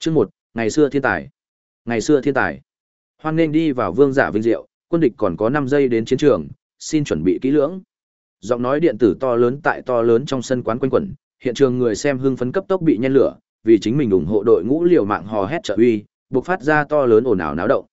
Chương một, ngày xưa thiên tài. Ngày xưa thiên tài. Hoan nên đi vào vương giả vinh diệu, quân địch còn có năm giây đến chiến trường, xin chuẩn bị kỹ lưỡng. Giọng nói điện tử to lớn tại to lớn trong sân quán quanh quẩn, hiện trường người xem hưng phấn cấp tốc bị nhen lửa, vì chính mình ủng hộ đội ngũ liều mạng hò hét trợ uy, bộc phát ra to lớn ồn ào náo động.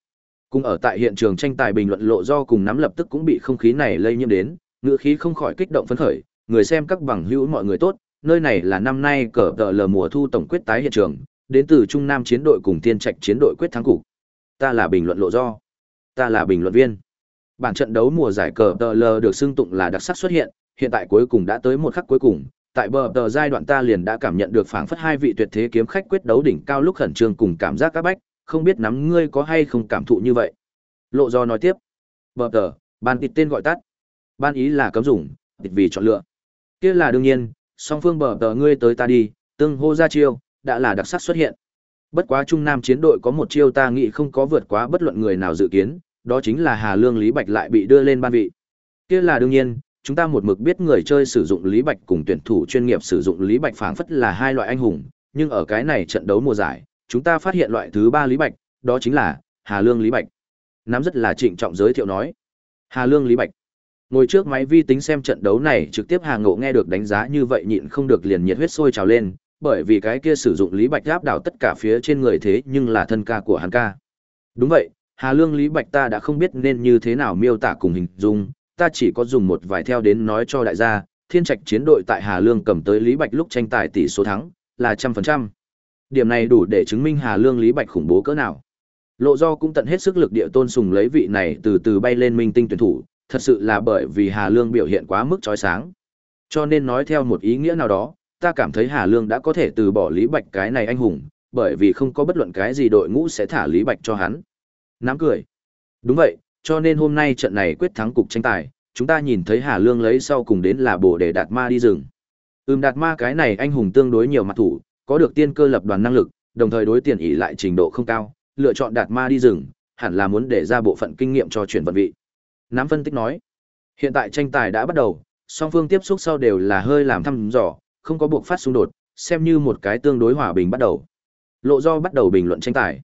Cùng ở tại hiện trường tranh tài bình luận lộ do cùng nắm lập tức cũng bị không khí này lây nhiễm đến, ngữ khí không khỏi kích động phấn khởi, người xem các bằng hữu mọi người tốt, nơi này là năm nay cờ tờ lờ mùa thu tổng quyết tái hiện trường, đến từ Trung Nam chiến đội cùng Tiên Trạch chiến đội quyết thắng cục. Ta là bình luận lộ do. Ta là bình luận viên. Bản trận đấu mùa giải cờ tờ lờ được xưng tụng là đặc sắc xuất hiện, hiện tại cuối cùng đã tới một khắc cuối cùng, tại bờ tờ giai đoạn ta liền đã cảm nhận được phảng phất hai vị tuyệt thế kiếm khách quyết đấu đỉnh cao lúc khẩn trương cùng cảm giác các bách, không biết nắm ngươi có hay không cảm thụ như vậy. Lộ do nói tiếp. Bờ tờ, ban tịt tên gọi tắt. Ban ý là cấm dùng, tịt vì chọn lựa. kia là đương nhiên, song phương bờ tờ ngươi tới ta đi, tương hô ra chiêu, đã là đặc sắc xuất hiện. Bất quá Trung Nam chiến đội có một chiêu ta nghĩ không có vượt quá bất luận người nào dự kiến, đó chính là Hà Lương Lý Bạch lại bị đưa lên ban vị. Kia là đương nhiên, chúng ta một mực biết người chơi sử dụng Lý Bạch cùng tuyển thủ chuyên nghiệp sử dụng Lý Bạch phảng phất là hai loại anh hùng, nhưng ở cái này trận đấu mùa giải, chúng ta phát hiện loại thứ ba Lý Bạch, đó chính là Hà Lương Lý Bạch. Nắm rất là trịnh trọng giới thiệu nói. Hà Lương Lý Bạch. Ngồi trước máy vi tính xem trận đấu này trực tiếp Hà Ngộ nghe được đánh giá như vậy nhịn không được liền nhiệt huyết sôi trào lên, bởi vì cái kia sử dụng Lý Bạch áp đảo tất cả phía trên người thế nhưng là thân ca của hắn ca. Đúng vậy, Hà Lương Lý Bạch ta đã không biết nên như thế nào miêu tả cùng hình dung, ta chỉ có dùng một vài theo đến nói cho đại gia, thiên trạch chiến đội tại Hà Lương cầm tới Lý Bạch lúc tranh tài tỷ số thắng, là trăm phần trăm. Điểm này đủ để chứng minh Hà Lương Lý Bạch khủng bố cỡ nào. Lộ do cũng tận hết sức lực địa tôn sùng lấy vị này từ từ bay lên minh tinh tuyển thủ, thật sự là bởi vì Hà Lương biểu hiện quá mức chói sáng. Cho nên nói theo một ý nghĩa nào đó, ta cảm thấy Hà Lương đã có thể từ bỏ Lý Bạch cái này anh hùng, bởi vì không có bất luận cái gì đội ngũ sẽ thả Lý Bạch cho hắn. Nắm cười. Đúng vậy, cho nên hôm nay trận này quyết thắng cục tranh tài, chúng ta nhìn thấy Hà Lương lấy sau cùng đến là bổ để đạt ma đi rừng. Ừm đạt ma cái này anh hùng tương đối nhiều mặt thủ, có được tiên cơ lập đoàn năng lực, đồng thời đối tiền ỷ lại trình độ không cao, lựa chọn đạt ma đi rừng, hẳn là muốn để ra bộ phận kinh nghiệm cho chuyển vận vị. Nám phân tích nói, hiện tại tranh tài đã bắt đầu, song phương tiếp xúc sau đều là hơi làm thăm dò, không có buộc phát xung đột, xem như một cái tương đối hòa bình bắt đầu. Lộ do bắt đầu bình luận tranh tài.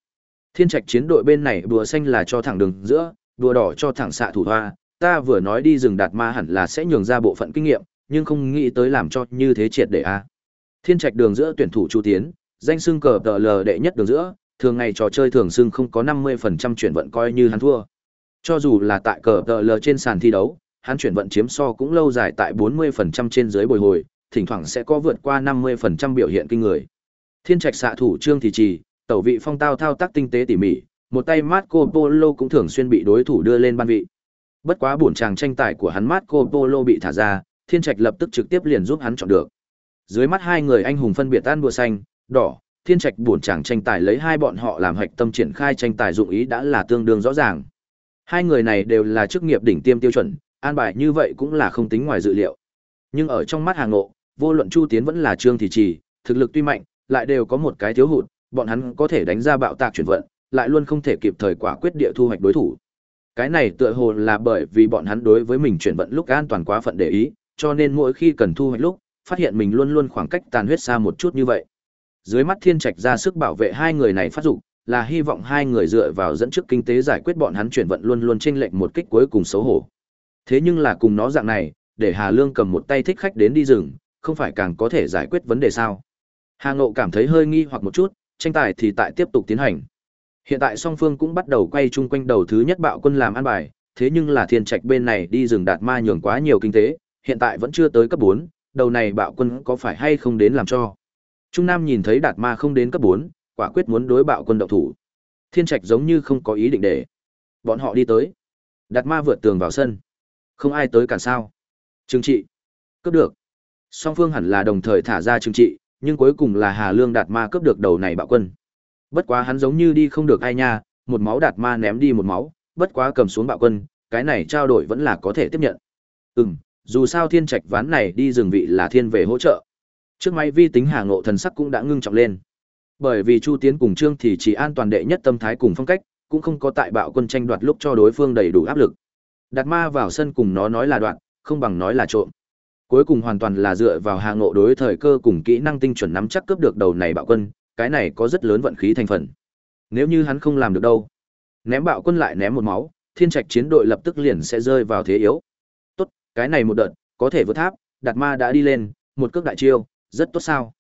Thiên trạch chiến đội bên này đùa xanh là cho thẳng đường giữa, đùa đỏ cho thẳng xạ thủ hoa, ta vừa nói đi rừng đạt ma hẳn là sẽ nhường ra bộ phận kinh nghiệm, nhưng không nghĩ tới làm cho như thế triệt để a. Thiên trạch đường giữa tuyển thủ Chu Tiến, danh xưng cờ tờ lờ đệ nhất đường giữa, thường ngày trò chơi thường xưng không có 50% chuyển vận coi như hắn thua. Cho dù là tại cờ tờ lờ trên sàn thi đấu, hắn chuyển vận chiếm so cũng lâu dài tại 40% trên dưới bồi hồi, thỉnh thoảng sẽ có vượt qua 50% biểu hiện kinh người. Thiên trạch xạ thủ Trương Thị Trì, tẩu vị phong tao thao tác tinh tế tỉ mỉ, một tay Marco Polo cũng thường xuyên bị đối thủ đưa lên ban vị. Bất quá buồn chàng tranh tài của hắn Marco Polo bị thả ra, Thiên Trạch lập tức trực tiếp liền giúp hắn chọn được. Dưới mắt hai người anh hùng phân biệt tan đùa xanh, đỏ, Thiên Trạch buồn chàng tranh tài lấy hai bọn họ làm hạch tâm triển khai tranh tài dụng ý đã là tương đương rõ ràng. Hai người này đều là chức nghiệp đỉnh tiêm tiêu chuẩn, an bài như vậy cũng là không tính ngoài dự liệu. Nhưng ở trong mắt Hà Ngộ, vô luận Chu Tiến vẫn là Trương Thị Trì, thực lực tuy mạnh, lại đều có một cái thiếu hụt, bọn hắn có thể đánh ra bạo tạc chuyển vận, lại luôn không thể kịp thời quả quyết địa thu hoạch đối thủ. Cái này tựa hồ là bởi vì bọn hắn đối với mình chuyển vận lúc an toàn quá phận để ý, cho nên mỗi khi cần thu hoạch lúc, phát hiện mình luôn luôn khoảng cách tàn huyết xa một chút như vậy. Dưới mắt Thiên Trạch ra sức bảo vệ hai người này phát dụng, là hy vọng hai người dựa vào dẫn trước kinh tế giải quyết bọn hắn chuyển vận luôn luôn chênh lệch một kích cuối cùng xấu hổ. Thế nhưng là cùng nó dạng này, để Hà Lương cầm một tay thích khách đến đi rừng, không phải càng có thể giải quyết vấn đề sao? Hà Ngộ cảm thấy hơi nghi hoặc một chút, tranh tài thì tại tiếp tục tiến hành. Hiện tại song phương cũng bắt đầu quay chung quanh đầu thứ nhất bạo quân làm ăn bài, thế nhưng là thiên trạch bên này đi rừng đạt ma nhường quá nhiều kinh tế, hiện tại vẫn chưa tới cấp 4, đầu này bạo quân có phải hay không đến làm cho. Trung Nam nhìn thấy đạt ma không đến cấp 4, quả quyết muốn đối bạo quân động thủ. Thiên trạch giống như không có ý định để. Bọn họ đi tới. Đạt ma vượt tường vào sân. Không ai tới cản sao. Trừng trị. Cướp được. Song phương hẳn là đồng thời thả ra trừng trị, nhưng cuối cùng là Hà Lương đạt ma cướp được đầu này bạo quân. Bất quá hắn giống như đi không được ai nha, một máu đạt ma ném đi một máu, bất quá cầm xuống bạo quân, cái này trao đổi vẫn là có thể tiếp nhận. Ừm, dù sao thiên trạch ván này đi rừng vị là thiên về hỗ trợ. Trước máy vi tính Hà Ngộ thần sắc cũng đã ngưng trọng lên. Bởi vì Chu Tiến cùng Trương thì chỉ an toàn đệ nhất tâm thái cùng phong cách, cũng không có tại bạo quân tranh đoạt lúc cho đối phương đầy đủ áp lực. Đạt ma vào sân cùng nó nói là đoạn, không bằng nói là trộm. Cuối cùng hoàn toàn là dựa vào Hà Ngộ đối thời cơ cùng kỹ năng tinh chuẩn nắm chắc cướp được đầu này bạo quân, cái này có rất lớn vận khí thành phần. Nếu như hắn không làm được đâu, ném bạo quân lại ném một máu, thiên trạch chiến đội lập tức liền sẽ rơi vào thế yếu. Tốt, cái này một đợt, có thể vượt tháp, đạt ma đã đi lên, một cước đại chiêu, rất tốt sao.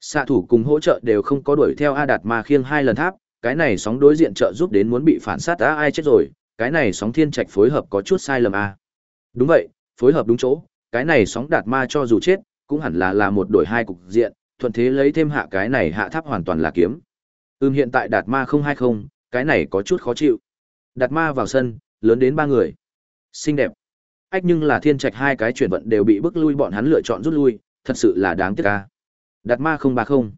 Xạ thủ cùng hỗ trợ đều không có đuổi theo A đạt ma khiêng hai lần tháp, cái này sóng đối diện trợ giúp đến muốn bị phản sát đã ai chết rồi, cái này sóng thiên trạch phối hợp có chút sai lầm a. Đúng vậy, phối hợp đúng chỗ, cái này sóng đạt ma cho dù chết, cũng hẳn là là một đổi hai cục diện, thuận thế lấy thêm hạ cái này hạ tháp hoàn toàn là kiếm. Ừm hiện tại đạt ma không hai không, cái này có chút khó chịu. Đạt ma vào sân, lớn đến ba người. Xinh đẹp. Ách nhưng là thiên trạch hai cái chuyển vận đều bị bức lui bọn hắn lựa chọn rút lui, thật sự là đáng tiếc a. Đạt ma không ba không.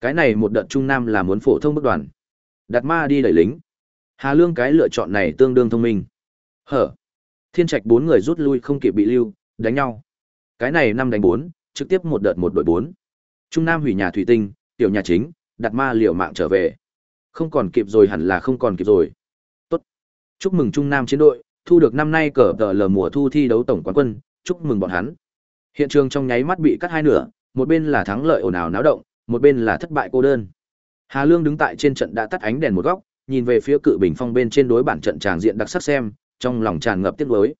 Cái này một đợt trung nam là muốn phổ thông bức đoàn. Đạt ma đi đẩy lính. Hà Lương cái lựa chọn này tương đương thông minh. Hở. Thiên trạch bốn người rút lui không kịp bị lưu, đánh nhau. Cái này năm đánh bốn, trực tiếp một đợt một đội bốn. Trung Nam hủy nhà thủy tinh, tiểu nhà chính, đặt ma liều mạng trở về. Không còn kịp rồi hẳn là không còn kịp rồi. Tốt. Chúc mừng Trung Nam chiến đội, thu được năm nay cờ tờ lờ mùa thu thi đấu tổng quán quân, chúc mừng bọn hắn. Hiện trường trong nháy mắt bị cắt hai nửa, một bên là thắng lợi ồn ào náo động, một bên là thất bại cô đơn. Hà Lương đứng tại trên trận đã tắt ánh đèn một góc, nhìn về phía cự bình phong bên trên đối bản trận tràng diện đặc sắc xem, trong lòng tràn ngập tiếc nuối.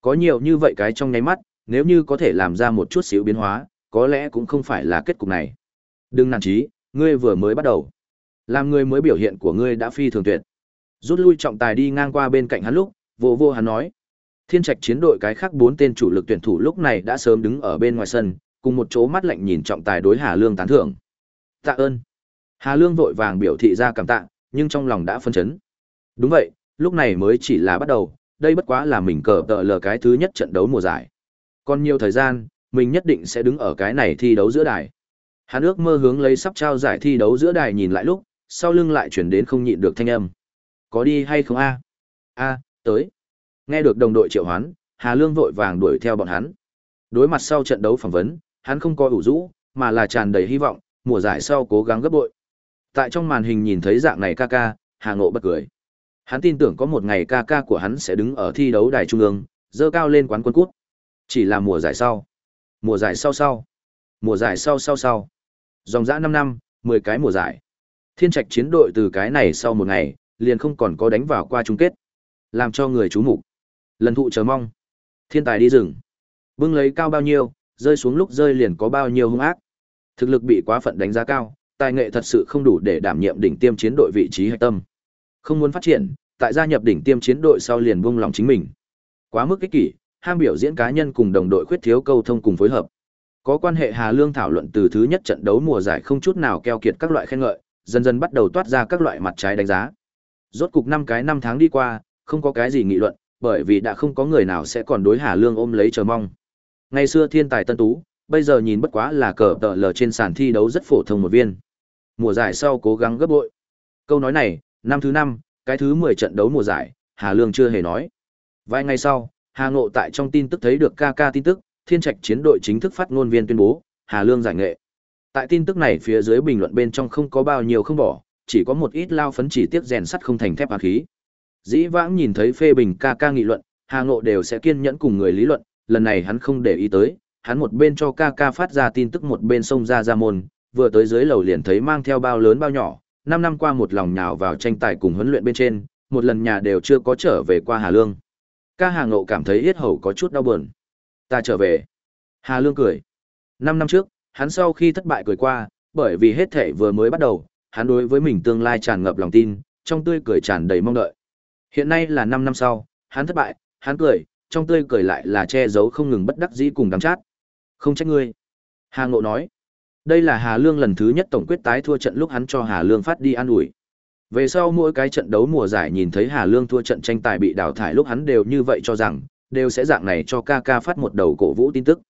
Có nhiều như vậy cái trong nháy mắt, nếu như có thể làm ra một chút xíu biến hóa, có lẽ cũng không phải là kết cục này. Đừng nản chí, ngươi vừa mới bắt đầu. Làm ngươi mới biểu hiện của ngươi đã phi thường tuyệt. Rút lui trọng tài đi ngang qua bên cạnh hắn lúc, vô vô hắn nói. Thiên trạch chiến đội cái khác bốn tên chủ lực tuyển thủ lúc này đã sớm đứng ở bên ngoài sân, cùng một chỗ mắt lạnh nhìn trọng tài đối Hà Lương tán thưởng. Tạ ơn. Hà Lương vội vàng biểu thị ra cảm tạ, nhưng trong lòng đã phân chấn. Đúng vậy, lúc này mới chỉ là bắt đầu, đây bất quá là mình cờ tợ lờ cái thứ nhất trận đấu mùa giải. Còn nhiều thời gian, mình nhất định sẽ đứng ở cái này thi đấu giữa đài. Hắn ước mơ hướng lấy sắp trao giải thi đấu giữa đài nhìn lại lúc, sau lưng lại chuyển đến không nhịn được thanh âm. Có đi hay không a? A, tới. Nghe được đồng đội triệu hoán, Hà Lương vội vàng đuổi theo bọn hắn. Đối mặt sau trận đấu phỏng vấn, hắn không có ủ rũ, mà là tràn đầy hy vọng, mùa giải sau cố gắng gấp bội. Tại trong màn hình nhìn thấy dạng này ca ca, Hà Ngộ bật cười. Hắn tin tưởng có một ngày ca ca của hắn sẽ đứng ở thi đấu đài trung ương, dơ cao lên quán quân cút. Chỉ là mùa giải sau. Mùa giải sau sau. Mùa giải sau sau sau. Dòng dã năm năm, 10 cái mùa giải. Thiên trạch chiến đội từ cái này sau một ngày, liền không còn có đánh vào qua chung kết. Làm cho người chú mục Lần thụ chờ mong. Thiên tài đi rừng. Bưng lấy cao bao nhiêu, rơi xuống lúc rơi liền có bao nhiêu hung ác. Thực lực bị quá phận đánh giá cao, tài nghệ thật sự không đủ để đảm nhiệm đỉnh tiêm chiến đội vị trí hạch tâm. Không muốn phát triển, tại gia nhập đỉnh tiêm chiến đội sau liền buông lòng chính mình. Quá mức ích kỷ, ham biểu diễn cá nhân cùng đồng đội khuyết thiếu câu thông cùng phối hợp. Có quan hệ Hà Lương thảo luận từ thứ nhất trận đấu mùa giải không chút nào keo kiệt các loại khen ngợi, dần dần bắt đầu toát ra các loại mặt trái đánh giá. Rốt cục năm cái năm tháng đi qua, không có cái gì nghị luận, bởi vì đã không có người nào sẽ còn đối Hà Lương ôm lấy chờ mong. Ngày xưa thiên tài tân tú, bây giờ nhìn bất quá là cờ tờ lờ trên sàn thi đấu rất phổ thông một viên. Mùa giải sau cố gắng gấp bội. Câu nói này, năm thứ năm, cái thứ mười trận đấu mùa giải, Hà Lương chưa hề nói. Vài ngày sau, Hà Ngộ tại trong tin tức thấy được ca ca tin tức, Thiên Trạch chiến đội chính thức phát ngôn viên tuyên bố, Hà Lương giải nghệ. Tại tin tức này phía dưới bình luận bên trong không có bao nhiêu không bỏ, chỉ có một ít lao phấn chỉ tiếc rèn sắt không thành thép hàn khí. Dĩ vãng nhìn thấy phê bình ca ca nghị luận, Hà Ngộ đều sẽ kiên nhẫn cùng người lý luận, lần này hắn không để ý tới, hắn một bên cho ca ca phát ra tin tức một bên xông ra ra môn, vừa tới dưới lầu liền thấy mang theo bao lớn bao nhỏ, năm năm qua một lòng nhào vào tranh tài cùng huấn luyện bên trên, một lần nhà đều chưa có trở về qua Hà Lương. Ca Hà Ngộ cảm thấy yết hầu có chút đau buồn. Ta trở về. Hà Lương cười. Năm năm trước, hắn sau khi thất bại cười qua, bởi vì hết thể vừa mới bắt đầu, hắn đối với mình tương lai tràn ngập lòng tin, trong tươi cười tràn đầy mong đợi. Hiện nay là năm năm sau, hắn thất bại, hắn cười, trong tươi cười lại là che giấu không ngừng bất đắc dĩ cùng đắng chát. Không trách ngươi. Hà Ngộ nói. Đây là Hà Lương lần thứ nhất tổng quyết tái thua trận lúc hắn cho Hà Lương phát đi an ủi. Về sau mỗi cái trận đấu mùa giải nhìn thấy Hà Lương thua trận tranh tài bị đào thải lúc hắn đều như vậy cho rằng, đều sẽ dạng này cho ca ca phát một đầu cổ vũ tin tức.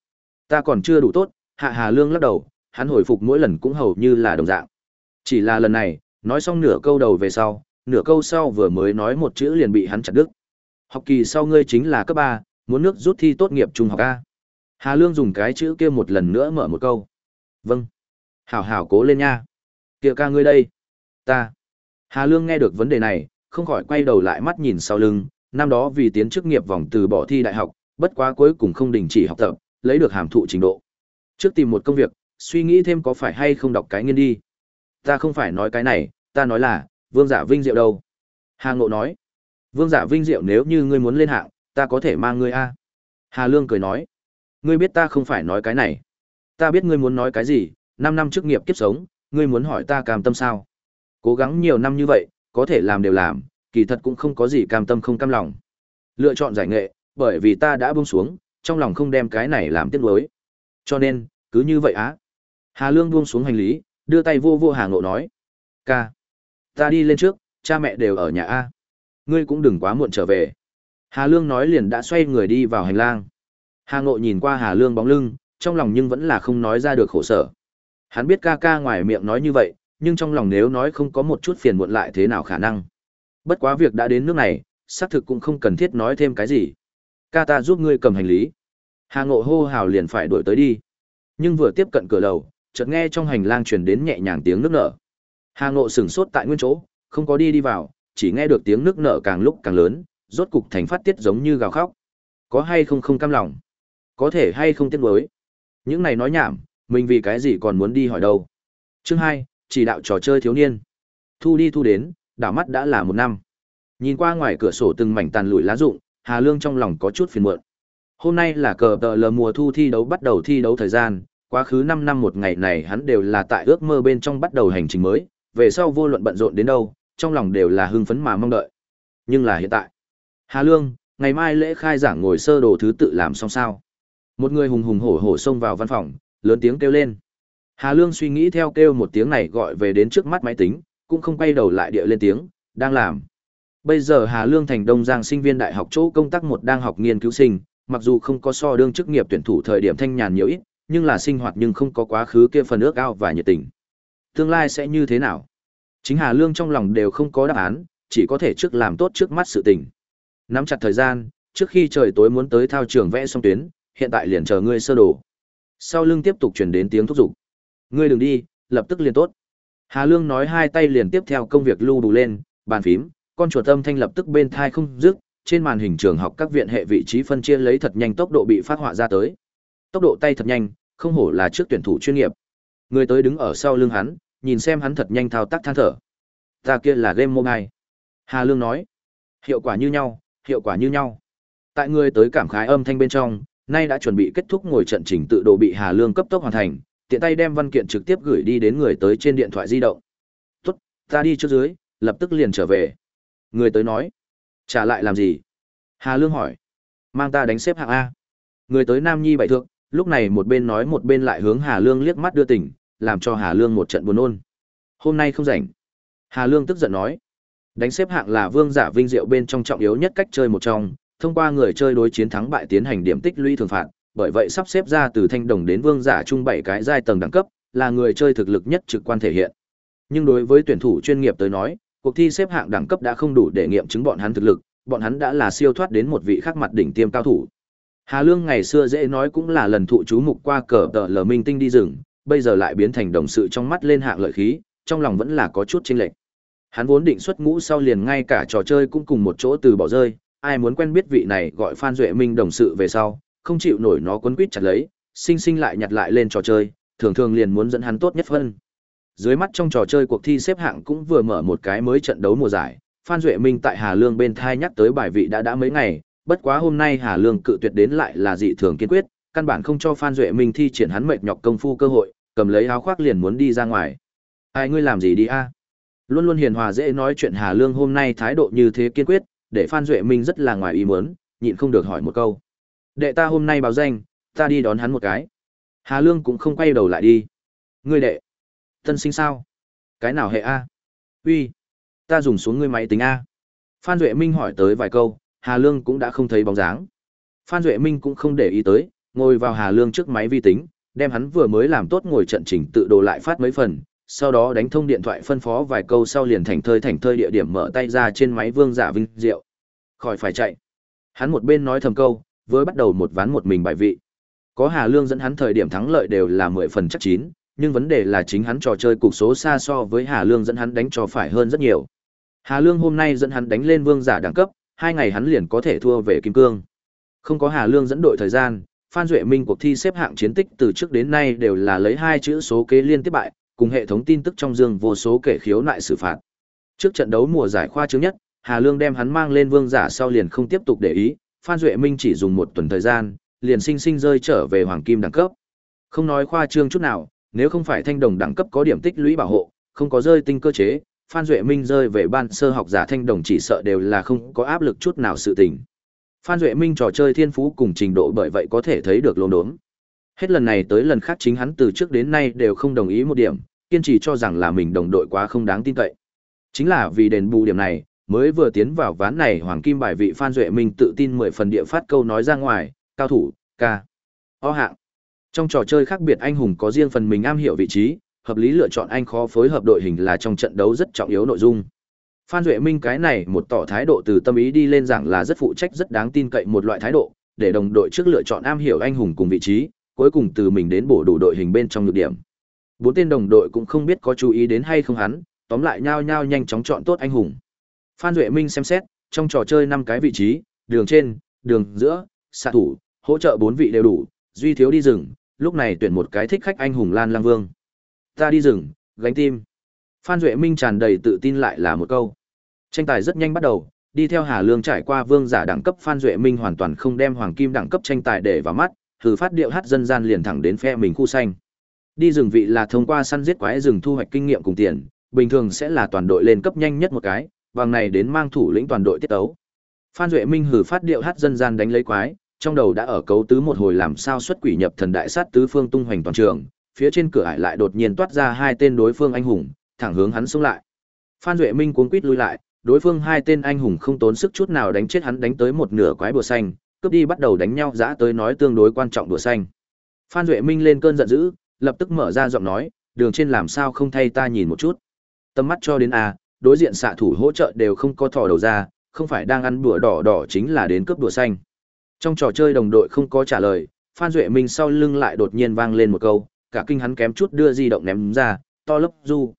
Ta còn chưa đủ tốt, hạ Hà Lương lắc đầu, hắn hồi phục mỗi lần cũng hầu như là đồng dạng. Chỉ là lần này, nói xong nửa câu đầu về sau, nửa câu sau vừa mới nói một chữ liền bị hắn chặt đứt. Học kỳ sau ngươi chính là cấp ba, muốn nước rút thi tốt nghiệp trung học A. Hà Lương dùng cái chữ kia một lần nữa mở một câu. Vâng. Hảo hảo cố lên nha. Kia ca ngươi đây. Ta. Hà Lương nghe được vấn đề này, không khỏi quay đầu lại mắt nhìn sau lưng, năm đó vì tiến chức nghiệp vòng từ bỏ thi đại học, bất quá cuối cùng không đình chỉ học tập, lấy được hàm thụ trình độ. Trước tìm một công việc, suy nghĩ thêm có phải hay không đọc cái nghiên đi. Ta không phải nói cái này, ta nói là, vương giả vinh diệu đâu. Hà Ngộ nói, vương giả vinh diệu nếu như ngươi muốn lên hạng, ta có thể mang ngươi a. Hà Lương cười nói, ngươi biết ta không phải nói cái này. Ta biết ngươi muốn nói cái gì, năm năm trước nghiệp kiếp sống, ngươi muốn hỏi ta cam tâm sao? Cố gắng nhiều năm như vậy, có thể làm đều làm, kỳ thật cũng không có gì cam tâm không cam lòng. Lựa chọn giải nghệ, bởi vì ta đã buông xuống, trong lòng không đem cái này làm tiếc nuối. Cho nên, cứ như vậy á. Hà Lương buông xuống hành lý, đưa tay vô vô Hà Ngộ nói. Ca, ta đi lên trước, cha mẹ đều ở nhà A. Ngươi cũng đừng quá muộn trở về. Hà Lương nói liền đã xoay người đi vào hành lang. Hà Ngộ nhìn qua Hà Lương bóng lưng, trong lòng nhưng vẫn là không nói ra được khổ sở. Hắn biết ca ca ngoài miệng nói như vậy, nhưng trong lòng nếu nói không có một chút phiền muộn lại thế nào khả năng. Bất quá việc đã đến nước này, xác thực cũng không cần thiết nói thêm cái gì. Ca ta giúp ngươi cầm hành lý. Hà Ngộ hô hào liền phải đuổi tới đi. Nhưng vừa tiếp cận cửa lầu, chợt nghe trong hành lang truyền đến nhẹ nhàng tiếng nước nở. Hà Ngộ sửng sốt tại nguyên chỗ, không có đi đi vào, chỉ nghe được tiếng nước nở càng lúc càng lớn, rốt cục thành phát tiết giống như gào khóc. Có hay không không cam lòng? Có thể hay không tiếc nuối? Những này nói nhảm, mình vì cái gì còn muốn đi hỏi đâu? Chương 2, chỉ đạo trò chơi thiếu niên. Thu đi thu đến, đảo mắt đã là một năm. Nhìn qua ngoài cửa sổ từng mảnh tàn lụi lá rụng, Hà Lương trong lòng có chút phiền muộn. Hôm nay là cờ tờ lờ mùa thu thi đấu bắt đầu thi đấu thời gian, quá khứ 5 năm một ngày này hắn đều là tại ước mơ bên trong bắt đầu hành trình mới, về sau vô luận bận rộn đến đâu, trong lòng đều là hưng phấn mà mong đợi. Nhưng là hiện tại, Hà Lương, ngày mai lễ khai giảng ngồi sơ đồ thứ tự làm xong sao? Một người hùng hùng hổ hổ xông vào văn phòng, lớn tiếng kêu lên. Hà Lương suy nghĩ theo kêu một tiếng này gọi về đến trước mắt máy tính, cũng không quay đầu lại địa lên tiếng, đang làm. Bây giờ Hà Lương thành Đông Giang sinh viên đại học chỗ công tác một đang học nghiên cứu sinh, mặc dù không có so đương chức nghiệp tuyển thủ thời điểm thanh nhàn nhiều ít, nhưng là sinh hoạt nhưng không có quá khứ kia phần ước ao và nhiệt tình. Tương lai sẽ như thế nào? Chính Hà Lương trong lòng đều không có đáp án, chỉ có thể trước làm tốt trước mắt sự tình. Nắm chặt thời gian, trước khi trời tối muốn tới thao trường vẽ xong tuyến, hiện tại liền chờ ngươi sơ đồ. Sau lưng tiếp tục truyền đến tiếng thúc giục. Ngươi đừng đi, lập tức liền tốt. Hà Lương nói hai tay liền tiếp theo công việc lưu đủ lên, bàn phím, con chuột âm thanh lập tức bên thai không dứt, trên màn hình trường học các viện hệ vị trí phân chia lấy thật nhanh tốc độ bị phát họa ra tới. Tốc độ tay thật nhanh, không hổ là trước tuyển thủ chuyên nghiệp. Người tới đứng ở sau lưng hắn, nhìn xem hắn thật nhanh thao tác than thở. Ta kia là game mobile. Hà Lương nói. Hiệu quả như nhau, hiệu quả như nhau. Tại người tới cảm khái âm thanh bên trong, nay đã chuẩn bị kết thúc ngồi trận chỉnh tự đồ bị Hà Lương cấp tốc hoàn thành, tiện tay đem văn kiện trực tiếp gửi đi đến người tới trên điện thoại di động. "Tốt, ta đi trước dưới, lập tức liền trở về." Người tới nói. "Trả lại làm gì?" Hà Lương hỏi. "Mang ta đánh xếp hạng a." Người tới Nam Nhi bảy thượng, lúc này một bên nói một bên lại hướng Hà Lương liếc mắt đưa tình, làm cho Hà Lương một trận buồn nôn. "Hôm nay không rảnh." Hà Lương tức giận nói. Đánh xếp hạng là vương giả vinh diệu bên trong trọng yếu nhất cách chơi một trong, thông qua người chơi đối chiến thắng bại tiến hành điểm tích lũy thường phạt, bởi vậy sắp xếp ra từ thanh đồng đến vương giả trung bảy cái giai tầng đẳng cấp, là người chơi thực lực nhất trực quan thể hiện. Nhưng đối với tuyển thủ chuyên nghiệp tới nói, cuộc thi xếp hạng đẳng cấp đã không đủ để nghiệm chứng bọn hắn thực lực, bọn hắn đã là siêu thoát đến một vị khác mặt đỉnh tiêm cao thủ. Hà Lương ngày xưa dễ nói cũng là lần thụ chú mục qua cờ tờ lờ minh tinh đi rừng, bây giờ lại biến thành đồng sự trong mắt lên hạng lợi khí, trong lòng vẫn là có chút chênh lệch. Hắn vốn định xuất ngũ sau liền ngay cả trò chơi cũng cùng một chỗ từ bỏ rơi, ai muốn quen biết vị này gọi Phan Duệ Minh đồng sự về sau, không chịu nổi nó quấn quýt chặt lấy, sinh sinh lại nhặt lại lên trò chơi, thường thường liền muốn dẫn hắn tốt nhất phân. Dưới mắt trong trò chơi cuộc thi xếp hạng cũng vừa mở một cái mới trận đấu mùa giải, Phan Duệ Minh tại Hà Lương bên thai nhắc tới bài vị đã đã mấy ngày, bất quá hôm nay Hà Lương cự tuyệt đến lại là dị thường kiên quyết, căn bản không cho Phan Duệ Minh thi triển hắn mệt nhọc công phu cơ hội, cầm lấy áo khoác liền muốn đi ra ngoài. Ai ngươi làm gì đi a? Luôn luôn hiền hòa dễ nói chuyện Hà Lương hôm nay thái độ như thế kiên quyết, để Phan Duệ Minh rất là ngoài ý muốn, nhịn không được hỏi một câu. Đệ ta hôm nay báo danh, ta đi đón hắn một cái. Hà Lương cũng không quay đầu lại đi. Ngươi đệ, tân sinh sao? Cái nào hệ A? Uy, ta dùng xuống ngươi máy tính A. Phan Duệ Minh hỏi tới vài câu, Hà Lương cũng đã không thấy bóng dáng. Phan Duệ Minh cũng không để ý tới, ngồi vào Hà Lương trước máy vi tính, đem hắn vừa mới làm tốt ngồi trận chỉnh tự đồ lại phát mấy phần, sau đó đánh thông điện thoại phân phó vài câu sau liền thành thơi thành thơi địa điểm mở tay ra trên máy vương giả vinh diệu. Khỏi phải chạy. Hắn một bên nói thầm câu, với bắt đầu một ván một mình bài vị. Có Hà Lương dẫn hắn thời điểm thắng lợi đều là 10 phần chắc chín, nhưng vấn đề là chính hắn trò chơi cục số xa so với Hà Lương dẫn hắn đánh cho phải hơn rất nhiều. Hà Lương hôm nay dẫn hắn đánh lên vương giả đẳng cấp, hai ngày hắn liền có thể thua về kim cương. Không có Hà Lương dẫn đội thời gian, Phan Duệ Minh cuộc thi xếp hạng chiến tích từ trước đến nay đều là lấy hai chữ số kế liên tiếp bại, cùng hệ thống tin tức trong dương vô số kể khiếu nại xử phạt. Trước trận đấu mùa giải khoa trước nhất, Hà Lương đem hắn mang lên vương giả sau liền không tiếp tục để ý, Phan Duệ Minh chỉ dùng một tuần thời gian, liền sinh sinh rơi trở về hoàng kim đẳng cấp. Không nói khoa trương chút nào, nếu không phải thanh đồng đẳng cấp có điểm tích lũy bảo hộ, không có rơi tinh cơ chế, Phan Duệ Minh rơi về ban sơ học giả thanh đồng chỉ sợ đều là không có áp lực chút nào sự tình. Phan Duệ Minh trò chơi thiên phú cùng trình độ bởi vậy có thể thấy được lồn đốm. Hết lần này tới lần khác chính hắn từ trước đến nay đều không đồng ý một điểm, kiên trì cho rằng là mình đồng đội quá không đáng tin cậy. Chính là vì đền bù điểm này, mới vừa tiến vào ván này hoàng kim bài vị Phan Duệ Minh tự tin mười phần địa phát câu nói ra ngoài, cao thủ, ca. O hạng. Trong trò chơi khác biệt anh hùng có riêng phần mình am hiểu vị trí, hợp lý lựa chọn anh khó phối hợp đội hình là trong trận đấu rất trọng yếu nội dung. Phan Duệ Minh cái này một tỏ thái độ từ tâm ý đi lên rằng là rất phụ trách rất đáng tin cậy một loại thái độ, để đồng đội trước lựa chọn am hiểu anh hùng cùng vị trí, cuối cùng từ mình đến bổ đủ đội hình bên trong nhược điểm. Bốn tên đồng đội cũng không biết có chú ý đến hay không hắn, tóm lại nhao nhao nhanh chóng chọn tốt anh hùng. Phan Duệ Minh xem xét, trong trò chơi năm cái vị trí, đường trên, đường giữa, xạ thủ, hỗ trợ bốn vị đều đủ, duy thiếu đi rừng, lúc này tuyển một cái thích khách anh hùng Lan Lang Vương. Ta đi rừng, gánh tim. Phan Duệ Minh tràn đầy tự tin lại là một câu. Tranh tài rất nhanh bắt đầu, đi theo Hà Lương trải qua vương giả đẳng cấp Phan Duệ Minh hoàn toàn không đem hoàng kim đẳng cấp tranh tài để vào mắt, thử phát điệu hát dân gian liền thẳng đến phe mình khu xanh. Đi rừng vị là thông qua săn giết quái rừng thu hoạch kinh nghiệm cùng tiền, bình thường sẽ là toàn đội lên cấp nhanh nhất một cái, bằng này đến mang thủ lĩnh toàn đội tiết tấu. Phan Duệ Minh hử phát điệu hát dân gian đánh lấy quái, trong đầu đã ở cấu tứ một hồi làm sao xuất quỷ nhập thần đại sát tứ phương tung hoành toàn trường, phía trên cửa ải lại đột nhiên toát ra hai tên đối phương anh hùng, thẳng hướng hắn xông lại. Phan Duệ Minh cuống quýt lui lại, đối phương hai tên anh hùng không tốn sức chút nào đánh chết hắn đánh tới một nửa quái bùa xanh, cướp đi bắt đầu đánh nhau dã tới nói tương đối quan trọng đùa xanh. Phan Duệ Minh lên cơn giận dữ, lập tức mở ra giọng nói, đường trên làm sao không thay ta nhìn một chút. Tâm mắt cho đến a, đối diện xạ thủ hỗ trợ đều không có thò đầu ra, không phải đang ăn bùa đỏ đỏ chính là đến cướp đùa xanh. Trong trò chơi đồng đội không có trả lời, Phan Duệ Minh sau lưng lại đột nhiên vang lên một câu, cả kinh hắn kém chút đưa di động ném ra, to lấp du.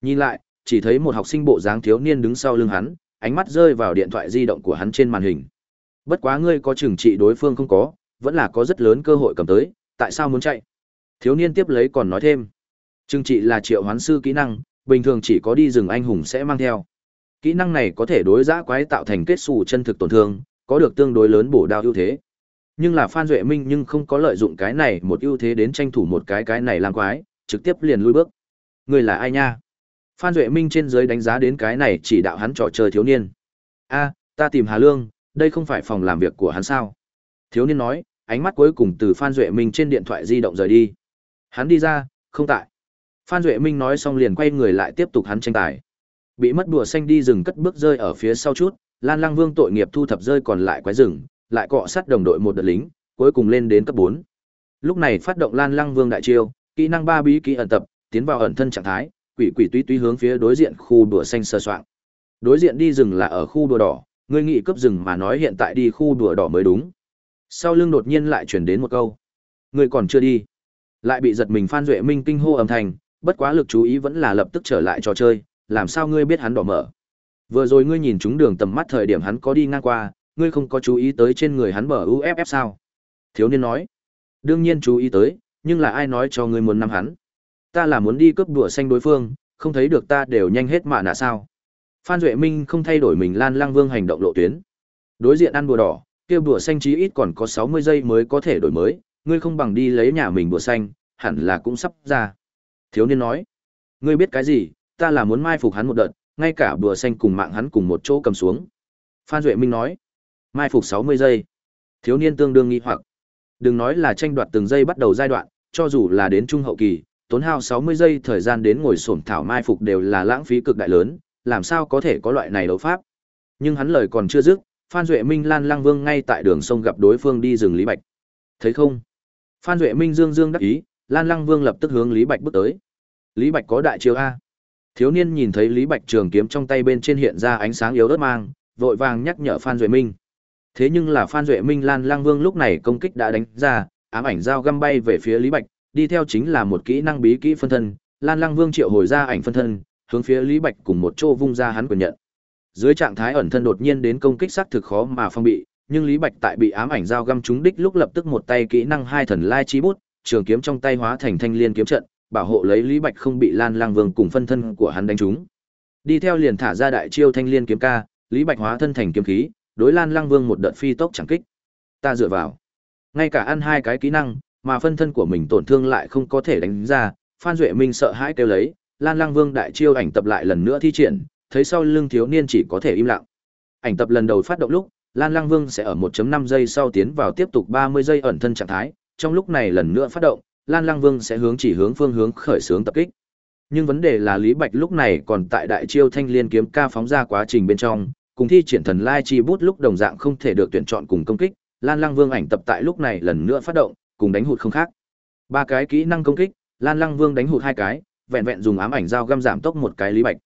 Nhìn lại, chỉ thấy một học sinh bộ dáng thiếu niên đứng sau lưng hắn, ánh mắt rơi vào điện thoại di động của hắn trên màn hình. Bất quá ngươi có chừng trị đối phương không có, vẫn là có rất lớn cơ hội cầm tới, tại sao muốn chạy? Thiếu niên tiếp lấy còn nói thêm. Trừng trị là triệu hoán sư kỹ năng, bình thường chỉ có đi rừng anh hùng sẽ mang theo. Kỹ năng này có thể đối giã quái tạo thành kết xù chân thực tổn thương, có được tương đối lớn bổ đao ưu thế. Nhưng là Phan Duệ Minh nhưng không có lợi dụng cái này một ưu thế đến tranh thủ một cái cái này làm quái, trực tiếp liền lui bước. Người là ai nha? Phan Duệ Minh trên dưới đánh giá đến cái này chỉ đạo hắn trò chơi thiếu niên. A, ta tìm Hà Lương, đây không phải phòng làm việc của hắn sao? Thiếu niên nói, ánh mắt cuối cùng từ Phan Duệ Minh trên điện thoại di động rời đi. Hắn đi ra, không tại. Phan Duệ Minh nói xong liền quay người lại tiếp tục hắn tranh tài. Bị mất đùa xanh đi rừng cất bước rơi ở phía sau chút, Lan Lăng Vương tội nghiệp thu thập rơi còn lại quái rừng, lại cọ sát đồng đội một đợt lính, cuối cùng lên đến cấp 4. Lúc này phát động Lan Lăng Vương đại chiêu, kỹ năng ba bí kỹ ẩn tập, tiến vào ẩn thân trạng thái, quỷ quỷ tuy tuy hướng phía đối diện khu đùa xanh sơ soạn. Đối diện đi rừng là ở khu đùa đỏ, ngươi nghị cấp rừng mà nói hiện tại đi khu đùa đỏ mới đúng. Sau lưng đột nhiên lại chuyển đến một câu. Ngươi còn chưa đi. Lại bị giật mình Phan Duệ Minh kinh hô âm thanh, bất quá lực chú ý vẫn là lập tức trở lại trò chơi, làm sao ngươi biết hắn đỏ mở. Vừa rồi ngươi nhìn chúng đường tầm mắt thời điểm hắn có đi ngang qua, ngươi không có chú ý tới trên người hắn mở UFF sao? Thiếu niên nói. Đương nhiên chú ý tới, nhưng là ai nói cho ngươi muốn nắm hắn? Ta là muốn đi cướp đùa xanh đối phương, không thấy được ta đều nhanh hết mạ nạ sao? Phan Duệ Minh không thay đổi mình Lan Lang Vương hành động lộ tuyến. Đối diện ăn bùa đỏ, kia bùa xanh chí ít còn có 60 giây mới có thể đổi mới, ngươi không bằng đi lấy nhà mình bùa xanh, hẳn là cũng sắp ra. Thiếu niên nói, ngươi biết cái gì, ta là muốn mai phục hắn một đợt, ngay cả bùa xanh cùng mạng hắn cùng một chỗ cầm xuống. Phan Duệ Minh nói, mai phục 60 giây. Thiếu niên tương đương nghi hoặc. Đừng nói là tranh đoạt từng giây bắt đầu giai đoạn, cho dù là đến trung hậu kỳ, tốn hao 60 giây thời gian đến ngồi xổm thảo mai phục đều là lãng phí cực đại lớn, làm sao có thể có loại này đấu pháp. Nhưng hắn lời còn chưa dứt, Phan Duệ Minh Lan Lang Vương ngay tại đường sông gặp đối phương đi rừng Lý Bạch. Thấy không? Phan Duệ Minh dương dương đắc ý, Lan Lăng Vương lập tức hướng Lý Bạch bước tới. Lý Bạch có đại chiêu a. Thiếu niên nhìn thấy Lý Bạch trường kiếm trong tay bên trên hiện ra ánh sáng yếu ớt mang, vội vàng nhắc nhở Phan Duệ Minh. Thế nhưng là Phan Duệ Minh Lan Lang Vương lúc này công kích đã đánh ra, ám ảnh dao găm bay về phía Lý Bạch, đi theo chính là một kỹ năng bí kỹ phân thân, Lan Lang Vương triệu hồi ra ảnh phân thân, hướng phía Lý Bạch cùng một chỗ vung ra hắn quyền nhận. Dưới trạng thái ẩn thân đột nhiên đến công kích xác thực khó mà phong bị, nhưng Lý Bạch tại bị ám ảnh dao găm trúng đích lúc lập tức một tay kỹ năng hai thần lai chi bút, trường kiếm trong tay hóa thành thanh liên kiếm trận, bảo hộ lấy Lý Bạch không bị Lan Lang Vương cùng phân thân của hắn đánh trúng. Đi theo liền thả ra đại chiêu thanh liên kiếm ca, Lý Bạch hóa thân thành kiếm khí, đối Lan Lang Vương một đợt phi tốc chẳng kích. Ta dựa vào, ngay cả ăn hai cái kỹ năng, mà phân thân của mình tổn thương lại không có thể đánh ra, Phan Duệ Minh sợ hãi kêu lấy, Lan Lang Vương đại chiêu ảnh tập lại lần nữa thi triển, thấy sau lưng thiếu niên chỉ có thể im lặng. Ảnh tập lần đầu phát động lúc, Lan Lang Vương sẽ ở 1.5 giây sau tiến vào tiếp tục 30 giây ẩn thân trạng thái, trong lúc này lần nữa phát động, Lan Lang Vương sẽ hướng chỉ hướng phương hướng khởi xướng tập kích. Nhưng vấn đề là Lý Bạch lúc này còn tại đại chiêu thanh liên kiếm ca phóng ra quá trình bên trong, cùng thi triển thần lai chi bút lúc đồng dạng không thể được tuyển chọn cùng công kích, Lan Lăng Vương ảnh tập tại lúc này lần nữa phát động, cùng đánh hụt không khác. Ba cái kỹ năng công kích, Lan Lăng Vương đánh hụt hai cái, vẹn vẹn dùng ám ảnh dao găm giảm tốc một cái Lý Bạch.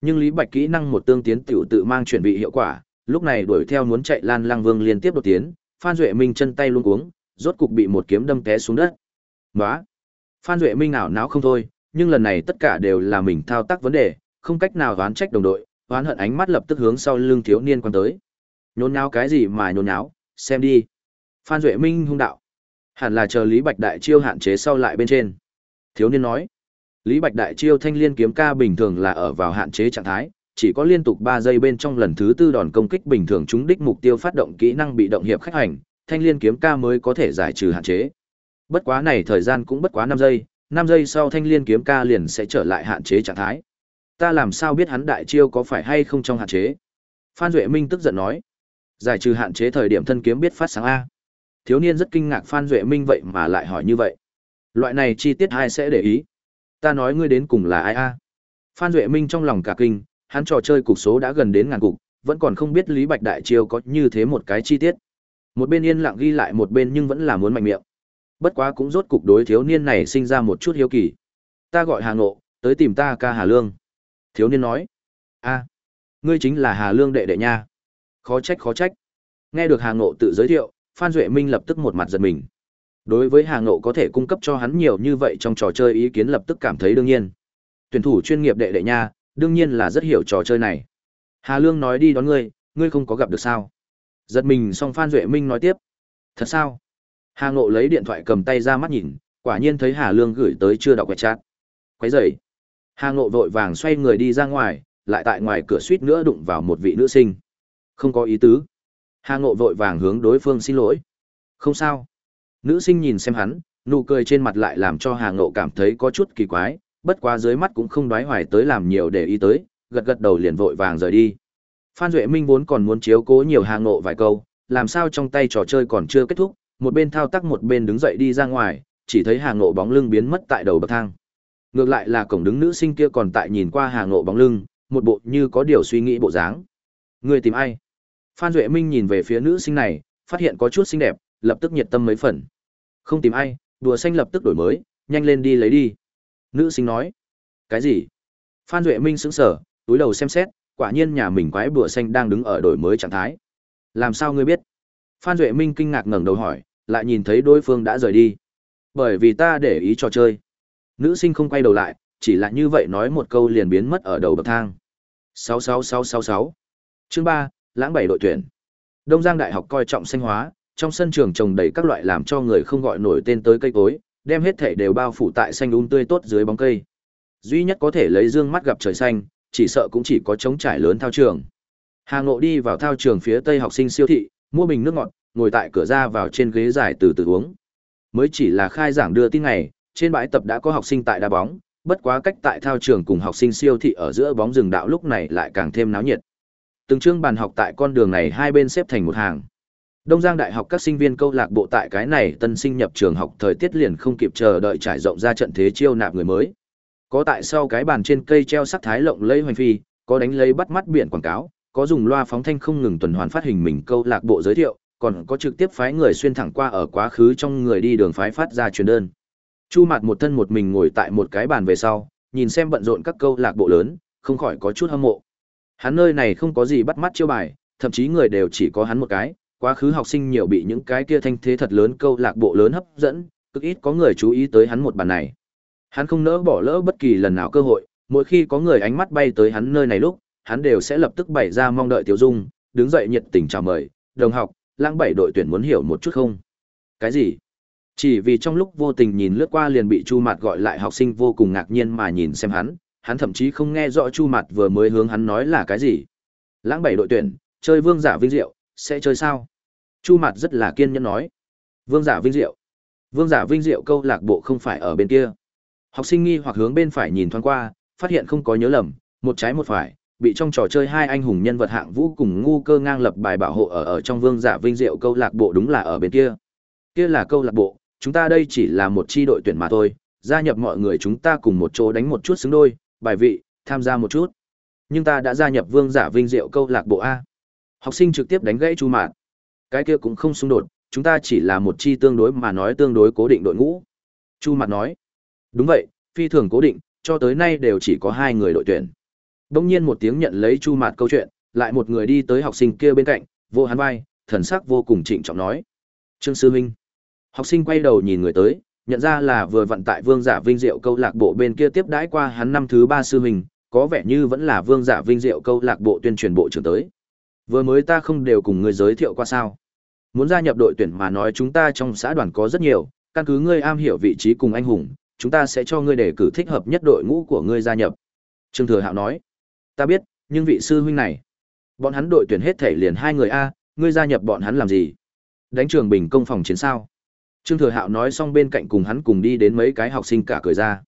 Nhưng Lý Bạch kỹ năng một tương tiến tiểu tự mang chuyển bị hiệu quả, lúc này đuổi theo muốn chạy Lan Lăng Vương liên tiếp đột tiến, Phan Duệ Minh chân tay luống cuống, rốt cục bị một kiếm đâm té xuống đất. Nóa. Phan Duệ Minh ảo não không thôi, nhưng lần này tất cả đều là mình thao tác vấn đề, không cách nào oán trách đồng đội, oán hận ánh mắt lập tức hướng sau lưng thiếu niên quan tới. Nhốn nháo cái gì mà nhốn nháo, xem đi. Phan Duệ Minh hung đạo. Hẳn là chờ Lý Bạch Đại chiêu hạn chế sau lại bên trên. Thiếu niên nói. Lý Bạch Đại chiêu thanh liên kiếm ca bình thường là ở vào hạn chế trạng thái, chỉ có liên tục 3 giây bên trong lần thứ tư đòn công kích bình thường trúng đích mục tiêu phát động kỹ năng bị động hiệp khách hành, thanh liên kiếm ca mới có thể giải trừ hạn chế. Bất quá này thời gian cũng bất quá 5 giây, 5 giây sau thanh liên kiếm ca liền sẽ trở lại hạn chế trạng thái. Ta làm sao biết hắn đại chiêu có phải hay không trong hạn chế? Phan Duệ Minh tức giận nói. Giải trừ hạn chế thời điểm thân kiếm biết phát sáng A. Thiếu niên rất kinh ngạc Phan Duệ Minh vậy mà lại hỏi như vậy. Loại này chi tiết ai sẽ để ý? Ta nói ngươi đến cùng là ai A? Phan Duệ Minh trong lòng cả kinh, hắn trò chơi cục số đã gần đến ngàn cục, vẫn còn không biết Lý Bạch Đại Chiêu có như thế một cái chi tiết. Một bên yên lặng ghi lại một bên nhưng vẫn là muốn mạnh miệng. Bất quá cũng rốt cục đối thiếu niên này sinh ra một chút hiếu kỳ. Ta gọi Hà Ngộ, tới tìm ta ca Hà Lương. Thiếu niên nói. a ngươi chính là Hà Lương đệ đệ nha. Khó trách khó trách. Nghe được Hà Ngộ tự giới thiệu, Phan Duệ Minh lập tức một mặt giật mình. Đối với Hà Ngộ có thể cung cấp cho hắn nhiều như vậy trong trò chơi ý kiến lập tức cảm thấy đương nhiên. Tuyển thủ chuyên nghiệp đệ đệ nha, đương nhiên là rất hiểu trò chơi này. Hà Lương nói đi đón ngươi, ngươi không có gặp được sao? Giật mình xong Phan Duệ Minh nói tiếp. Thật sao? Hà Ngộ lấy điện thoại cầm tay ra mắt nhìn, quả nhiên thấy Hà Lương gửi tới chưa đọc quẹt chát. Quấy rầy. Hà Ngộ vội vàng xoay người đi ra ngoài, lại tại ngoài cửa suýt nữa đụng vào một vị nữ sinh. Không có ý tứ. Hà Ngộ vội vàng hướng đối phương xin lỗi. Không sao. Nữ sinh nhìn xem hắn, nụ cười trên mặt lại làm cho Hà Ngộ cảm thấy có chút kỳ quái, bất quá dưới mắt cũng không đoái hoài tới làm nhiều để ý tới, gật gật đầu liền vội vàng rời đi. Phan Duệ Minh vốn còn muốn chiếu cố nhiều hàng Ngộ vài câu, làm sao trong tay trò chơi còn chưa kết thúc, một bên thao tác một bên đứng dậy đi ra ngoài, chỉ thấy hàng Ngộ bóng lưng biến mất tại đầu bậc thang. Ngược lại là cổng đứng nữ sinh kia còn tại nhìn qua hàng Ngộ bóng lưng, một bộ như có điều suy nghĩ bộ dáng. Người tìm ai? Phan Duệ Minh nhìn về phía nữ sinh này, phát hiện có chút xinh đẹp, lập tức nhiệt tâm mấy phần. Không tìm ai, đùa xanh lập tức đổi mới, nhanh lên đi lấy đi. Nữ sinh nói. Cái gì? Phan Duệ Minh sững sờ, túi đầu xem xét, quả nhiên nhà mình quái bùa xanh đang đứng ở đổi mới trạng thái. Làm sao ngươi biết? Phan Duệ Minh kinh ngạc ngẩng đầu hỏi, lại nhìn thấy đối phương đã rời đi. Bởi vì ta để ý trò chơi. Nữ sinh không quay đầu lại, chỉ là như vậy nói một câu liền biến mất ở đầu bậc thang. 66666 Chương 3, lãng bảy đội tuyển. Đông Giang Đại học coi trọng xanh hóa, trong sân trường trồng đầy các loại làm cho người không gọi nổi tên tới cây cối, đem hết thể đều bao phủ tại xanh um tươi tốt dưới bóng cây. Duy nhất có thể lấy dương mắt gặp trời xanh, chỉ sợ cũng chỉ có trống trải lớn thao trường. Hà Ngộ đi vào thao trường phía tây học sinh siêu thị, mua bình nước ngọt, ngồi tại cửa ra vào trên ghế dài từ từ uống. Mới chỉ là khai giảng đưa tin ngày, trên bãi tập đã có học sinh tại đá bóng, bất quá cách tại thao trường cùng học sinh siêu thị ở giữa bóng rừng đạo lúc này lại càng thêm náo nhiệt. Từng chương bàn học tại con đường này hai bên xếp thành một hàng. Đông Giang Đại học các sinh viên câu lạc bộ tại cái này tân sinh nhập trường học thời tiết liền không kịp chờ đợi trải rộng ra trận thế chiêu nạp người mới. Có tại sau cái bàn trên cây treo sắc thái lộng lẫy hoành phi, có đánh lấy bắt mắt biển quảng cáo, có dùng loa phóng thanh không ngừng tuần hoàn phát hình mình câu lạc bộ giới thiệu, còn có trực tiếp phái người xuyên thẳng qua ở quá khứ trong người đi đường phái phát ra truyền đơn. Chu Mạt một thân một mình ngồi tại một cái bàn về sau, nhìn xem bận rộn các câu lạc bộ lớn, không khỏi có chút hâm mộ. Hắn nơi này không có gì bắt mắt chiêu bài, thậm chí người đều chỉ có hắn một cái, quá khứ học sinh nhiều bị những cái kia thanh thế thật lớn câu lạc bộ lớn hấp dẫn, cực ít có người chú ý tới hắn một bàn này. Hắn không nỡ bỏ lỡ bất kỳ lần nào cơ hội, mỗi khi có người ánh mắt bay tới hắn nơi này lúc, hắn đều sẽ lập tức bày ra mong đợi Tiểu Dung, đứng dậy nhiệt tình chào mời, đồng học, lãng bảy đội tuyển muốn hiểu một chút không? Cái gì? Chỉ vì trong lúc vô tình nhìn lướt qua liền bị Chu Mạt gọi lại học sinh vô cùng ngạc nhiên mà nhìn xem hắn, hắn thậm chí không nghe rõ Chu Mạt vừa mới hướng hắn nói là cái gì. Lãng bảy đội tuyển, chơi vương giả vinh diệu, sẽ chơi sao? Chu Mạt rất là kiên nhẫn nói. Vương giả vinh diệu. Vương giả vinh diệu câu lạc bộ không phải ở bên kia. Học sinh nghi hoặc hướng bên phải nhìn thoáng qua, phát hiện không có nhớ lầm, một trái một phải, bị trong trò chơi hai anh hùng nhân vật hạng vũ cùng ngu cơ ngang lập bài bảo hộ ở ở trong vương giả vinh diệu câu lạc bộ đúng là ở bên kia. Kia là câu lạc bộ, chúng ta đây chỉ là một chi đội tuyển mà thôi, gia nhập mọi người chúng ta cùng một chỗ đánh một chút xứng đôi, bài vị, tham gia một chút. Nhưng ta đã gia nhập vương giả vinh diệu câu lạc bộ A. Học sinh trực tiếp đánh gãy Chu Mạn. Cái kia cũng không xung đột, chúng ta chỉ là một chi tương đối mà nói tương đối cố định đội ngũ. Chu mặt nói. Đúng vậy, phi thường cố định, cho tới nay đều chỉ có hai người đội tuyển. Đông nhiên một tiếng nhận lấy Chu Mạt câu chuyện, lại một người đi tới học sinh kia bên cạnh, vô hắn vai, thần sắc vô cùng trịnh trọng nói. Trương Sư Minh. Học sinh quay đầu nhìn người tới, nhận ra là vừa vận tại Vương Giả Vinh Diệu câu lạc bộ bên kia tiếp đãi qua hắn năm thứ ba sư huynh, có vẻ như vẫn là Vương Giả Vinh Diệu câu lạc bộ tuyên truyền bộ trưởng tới. Vừa mới ta không đều cùng người giới thiệu qua sao? Muốn gia nhập đội tuyển mà nói chúng ta trong xã đoàn có rất nhiều, căn cứ ngươi am hiểu vị trí cùng anh hùng, chúng ta sẽ cho ngươi đề cử thích hợp nhất đội ngũ của ngươi gia nhập. Trương Thừa Hạo nói, ta biết, nhưng vị sư huynh này, bọn hắn đội tuyển hết thể liền hai người a, ngươi gia nhập bọn hắn làm gì? Đánh trường bình công phòng chiến sao? Trương Thừa Hạo nói xong bên cạnh cùng hắn cùng đi đến mấy cái học sinh cả cười ra.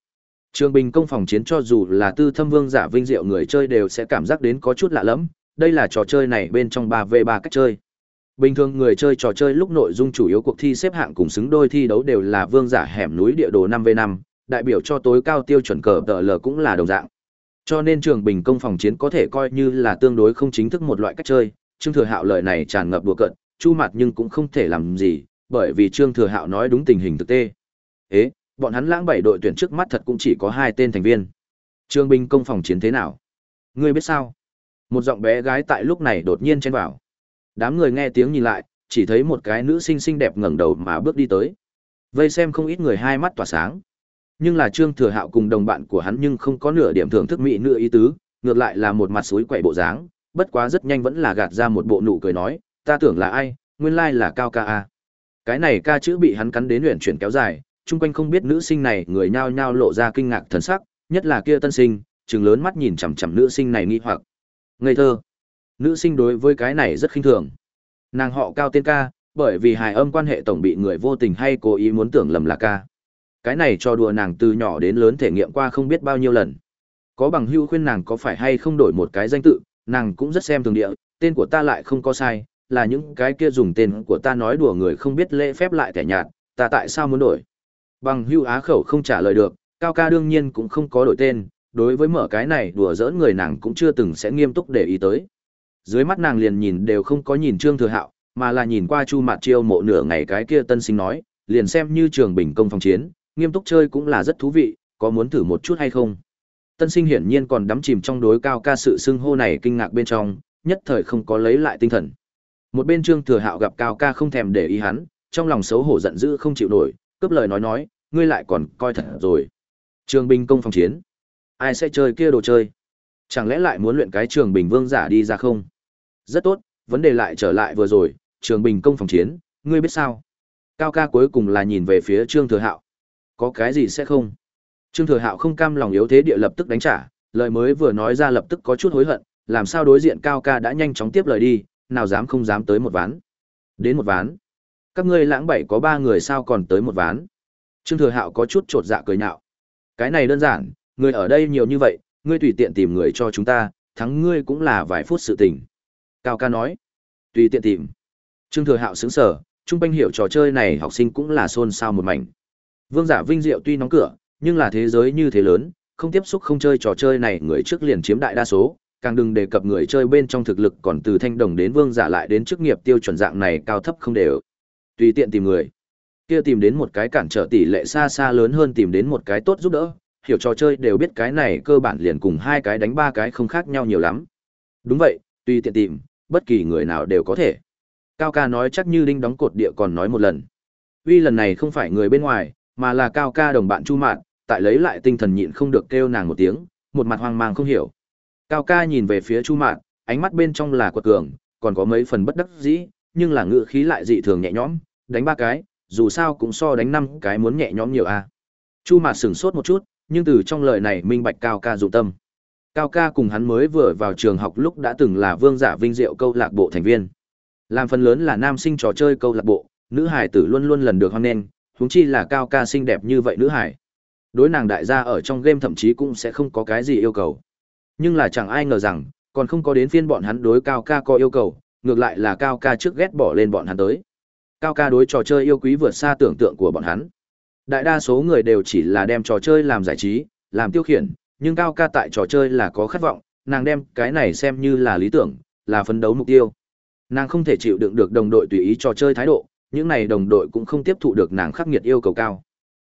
Trường Bình công phòng chiến cho dù là tư thâm vương giả vinh diệu người chơi đều sẽ cảm giác đến có chút lạ lẫm, đây là trò chơi này bên trong 3v3 cách chơi. Bình thường người chơi trò chơi lúc nội dung chủ yếu cuộc thi xếp hạng cùng xứng đôi thi đấu đều là vương giả hẻm núi địa đồ 5v5, đại biểu cho tối cao tiêu chuẩn cờ tờ L cũng là đồng dạng. Cho nên trường bình công phòng chiến có thể coi như là tương đối không chính thức một loại cách chơi, Trương Thừa Hạo lời này tràn ngập đùa cợt, chu mặt nhưng cũng không thể làm gì, bởi vì Trương Thừa Hạo nói đúng tình hình thực tế. Ế, bọn hắn lãng bảy đội tuyển trước mắt thật cũng chỉ có hai tên thành viên. Trương Bình công phòng chiến thế nào? Ngươi biết sao? Một giọng bé gái tại lúc này đột nhiên chen vào. Đám người nghe tiếng nhìn lại, chỉ thấy một cái nữ sinh xinh đẹp ngẩng đầu mà bước đi tới. Vây xem không ít người hai mắt tỏa sáng. Nhưng là Trương Thừa Hạo cùng đồng bạn của hắn nhưng không có nửa điểm thưởng thức mỹ nữ ý tứ, ngược lại là một mặt suối quậy bộ dáng, bất quá rất nhanh vẫn là gạt ra một bộ nụ cười nói, ta tưởng là ai, nguyên lai là Cao Ca a. Cái này ca chữ bị hắn cắn đến luyện chuyển kéo dài, chung quanh không biết nữ sinh này người nhao nhao lộ ra kinh ngạc thần sắc, nhất là kia tân sinh, trừng lớn mắt nhìn chằm chằm nữ sinh này nghi hoặc. Ngây thơ. Nữ sinh đối với cái này rất khinh thường. Nàng họ cao tên ca, bởi vì hài âm quan hệ tổng bị người vô tình hay cố ý muốn tưởng lầm là ca. Cái này cho đùa nàng từ nhỏ đến lớn thể nghiệm qua không biết bao nhiêu lần. Có bằng hưu khuyên nàng có phải hay không đổi một cái danh tự, nàng cũng rất xem thường địa, tên của ta lại không có sai, là những cái kia dùng tên của ta nói đùa người không biết lễ phép lại thẻ nhạt, ta tại sao muốn đổi. Bằng hưu á khẩu không trả lời được, cao ca đương nhiên cũng không có đổi tên, đối với mở cái này đùa giỡn người nàng cũng chưa từng sẽ nghiêm túc để ý tới. Dưới mắt nàng liền nhìn đều không có nhìn Trương Thừa Hạo, mà là nhìn qua Chu Mạt Chiêu mộ nửa ngày cái kia tân sinh nói, liền xem như trường bình công phòng chiến, nghiêm túc chơi cũng là rất thú vị, có muốn thử một chút hay không? Tân sinh hiển nhiên còn đắm chìm trong đối cao ca sự xưng hô này kinh ngạc bên trong, nhất thời không có lấy lại tinh thần. Một bên Trương Thừa Hạo gặp Cao Ca không thèm để ý hắn, trong lòng xấu hổ giận dữ không chịu nổi, cướp lời nói nói, ngươi lại còn coi thật rồi. Trường binh công phòng chiến, ai sẽ chơi kia đồ chơi? Chẳng lẽ lại muốn luyện cái Trường Bình Vương giả đi ra không? Rất tốt, vấn đề lại trở lại vừa rồi, Trường Bình công phòng chiến, ngươi biết sao? Cao Ca cuối cùng là nhìn về phía Trương Thừa Hạo. Có cái gì sẽ không? Trương Thừa Hạo không cam lòng yếu thế địa lập tức đánh trả, lời mới vừa nói ra lập tức có chút hối hận, làm sao đối diện Cao Ca đã nhanh chóng tiếp lời đi, nào dám không dám tới một ván. Đến một ván. Các ngươi lãng bảy có ba người sao còn tới một ván. Trương Thừa Hạo có chút trột dạ cười nhạo. Cái này đơn giản, người ở đây nhiều như vậy, ngươi tùy tiện tìm người cho chúng ta, thắng ngươi cũng là vài phút sự tình. Cao ca nói. Tùy tiện tìm. Trương Thừa Hạo sững sờ, trung quanh hiểu trò chơi này học sinh cũng là xôn xao một mảnh. Vương giả vinh diệu tuy nóng cửa, nhưng là thế giới như thế lớn, không tiếp xúc không chơi trò chơi này người trước liền chiếm đại đa số, càng đừng đề cập người chơi bên trong thực lực còn từ thanh đồng đến vương giả lại đến chức nghiệp tiêu chuẩn dạng này cao thấp không đều. Tùy tiện tìm người. Kia tìm đến một cái cản trở tỷ lệ xa xa lớn hơn tìm đến một cái tốt giúp đỡ, hiểu trò chơi đều biết cái này cơ bản liền cùng hai cái đánh ba cái không khác nhau nhiều lắm. Đúng vậy, tùy tiện tìm, bất kỳ người nào đều có thể. Cao ca nói chắc như đinh đóng cột địa còn nói một lần. Uy lần này không phải người bên ngoài, mà là cao ca đồng bạn Chu Mạn, tại lấy lại tinh thần nhịn không được kêu nàng một tiếng, một mặt hoang mang không hiểu. Cao ca nhìn về phía Chu Mạn, ánh mắt bên trong là quật cường, còn có mấy phần bất đắc dĩ, nhưng là ngựa khí lại dị thường nhẹ nhõm, đánh ba cái, dù sao cũng so đánh năm cái muốn nhẹ nhõm nhiều a. Chu Mạn sửng sốt một chút, nhưng từ trong lời này minh bạch Cao ca dụng tâm. Cao ca cùng hắn mới vừa vào trường học lúc đã từng là vương giả vinh diệu câu lạc bộ thành viên. Làm phần lớn là nam sinh trò chơi câu lạc bộ, nữ hải tử luôn luôn lần được hoan nghênh, huống chi là Cao ca xinh đẹp như vậy nữ hải. Đối nàng đại gia ở trong game thậm chí cũng sẽ không có cái gì yêu cầu. Nhưng là chẳng ai ngờ rằng, còn không có đến phiên bọn hắn đối Cao ca có yêu cầu, ngược lại là Cao ca trước ghét bỏ lên bọn hắn tới. Cao ca đối trò chơi yêu quý vượt xa tưởng tượng của bọn hắn. Đại đa số người đều chỉ là đem trò chơi làm giải trí, làm tiêu khiển, nhưng Cao ca tại trò chơi là có khát vọng, nàng đem cái này xem như là lý tưởng, là phấn đấu mục tiêu. Nàng không thể chịu đựng được đồng đội tùy ý trò chơi thái độ, những này đồng đội cũng không tiếp thụ được nàng khắc nghiệt yêu cầu cao.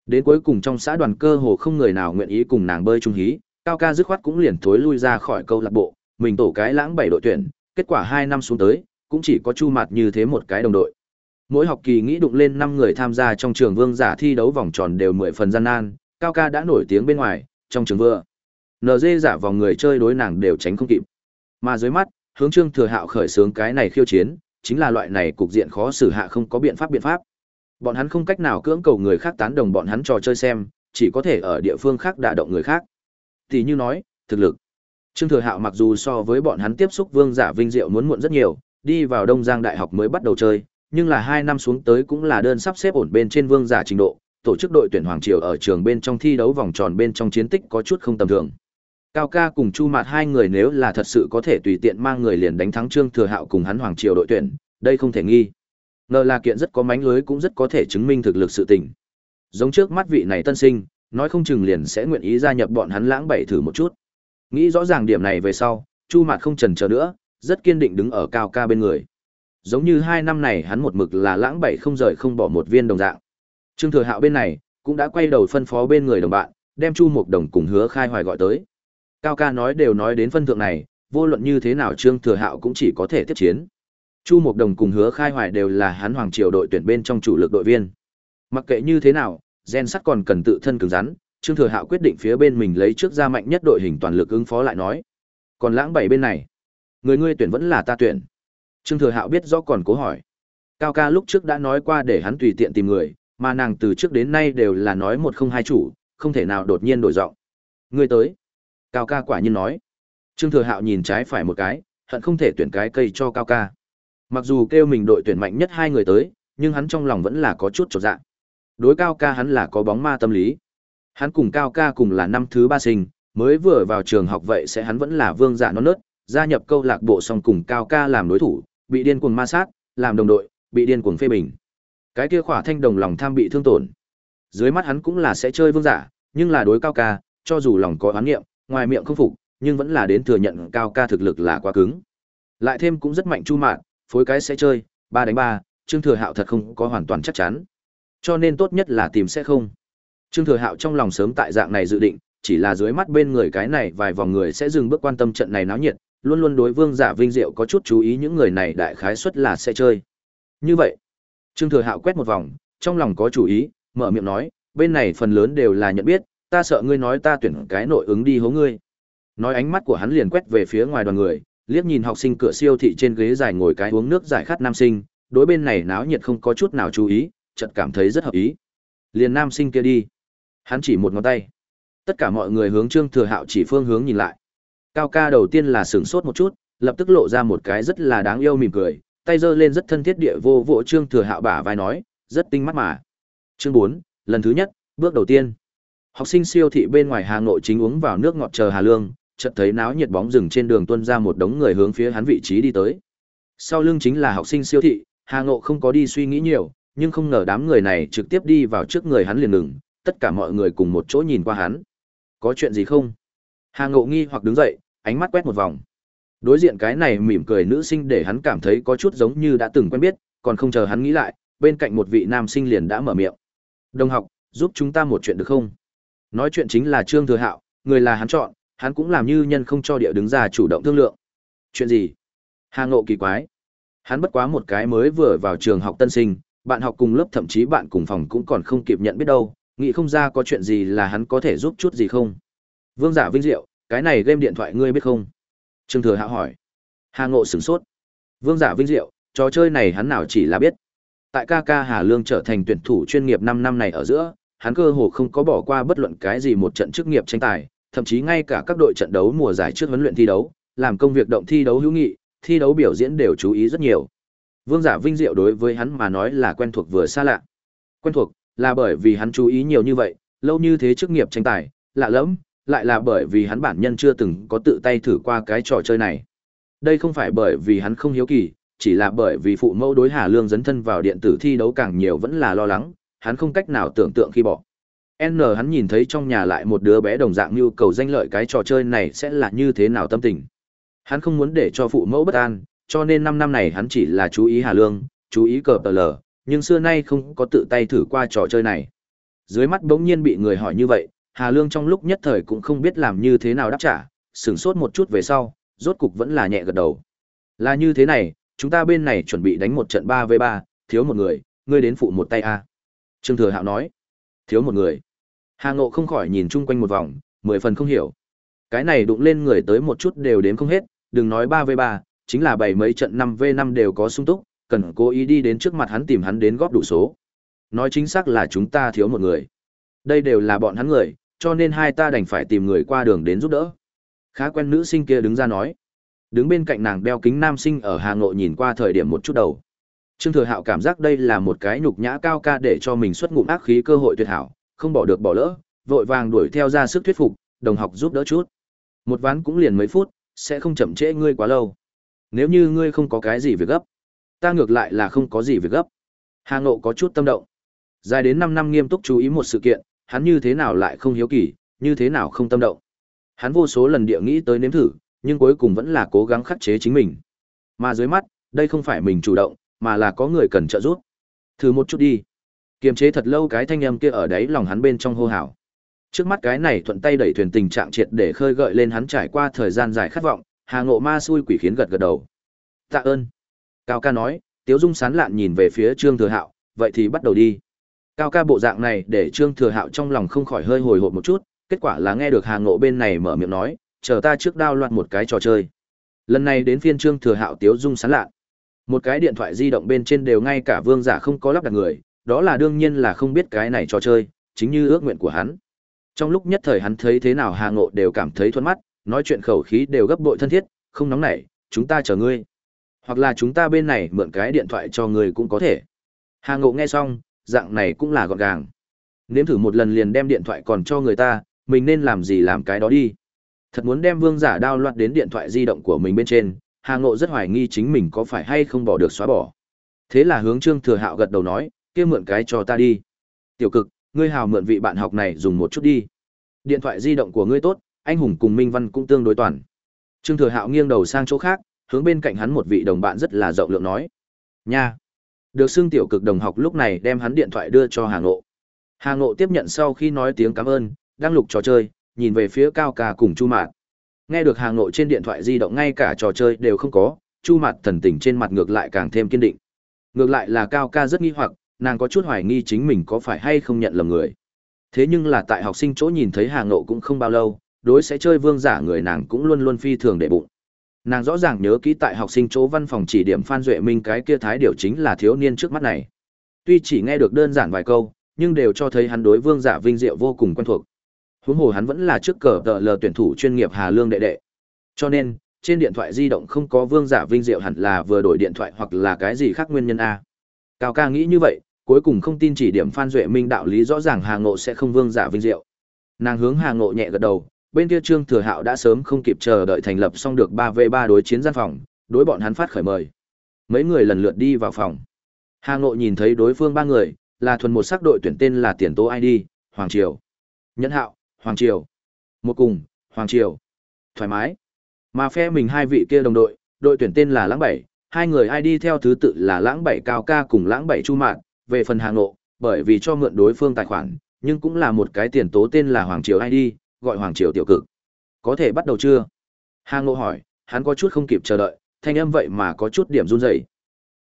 Đến cuối cùng trong xã đoàn cơ hồ không người nào nguyện ý cùng nàng bơi chung hí, Cao ca dứt khoát cũng liền thối lui ra khỏi câu lạc bộ, mình tổ cái lãng bảy đội tuyển, kết quả hai năm xuống tới, cũng chỉ có Chu Mạt như thế một cái đồng đội. Mỗi học kỳ nghĩ đụng lên năm người tham gia trong trường vương giả thi đấu vòng tròn đều mười phần gian nan, Cao ca đã nổi tiếng bên ngoài, trong trường vừa. NG giả vòng người chơi đối nàng đều tránh không kịp. Mà dưới mắt, hướng Trương Thừa Hạo khởi xướng cái này khiêu chiến, chính là loại này cục diện khó xử hạ không có biện pháp biện pháp. Bọn hắn không cách nào cưỡng cầu người khác tán đồng bọn hắn trò chơi xem, chỉ có thể ở địa phương khác đả động người khác. Tỷ như nói, thực lực. Trương Thừa Hạo mặc dù so với bọn hắn tiếp xúc vương giả vinh diệu muốn muộn rất nhiều, đi vào Đông Giang Đại học mới bắt đầu chơi, nhưng là hai năm xuống tới cũng là đơn sắp xếp ổn bên trên vương giả trình độ, tổ chức đội tuyển Hoàng Triều ở trường bên trong thi đấu vòng tròn bên trong chiến tích có chút không tầm thường. Cao ca cùng Chu Mạt hai người nếu là thật sự có thể tùy tiện mang người liền đánh thắng Trương Thừa Hạo cùng hắn Hoàng Triều đội tuyển, đây không thể nghi. Ngờ là kiện rất có mánh lưới cũng rất có thể chứng minh thực lực sự tình. Giống trước mắt vị này tân sinh, nói không chừng liền sẽ nguyện ý gia nhập bọn hắn lãng bảy thử một chút. Nghĩ rõ ràng điểm này về sau, Chu Mạt không chần chờ nữa, rất kiên định đứng ở Cao ca bên người. Giống như hai năm này hắn một mực là lãng bảy không rời không bỏ một viên đồng dạng. Trương Thừa Hạo bên này cũng đã quay đầu phân phó bên người đồng bạn, đem Chu Mục Đồng cùng Hứa Khai Hoài gọi tới. Cao ca nói đều nói đến phân thượng này, vô luận như thế nào Trương Thừa Hạo cũng chỉ có thể tiếp chiến. Chu Mộc Đồng cùng Hứa Khai Hoài đều là hắn hoàng triều đội tuyển bên trong chủ lực đội viên. Mặc kệ như thế nào, gen sắt còn cần tự thân cứng rắn, Trương Thừa Hạo quyết định phía bên mình lấy trước ra mạnh nhất đội hình toàn lực ứng phó lại nói. Còn lãng bảy bên này, người ngươi tuyển vẫn là ta tuyển. Trương Thừa Hạo biết rõ còn cố hỏi. Cao ca lúc trước đã nói qua để hắn tùy tiện tìm người, mà nàng từ trước đến nay đều là nói một không hai chủ, không thể nào đột nhiên đổi giọng. Người tới. Cao ca quả nhiên nói. Trương Thừa Hạo nhìn trái phải một cái, hận không thể tuyển cái cây cho Cao ca. Mặc dù kêu mình đội tuyển mạnh nhất hai người tới, nhưng hắn trong lòng vẫn là có chút chột dạ. Đối Cao ca hắn là có bóng ma tâm lý. Hắn cùng Cao ca cùng là năm thứ ba sinh, mới vừa vào trường học vậy sẽ hắn vẫn là vương giả non nớt, gia nhập câu lạc bộ xong cùng Cao ca làm đối thủ, bị điên cuồng ma sát, làm đồng đội, bị điên cuồng phê bình. Cái kia khỏa thanh đồng lòng tham bị thương tổn. Dưới mắt hắn cũng là sẽ chơi vương giả, nhưng là đối Cao ca, cho dù lòng có oán nghiệm, ngoài miệng không phục, nhưng vẫn là đến thừa nhận Cao ca thực lực là quá cứng. Lại thêm cũng rất mạnh chu mạn, phối cái sẽ chơi, ba đánh ba, Trương Thừa Hạo thật không có hoàn toàn chắc chắn. Cho nên tốt nhất là tìm sẽ không. Trương Thừa Hạo trong lòng sớm tại dạng này dự định, chỉ là dưới mắt bên người cái này vài vòng người sẽ dừng bước quan tâm trận này náo nhiệt, luôn luôn đối Vương Giả Vinh Diệu có chút chú ý những người này đại khái suất là sẽ chơi. Như vậy, Trương Thừa Hạo quét một vòng, trong lòng có chủ ý, mở miệng nói, bên này phần lớn đều là nhận biết, ta sợ ngươi nói ta tuyển cái nội ứng đi hố ngươi. Nói ánh mắt của hắn liền quét về phía ngoài đoàn người, liếc nhìn học sinh cửa siêu thị trên ghế dài ngồi cái uống nước giải khát nam sinh, đối bên này náo nhiệt không có chút nào chú ý, chợt cảm thấy rất hợp ý. Liền nam sinh kia đi. Hắn chỉ một ngón tay. Tất cả mọi người hướng Trương Thừa Hạo chỉ phương hướng nhìn lại. Cao ca đầu tiên là sửng sốt một chút, lập tức lộ ra một cái rất là đáng yêu mỉm cười, tay giơ lên rất thân thiết địa vô vỗ Trương Thừa Hạo bả vai nói, rất tinh mắt mà. Chương 4, lần thứ nhất, bước đầu tiên. Học sinh siêu thị bên ngoài Hà Nội chính uống vào nước ngọt chờ Hà Lương, chợt thấy náo nhiệt bóng rừng trên đường tuân ra một đống người hướng phía hắn vị trí đi tới. Sau lưng chính là học sinh siêu thị, Hà Ngộ không có đi suy nghĩ nhiều, nhưng không ngờ đám người này trực tiếp đi vào trước người hắn liền ngừng, tất cả mọi người cùng một chỗ nhìn qua hắn. Có chuyện gì không? Hà Ngộ nghi hoặc đứng dậy, ánh mắt quét một vòng. Đối diện cái này mỉm cười nữ sinh để hắn cảm thấy có chút giống như đã từng quen biết, còn không chờ hắn nghĩ lại, bên cạnh một vị nam sinh liền đã mở miệng. Đồng học, giúp chúng ta một chuyện được không? Nói chuyện chính là Trương Thừa Hạo, người là hắn chọn, hắn cũng làm như nhân không cho địa đứng ra chủ động thương lượng. Chuyện gì? Hà Ngộ kỳ quái. Hắn bất quá một cái mới vừa vào trường học tân sinh, bạn học cùng lớp thậm chí bạn cùng phòng cũng còn không kịp nhận biết đâu, nghĩ không ra có chuyện gì là hắn có thể giúp chút gì không. Vương giả vinh diệu, cái này game điện thoại ngươi biết không? Trương Thừa Hạ hỏi. Hà Ngộ sửng sốt. Vương giả vinh diệu, trò chơi này hắn nào chỉ là biết. Tại ca ca Hà Lương trở thành tuyển thủ chuyên nghiệp năm năm này ở giữa, hắn cơ hồ không có bỏ qua bất luận cái gì một trận chức nghiệp tranh tài, thậm chí ngay cả các đội trận đấu mùa giải trước huấn luyện thi đấu, làm công việc động thi đấu hữu nghị, thi đấu biểu diễn đều chú ý rất nhiều. Vương giả vinh diệu đối với hắn mà nói là quen thuộc vừa xa lạ. Quen thuộc là bởi vì hắn chú ý nhiều như vậy, lâu như thế chức nghiệp tranh tài, lạ lẫm, lại là bởi vì hắn bản nhân chưa từng có tự tay thử qua cái trò chơi này. Đây không phải bởi vì hắn không hiếu kỳ, chỉ là bởi vì phụ mẫu đối Hà Lương dấn thân vào điện tử thi đấu càng nhiều vẫn là lo lắng, hắn không cách nào tưởng tượng khi bỏ. N hắn nhìn thấy trong nhà lại một đứa bé đồng dạng nhu cầu danh lợi cái trò chơi này sẽ là như thế nào tâm tình. Hắn không muốn để cho phụ mẫu bất an, cho nên 5 năm này hắn chỉ là chú ý Hà Lương, chú ý cờ tờ lờ, nhưng xưa nay không có tự tay thử qua trò chơi này. Dưới mắt bỗng nhiên bị người hỏi như vậy, Hà Lương trong lúc nhất thời cũng không biết làm như thế nào đáp trả, sửng sốt một chút về sau, rốt cục vẫn là nhẹ gật đầu. Là như thế này, chúng ta bên này chuẩn bị đánh một trận 3v3, thiếu một người, ngươi đến phụ một tay a. Trương Thừa Hạo nói, thiếu một người. Hà Ngộ không khỏi nhìn chung quanh một vòng, mười phần không hiểu. Cái này đụng lên người tới một chút đều đếm không hết, đừng nói 3v3, chính là bảy mấy trận 5v5 đều có sung túc, cần cố ý đi đến trước mặt hắn tìm hắn đến góp đủ số. Nói chính xác là chúng ta thiếu một người. Đây đều là bọn hắn người, cho nên hai ta đành phải tìm người qua đường đến giúp đỡ. Khá quen nữ sinh kia đứng ra nói. Đứng bên cạnh nàng đeo kính nam sinh ở Hà Ngộ nhìn qua thời điểm một chút đầu. Trương Thừa Hạo cảm giác đây là một cái nhục nhã cao ca để cho mình xuất ngụm ác khí cơ hội tuyệt hảo, không bỏ được bỏ lỡ, vội vàng đuổi theo ra sức thuyết phục, đồng học giúp đỡ chút. Một ván cũng liền mấy phút, sẽ không chậm trễ ngươi quá lâu. Nếu như ngươi không có cái gì việc gấp, ta ngược lại là không có gì việc gấp. Hà Ngộ có chút tâm động. Dài đến 5 năm nghiêm túc chú ý một sự kiện, hắn như thế nào lại không hiếu kỳ, như thế nào không tâm động. Hắn vô số lần địa nghĩ tới nếm thử, nhưng cuối cùng vẫn là cố gắng khắc chế chính mình. Mà dưới mắt, đây không phải mình chủ động, mà là có người cần trợ giúp. Thử một chút đi. Kiềm chế thật lâu cái thanh âm kia ở đấy lòng hắn bên trong hô hào. Trước mắt cái này thuận tay đẩy thuyền tình trạng triệt để khơi gợi lên hắn trải qua thời gian dài khát vọng, Hà Ngộ Ma xui quỷ khiến gật gật đầu. Tạ ơn. Cao ca nói, Tiếu Dung sán lạn nhìn về phía Trương Thừa Hạo, vậy thì bắt đầu đi. Cao ca bộ dạng này để Trương Thừa Hạo trong lòng không khỏi hơi hồi hộp một chút, kết quả là nghe được Hà Ngộ bên này mở miệng nói, chờ ta trước đao loạn một cái trò chơi. Lần này đến phiên Trương Thừa Hạo Tiếu Dung sán lạn. Một cái điện thoại di động bên trên đều ngay cả vương giả không có lắp đặt người, đó là đương nhiên là không biết cái này trò chơi, chính như ước nguyện của hắn. Trong lúc nhất thời hắn thấy thế nào Hà Ngộ đều cảm thấy thuận mắt, nói chuyện khẩu khí đều gấp bội thân thiết, không nóng nảy, chúng ta chờ ngươi. Hoặc là chúng ta bên này mượn cái điện thoại cho ngươi cũng có thể. Hà Ngộ nghe xong, dạng này cũng là gọn gàng. Nếm thử một lần liền đem điện thoại còn cho người ta, mình nên làm gì làm cái đó đi. Thật muốn đem vương giả đao loạt đến điện thoại di động của mình bên trên, Hà Ngộ rất hoài nghi chính mình có phải hay không bỏ được xóa bỏ. Thế là hướng Trương Thừa Hạo gật đầu nói, kia mượn cái cho ta đi. Tiểu cực, ngươi hào mượn vị bạn học này dùng một chút đi. Điện thoại di động của ngươi tốt, anh hùng cùng Minh Văn cũng tương đối toàn. Trương Thừa Hạo nghiêng đầu sang chỗ khác, hướng bên cạnh hắn một vị đồng bạn rất là rộng lượng nói. Nha! Được xưng tiểu cực đồng học lúc này đem hắn điện thoại đưa cho Hà Ngộ. Hà Ngộ tiếp nhận sau khi nói tiếng cảm ơn, đang lục trò chơi, nhìn về phía Cao Ca cùng Chu Mạt. Nghe được Hà Ngộ trên điện thoại di động ngay cả trò chơi đều không có, Chu Mạt thần tình trên mặt ngược lại càng thêm kiên định. Ngược lại là Cao Ca rất nghi hoặc, nàng có chút hoài nghi chính mình có phải hay không nhận lầm người. Thế nhưng là tại học sinh chỗ nhìn thấy Hà Ngộ cũng không bao lâu, đối sẽ chơi vương giả người nàng cũng luôn luôn phi thường để bụng. Nàng rõ ràng nhớ kỹ tại học sinh chỗ văn phòng chỉ điểm Phan Duệ Minh cái kia thái điều chính là thiếu niên trước mắt này. Tuy chỉ nghe được đơn giản vài câu, nhưng đều cho thấy hắn đối vương giả vinh diệu vô cùng quen thuộc. Huống hồ hắn vẫn là trước cờ tờ lờ tuyển thủ chuyên nghiệp Hà Lương đệ đệ. Cho nên, trên điện thoại di động không có vương giả vinh diệu hẳn là vừa đổi điện thoại hoặc là cái gì khác nguyên nhân a. Cao ca nghĩ như vậy, cuối cùng không tin chỉ điểm Phan Duệ Minh đạo lý rõ ràng Hà Ngộ sẽ không vương giả vinh diệu. Nàng hướng Hà Ngộ nhẹ gật đầu, bên kia Trương Thừa Hạo đã sớm không kịp chờ đợi thành lập xong được ba v ba đối chiến gian phòng, đối bọn hắn phát khởi mời. Mấy người lần lượt đi vào phòng. Hà Ngộ nhìn thấy đối phương ba người, là thuần một sắc đội tuyển tên là Tiền Tố ID, Hoàng Triều. Nhẫn Hạo, Hoàng Triều. Một cùng, Hoàng Triều. Thoải mái. Mà phe mình hai vị kia đồng đội, đội tuyển tên là Lãng Bảy, hai người ID theo thứ tự là Lãng Bảy Cao Ca cùng Lãng Bảy Chu Mạn, về phần Hà Ngộ, bởi vì cho mượn đối phương tài khoản, nhưng cũng là một cái tiền tố tên là Hoàng Triều ID, gọi Hoàng Triều tiểu cực. Có thể bắt đầu chưa? Hà Ngộ hỏi, hắn có chút không kịp chờ đợi, thanh âm vậy mà có chút điểm run rẩy.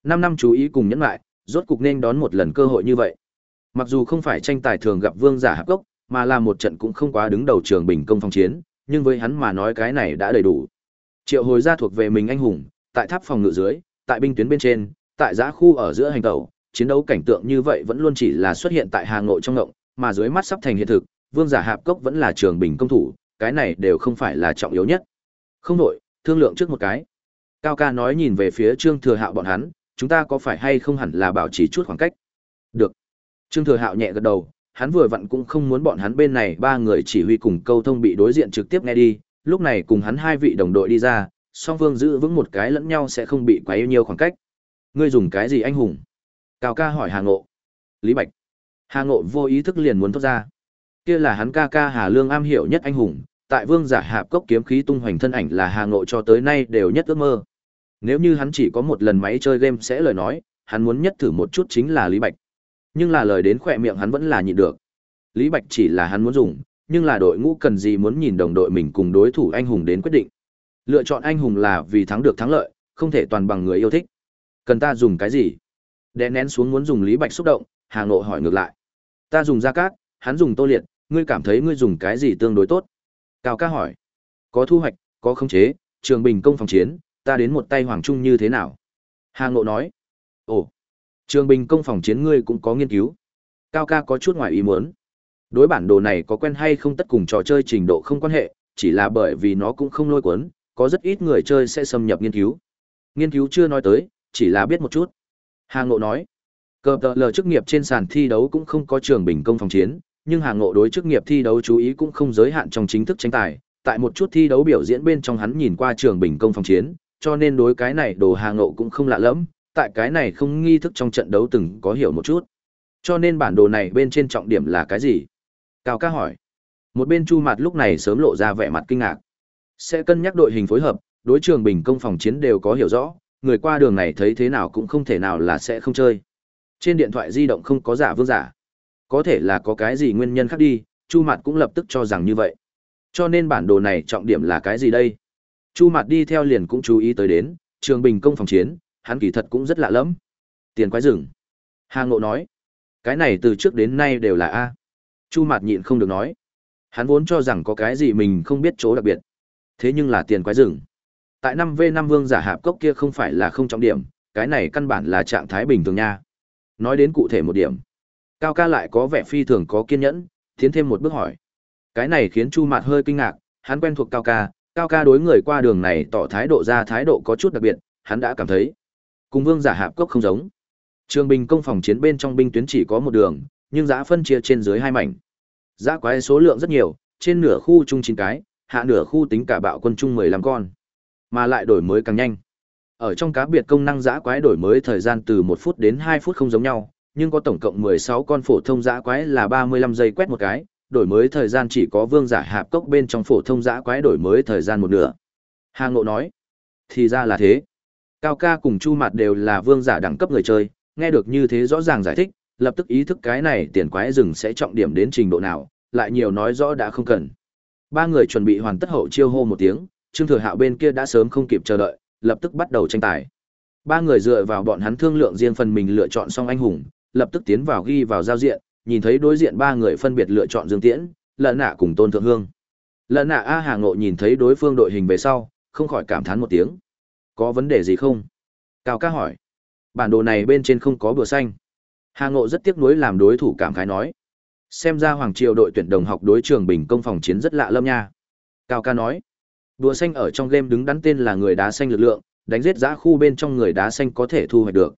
Năm năm chú ý cùng nhẫn lại, rốt cục nên đón một lần cơ hội như vậy. Mặc dù không phải tranh tài thường gặp vương giả hạp gốc, mà là một trận cũng không quá đứng đầu trường bình công phong chiến, nhưng với hắn mà nói cái này đã đầy đủ. Triệu hồi gia thuộc về mình anh hùng, tại tháp phòng ngự dưới, tại binh tuyến bên trên, tại giã khu ở giữa hành tẩu, chiến đấu cảnh tượng như vậy vẫn luôn chỉ là xuất hiện tại Hà Ngộ trong ngộng, mà dưới mắt sắp thành hiện thực, Vương Giả Hạp Cốc vẫn là trường bình công thủ, cái này đều không phải là trọng yếu nhất. Không đổi, thương lượng trước một cái. Cao ca nói nhìn về phía Trương Thừa Hạo bọn hắn, chúng ta có phải hay không hẳn là bảo trì chút khoảng cách. Được. Trương Thừa Hạo nhẹ gật đầu, hắn vừa vặn cũng không muốn bọn hắn bên này ba người chỉ huy cùng câu thông bị đối diện trực tiếp nghe đi, lúc này cùng hắn hai vị đồng đội đi ra, song phương giữ vững một cái lẫn nhau sẽ không bị quá yêu nhiều khoảng cách. Ngươi dùng cái gì anh hùng? Cao ca hỏi Hà Ngộ. Lý Bạch. Hà Ngộ vô ý thức liền muốn thốt ra. Kia là hắn ca ca Hà Lương am hiểu nhất anh hùng, tại Vương Giả Hạp cốc kiếm khí tung hoành thân ảnh là Hà Ngộ cho tới nay đều nhất ước mơ. Nếu như hắn chỉ có một lần máy chơi game sẽ lời nói, hắn muốn nhất thử một chút chính là Lý Bạch. Nhưng là lời đến khỏe miệng hắn vẫn là nhịn được. Lý Bạch chỉ là hắn muốn dùng, nhưng là đội ngũ cần gì muốn nhìn đồng đội mình cùng đối thủ anh hùng đến quyết định. Lựa chọn anh hùng là vì thắng được thắng lợi, không thể toàn bằng người yêu thích. Cần ta dùng cái gì? Đè nén xuống muốn dùng Lý Bạch xúc động, Hà Ngộ hỏi ngược lại. Ta dùng Gia Cát, hắn dùng Tô Liệt, ngươi cảm thấy ngươi dùng cái gì tương đối tốt? Cao ca hỏi. Có thu hoạch, có khống chế, trường bình công phòng chiến, ta đến một tay hoàng trung như thế nào? Hà Ngộ nói. Ồ, trường bình công phòng chiến ngươi cũng có nghiên cứu. Cao ca có chút ngoài ý muốn. Đối bản đồ này có quen hay không tất cùng trò chơi trình độ không quan hệ, chỉ là bởi vì nó cũng không lôi cuốn, có rất ít người chơi sẽ xâm nhập nghiên cứu. Nghiên cứu chưa nói tới, chỉ là biết một chút. Hà Ngộ nói, cờ tờ lờ chức nghiệp trên sàn thi đấu cũng không có trường bình công phòng chiến, nhưng Hà Ngộ đối chức nghiệp thi đấu chú ý cũng không giới hạn trong chính thức tranh tài. Tại một chút thi đấu biểu diễn bên trong hắn nhìn qua trường bình công phòng chiến, cho nên đối cái này đồ Hà Ngộ cũng không lạ lắm, tại cái này không nghi thức trong trận đấu từng có hiểu một chút. Cho nên bản đồ này bên trên trọng điểm là cái gì? Cao ca hỏi. Một bên Chu Mạt lúc này sớm lộ ra vẻ mặt kinh ngạc. Sẽ cân nhắc đội hình phối hợp, đối trường bình công phòng chiến đều có hiểu rõ, người qua đường này thấy thế nào cũng không thể nào là sẽ không chơi. Trên điện thoại di động không có giả vương giả. Có thể là có cái gì nguyên nhân khác đi, Chu Mạt cũng lập tức cho rằng như vậy. Cho nên bản đồ này trọng điểm là cái gì đây? Chu Mạt đi theo liền cũng chú ý tới đến, trường bình công phòng chiến, hắn kỳ thật cũng rất lạ lẫm. Tiền quái rừng. Hà Ngộ nói, cái này từ trước đến nay đều là A. Chu Mạt nhịn không được nói. Hắn vốn cho rằng có cái gì mình không biết chỗ đặc biệt. Thế nhưng là tiền quái rừng. Tại năm v năm vương giả hạp cốc kia không phải là không trọng điểm, cái này căn bản là trạng thái bình thường nha. Nói đến cụ thể một điểm. Cao ca lại có vẻ phi thường có kiên nhẫn, tiến thêm một bước hỏi. Cái này khiến Chu Mạt hơi kinh ngạc, hắn quen thuộc Cao ca, Cao ca đối người qua đường này tỏ thái độ ra thái độ có chút đặc biệt, hắn đã cảm thấy. Cùng vương giả hạp cốc không giống. Trường bình công phòng chiến bên trong binh tuyến chỉ có một đường, nhưng giã phân chia trên dưới hai mảnh. Giã quái số lượng rất nhiều, trên nửa khu chung chín cái, hạ nửa khu tính cả bạo quân chung 15 con. Mà lại đổi mới càng nhanh. Ở trong cá biệt công năng giã quái đổi mới thời gian từ 1 phút đến 2 phút không giống nhau, nhưng có tổng cộng 16 con phổ thông dã quái là 35 giây quét một cái, đổi mới thời gian chỉ có vương giả hạp cốc bên trong phổ thông dã quái đổi mới thời gian một nửa. Hà Ngộ nói, thì ra là thế. Cao ca cùng Chu Mạt đều là vương giả đẳng cấp người chơi, nghe được như thế rõ ràng giải thích, lập tức ý thức cái này tiền quái rừng sẽ trọng điểm đến trình độ nào, lại nhiều nói rõ đã không cần. Ba người chuẩn bị hoàn tất hậu chiêu hô một tiếng, Trương Thừa Hạo bên kia đã sớm không kịp chờ đợi, lập tức bắt đầu tranh tài. Ba người dựa vào bọn hắn thương lượng riêng phần mình lựa chọn xong anh hùng, lập tức tiến vào ghi vào giao diện, nhìn thấy đối diện ba người phân biệt lựa chọn Dương Tiễn, Lợn Nạ cùng Tôn Thượng Hương. Lợn Nạ A Hà Ngộ nhìn thấy đối phương đội hình về sau, không khỏi cảm thán một tiếng. Có vấn đề gì không? Cao ca hỏi. Bản đồ này bên trên không có bừa xanh. Hà Ngộ rất tiếc nuối làm đối thủ cảm khái nói. Xem ra Hoàng Triều đội tuyển đồng học đối trường bình công phòng chiến rất lạ lâm nha. Cao ca nói. Đùa xanh ở trong game đứng đắn tên là người đá xanh lực lượng, đánh giết giã khu bên trong người đá xanh có thể thu hoạch được.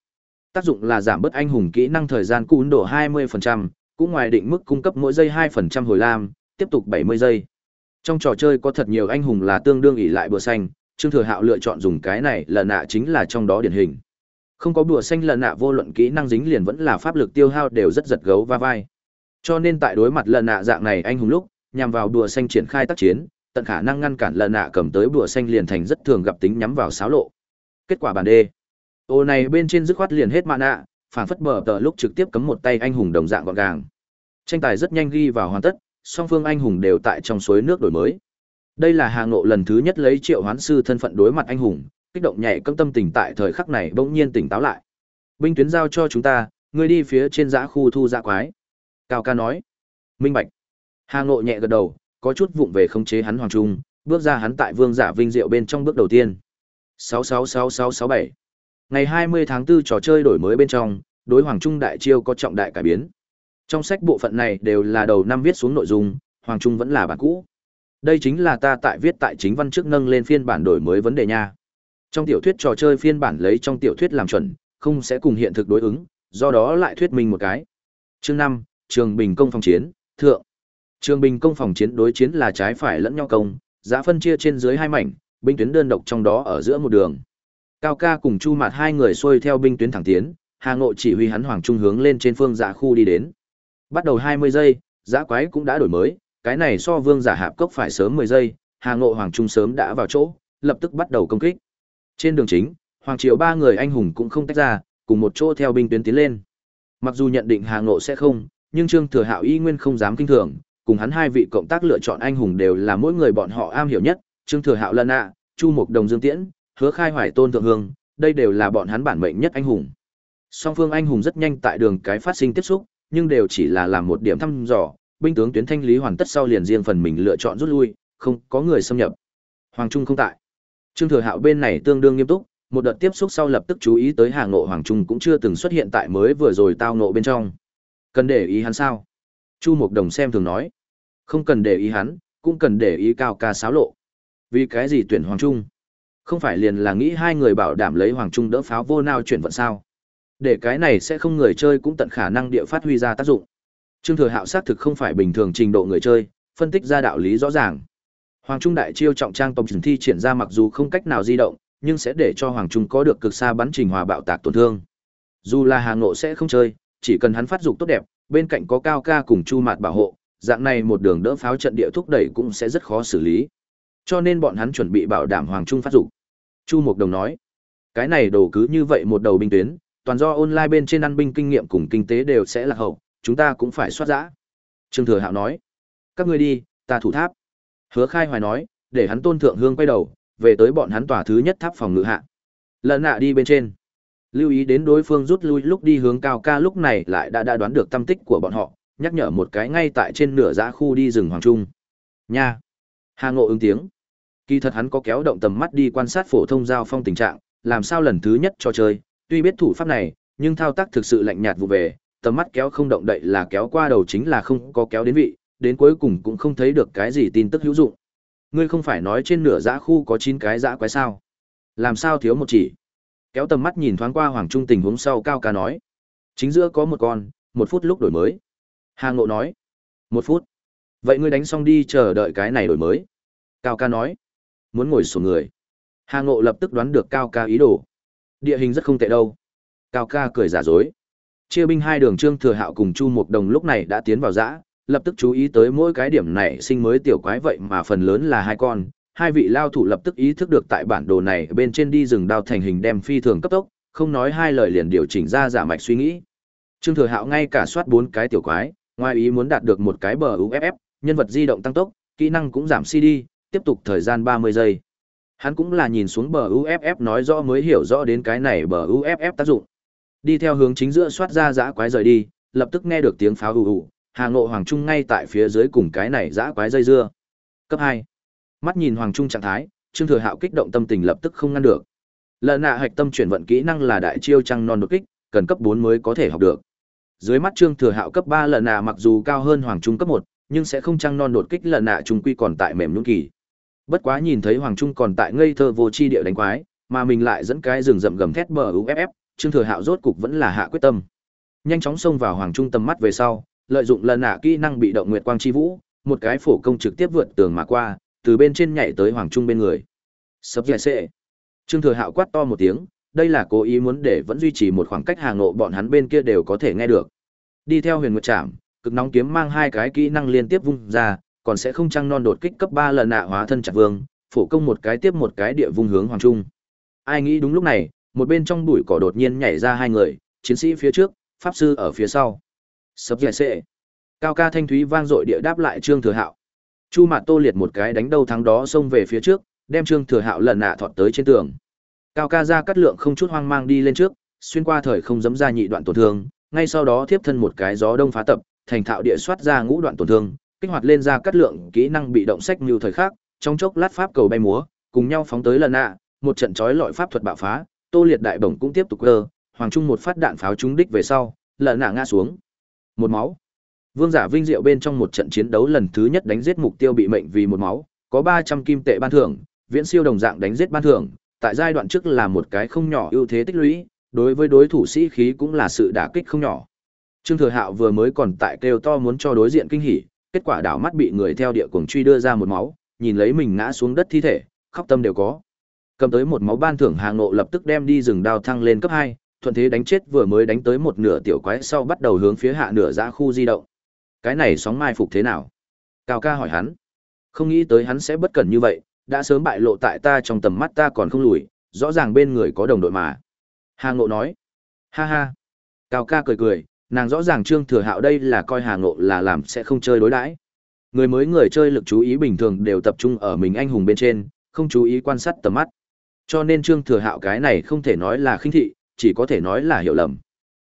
Tác dụng là giảm bớt anh hùng kỹ năng thời gian cún đổ 20%, cũng ngoài định mức cung cấp mỗi giây 2% hồi lam, tiếp tục 70 giây. Trong trò chơi có thật nhiều anh hùng là tương đương ỷ lại bùa xanh, Trương Thừa Hạo lựa chọn dùng cái này là nạ chính là trong đó điển hình. Không có bùa xanh lần nạ vô luận kỹ năng dính liền vẫn là pháp lực tiêu hao đều rất giật gấu va vai. Cho nên tại đối mặt lần nạ dạng này anh hùng lúc, nhằm vào bùa xanh triển khai tác chiến, tận khả năng ngăn cản lần nạ cầm tới bùa xanh liền thành rất thường gặp tính nhắm vào xáo lộ. Kết quả bản đề. Ô này bên trên dứt khoát liền hết mạ nạ, phản phất bờ tờ lúc trực tiếp cấm một tay anh hùng đồng dạng gọn gàng. Tranh tài rất nhanh ghi vào hoàn tất, song phương anh hùng đều tại trong suối nước đổi mới. Đây là Hà Ngộ lần thứ nhất lấy Triệu Hoán sư thân phận đối mặt anh hùng, kích động nhảy cấm tâm tình tại thời khắc này bỗng nhiên tỉnh táo lại. Binh tuyến giao cho chúng ta, ngươi đi phía trên giã khu thu dã quái. Cao ca nói. Minh bạch. Hà Ngộ nhẹ gật đầu, có chút vụng về khống chế hắn hoàng trung, bước ra hắn tại vương giả vinh diệu bên trong bước đầu tiên. 666667. Ngày 20 tháng 4 trò chơi đổi mới bên trong, đối Hoàng Trung đại chiêu có trọng đại cải biến. Trong sách bộ phận này đều là đầu năm viết xuống nội dung, Hoàng Trung vẫn là bản cũ. Đây chính là ta tại viết tại chính văn trước nâng lên phiên bản đổi mới vấn đề nha. Trong tiểu thuyết trò chơi phiên bản lấy trong tiểu thuyết làm chuẩn, không sẽ cùng hiện thực đối ứng, do đó lại thuyết minh một cái. Chương năm Trường Bình công phòng chiến, thượng. Trường Bình công phòng chiến đối chiến là trái phải lẫn nhau công, giá phân chia trên dưới hai mảnh, binh tuyến đơn độc trong đó ở giữa một đường. Cao ca cùng Chu Mạt hai người xuôi theo binh tuyến thẳng tiến, Hà Ngộ chỉ huy hắn hoàng trung hướng lên trên phương dạ khu đi đến. Bắt đầu 20 giây, giã quái cũng đã đổi mới, cái này so vương giả hạp cốc phải sớm 10 giây, Hà Ngộ hoàng trung sớm đã vào chỗ, lập tức bắt đầu công kích. Trên đường chính, hoàng triều ba người anh hùng cũng không tách ra, cùng một chỗ theo binh tuyến tiến lên. Mặc dù nhận định Hà Ngộ sẽ không, nhưng Trương Thừa Hạo y nguyên không dám kinh thường, cùng hắn hai vị cộng tác lựa chọn anh hùng đều là mỗi người bọn họ am hiểu nhất, Trương Thừa Hạo Lân ạ, Chu Mục Đồng Dương Tiễn, Hứa Khai Hoài Tôn Thượng Hương, đây đều là bọn hắn bản mệnh nhất anh hùng. Song phương anh hùng rất nhanh tại đường cái phát sinh tiếp xúc, nhưng đều chỉ là làm một điểm thăm dò, binh tướng tuyến thanh lý hoàn tất sau liền riêng phần mình lựa chọn rút lui, không có người xâm nhập. Hoàng Trung không tại. Trương Thừa Hạo bên này tương đương nghiêm túc, một đợt tiếp xúc sau lập tức chú ý tới Hà Ngộ Hoàng Trung cũng chưa từng xuất hiện tại mới vừa rồi tao ngộ bên trong. Cần để ý hắn sao? Chu Mộc Đồng xem thường nói. Không cần để ý hắn, cũng cần để ý cao ca xáo lộ. Vì cái gì tuyển Hoàng Trung? Không phải liền là nghĩ hai người bảo đảm lấy Hoàng Trung đỡ pháo vô nào chuyển vận sao? Để cái này sẽ không người chơi cũng tận khả năng địa phát huy ra tác dụng. Trương Thừa Hạo xác thực không phải bình thường trình độ người chơi, phân tích ra đạo lý rõ ràng. Hoàng Trung đại chiêu trọng trang tổng thi triển ra mặc dù không cách nào di động, nhưng sẽ để cho Hoàng Trung có được cực xa bắn trình hòa bạo tạc tổn thương. Dù là Hà Ngộ sẽ không chơi, chỉ cần hắn phát dục tốt đẹp, bên cạnh có Cao Ca cùng Chu Mạt bảo hộ, dạng này một đường đỡ pháo trận địa thúc đẩy cũng sẽ rất khó xử lý. Cho nên bọn hắn chuẩn bị bảo đảm Hoàng Trung phát dục. Chu Mục Đồng nói, cái này đồ cứ như vậy một đầu binh tuyến, toàn do online bên trên ăn binh kinh nghiệm cùng kinh tế đều sẽ là hậu, chúng ta cũng phải soát giã. Trương Thừa Hạo nói, các ngươi đi, ta thủ tháp. Hứa Khai Hoài nói, để hắn tôn thượng hương quay đầu, về tới bọn hắn tòa thứ nhất tháp phòng ngự hạ. Lần nạ đi bên trên. Lưu ý đến đối phương rút lui lúc đi hướng cao ca lúc này lại đã đã đoán được tâm tích của bọn họ, nhắc nhở một cái ngay tại trên nửa giã khu đi rừng Hoàng Trung. Nha! Hà Ngộ ứng tiếng. Kỳ thật hắn có kéo động tầm mắt đi quan sát phổ thông giao phong tình trạng, làm sao lần thứ nhất cho chơi, tuy biết thủ pháp này, nhưng thao tác thực sự lạnh nhạt vụ về, tầm mắt kéo không động đậy là kéo qua đầu chính là không có kéo đến vị, đến cuối cùng cũng không thấy được cái gì tin tức hữu dụng. Ngươi không phải nói trên nửa dã khu có 9 cái dã quái sao? Làm sao thiếu một chỉ? Kéo tầm mắt nhìn thoáng qua Hoàng Trung tình huống sau cao ca nói. Chính giữa có một con, một phút lúc đổi mới. Hà Ngộ nói. Một phút. Vậy ngươi đánh xong đi chờ đợi cái này đổi mới. Cao ca nói. Muốn ngồi sổ người. Hà Ngộ lập tức đoán được Cao ca ý đồ. Địa hình rất không tệ đâu. Cao ca cười giả dối. Chia binh hai đường Trương Thừa Hạo cùng Chu Mục Đồng lúc này đã tiến vào dã, lập tức chú ý tới mỗi cái điểm này sinh mới tiểu quái vậy mà phần lớn là hai con. Hai vị lao thủ lập tức ý thức được tại bản đồ này bên trên đi rừng đao thành hình đem phi thường cấp tốc, không nói hai lời liền điều chỉnh ra giả mạch suy nghĩ. Trương Thừa Hạo ngay cả soát bốn cái tiểu quái, ngoài ý muốn đạt được một cái bờ UFF, nhân vật di động tăng tốc, kỹ năng cũng giảm CD, tiếp tục thời gian 30 giây. Hắn cũng là nhìn xuống bờ UFF nói rõ mới hiểu rõ đến cái này bờ UFF tác dụng. Đi theo hướng chính giữa soát ra dã quái rời đi, lập tức nghe được tiếng pháo ù ù, Hà Ngộ Hoàng Trung ngay tại phía dưới cùng cái này dã quái dây dưa. Cấp 2. Mắt nhìn Hoàng Trung trạng thái, Trương Thừa Hạo kích động tâm tình lập tức không ngăn được. Lợn nạ hạch tâm chuyển vận kỹ năng là đại chiêu trăng non đột kích, cần cấp 4 mới có thể học được. Dưới mắt Trương Thừa Hạo cấp 3 lợn nạ mặc dù cao hơn Hoàng Trung cấp 1, nhưng sẽ không trăng non đột kích lợn nạ trùng quy còn tại mềm nhũn kỳ. Bất quá nhìn thấy Hoàng Trung còn tại ngây thơ vô chi địa đánh quái, mà mình lại dẫn cái rừng rậm gầm thét bờ UFF, Trương Thừa Hạo rốt cục vẫn là hạ quyết tâm. Nhanh chóng xông vào Hoàng Trung tầm mắt về sau, lợi dụng lần nạ kỹ năng bị động nguyệt quang chi vũ, một cái phổ công trực tiếp vượt tường mà qua, từ bên trên nhảy tới Hoàng Trung bên người. Sập giải xệ. Trương Thừa Hạo quát to một tiếng, đây là cố ý muốn để vẫn duy trì một khoảng cách hàng ngộ bọn hắn bên kia đều có thể nghe được. Đi theo Huyền Nguyệt chạm cực nóng kiếm mang hai cái kỹ năng liên tiếp vung ra, còn sẽ không trăng non đột kích cấp 3 lần nạ hóa thân chặt vương, phổ công một cái tiếp một cái địa vung hướng hoàng trung. Ai nghĩ đúng lúc này, một bên trong bụi cỏ đột nhiên nhảy ra hai người, chiến sĩ phía trước, pháp sư ở phía sau. Sập giải sệ. Cao ca thanh thúy vang dội địa đáp lại Trương Thừa Hạo. Chu Mạt Tô liệt một cái đánh đầu thắng đó xông về phía trước, đem Trương Thừa Hạo lần nạ thọt tới trên tường. Cao ca ra cắt lượng không chút hoang mang đi lên trước, xuyên qua thời không dấm ra nhị đoạn tổn thương, ngay sau đó tiếp thân một cái gió đông phá tập, thành thạo địa soát ra ngũ đoạn tổn thương, kích hoạt lên ra cắt lượng kỹ năng bị động sách như thời khắc trong chốc lát pháp cầu bay múa, cùng nhau phóng tới lần nạ, một trận chói lọi pháp thuật bạo phá, Tô Liệt đại bổng cũng tiếp tục cơ, Hoàng Trung một phát đạn pháo trúng đích về sau, lợn nạ ngã xuống. Một máu. Vương giả vinh diệu bên trong một trận chiến đấu lần thứ nhất đánh giết mục tiêu bị mệnh vì một máu, có 300 kim tệ ban thưởng, viễn siêu đồng dạng đánh giết ban thưởng, tại giai đoạn trước là một cái không nhỏ ưu thế tích lũy, đối với đối thủ sĩ khí cũng là sự đả kích không nhỏ. Trương Thừa Hạo vừa mới còn tại kêu to muốn cho đối diện kinh hỉ, kết quả đảo mắt bị người theo địa cuồng truy đưa ra một máu, nhìn lấy mình ngã xuống đất thi thể, khóc tâm đều có. Cầm tới một máu ban thưởng hàng nộ lập tức đem đi rừng đao thăng lên cấp 2, thuận thế đánh chết vừa mới đánh tới một nửa tiểu quái sau bắt đầu hướng phía hạ nửa dã khu di động. Cái này sóng mai phục thế nào? Cao ca hỏi hắn. Không nghĩ tới hắn sẽ bất cẩn như vậy, đã sớm bại lộ tại ta trong tầm mắt ta còn không lùi, rõ ràng bên người có đồng đội mà. Hàng Ngộ nói. Ha ha. Cao ca cười cười, nàng rõ ràng Trương Thừa Hạo đây là coi Hà Ngộ là làm sẽ không chơi đối đãi. Người mới người chơi lực chú ý bình thường đều tập trung ở mình anh hùng bên trên, không chú ý quan sát tầm mắt. Cho nên Trương Thừa Hạo cái này không thể nói là khinh thị, chỉ có thể nói là hiểu lầm.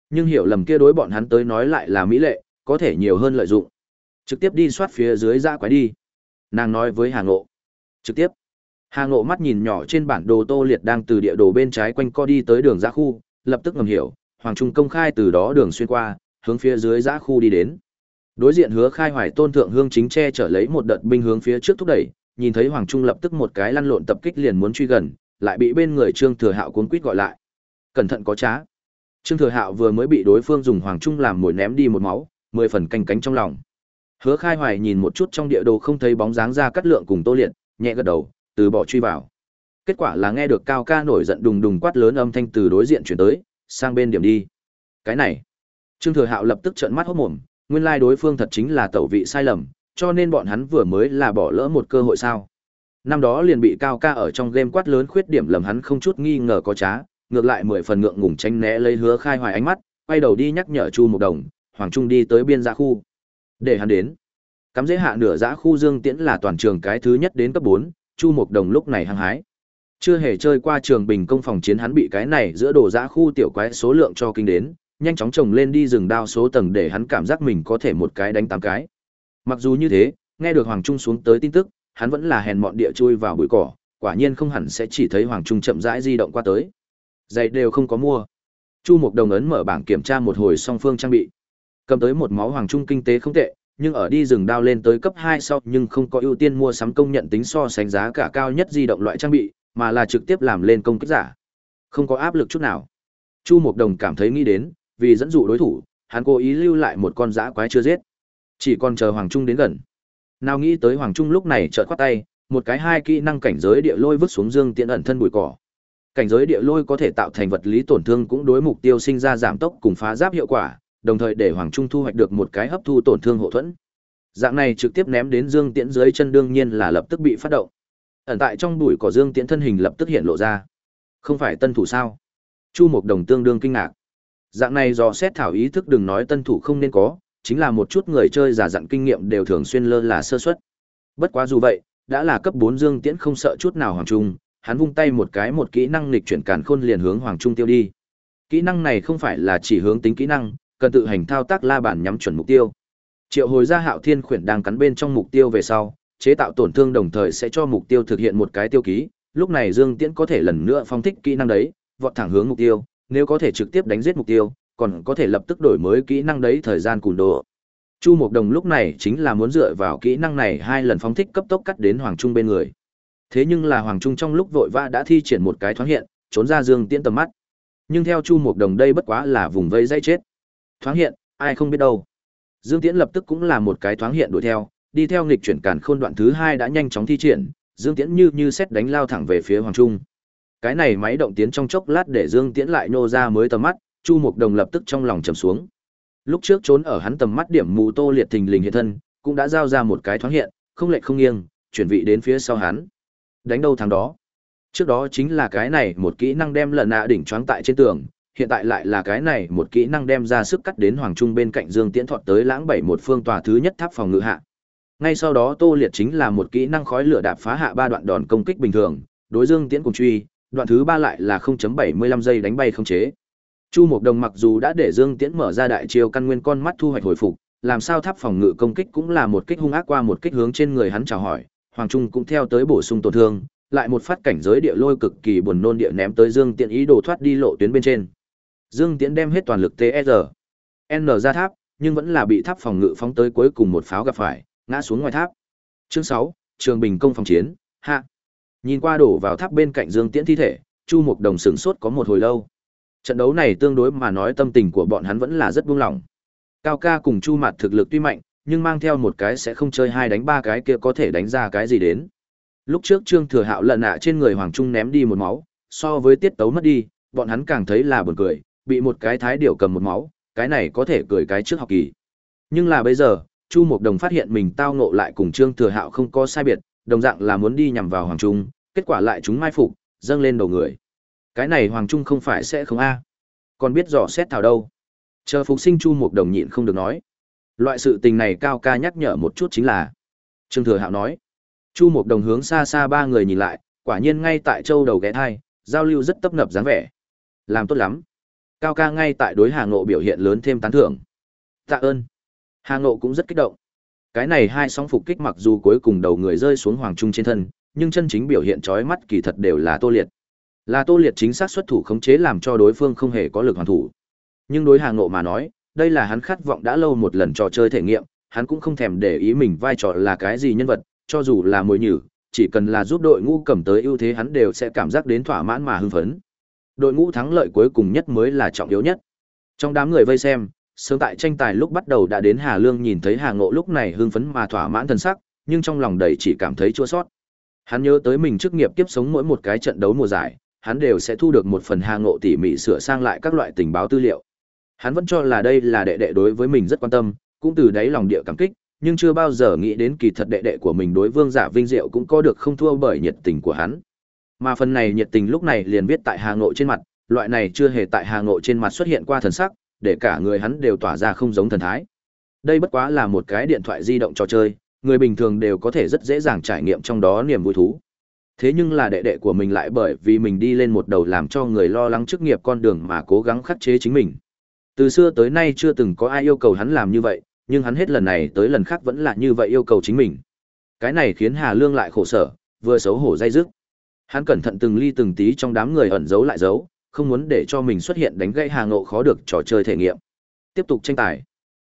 Nhưng hiểu lầm kia đối bọn hắn tới nói lại là mỹ lệ, có thể nhiều hơn lợi dụng. Trực tiếp đi soát phía dưới ra quái đi. Nàng nói với Hà Ngộ. Trực tiếp. Hà Ngộ mắt nhìn nhỏ trên bản đồ Tô Liệt đang từ địa đồ bên trái quanh co đi tới đường ra khu, lập tức ngầm hiểu, Hoàng Trung công khai từ đó đường xuyên qua, hướng phía dưới giã khu đi đến. Đối diện hứa khai hoài tôn thượng hương chính che trở lấy một đợt binh hướng phía trước thúc đẩy, nhìn thấy Hoàng Trung lập tức một cái lăn lộn tập kích liền muốn truy gần, lại bị bên người Trương Thừa Hạo cuốn quýt gọi lại. Cẩn thận có trá. Trương Thừa Hạo vừa mới bị đối phương dùng Hoàng Trung làm mồi ném đi một máu, mười phần canh cánh trong lòng. Hứa Khai Hoài nhìn một chút trong địa đồ không thấy bóng dáng ra cắt lượng cùng Tô Liệt, nhẹ gật đầu, từ bỏ truy vào. Kết quả là nghe được Cao Ca nổi giận đùng đùng quát lớn âm thanh từ đối diện chuyển tới, sang bên điểm đi. Cái này, Trương Thừa Hạo lập tức trợn mắt hốt mồm, nguyên lai đối phương thật chính là tẩu vị sai lầm, cho nên bọn hắn vừa mới là bỏ lỡ một cơ hội sao? Năm đó liền bị Cao Ca ở trong game quát lớn khuyết điểm lầm hắn không chút nghi ngờ có trá, ngược lại mười phần ngượng ngùng tránh né lấy hứa khai hoài ánh mắt, quay đầu đi nhắc nhở Chu Mục Đồng, Hoàng Trung đi tới biên giã khu. Để hắn đến. Cắm dễ hạ nửa giã khu Dương Tiễn là toàn trường cái thứ nhất đến cấp 4, Chu Mục Đồng lúc này hăng hái. Chưa hề chơi qua trường bình công phòng chiến hắn bị cái này giữa đồ giã khu tiểu quái số lượng cho kinh đến, nhanh chóng trồng lên đi rừng đao số tầng để hắn cảm giác mình có thể một cái đánh tám cái. Mặc dù như thế, nghe được Hoàng Trung xuống tới tin tức, hắn vẫn là hèn mọn địa chui vào bụi cỏ, quả nhiên không hẳn sẽ chỉ thấy Hoàng Trung chậm rãi di động qua tới. Giày đều không có mua. Chu Mục Đồng ấn mở bảng kiểm tra một hồi song phương trang bị. Cầm tới một máu Hoàng Trung kinh tế không tệ, nhưng ở đi rừng đao lên tới cấp 2 sau nhưng không có ưu tiên mua sắm công nhận tính so sánh giá cả cao nhất di động loại trang bị, mà là trực tiếp làm lên công kích giả. Không có áp lực chút nào. Chu Mục Đồng cảm thấy nghĩ đến, vì dẫn dụ đối thủ, hắn cố ý lưu lại một con dã quái chưa giết. Chỉ còn chờ Hoàng Trung đến gần. Nào nghĩ tới Hoàng Trung lúc này chợt quát tay, một cái hai kỹ năng cảnh giới địa lôi vứt xuống dương tiện ẩn thân bụi cỏ. Cảnh giới địa lôi có thể tạo thành vật lý tổn thương cũng đối mục tiêu sinh ra giảm tốc cùng phá giáp hiệu quả, đồng thời để Hoàng Trung thu hoạch được một cái hấp thu tổn thương hậu thuẫn. Dạng này trực tiếp ném đến Dương Tiễn dưới chân đương nhiên là lập tức bị phát động. Ẩn tại trong bụi cỏ Dương Tiễn thân hình lập tức hiện lộ ra. Không phải tân thủ sao? Chu mục Đồng tương đương kinh ngạc. Dạng này do xét thảo ý thức đừng nói tân thủ không nên có, chính là một chút người chơi giả dặn kinh nghiệm đều thường xuyên lơ là sơ suất. Bất quá dù vậy, đã là cấp bốn Dương Tiễn không sợ chút nào Hoàng Trung, hắn vung tay một cái một kỹ năng lịch chuyển càn khôn liền hướng Hoàng Trung tiêu đi. Kỹ năng này không phải là chỉ hướng tính kỹ năng, cần tự hành thao tác la bàn nhắm chuẩn mục tiêu. Triệu hồi ra Hạo Thiên khuyển đang cắn bên trong mục tiêu về sau, chế tạo tổn thương đồng thời sẽ cho mục tiêu thực hiện một cái tiêu ký, lúc này Dương Tiễn có thể lần nữa phong thích kỹ năng đấy, vọt thẳng hướng mục tiêu, nếu có thể trực tiếp đánh giết mục tiêu, còn có thể lập tức đổi mới kỹ năng đấy thời gian cùn độ. Chu Mộc Đồng lúc này chính là muốn dựa vào kỹ năng này hai lần phóng thích cấp tốc cắt đến Hoàng Trung bên người. Thế nhưng là Hoàng Trung trong lúc vội vã đã thi triển một cái thoáng hiện, trốn ra Dương Tiễn tầm mắt. Nhưng theo Chu Mộc Đồng đây bất quá là vùng vây dây chết. Thoáng hiện, ai không biết đâu. Dương Tiễn lập tức cũng là một cái thoáng hiện đuổi theo, đi theo nghịch chuyển càn khôn đoạn thứ hai đã nhanh chóng thi triển, Dương Tiễn như như xét đánh lao thẳng về phía Hoàng Trung. Cái này máy động tiến trong chốc lát để Dương Tiễn lại nô ra mới tầm mắt, Chu Mục Đồng lập tức trong lòng trầm xuống. Lúc trước trốn ở hắn tầm mắt điểm mù Tô Liệt thình lình hiện thân, cũng đã giao ra một cái thoáng hiện, không lệch không nghiêng, chuyển vị đến phía sau hắn. Đánh đâu thằng đó. Trước đó chính là cái này một kỹ năng đem lần nạ đỉnh choáng tại trên tường, hiện tại lại là cái này một kỹ năng đem ra sức cắt đến Hoàng Trung bên cạnh Dương Tiễn thọt tới lãng bảy một phương tòa thứ nhất tháp phòng ngự hạ. Ngay sau đó Tô Liệt chính là một kỹ năng khói lửa đạp phá hạ ba đoạn đòn công kích bình thường, đối Dương Tiễn cùng truy, đoạn thứ ba lại là 0.75 giây đánh bay không chế. Chu Mộc Đồng mặc dù đã để Dương Tiễn mở ra đại chiêu căn nguyên con mắt thu hoạch hồi phục, làm sao tháp phòng ngự công kích cũng là một kích hung ác qua một kích hướng trên người hắn chào hỏi, Hoàng Trung cũng theo tới bổ sung tổn thương, lại một phát cảnh giới địa lôi cực kỳ buồn nôn địa ném tới Dương Tiễn ý đồ thoát đi lộ tuyến bên trên. Dương Tiễn đem hết toàn lực tsr N ra tháp, nhưng vẫn là bị tháp phòng ngự phóng tới cuối cùng một pháo gặp phải, ngã xuống ngoài tháp. Chương 6, Trường Bình công phòng chiến, hạ. Nhìn qua đổ vào tháp bên cạnh Dương Tiễn thi thể, Chu Mục Đồng sửng sốt có một hồi lâu. Trận đấu này tương đối mà nói tâm tình của bọn hắn vẫn là rất buông lỏng. Cao ca cùng Chu Mạt thực lực tuy mạnh, nhưng mang theo một cái sẽ không chơi hai đánh ba cái kia có thể đánh ra cái gì đến. Lúc trước Trương Thừa Hạo lận nạ trên người Hoàng Trung ném đi một máu, so với tiết tấu mất đi, bọn hắn càng thấy là buồn cười, bị một cái thái điểu cầm một máu, cái này có thể cười cái trước học kỳ. Nhưng là bây giờ, Chu Mộc Đồng phát hiện mình tao ngộ lại cùng Trương Thừa Hạo không có sai biệt, đồng dạng là muốn đi nhằm vào Hoàng Trung, kết quả lại chúng mai phục, dâng lên đầu người. Cái này Hoàng Trung không phải sẽ không a? Còn biết dò xét thảo đâu? Chờ phục sinh Chu Mộc Đồng nhịn không được nói. Loại sự tình này cao ca nhắc nhở một chút chính là. Trương Thừa Hạo nói. Chu Mộc Đồng hướng xa xa ba người nhìn lại, quả nhiên ngay tại châu đầu ghé thai, giao lưu rất tấp nập dáng vẻ. Làm tốt lắm. Cao ca ngay tại đối Hà Ngộ biểu hiện lớn thêm tán thưởng. Tạ ơn. Hà Ngộ cũng rất kích động. Cái này hai sóng phục kích mặc dù cuối cùng đầu người rơi xuống hoàng trung trên thân, nhưng chân chính biểu hiện chói mắt kỳ thật đều là Tô Liệt. Là Tô Liệt chính xác xuất thủ khống chế làm cho đối phương không hề có lực hoàn thủ. Nhưng đối Hà Ngộ mà nói, đây là hắn khát vọng đã lâu một lần trò chơi thể nghiệm, hắn cũng không thèm để ý mình vai trò là cái gì nhân vật, cho dù là mồi nhử, chỉ cần là giúp đội ngũ cầm tới ưu thế hắn đều sẽ cảm giác đến thỏa mãn mà hưng phấn. Đội ngũ thắng lợi cuối cùng nhất mới là trọng yếu nhất. Trong đám người vây xem, sớm tại tranh tài lúc bắt đầu đã đến Hà Lương nhìn thấy Hà Ngộ lúc này hưng phấn mà thỏa mãn thần sắc, nhưng trong lòng đầy chỉ cảm thấy chua xót. Hắn nhớ tới mình trước nghiệp kiếp sống mỗi một cái trận đấu mùa giải, hắn đều sẽ thu được một phần Hà Ngộ tỉ mỉ sửa sang lại các loại tình báo tư liệu. Hắn vẫn cho là đây là đệ đệ đối với mình rất quan tâm, cũng từ đáy lòng địa cảm kích, nhưng chưa bao giờ nghĩ đến kỳ thật đệ đệ của mình đối Vương Giả Vinh Diệu cũng có được không thua bởi nhiệt tình của hắn. Mà phần này nhiệt tình lúc này liền viết tại Hà Ngộ trên mặt, loại này chưa hề tại Hà Ngộ trên mặt xuất hiện qua thần sắc, để cả người hắn đều tỏa ra không giống thần thái. Đây bất quá là một cái điện thoại di động trò chơi, người bình thường đều có thể rất dễ dàng trải nghiệm trong đó niềm vui thú. Thế nhưng là đệ đệ của mình lại bởi vì mình đi lên một đầu làm cho người lo lắng chức nghiệp con đường mà cố gắng khắc chế chính mình. Từ xưa tới nay chưa từng có ai yêu cầu hắn làm như vậy, nhưng hắn hết lần này tới lần khác vẫn là như vậy yêu cầu chính mình. Cái này khiến Hà Lương lại khổ sở, vừa xấu hổ dây dứt. Hắn cẩn thận từng ly từng tí trong đám người ẩn giấu lại giấu, không muốn để cho mình xuất hiện đánh gãy Hà Ngộ khó được trò chơi thể nghiệm. Tiếp tục tranh tài.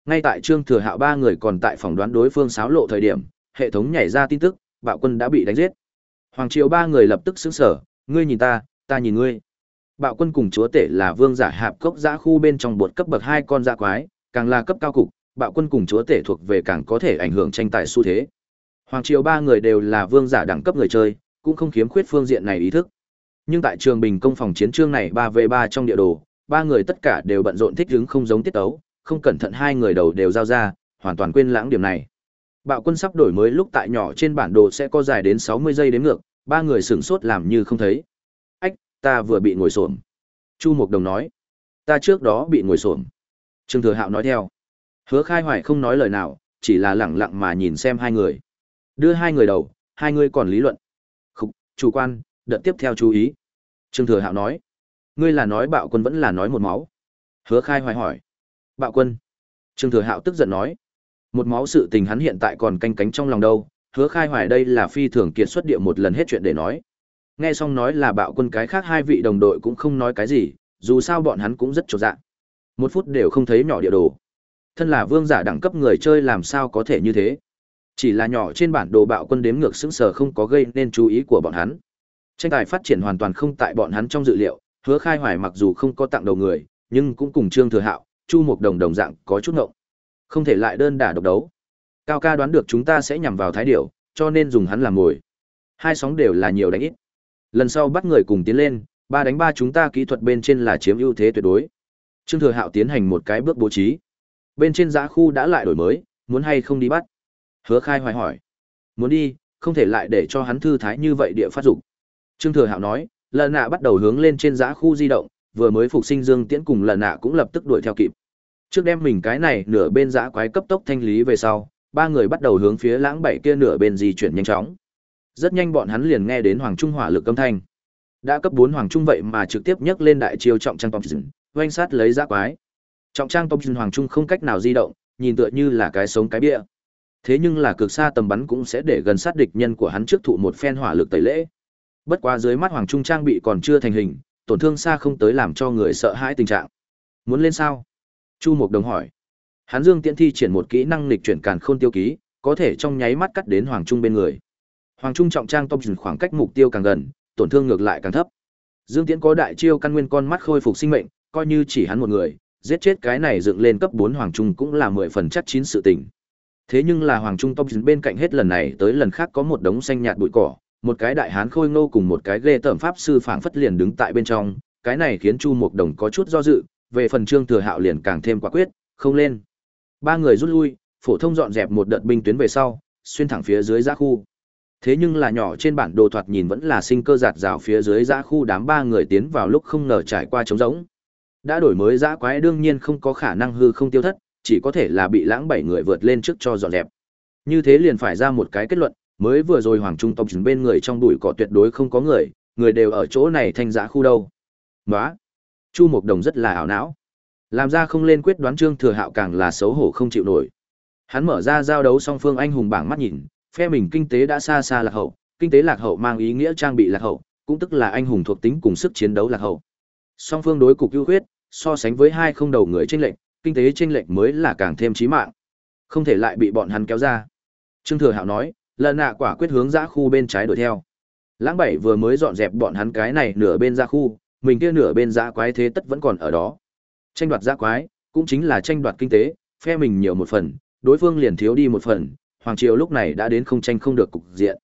Ngay tại Trương Thừa Hạo ba người còn tại phòng đoán đối phương xáo lộ thời điểm, hệ thống nhảy ra tin tức, bạo quân đã bị đánh giết. Hoàng Triều ba người lập tức sững sờ, ngươi nhìn ta, ta nhìn ngươi. Bạo quân cùng chúa tể là vương giả hạp cốc giã khu bên trong bột cấp bậc hai con da quái, càng là cấp cao cục, bạo quân cùng chúa tể thuộc về càng có thể ảnh hưởng tranh tài xu thế. Hoàng Triều ba người đều là vương giả đẳng cấp người chơi, cũng không khiếm khuyết phương diện này ý thức. Nhưng tại trường bình công phòng chiến trương này ba v ba trong địa đồ, ba người tất cả đều bận rộn thích ứng không giống tiết tấu, không cẩn thận hai người đầu đều giao ra, hoàn toàn quên lãng điểm này. Bạo quân sắp đổi mới lúc tại nhỏ trên bản đồ sẽ có dài đến 60 giây đến ngược, ba người sửng sốt làm như không thấy. Ách, ta vừa bị ngồi xổm. Chu Mộc Đồng nói, ta trước đó bị ngồi xổm. Trương Thừa Hạo nói theo. Hứa Khai Hoài không nói lời nào, chỉ là lẳng lặng mà nhìn xem hai người. Đưa hai người đầu, hai người còn lý luận. Khục, chủ quan, đợt tiếp theo chú ý. Trương Thừa Hạo nói, ngươi là nói bạo quân vẫn là nói một máu. Hứa Khai Hoài hỏi, bạo quân. Trương Thừa Hạo tức giận nói, một máu sự tình hắn hiện tại còn canh cánh trong lòng đâu. Hứa Khai Hoài đây là phi thường kiệt xuất địa một lần hết chuyện để nói. Nghe xong nói là bạo quân cái khác hai vị đồng đội cũng không nói cái gì, dù sao bọn hắn cũng rất trột dạ. Một phút đều không thấy nhỏ địa đồ. Thân là vương giả đẳng cấp người chơi làm sao có thể như thế. Chỉ là nhỏ trên bản đồ bạo quân đếm ngược sững sờ không có gây nên chú ý của bọn hắn. Tranh tài phát triển hoàn toàn không tại bọn hắn trong dự liệu, hứa khai hoài mặc dù không có tặng đầu người, nhưng cũng cùng Trương Thừa Hạo, Chu Mục Đồng đồng dạng có chút ngộng. Không thể lại đơn đả độc đấu. Cao ca đoán được chúng ta sẽ nhằm vào thái điểu, cho nên dùng hắn làm mồi. Hai sóng đều là nhiều đánh ít. Lần sau bắt người cùng tiến lên, ba đánh ba chúng ta kỹ thuật bên trên là chiếm ưu thế tuyệt đối. Trương Thừa Hạo tiến hành một cái bước bố trí. Bên trên giã khu đã lại đổi mới, muốn hay không đi bắt? Hứa Khai hoài hỏi. Muốn đi, không thể lại để cho hắn thư thái như vậy địa phát dục. Trương Thừa Hạo nói, lần nạ bắt đầu hướng lên trên giá khu di động, vừa mới phục sinh Dương Tiễn cùng lần nạ cũng lập tức đuổi theo kịp. Trước đem mình cái này nửa bên giá quái cấp tốc thanh lý về sau, ba người bắt đầu hướng phía lãng bảy kia nửa bên di chuyển nhanh chóng. Rất nhanh bọn hắn liền nghe đến Hoàng Trung hỏa lực âm thanh. Đã cấp 4 Hoàng Trung vậy mà trực tiếp nhấc lên đại chiêu trọng trang Thompson, oanh sát lấy giá quái. Trọng trang Thompson Hoàng Trung không cách nào di động, nhìn tựa như là cái sống cái bia. Thế nhưng là cực xa tầm bắn cũng sẽ để gần sát địch nhân của hắn trước thụ một phen hỏa lực tẩy lễ. Bất quá dưới mắt Hoàng Trung trang bị còn chưa thành hình, tổn thương xa không tới làm cho người sợ hãi tình trạng. Muốn lên sao? Chu Mộc Đồng hỏi. Hán Dương Tiễn thi triển một kỹ năng lịch chuyển càn khôn tiêu ký, có thể trong nháy mắt cắt đến Hoàng Trung bên người. Hoàng Trung trọng trang tông dừng khoảng cách mục tiêu càng gần, tổn thương ngược lại càng thấp. Dương Tiễn có đại chiêu căn nguyên con mắt khôi phục sinh mệnh, coi như chỉ hắn một người, giết chết cái này dựng lên cấp 4 Hoàng Trung cũng là 10 phần chắc chín sự tình. Thế nhưng là Hoàng Trung tông dừng bên cạnh hết lần này tới lần khác có một đống xanh nhạt bụi cỏ, một cái đại hán khôi ngô cùng một cái ghê tởm pháp sư phảng phất liền đứng tại bên trong, cái này khiến Chu Mộc Đồng có chút do dự, về phần Trương Thừa Hạo liền càng thêm quả quyết, không lên. Ba người rút lui, phổ thông dọn dẹp một đợt binh tuyến về sau, xuyên thẳng phía dưới giã khu. Thế nhưng là nhỏ trên bản đồ thoạt nhìn vẫn là sinh cơ giạt rào phía dưới giã khu đám ba người tiến vào lúc không ngờ trải qua trống rỗng. Đã đổi mới giã quái đương nhiên không có khả năng hư không tiêu thất, chỉ có thể là bị lãng bảy người vượt lên trước cho dọn dẹp. Như thế liền phải ra một cái kết luận, mới vừa rồi hoàng trung tộc bên người trong bụi cỏ tuyệt đối không có người, người đều ở chỗ này thanh giã khu đâu. nói Chu Mộc Đồng rất là ảo não. Làm ra không lên quyết đoán Trương Thừa Hạo càng là xấu hổ không chịu nổi. Hắn mở ra giao đấu song phương anh hùng bảng mắt nhìn, phe mình kinh tế đã xa xa lạc hậu, kinh tế lạc hậu mang ý nghĩa trang bị lạc hậu, cũng tức là anh hùng thuộc tính cùng sức chiến đấu lạc hậu. Song phương đối cục ưu khuyết, so sánh với hai không đầu người tranh lệch, kinh tế tranh lệch mới là càng thêm chí mạng. Không thể lại bị bọn hắn kéo ra. Trương Thừa Hạo nói, lần nạ quả quyết hướng ra khu bên trái đuổi theo. Lãng Bảy vừa mới dọn dẹp bọn hắn cái này nửa bên ra khu, mình kia nửa bên dã quái thế tất vẫn còn ở đó. Tranh đoạt dã quái, cũng chính là tranh đoạt kinh tế, phe mình nhiều một phần, đối phương liền thiếu đi một phần, hoàng triều lúc này đã đến không tranh không được cục diện.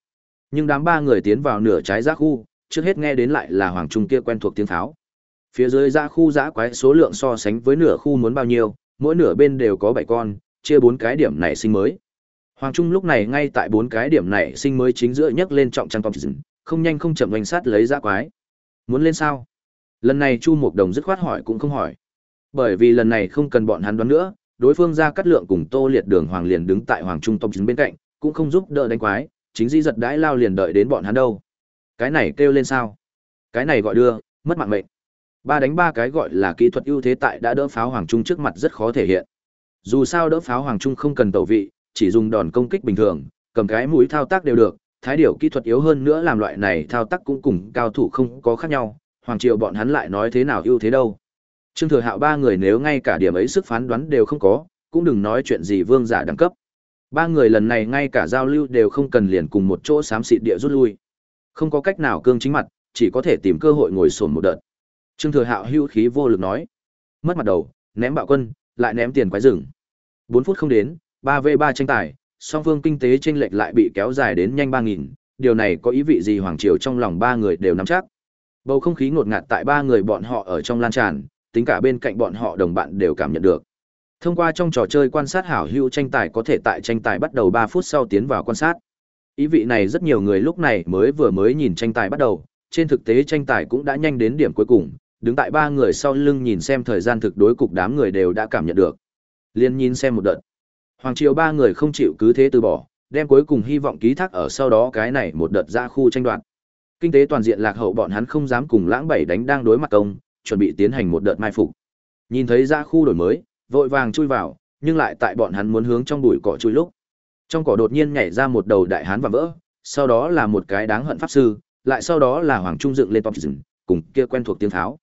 Nhưng đám ba người tiến vào nửa trái dã khu, trước hết nghe đến lại là hoàng trung kia quen thuộc tiếng tháo. Phía dưới dã khu dã quái số lượng so sánh với nửa khu muốn bao nhiêu, mỗi nửa bên đều có bảy con, chia bốn cái điểm này sinh mới. Hoàng Trung lúc này ngay tại bốn cái điểm này sinh mới chính giữa nhấc lên trọng trang top không nhanh không chậm oanh sát lấy ra quái. Muốn lên sao? Lần này Chu Mộc Đồng dứt khoát hỏi cũng không hỏi. Bởi vì lần này không cần bọn hắn đoán nữa, đối phương ra cắt lượng cùng Tô Liệt Đường Hoàng liền đứng tại Hoàng Trung Tông chính bên cạnh, cũng không giúp đỡ đánh quái, chính di giật đãi lao liền đợi đến bọn hắn đâu. Cái này kêu lên sao? Cái này gọi đưa, mất mạng mệnh. Ba đánh ba cái gọi là kỹ thuật ưu thế tại đã đỡ pháo Hoàng Trung trước mặt rất khó thể hiện. Dù sao đỡ pháo Hoàng Trung không cần tẩu vị, chỉ dùng đòn công kích bình thường, cầm cái mũi thao tác đều được, thái điểu kỹ thuật yếu hơn nữa làm loại này thao tác cũng cùng cao thủ không có khác nhau, hoàng triều bọn hắn lại nói thế nào ưu thế đâu. Trương Thừa Hạo ba người nếu ngay cả điểm ấy sức phán đoán đều không có, cũng đừng nói chuyện gì vương giả đẳng cấp. Ba người lần này ngay cả giao lưu đều không cần liền cùng một chỗ xám xịt địa rút lui. Không có cách nào cương chính mặt, chỉ có thể tìm cơ hội ngồi sồn một đợt. Trương Thừa Hạo hưu khí vô lực nói, mất mặt đầu, ném bạo quân, lại ném tiền quái rừng. 4 phút không đến, 3v3 tranh tài, song phương kinh tế chênh lệch lại bị kéo dài đến nhanh 3000, điều này có ý vị gì hoàng triều trong lòng ba người đều nắm chắc. Bầu không khí ngột ngạt tại ba người bọn họ ở trong lan tràn, tính cả bên cạnh bọn họ đồng bạn đều cảm nhận được. Thông qua trong trò chơi quan sát hảo hữu tranh tài có thể tại tranh tài bắt đầu 3 phút sau tiến vào quan sát. Ý vị này rất nhiều người lúc này mới vừa mới nhìn tranh tài bắt đầu, trên thực tế tranh tài cũng đã nhanh đến điểm cuối cùng, đứng tại ba người sau lưng nhìn xem thời gian thực đối cục đám người đều đã cảm nhận được. Liên nhìn xem một đợt. Hoàng triều ba người không chịu cứ thế từ bỏ, đem cuối cùng hy vọng ký thác ở sau đó cái này một đợt ra khu tranh đoạt. Kinh tế toàn diện lạc hậu bọn hắn không dám cùng lãng bảy đánh đang đối mặt công, chuẩn bị tiến hành một đợt mai phục. Nhìn thấy ra khu đổi mới, vội vàng chui vào, nhưng lại tại bọn hắn muốn hướng trong bụi cỏ chui lúc. Trong cỏ đột nhiên nhảy ra một đầu đại hán và vỡ, sau đó là một cái đáng hận pháp sư, lại sau đó là hoàng trung dựng lên top rừng, cùng kia quen thuộc tiếng tháo.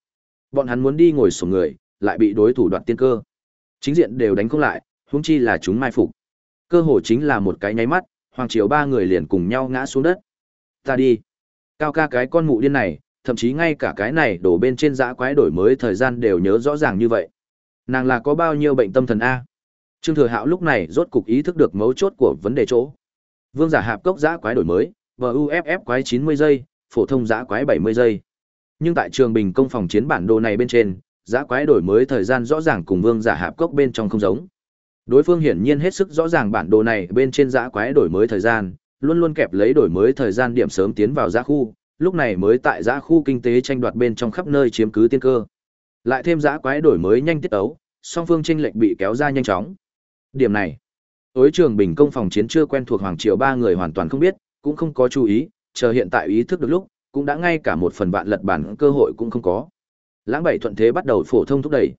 Bọn hắn muốn đi ngồi xuống người, lại bị đối thủ đoạt tiên cơ. Chính diện đều đánh không lại, huống chi là chúng mai phục. Cơ hội chính là một cái nháy mắt, hoàng triều ba người liền cùng nhau ngã xuống đất. Ta đi. Cao ca cái con mụ điên này, thậm chí ngay cả cái này đổ bên trên dã quái đổi mới thời gian đều nhớ rõ ràng như vậy. Nàng là có bao nhiêu bệnh tâm thần A. Trương Thừa Hạo lúc này rốt cục ý thức được mấu chốt của vấn đề chỗ. Vương giả hạp cốc dã quái đổi mới, VUFF quái 90 giây, phổ thông dã quái 70 giây. Nhưng tại trường bình công phòng chiến bản đồ này bên trên, dã quái đổi mới thời gian rõ ràng cùng vương giả hạp cốc bên trong không giống. Đối phương hiển nhiên hết sức rõ ràng bản đồ này bên trên dã quái đổi mới thời gian, luôn luôn kẹp lấy đổi mới thời gian điểm sớm tiến vào dã khu, lúc này mới tại dã khu kinh tế tranh đoạt bên trong khắp nơi chiếm cứ tiên cơ. Lại thêm dã quái đổi mới nhanh tiết ấu, song phương tranh lệch bị kéo ra nhanh chóng. Điểm này, tối trường bình công phòng chiến chưa quen thuộc hoàng triều ba người hoàn toàn không biết, cũng không có chú ý, chờ hiện tại ý thức được lúc, cũng đã ngay cả một phần vạn lật bản cơ hội cũng không có. Lãng bảy thuận thế bắt đầu phổ thông thúc đẩy.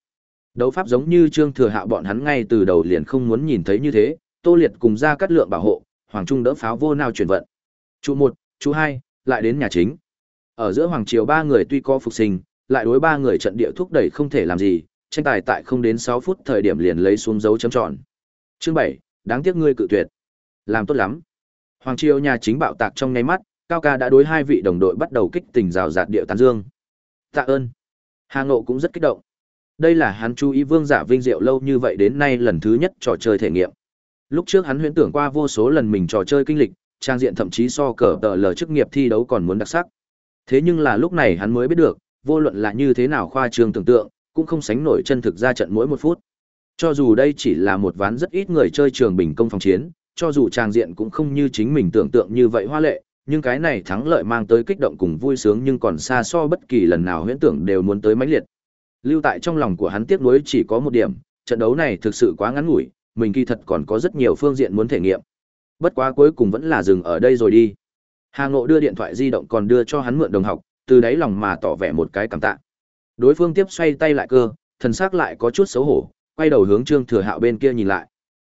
Đấu pháp giống như Trương Thừa Hạo bọn hắn ngay từ đầu liền không muốn nhìn thấy như thế, Tô Liệt cùng ra cắt lượng bảo hộ, hoàng trung đỡ pháo vô nào chuyển vận chú một chú hai lại đến nhà chính ở giữa hoàng triều ba người tuy có phục sinh lại đối ba người trận địa thúc đẩy không thể làm gì tranh tài tại không đến 6 phút thời điểm liền lấy xuống dấu chấm tròn. Chương 7, đáng tiếc ngươi cự tuyệt. Làm tốt lắm. Hoàng Triều nhà chính bạo tạc trong nháy mắt, Cao Ca đã đối hai vị đồng đội bắt đầu kích tình rào rạt điệu tán dương. Tạ ơn. Hà Ngộ cũng rất kích động. Đây là hắn chú ý Vương Giả Vinh Diệu lâu như vậy đến nay lần thứ nhất trò chơi thể nghiệm. Lúc trước hắn huyễn tưởng qua vô số lần mình trò chơi kinh lịch, trang diện thậm chí so cờ tờ lờ chức nghiệp thi đấu còn muốn đặc sắc. Thế nhưng là lúc này hắn mới biết được, vô luận là như thế nào khoa trương tưởng tượng, cũng không sánh nổi chân thực ra trận mỗi một phút. Cho dù đây chỉ là một ván rất ít người chơi trường bình công phòng chiến, cho dù trang diện cũng không như chính mình tưởng tượng như vậy hoa lệ, nhưng cái này thắng lợi mang tới kích động cùng vui sướng nhưng còn xa so bất kỳ lần nào huyễn tưởng đều muốn tới mãnh liệt. Lưu tại trong lòng của hắn tiếc nuối chỉ có một điểm, trận đấu này thực sự quá ngắn ngủi, mình kỳ thật còn có rất nhiều phương diện muốn thể nghiệm. Bất quá cuối cùng vẫn là dừng ở đây rồi đi. Hà Ngộ đưa điện thoại di động còn đưa cho hắn mượn đồng học, từ đấy lòng mà tỏ vẻ một cái cảm tạ. Đối phương tiếp xoay tay lại cơ, thần sắc lại có chút xấu hổ, quay đầu hướng Trương Thừa Hạo bên kia nhìn lại.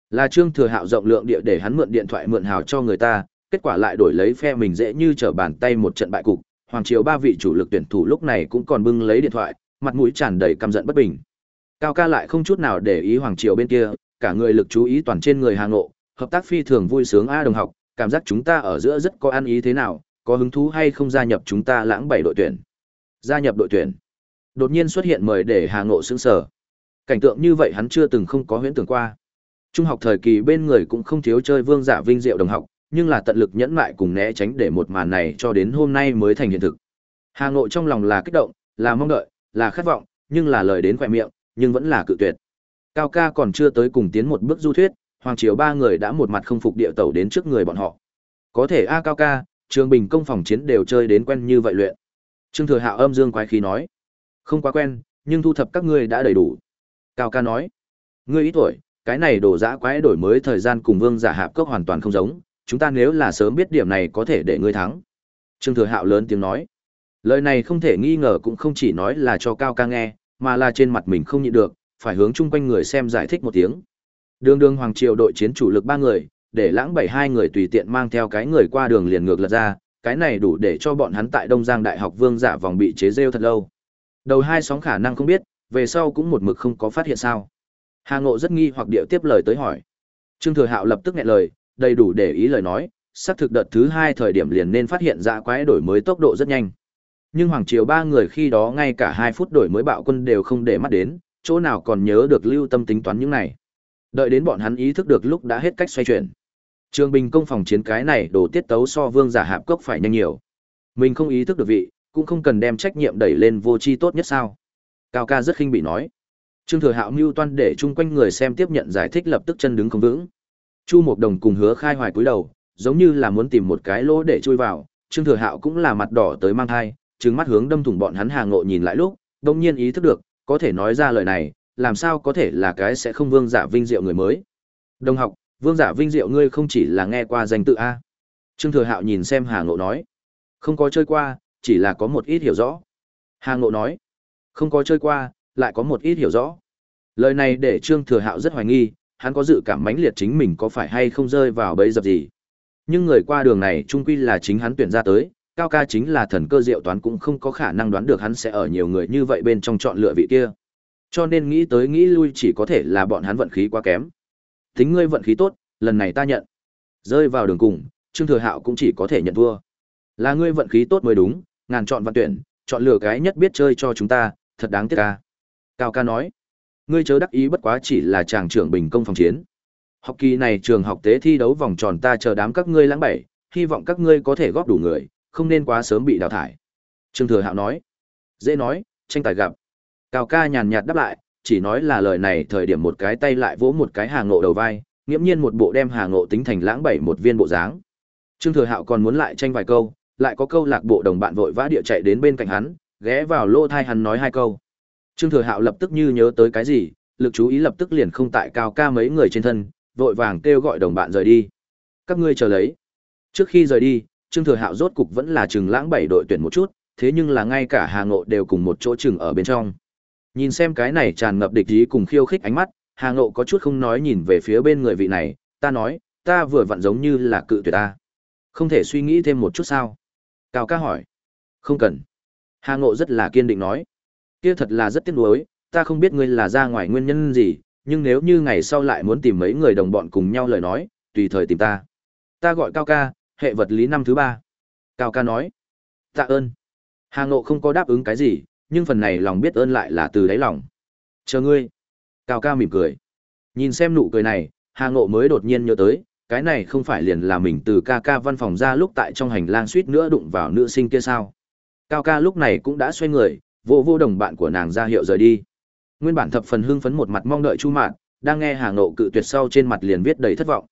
Là Trương Thừa Hạo rộng lượng địa để hắn mượn điện thoại mượn hào cho người ta, kết quả lại đổi lấy phe mình dễ như trở bàn tay một trận bại cục. Hoàng Triều ba vị chủ lực tuyển thủ lúc này cũng còn bưng lấy điện thoại, mặt mũi tràn đầy căm giận bất bình. Cao ca lại không chút nào để ý Hoàng Triều bên kia, cả người lực chú ý toàn trên người Hà Ngộ, hợp tác phi thường vui sướng a đồng học, cảm giác chúng ta ở giữa rất có ăn ý thế nào, có hứng thú hay không gia nhập chúng ta lãng bảy đội tuyển. Gia nhập đội tuyển. Đột nhiên xuất hiện mời để Hà Ngộ sững sờ. Cảnh tượng như vậy hắn chưa từng không có huyễn tưởng qua. Trung học thời kỳ bên người cũng không thiếu chơi vương giả vinh diệu đồng học, nhưng là tận lực nhẫn mại cùng né tránh để một màn này cho đến hôm nay mới thành hiện thực. Hà Ngộ trong lòng là kích động, là mong đợi, là khát vọng, nhưng là lời đến khỏe miệng, nhưng vẫn là cự tuyệt. Cao ca còn chưa tới cùng tiến một bước du thuyết, Hoàng Triều ba người đã một mặt không phục địa tẩu đến trước người bọn họ. Có thể A Cao ca, Trường Bình công phòng chiến đều chơi đến quen như vậy luyện. Trương Thừa Hạo âm dương quái khí nói, không quá quen, nhưng thu thập các ngươi đã đầy đủ. Cao ca nói, ngươi ít tuổi, cái này đổ dã quái đổi mới thời gian cùng vương giả hạp cốc hoàn toàn không giống, chúng ta nếu là sớm biết điểm này có thể để ngươi thắng. Trương Thừa Hạo lớn tiếng nói, lời này không thể nghi ngờ cũng không chỉ nói là cho Cao ca nghe, mà là trên mặt mình không nhịn được, phải hướng chung quanh người xem giải thích một tiếng. Đường đường Hoàng Triều đội chiến chủ lực ba người, để lãng bảy hai người tùy tiện mang theo cái người qua đường liền ngược lật ra, cái này đủ để cho bọn hắn tại Đông Giang Đại học Vương giả vòng bị chế rêu thật lâu. Đầu hai sóng khả năng không biết, về sau cũng một mực không có phát hiện sao. Hà Ngộ rất nghi hoặc điệu tiếp lời tới hỏi. Trương Thừa Hạo lập tức nghẹn lời, đầy đủ để ý lời nói, xác thực đợt thứ hai thời điểm liền nên phát hiện ra quái đổi mới tốc độ rất nhanh. Nhưng Hoàng Triều ba người khi đó ngay cả hai phút đổi mới bạo quân đều không để mắt đến, chỗ nào còn nhớ được lưu tâm tính toán những này. Đợi đến bọn hắn ý thức được lúc đã hết cách xoay chuyển. Trường Bình công phòng chiến cái này đổ tiết tấu so vương giả hạp cốc phải nhanh nhiều. Mình không ý thức được vị, cũng không cần đem trách nhiệm đẩy lên vô tri tốt nhất sao. Cao ca rất khinh bị nói. Trương Thừa Hạo mưu toan để chung quanh người xem tiếp nhận giải thích lập tức chân đứng không vững. Chu Mộc Đồng cùng hứa khai hoài cúi đầu, giống như là muốn tìm một cái lỗ để chui vào, Trương Thừa Hạo cũng là mặt đỏ tới mang thai, trừng mắt hướng đâm thủng bọn hắn Hà Ngộ nhìn lại lúc, đông nhiên ý thức được, có thể nói ra lời này, làm sao có thể là cái sẽ không vương giả vinh diệu người mới. Đồng học, vương giả vinh diệu ngươi không chỉ là nghe qua danh tự A. Trương Thừa Hạo nhìn xem Hà Ngộ nói. Không có chơi qua, chỉ là có một ít hiểu rõ. Hà Ngộ nói. Không có chơi qua, lại có một ít hiểu rõ. Lời này để Trương Thừa Hạo rất hoài nghi, hắn có dự cảm mãnh liệt chính mình có phải hay không rơi vào bẫy dập gì. Nhưng người qua đường này trung quy là chính hắn tuyển ra tới, cao ca chính là thần cơ diệu toán cũng không có khả năng đoán được hắn sẽ ở nhiều người như vậy bên trong chọn lựa vị kia. Cho nên nghĩ tới nghĩ lui chỉ có thể là bọn hắn vận khí quá kém. Tính ngươi vận khí tốt, lần này ta nhận. Rơi vào đường cùng, Trương Thừa Hạo cũng chỉ có thể nhận thua. Là ngươi vận khí tốt mới đúng, ngàn chọn văn tuyển, chọn lựa cái nhất biết chơi cho chúng ta, thật đáng tiếc ca. Cao ca nói, ngươi chớ đắc ý bất quá chỉ là chàng trưởng bình công phòng chiến. Học kỳ này trường học tế thi đấu vòng tròn ta chờ đám các ngươi lãng bảy, hy vọng các ngươi có thể góp đủ người, không nên quá sớm bị đào thải. Trương Thừa Hạo nói, dễ nói, tranh tài gặp. Cao ca nhàn nhạt đáp lại, chỉ nói là lời này thời điểm một cái tay lại vỗ một cái hàng ngộ đầu vai, nghiễm nhiên một bộ đem hàng ngộ tính thành lãng bảy một viên bộ dáng. Trương Thừa Hạo còn muốn lại tranh vài câu, lại có câu lạc bộ đồng bạn vội vã địa chạy đến bên cạnh hắn, ghé vào lô thai hắn nói hai câu. Trương Thừa Hạo lập tức như nhớ tới cái gì, lực chú ý lập tức liền không tại cao ca mấy người trên thân, vội vàng kêu gọi đồng bạn rời đi. Các ngươi chờ lấy. Trước khi rời đi, Trương Thừa Hạo rốt cục vẫn là chừng lãng bảy đội tuyển một chút, thế nhưng là ngay cả Hà Ngộ đều cùng một chỗ chừng ở bên trong. Nhìn xem cái này tràn ngập địch ý cùng khiêu khích ánh mắt, Hà Ngộ có chút không nói nhìn về phía bên người vị này, ta nói, ta vừa vặn giống như là cự tuyệt ta. Không thể suy nghĩ thêm một chút sao? Cao ca hỏi. Không cần. Hà Ngộ rất là kiên định nói. Kia thật là rất tiếc nuối, ta không biết ngươi là ra ngoài nguyên nhân gì, nhưng nếu như ngày sau lại muốn tìm mấy người đồng bọn cùng nhau lời nói, tùy thời tìm ta. Ta gọi Cao ca, hệ vật lý năm thứ ba. Cao ca nói. Tạ ơn. Hà Ngộ không có đáp ứng cái gì, nhưng phần này lòng biết ơn lại là từ đáy lòng. Chờ ngươi. Cao ca mỉm cười. Nhìn xem nụ cười này, Hà Ngộ mới đột nhiên nhớ tới, cái này không phải liền là mình từ ca ca văn phòng ra lúc tại trong hành lang suýt nữa đụng vào nữ sinh kia sao. Cao ca lúc này cũng đã xoay người, vô vô đồng bạn của nàng ra hiệu rời đi. Nguyên bản thập phần hưng phấn một mặt mong đợi Chu Mạn, đang nghe Hà Ngộ cự tuyệt sau trên mặt liền viết đầy thất vọng.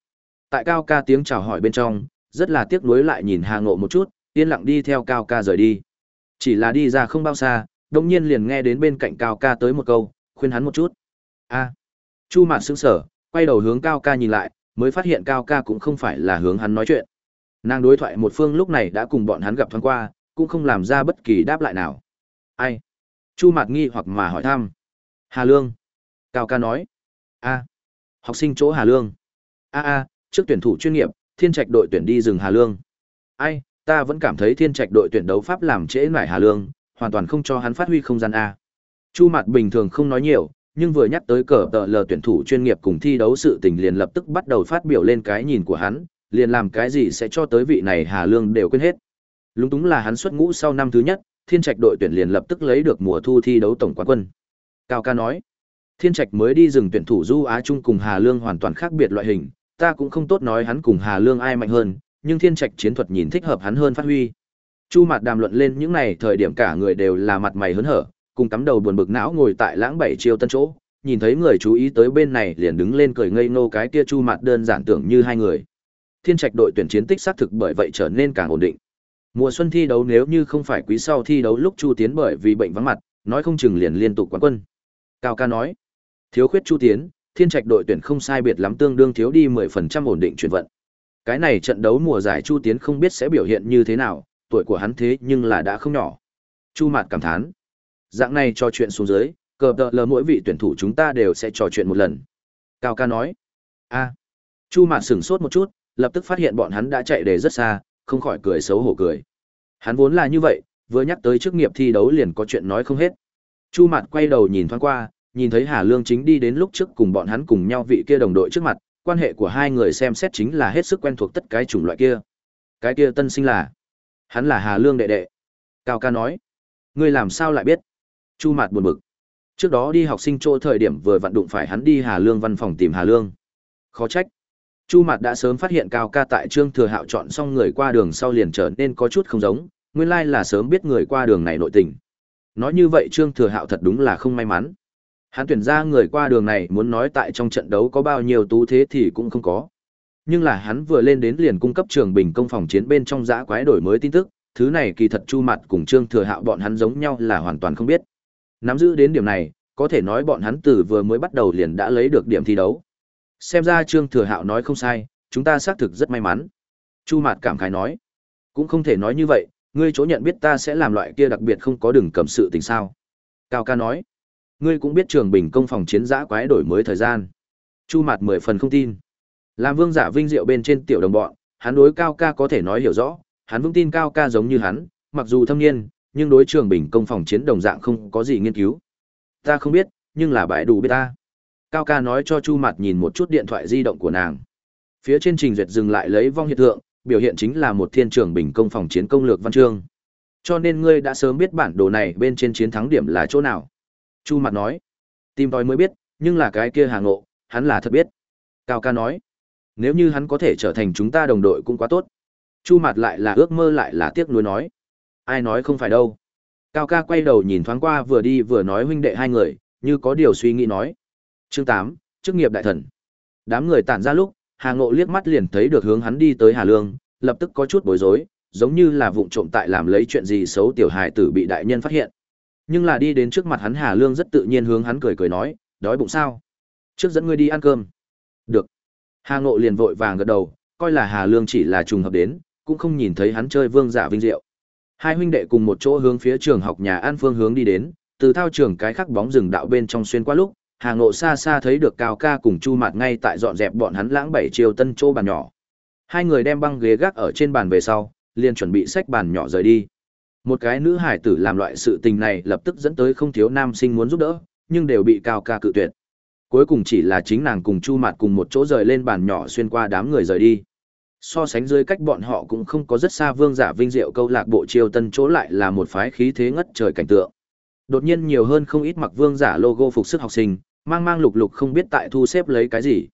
Tại Cao ca tiếng chào hỏi bên trong, rất là tiếc nuối lại nhìn Hà Ngộ một chút, yên lặng đi theo Cao ca rời đi. Chỉ là đi ra không bao xa, đột nhiên liền nghe đến bên cạnh Cao ca tới một câu, khuyên hắn một chút. A. Chu Mạn sững sờ, quay đầu hướng Cao ca nhìn lại, mới phát hiện Cao ca cũng không phải là hướng hắn nói chuyện. Nàng đối thoại một phương lúc này đã cùng bọn hắn gặp thoáng qua, cũng không làm ra bất kỳ đáp lại nào. Ai? Chu Mạt nghi hoặc mà hỏi thăm. Hà Lương. Cao ca nói. A. Học sinh chỗ Hà Lương. A a, trước tuyển thủ chuyên nghiệp, thiên trạch đội tuyển đi rừng Hà Lương. Ai, ta vẫn cảm thấy thiên trạch đội tuyển đấu pháp làm trễ nải Hà Lương, hoàn toàn không cho hắn phát huy không gian A. Chu Mạt bình thường không nói nhiều, nhưng vừa nhắc tới cờ tờ lờ tuyển thủ chuyên nghiệp cùng thi đấu sự tình liền lập tức bắt đầu phát biểu lên cái nhìn của hắn, liền làm cái gì sẽ cho tới vị này Hà Lương đều quên hết. Lúng túng là hắn xuất ngũ sau năm thứ nhất, Thiên Trạch đội tuyển liền lập tức lấy được mùa thu thi đấu tổng quán quân. Cao ca nói, Thiên Trạch mới đi rừng tuyển thủ Du Á Trung cùng Hà Lương hoàn toàn khác biệt loại hình, ta cũng không tốt nói hắn cùng Hà Lương ai mạnh hơn, nhưng Thiên Trạch chiến thuật nhìn thích hợp hắn hơn phát huy. Chu Mạt đàm luận lên những này thời điểm cả người đều là mặt mày hớn hở, cùng cắm đầu buồn bực não ngồi tại lãng bảy chiêu tân chỗ, nhìn thấy người chú ý tới bên này liền đứng lên cười ngây ngô cái kia Chu Mạt đơn giản tưởng như hai người. Thiên Trạch đội tuyển chiến tích xác thực bởi vậy trở nên càng ổn định. Mùa xuân thi đấu nếu như không phải quý sau thi đấu lúc Chu Tiến bởi vì bệnh vắng mặt, nói không chừng liền liên tục quán quân. Cao ca nói, thiếu khuyết Chu Tiến, Thiên Trạch đội tuyển không sai biệt lắm tương đương thiếu đi 10% ổn định chuyển vận. Cái này trận đấu mùa giải Chu Tiến không biết sẽ biểu hiện như thế nào, tuổi của hắn thế nhưng là đã không nhỏ. Chu Mạt cảm thán. Dạng này trò chuyện xuống dưới, cờ đợ lờ mỗi vị tuyển thủ chúng ta đều sẽ trò chuyện một lần. Cao ca nói. a Chu Mạt sửng sốt một chút, lập tức phát hiện bọn hắn đã chạy để rất xa, không khỏi cười xấu hổ cười. Hắn vốn là như vậy, vừa nhắc tới chức nghiệp thi đấu liền có chuyện nói không hết. Chu Mạt quay đầu nhìn thoáng qua, nhìn thấy Hà Lương chính đi đến lúc trước cùng bọn hắn cùng nhau vị kia đồng đội trước mặt, quan hệ của hai người xem xét chính là hết sức quen thuộc tất cái chủng loại kia. Cái kia tân sinh là, hắn là Hà Lương đệ đệ. Cao ca nói, ngươi làm sao lại biết? Chu Mạt buồn bực. Trước đó đi học sinh chỗ thời điểm vừa vận đụng phải hắn đi Hà Lương văn phòng tìm Hà Lương. Khó trách. Chu Mạt đã sớm phát hiện Cao Ca tại Trương Thừa Hạo chọn xong người qua đường sau liền trở nên có chút không giống, nguyên lai là sớm biết người qua đường này nội tình. Nói như vậy Trương Thừa Hạo thật đúng là không may mắn. Hắn tuyển ra người qua đường này muốn nói tại trong trận đấu có bao nhiêu tú thế thì cũng không có. Nhưng là hắn vừa lên đến liền cung cấp trường bình công phòng chiến bên trong giã quái đổi mới tin tức, thứ này kỳ thật Chu mặt cùng Trương Thừa Hạo bọn hắn giống nhau là hoàn toàn không biết. Nắm giữ đến điểm này, có thể nói bọn hắn từ vừa mới bắt đầu liền đã lấy được điểm thi đấu xem ra trương thừa hạo nói không sai chúng ta xác thực rất may mắn chu mặt cảm khái nói cũng không thể nói như vậy ngươi chỗ nhận biết ta sẽ làm loại kia đặc biệt không có đừng cầm sự tình sao cao ca nói ngươi cũng biết trường bình công phòng chiến giã quái đổi mới thời gian chu mạt mười phần không tin làm vương giả vinh diệu bên trên tiểu đồng bọn hắn đối cao ca có thể nói hiểu rõ hắn vững tin cao ca giống như hắn mặc dù thâm niên nhưng đối trường bình công phòng chiến đồng dạng không có gì nghiên cứu ta không biết nhưng là bãi đủ biết ta Cao ca nói cho Chu Mạt nhìn một chút điện thoại di động của nàng. Phía trên trình duyệt dừng lại lấy vong hiện tượng, biểu hiện chính là một thiên trường bình công phòng chiến công lược văn chương. Cho nên ngươi đã sớm biết bản đồ này bên trên chiến thắng điểm là chỗ nào. Chu Mạt nói. Tìm tòi mới biết, nhưng là cái kia Hà ngộ, hắn là thật biết. Cao ca nói. Nếu như hắn có thể trở thành chúng ta đồng đội cũng quá tốt. Chu Mạt lại là ước mơ lại là tiếc nuối nói. Ai nói không phải đâu. Cao ca quay đầu nhìn thoáng qua vừa đi vừa nói huynh đệ hai người, như có điều suy nghĩ nói. Chương Tám, chức nghiệp đại thần. Đám người tản ra lúc, Hà Ngộ liếc mắt liền thấy được hướng hắn đi tới Hà Lương, lập tức có chút bối rối, giống như là vụng trộm tại làm lấy chuyện gì xấu tiểu hài tử bị đại nhân phát hiện. Nhưng là đi đến trước mặt hắn Hà Lương rất tự nhiên hướng hắn cười cười nói, đói bụng sao? Trước dẫn ngươi đi ăn cơm. Được. Hà Ngộ liền vội vàng gật đầu, coi là Hà Lương chỉ là trùng hợp đến, cũng không nhìn thấy hắn chơi vương giả vinh diệu. Hai huynh đệ cùng một chỗ hướng phía trường học nhà An Phương hướng đi đến, từ thao trường cái khắc bóng rừng đạo bên trong xuyên qua lúc, Hà Ngộ xa xa thấy được Cao Ca cùng Chu Mạt ngay tại dọn dẹp bọn hắn lãng bảy chiều tân chỗ bàn nhỏ. Hai người đem băng ghế gác ở trên bàn về sau, liền chuẩn bị xách bàn nhỏ rời đi. Một cái nữ hải tử làm loại sự tình này lập tức dẫn tới không thiếu nam sinh muốn giúp đỡ, nhưng đều bị cao ca cự tuyệt. Cuối cùng chỉ là chính nàng cùng Chu Mạt cùng một chỗ rời lên bàn nhỏ xuyên qua đám người rời đi. So sánh dưới cách bọn họ cũng không có rất xa vương giả vinh diệu câu lạc bộ chiêu tân chỗ lại là một phái khí thế ngất trời cảnh tượng. Đột nhiên nhiều hơn không ít mặc vương giả logo phục sức học sinh, mang mang lục lục không biết tại thu xếp lấy cái gì.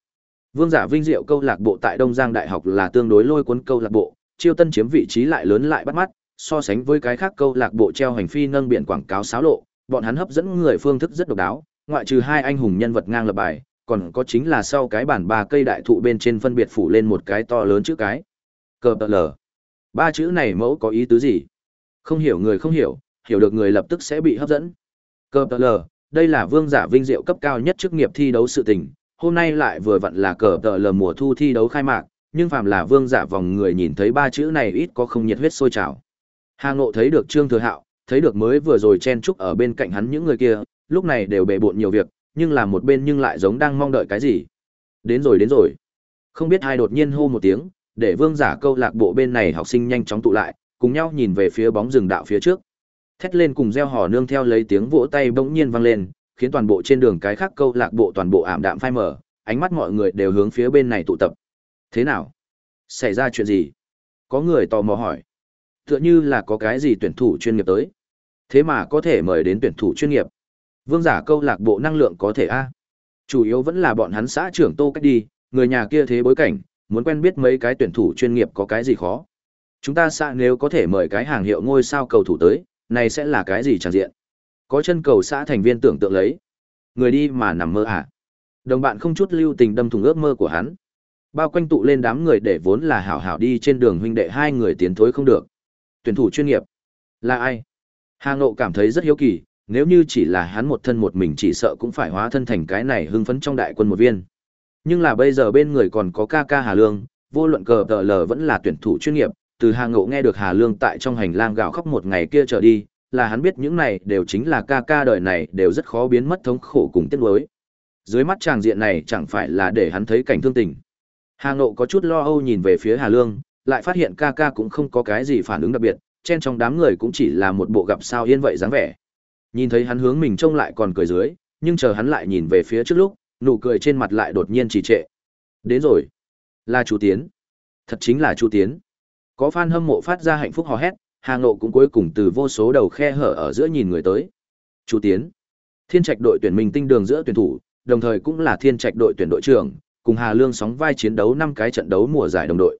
Vương giả vinh diệu câu lạc bộ tại Đông Giang Đại học là tương đối lôi cuốn câu lạc bộ, chiêu tân chiếm vị trí lại lớn lại bắt mắt, so sánh với cái khác câu lạc bộ treo hành phi nâng biển quảng cáo xáo lộ, bọn hắn hấp dẫn người phương thức rất độc đáo, ngoại trừ hai anh hùng nhân vật ngang lập bài, còn có chính là sau cái bản ba cây đại thụ bên trên phân biệt phủ lên một cái to lớn chữ cái. Cờ tờ lờ. Ba chữ này mẫu có ý tứ gì? Không hiểu người không hiểu, hiểu được người lập tức sẽ bị hấp dẫn. Cờ tờ lờ, đây là vương giả vinh diệu cấp cao nhất chức nghiệp thi đấu sự tình, hôm nay lại vừa vặn là cờ tờ lờ mùa thu thi đấu khai mạc, nhưng phàm là vương giả vòng người nhìn thấy ba chữ này ít có không nhiệt huyết sôi trào. Hà Ngộ thấy được Trương Thừa Hạo, thấy được mới vừa rồi chen chúc ở bên cạnh hắn những người kia, lúc này đều bề bộn nhiều việc, nhưng là một bên nhưng lại giống đang mong đợi cái gì. Đến rồi đến rồi. Không biết hai đột nhiên hô một tiếng, để vương giả câu lạc bộ bên này học sinh nhanh chóng tụ lại, cùng nhau nhìn về phía bóng rừng đạo phía trước. Thét lên cùng reo hò nương theo lấy tiếng vỗ tay bỗng nhiên vang lên, khiến toàn bộ trên đường cái khác câu lạc bộ toàn bộ ảm đạm phai mờ, ánh mắt mọi người đều hướng phía bên này tụ tập. Thế nào? Xảy ra chuyện gì? Có người tò mò hỏi. Tựa như là có cái gì tuyển thủ chuyên nghiệp tới. Thế mà có thể mời đến tuyển thủ chuyên nghiệp. Vương giả câu lạc bộ năng lượng có thể a. Chủ yếu vẫn là bọn hắn xã trưởng Tô cách đi, người nhà kia thế bối cảnh, muốn quen biết mấy cái tuyển thủ chuyên nghiệp có cái gì khó. Chúng ta xã nếu có thể mời cái hàng hiệu ngôi sao cầu thủ tới, này sẽ là cái gì chẳng diện. Có chân cầu xã thành viên tưởng tượng lấy. Người đi mà nằm mơ à. Đồng bạn không chút lưu tình đâm thùng ước mơ của hắn. Bao quanh tụ lên đám người để vốn là hảo hảo đi trên đường huynh đệ hai người tiến thối không được. Tuyển thủ chuyên nghiệp. Là ai? Hà Ngộ cảm thấy rất hiếu kỳ, nếu như chỉ là hắn một thân một mình chỉ sợ cũng phải hóa thân thành cái này hưng phấn trong đại quân một viên. Nhưng là bây giờ bên người còn có ca ca Hà Lương, vô luận cờ tờ lờ vẫn là tuyển thủ chuyên nghiệp, từ Hà Ngộ nghe được Hà Lương tại trong hành lang gào khóc một ngày kia trở đi, là hắn biết những này đều chính là ca ca đời này đều rất khó biến mất thống khổ cùng tiếc nuối. Dưới mắt chàng diện này chẳng phải là để hắn thấy cảnh thương tình. Hà Ngộ có chút lo âu nhìn về phía Hà Lương, lại phát hiện ca ca cũng không có cái gì phản ứng đặc biệt, trên trong đám người cũng chỉ là một bộ gặp sao yên vậy dáng vẻ. Nhìn thấy hắn hướng mình trông lại còn cười dưới, nhưng chờ hắn lại nhìn về phía trước lúc, nụ cười trên mặt lại đột nhiên trì trệ. Đến rồi. Là Chu Tiến. Thật chính là Chu Tiến. Có fan hâm mộ phát ra hạnh phúc hò hét, Hà Ngộ cũng cuối cùng từ vô số đầu khe hở ở giữa nhìn người tới. Chu Tiến. Thiên Trạch đội tuyển mình tinh đường giữa tuyển thủ, đồng thời cũng là Thiên Trạch đội tuyển đội trưởng, cùng Hà Lương sóng vai chiến đấu năm cái trận đấu mùa giải đồng đội.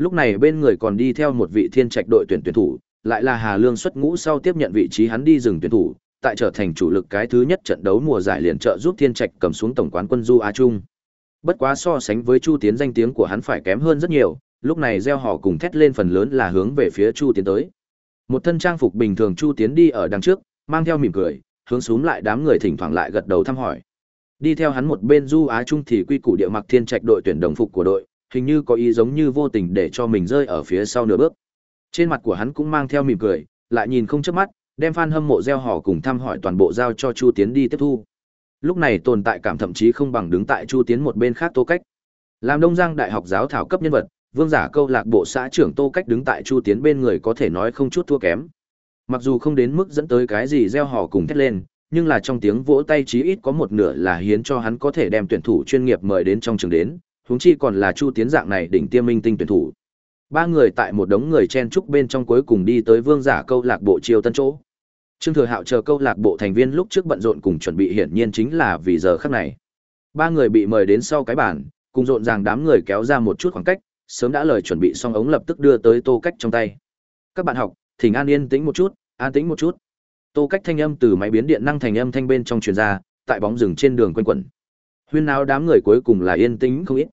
Lúc này bên người còn đi theo một vị Thiên Trạch đội tuyển tuyển thủ, lại là Hà Lương xuất ngũ sau tiếp nhận vị trí hắn đi rừng tuyển thủ, tại trở thành chủ lực cái thứ nhất trận đấu mùa giải liền trợ giúp Thiên Trạch cầm xuống tổng quán quân Du Á Trung. Bất quá so sánh với Chu Tiến danh tiếng của hắn phải kém hơn rất nhiều, lúc này gieo họ cùng thét lên phần lớn là hướng về phía Chu Tiến tới. Một thân trang phục bình thường Chu Tiến đi ở đằng trước, mang theo mỉm cười, hướng xuống lại đám người thỉnh thoảng lại gật đầu thăm hỏi. Đi theo hắn một bên Du Á Trung thì quy củ địa mặc Thiên Trạch đội tuyển đồng phục của đội, hình như có ý giống như vô tình để cho mình rơi ở phía sau nửa bước. Trên mặt của hắn cũng mang theo mỉm cười, lại nhìn không chớp mắt, đem fan hâm mộ gieo họ cùng thăm hỏi toàn bộ giao cho Chu Tiến đi tiếp thu. Lúc này tồn tại cảm thậm chí không bằng đứng tại Chu Tiến một bên khác Tô Cách. Làm Đông Giang Đại học giáo thảo cấp nhân vật, vương giả câu lạc bộ xã trưởng Tô Cách đứng tại Chu Tiến bên người có thể nói không chút thua kém. Mặc dù không đến mức dẫn tới cái gì gieo họ cùng thét lên, nhưng là trong tiếng vỗ tay chí ít có một nửa là hiến cho hắn có thể đem tuyển thủ chuyên nghiệp mời đến trong trường đến, huống chi còn là Chu Tiến dạng này đỉnh tiêm minh tinh tuyển thủ. Ba người tại một đống người chen trúc bên trong cuối cùng đi tới vương giả câu lạc bộ chiêu tân chỗ. Trương Thừa Hạo chờ câu lạc bộ thành viên lúc trước bận rộn cùng chuẩn bị hiển nhiên chính là vì giờ khắc này. Ba người bị mời đến sau cái bàn, cùng rộn ràng đám người kéo ra một chút khoảng cách, sớm đã lời chuẩn bị xong ống lập tức đưa tới Tô Cách trong tay. Các bạn học, thỉnh an yên tĩnh một chút, an tĩnh một chút. Tô Cách thanh âm từ máy biến điện năng thành âm thanh bên trong truyền ra, tại bóng rừng trên đường quanh quẩn. Huyên náo đám người cuối cùng là yên tĩnh không ít.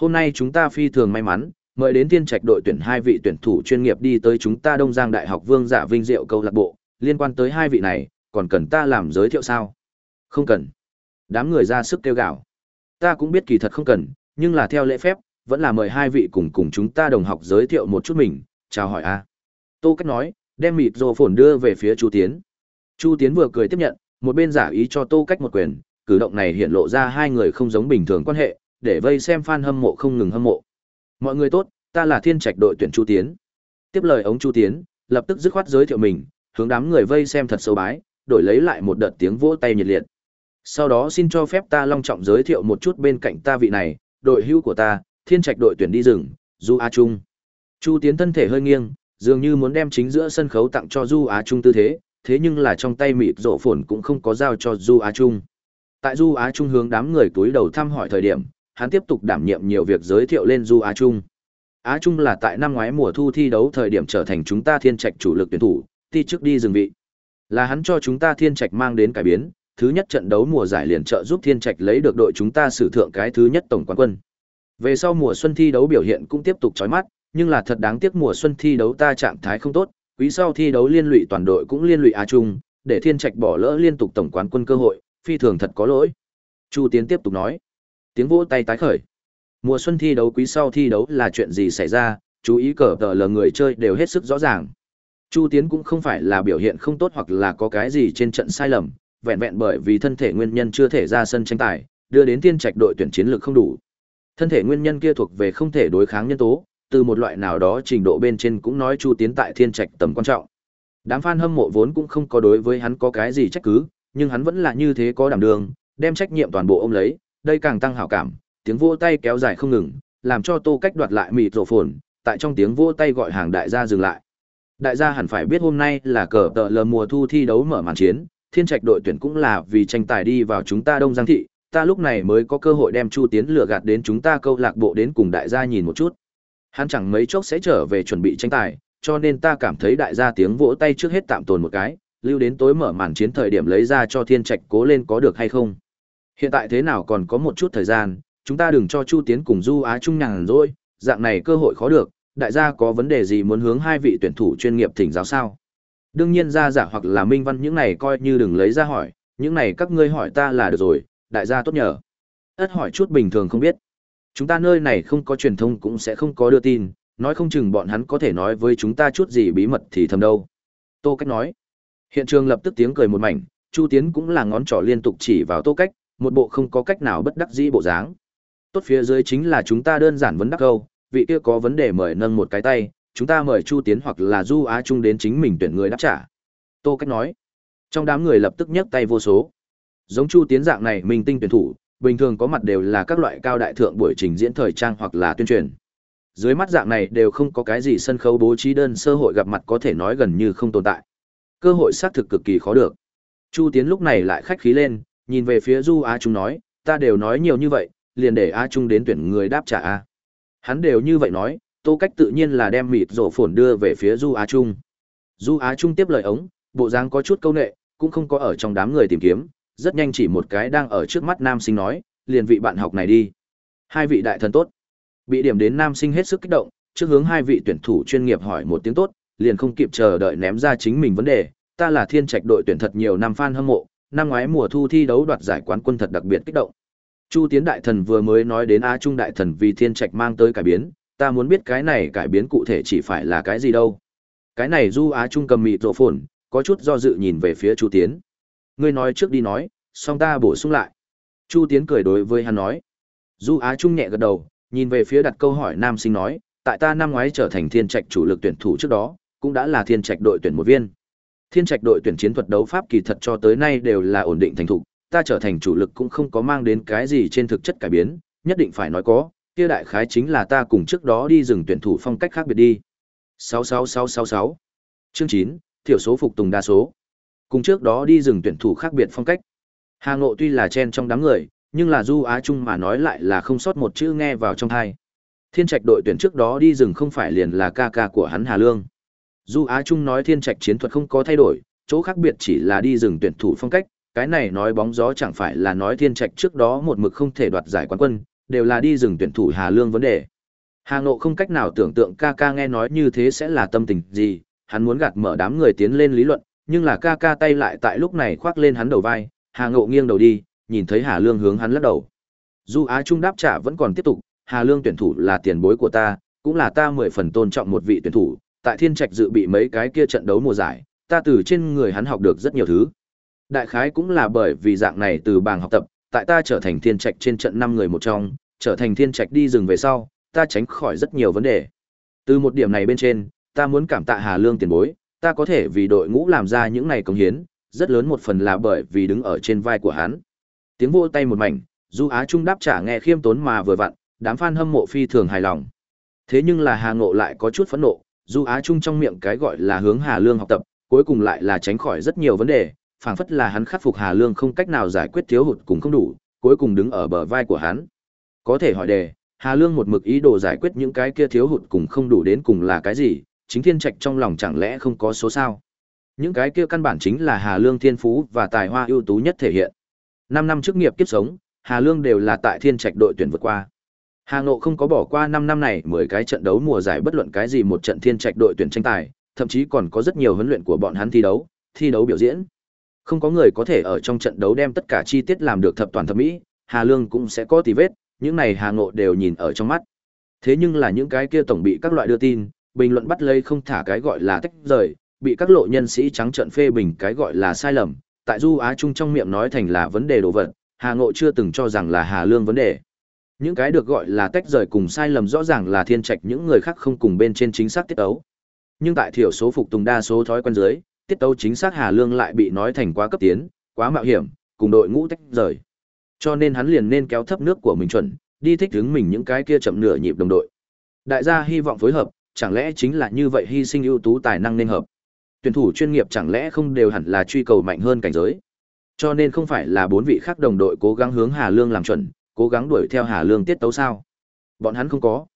Hôm nay chúng ta phi thường may mắn, mời đến tiên trạch đội tuyển hai vị tuyển thủ chuyên nghiệp đi tới chúng ta Đông Giang Đại học Vương Dạ Vinh Diệu câu lạc bộ, liên quan tới hai vị này, còn cần ta làm giới thiệu sao? Không cần. Đám người ra sức kêu gào. Ta cũng biết kỳ thật không cần, nhưng là theo lễ phép, vẫn là mời hai vị cùng cùng chúng ta đồng học giới thiệu một chút mình, chào hỏi a. Tô Cách nói, đem mịt rồ phồn đưa về phía Chu Tiến. Chu Tiến vừa cười tiếp nhận, một bên giả ý cho Tô Cách một quyền, cử động này hiện lộ ra hai người không giống bình thường quan hệ, để vây xem fan hâm mộ không ngừng hâm mộ. Mọi người tốt, ta là Thiên Trạch đội tuyển Chu Tiến. Tiếp lời ống Chu Tiến, lập tức dứt khoát giới thiệu mình, hướng đám người vây xem thật sâu bái, đổi lấy lại một đợt tiếng vỗ tay nhiệt liệt. Sau đó xin cho phép ta long trọng giới thiệu một chút bên cạnh ta vị này, đội hữu của ta, thiên trạch đội tuyển đi rừng, Du Á Trung. Chu Tiến thân thể hơi nghiêng, dường như muốn đem chính giữa sân khấu tặng cho Du Á Trung tư thế, thế nhưng là trong tay mịt rộ phồn cũng không có giao cho Du Á Trung. Tại Du Á Trung hướng đám người túi đầu thăm hỏi thời điểm, hắn tiếp tục đảm nhiệm nhiều việc giới thiệu lên Du Á Trung. Á Trung là tại năm ngoái mùa thu thi đấu thời điểm trở thành chúng ta thiên trạch chủ lực tuyển thủ, thi trước đi dừng vị. Là hắn cho chúng ta thiên trạch mang đến cải biến, thứ nhất trận đấu mùa giải liền trợ giúp thiên trạch lấy được đội chúng ta sử thượng cái thứ nhất tổng quán quân. Về sau mùa xuân thi đấu biểu hiện cũng tiếp tục chói mắt, nhưng là thật đáng tiếc mùa xuân thi đấu ta trạng thái không tốt, quý sau thi đấu liên lụy toàn đội cũng liên lụy Á Trung, để thiên trạch bỏ lỡ liên tục tổng quán quân cơ hội, phi thường thật có lỗi. Chu Tiến tiếp tục nói. Tiếng vỗ tay tái khởi. Mùa xuân thi đấu quý sau thi đấu là chuyện gì xảy ra, chú ý cờ tờ lờ người chơi đều hết sức rõ ràng. Chu Tiến cũng không phải là biểu hiện không tốt hoặc là có cái gì trên trận sai lầm, vẹn vẹn bởi vì thân thể nguyên nhân chưa thể ra sân tranh tài, đưa đến tiên trạch đội tuyển chiến lược không đủ. Thân thể nguyên nhân kia thuộc về không thể đối kháng nhân tố, từ một loại nào đó trình độ bên trên cũng nói Chu Tiến tại thiên trạch tầm quan trọng. Đám fan hâm mộ vốn cũng không có đối với hắn có cái gì trách cứ, nhưng hắn vẫn là như thế có đảm đường, đem trách nhiệm toàn bộ ôm lấy, đây càng tăng hảo cảm, tiếng vỗ tay kéo dài không ngừng, làm cho Tô Cách đoạt lại mịt rổ phồn, tại trong tiếng vỗ tay gọi hàng đại gia dừng lại. Đại gia hẳn phải biết hôm nay là cờ tợ lờ mùa thu thi đấu mở màn chiến, thiên trạch đội tuyển cũng là vì tranh tài đi vào chúng ta đông giang thị, ta lúc này mới có cơ hội đem Chu Tiến lừa gạt đến chúng ta câu lạc bộ đến cùng đại gia nhìn một chút. Hắn chẳng mấy chốc sẽ trở về chuẩn bị tranh tài, cho nên ta cảm thấy đại gia tiếng vỗ tay trước hết tạm tồn một cái, lưu đến tối mở màn chiến thời điểm lấy ra cho thiên trạch cố lên có được hay không. Hiện tại thế nào còn có một chút thời gian, chúng ta đừng cho Chu Tiến cùng Du Á Trung nhàn rồi, dạng này cơ hội khó được, đại gia có vấn đề gì muốn hướng hai vị tuyển thủ chuyên nghiệp thỉnh giáo sao? Đương nhiên ra giả hoặc là minh văn những này coi như đừng lấy ra hỏi, những này các ngươi hỏi ta là được rồi, đại gia tốt nhờ. Ất hỏi chút bình thường không biết. Chúng ta nơi này không có truyền thông cũng sẽ không có đưa tin, nói không chừng bọn hắn có thể nói với chúng ta chút gì bí mật thì thầm đâu. Tô Cách nói. Hiện trường lập tức tiếng cười một mảnh, Chu Tiến cũng là ngón trỏ liên tục chỉ vào Tô Cách, một bộ không có cách nào bất đắc dĩ bộ dáng. Tốt phía dưới chính là chúng ta đơn giản vấn đắc câu, vị kia có vấn đề mời nâng một cái tay, chúng ta mời Chu Tiến hoặc là Du Á Trung đến chính mình tuyển người đáp trả. Tô Cách nói. Trong đám người lập tức nhấc tay vô số. Giống Chu Tiến dạng này mình tinh tuyển thủ, bình thường có mặt đều là các loại cao đại thượng buổi trình diễn thời trang hoặc là tuyên truyền. Dưới mắt dạng này đều không có cái gì sân khấu bố trí đơn sơ hội gặp mặt có thể nói gần như không tồn tại. Cơ hội xác thực cực kỳ khó được. Chu Tiến lúc này lại khách khí lên, nhìn về phía Du Á Trung nói, ta đều nói nhiều như vậy, liền để Á Trung đến tuyển người đáp trả a. Hắn đều như vậy nói, Tô Cách tự nhiên là đem mịt rổ phồn đưa về phía Du Á Trung. Du Á Trung tiếp lời ống, bộ dáng có chút câu nệ, cũng không có ở trong đám người tìm kiếm, rất nhanh chỉ một cái đang ở trước mắt nam sinh nói, liền vị bạn học này đi. Hai vị đại thần tốt. Bị điểm đến nam sinh hết sức kích động, trước hướng hai vị tuyển thủ chuyên nghiệp hỏi một tiếng tốt, liền không kịp chờ đợi ném ra chính mình vấn đề, ta là thiên trạch đội tuyển thật nhiều năm fan hâm mộ, năm ngoái mùa thu thi đấu đoạt giải quán quân thật đặc biệt kích động. Chu Tiến đại thần vừa mới nói đến Á Trung đại thần vì thiên trạch mang tới cải biến, ta muốn biết cái này cải biến cụ thể chỉ phải là cái gì đâu. Cái này Du Á Trung cầm mịt rộ phồn, có chút do dự nhìn về phía Chu Tiến. Ngươi nói trước đi nói, xong ta bổ sung lại. Chu Tiến cười đối với hắn nói. Du Á Trung nhẹ gật đầu, nhìn về phía đặt câu hỏi nam sinh nói, tại ta năm ngoái trở thành thiên trạch chủ lực tuyển thủ trước đó, cũng đã là thiên trạch đội tuyển một viên. Thiên trạch đội tuyển chiến thuật đấu pháp kỳ thật cho tới nay đều là ổn định thành thục, ta trở thành chủ lực cũng không có mang đến cái gì trên thực chất cải biến, nhất định phải nói có, kia đại khái chính là ta cùng trước đó đi rừng tuyển thủ phong cách khác biệt đi. 66666 Chương 9, thiểu số phục tùng đa số. Cùng trước đó đi rừng tuyển thủ khác biệt phong cách. Hà Ngộ tuy là chen trong đám người, nhưng là Du Á Trung mà nói lại là không sót một chữ nghe vào trong tai. Thiên Trạch đội tuyển trước đó đi rừng không phải liền là ca ca của hắn Hà Lương. Du Á Trung nói Thiên Trạch chiến thuật không có thay đổi, chỗ khác biệt chỉ là đi rừng tuyển thủ phong cách, cái này nói bóng gió chẳng phải là nói Thiên Trạch trước đó một mực không thể đoạt giải quán quân, đều là đi rừng tuyển thủ Hà Lương vấn đề. Hà Ngộ không cách nào tưởng tượng ca ca nghe nói như thế sẽ là tâm tình gì, hắn muốn gạt mở đám người tiến lên lý luận, nhưng là ca ca tay lại tại lúc này khoác lên hắn đầu vai, Hà Ngộ nghiêng đầu đi, nhìn thấy Hà Lương hướng hắn lắc đầu. Du Á Trung đáp trả vẫn còn tiếp tục, Hà Lương tuyển thủ là tiền bối của ta, cũng là ta mười phần tôn trọng một vị tuyển thủ, tại Thiên Trạch dự bị mấy cái kia trận đấu mùa giải, ta từ trên người hắn học được rất nhiều thứ. Đại khái cũng là bởi vì dạng này từ bảng học tập, tại ta trở thành Thiên Trạch trên trận năm người một trong, trở thành Thiên Trạch đi rừng về sau, ta tránh khỏi rất nhiều vấn đề. Từ một điểm này bên trên, ta muốn cảm tạ Hà Lương tiền bối, ta có thể vì đội ngũ làm ra những này công hiến, rất lớn một phần là bởi vì đứng ở trên vai của hắn. Tiếng vỗ tay một mảnh, Du Á Trung đáp trả nghe khiêm tốn mà vừa vặn, đám fan hâm mộ phi thường hài lòng. Thế nhưng là Hà Ngộ lại có chút phẫn nộ, Du Á Trung trong miệng cái gọi là hướng Hà Lương học tập, cuối cùng lại là tránh khỏi rất nhiều vấn đề, phảng phất là hắn khắc phục Hà Lương không cách nào giải quyết thiếu hụt cùng không đủ, cuối cùng đứng ở bờ vai của hắn. Có thể hỏi đề, Hà Lương một mực ý đồ giải quyết những cái kia thiếu hụt cùng không đủ đến cùng là cái gì, chính thiên trạch trong lòng chẳng lẽ không có số sao? Những cái kia căn bản chính là Hà Lương thiên phú và tài hoa ưu tú nhất thể hiện. Năm năm trước nghiệp kiếp sống, Hà Lương đều là tại thiên trạch đội tuyển vượt qua. Hà Ngộ không có bỏ qua 5 năm này 10 cái trận đấu mùa giải bất luận cái gì một trận thiên trạch đội tuyển tranh tài, thậm chí còn có rất nhiều huấn luyện của bọn hắn thi đấu, thi đấu biểu diễn. Không có người có thể ở trong trận đấu đem tất cả chi tiết làm được thập toàn thập mỹ, Hà Lương cũng sẽ có tì vết, những này Hà Ngộ đều nhìn ở trong mắt. Thế nhưng là những cái kia tổng bị các loại đưa tin, bình luận bắt lấy không thả cái gọi là tách rời, bị các lộ nhân sĩ trắng trợn phê bình cái gọi là sai lầm, tại Du Á Trung trong miệng nói thành là vấn đề đồ vật, Hà Ngộ chưa từng cho rằng là Hà Lương vấn đề. Những cái được gọi là tách rời cùng sai lầm rõ ràng là thiên trạch những người khác không cùng bên trên chính xác tiết Tấu. Nhưng tại thiểu số phục tùng đa số thói quen dưới, tiết tấu chính xác Hà Lương lại bị nói thành quá cấp tiến, quá mạo hiểm, cùng đội ngũ tách rời. Cho nên hắn liền nên kéo thấp nước của mình chuẩn, đi thích đứng mình những cái kia chậm nửa nhịp đồng đội. Đại gia hy vọng phối hợp, chẳng lẽ chính là như vậy hy sinh ưu tú tài năng nên hợp. Tuyển thủ chuyên nghiệp chẳng lẽ không đều hẳn là truy cầu mạnh hơn cảnh giới. Cho nên không phải là bốn vị khác đồng đội cố gắng hướng Hà Lương làm chuẩn, cố gắng đuổi theo Hà Lương tiết tấu sao? Bọn hắn không có.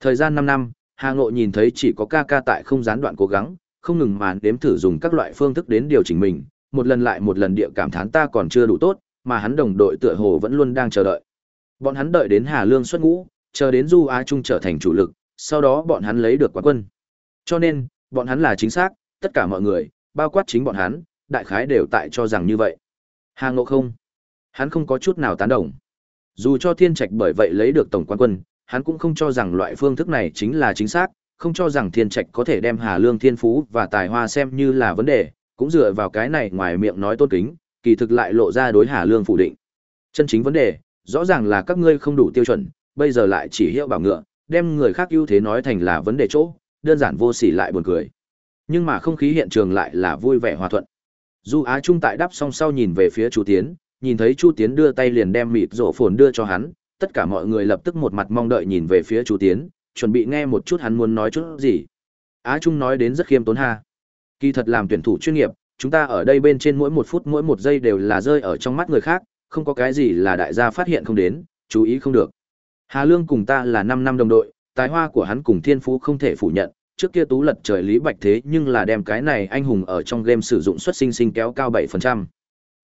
Thời gian 5 năm, Hà Ngộ nhìn thấy chỉ có ca ca tại không gián đoạn cố gắng, không ngừng mà đếm thử dùng các loại phương thức đến điều chỉnh mình, một lần lại một lần địa cảm thán ta còn chưa đủ tốt, mà hắn đồng đội tựa hồ vẫn luôn đang chờ đợi. Bọn hắn đợi đến Hà Lương xuất ngũ, chờ đến Du Á Trung trở thành chủ lực, sau đó bọn hắn lấy được quán quân. Cho nên, bọn hắn là chính xác, tất cả mọi người, bao quát chính bọn hắn, đại khái đều tại cho rằng như vậy. Hà Ngộ không, hắn không có chút nào tán đồng. Dù cho Thiên Trạch bởi vậy lấy được tổng quan quân, hắn cũng không cho rằng loại phương thức này chính là chính xác, không cho rằng Thiên Trạch có thể đem Hà Lương thiên phú và tài hoa xem như là vấn đề, cũng dựa vào cái này ngoài miệng nói tôn kính, kỳ thực lại lộ ra đối Hà Lương phủ định. Chân chính vấn đề, rõ ràng là các ngươi không đủ tiêu chuẩn, bây giờ lại chỉ hiệu bảo ngựa, đem người khác ưu thế nói thành là vấn đề chỗ, đơn giản vô sỉ lại buồn cười. Nhưng mà không khí hiện trường lại là vui vẻ hòa thuận. Du Á Trung tại đáp xong sau nhìn về phía Chu Tiến, nhìn thấy Chu Tiến đưa tay liền đem mịt rổ phồn đưa cho hắn, tất cả mọi người lập tức một mặt mong đợi nhìn về phía Chu Tiến, chuẩn bị nghe một chút hắn muốn nói chút gì. Á Trung nói đến rất khiêm tốn ha. Kỳ thật làm tuyển thủ chuyên nghiệp, chúng ta ở đây bên trên mỗi một phút mỗi một giây đều là rơi ở trong mắt người khác, không có cái gì là đại gia phát hiện không đến, chú ý không được. Hà Lương cùng ta là 5 năm đồng đội, tài hoa của hắn cùng thiên phú không thể phủ nhận, trước kia tú lật trời Lý Bạch thế nhưng là đem cái này anh hùng ở trong game sử dụng xuất sinh sinh kéo cao 7%.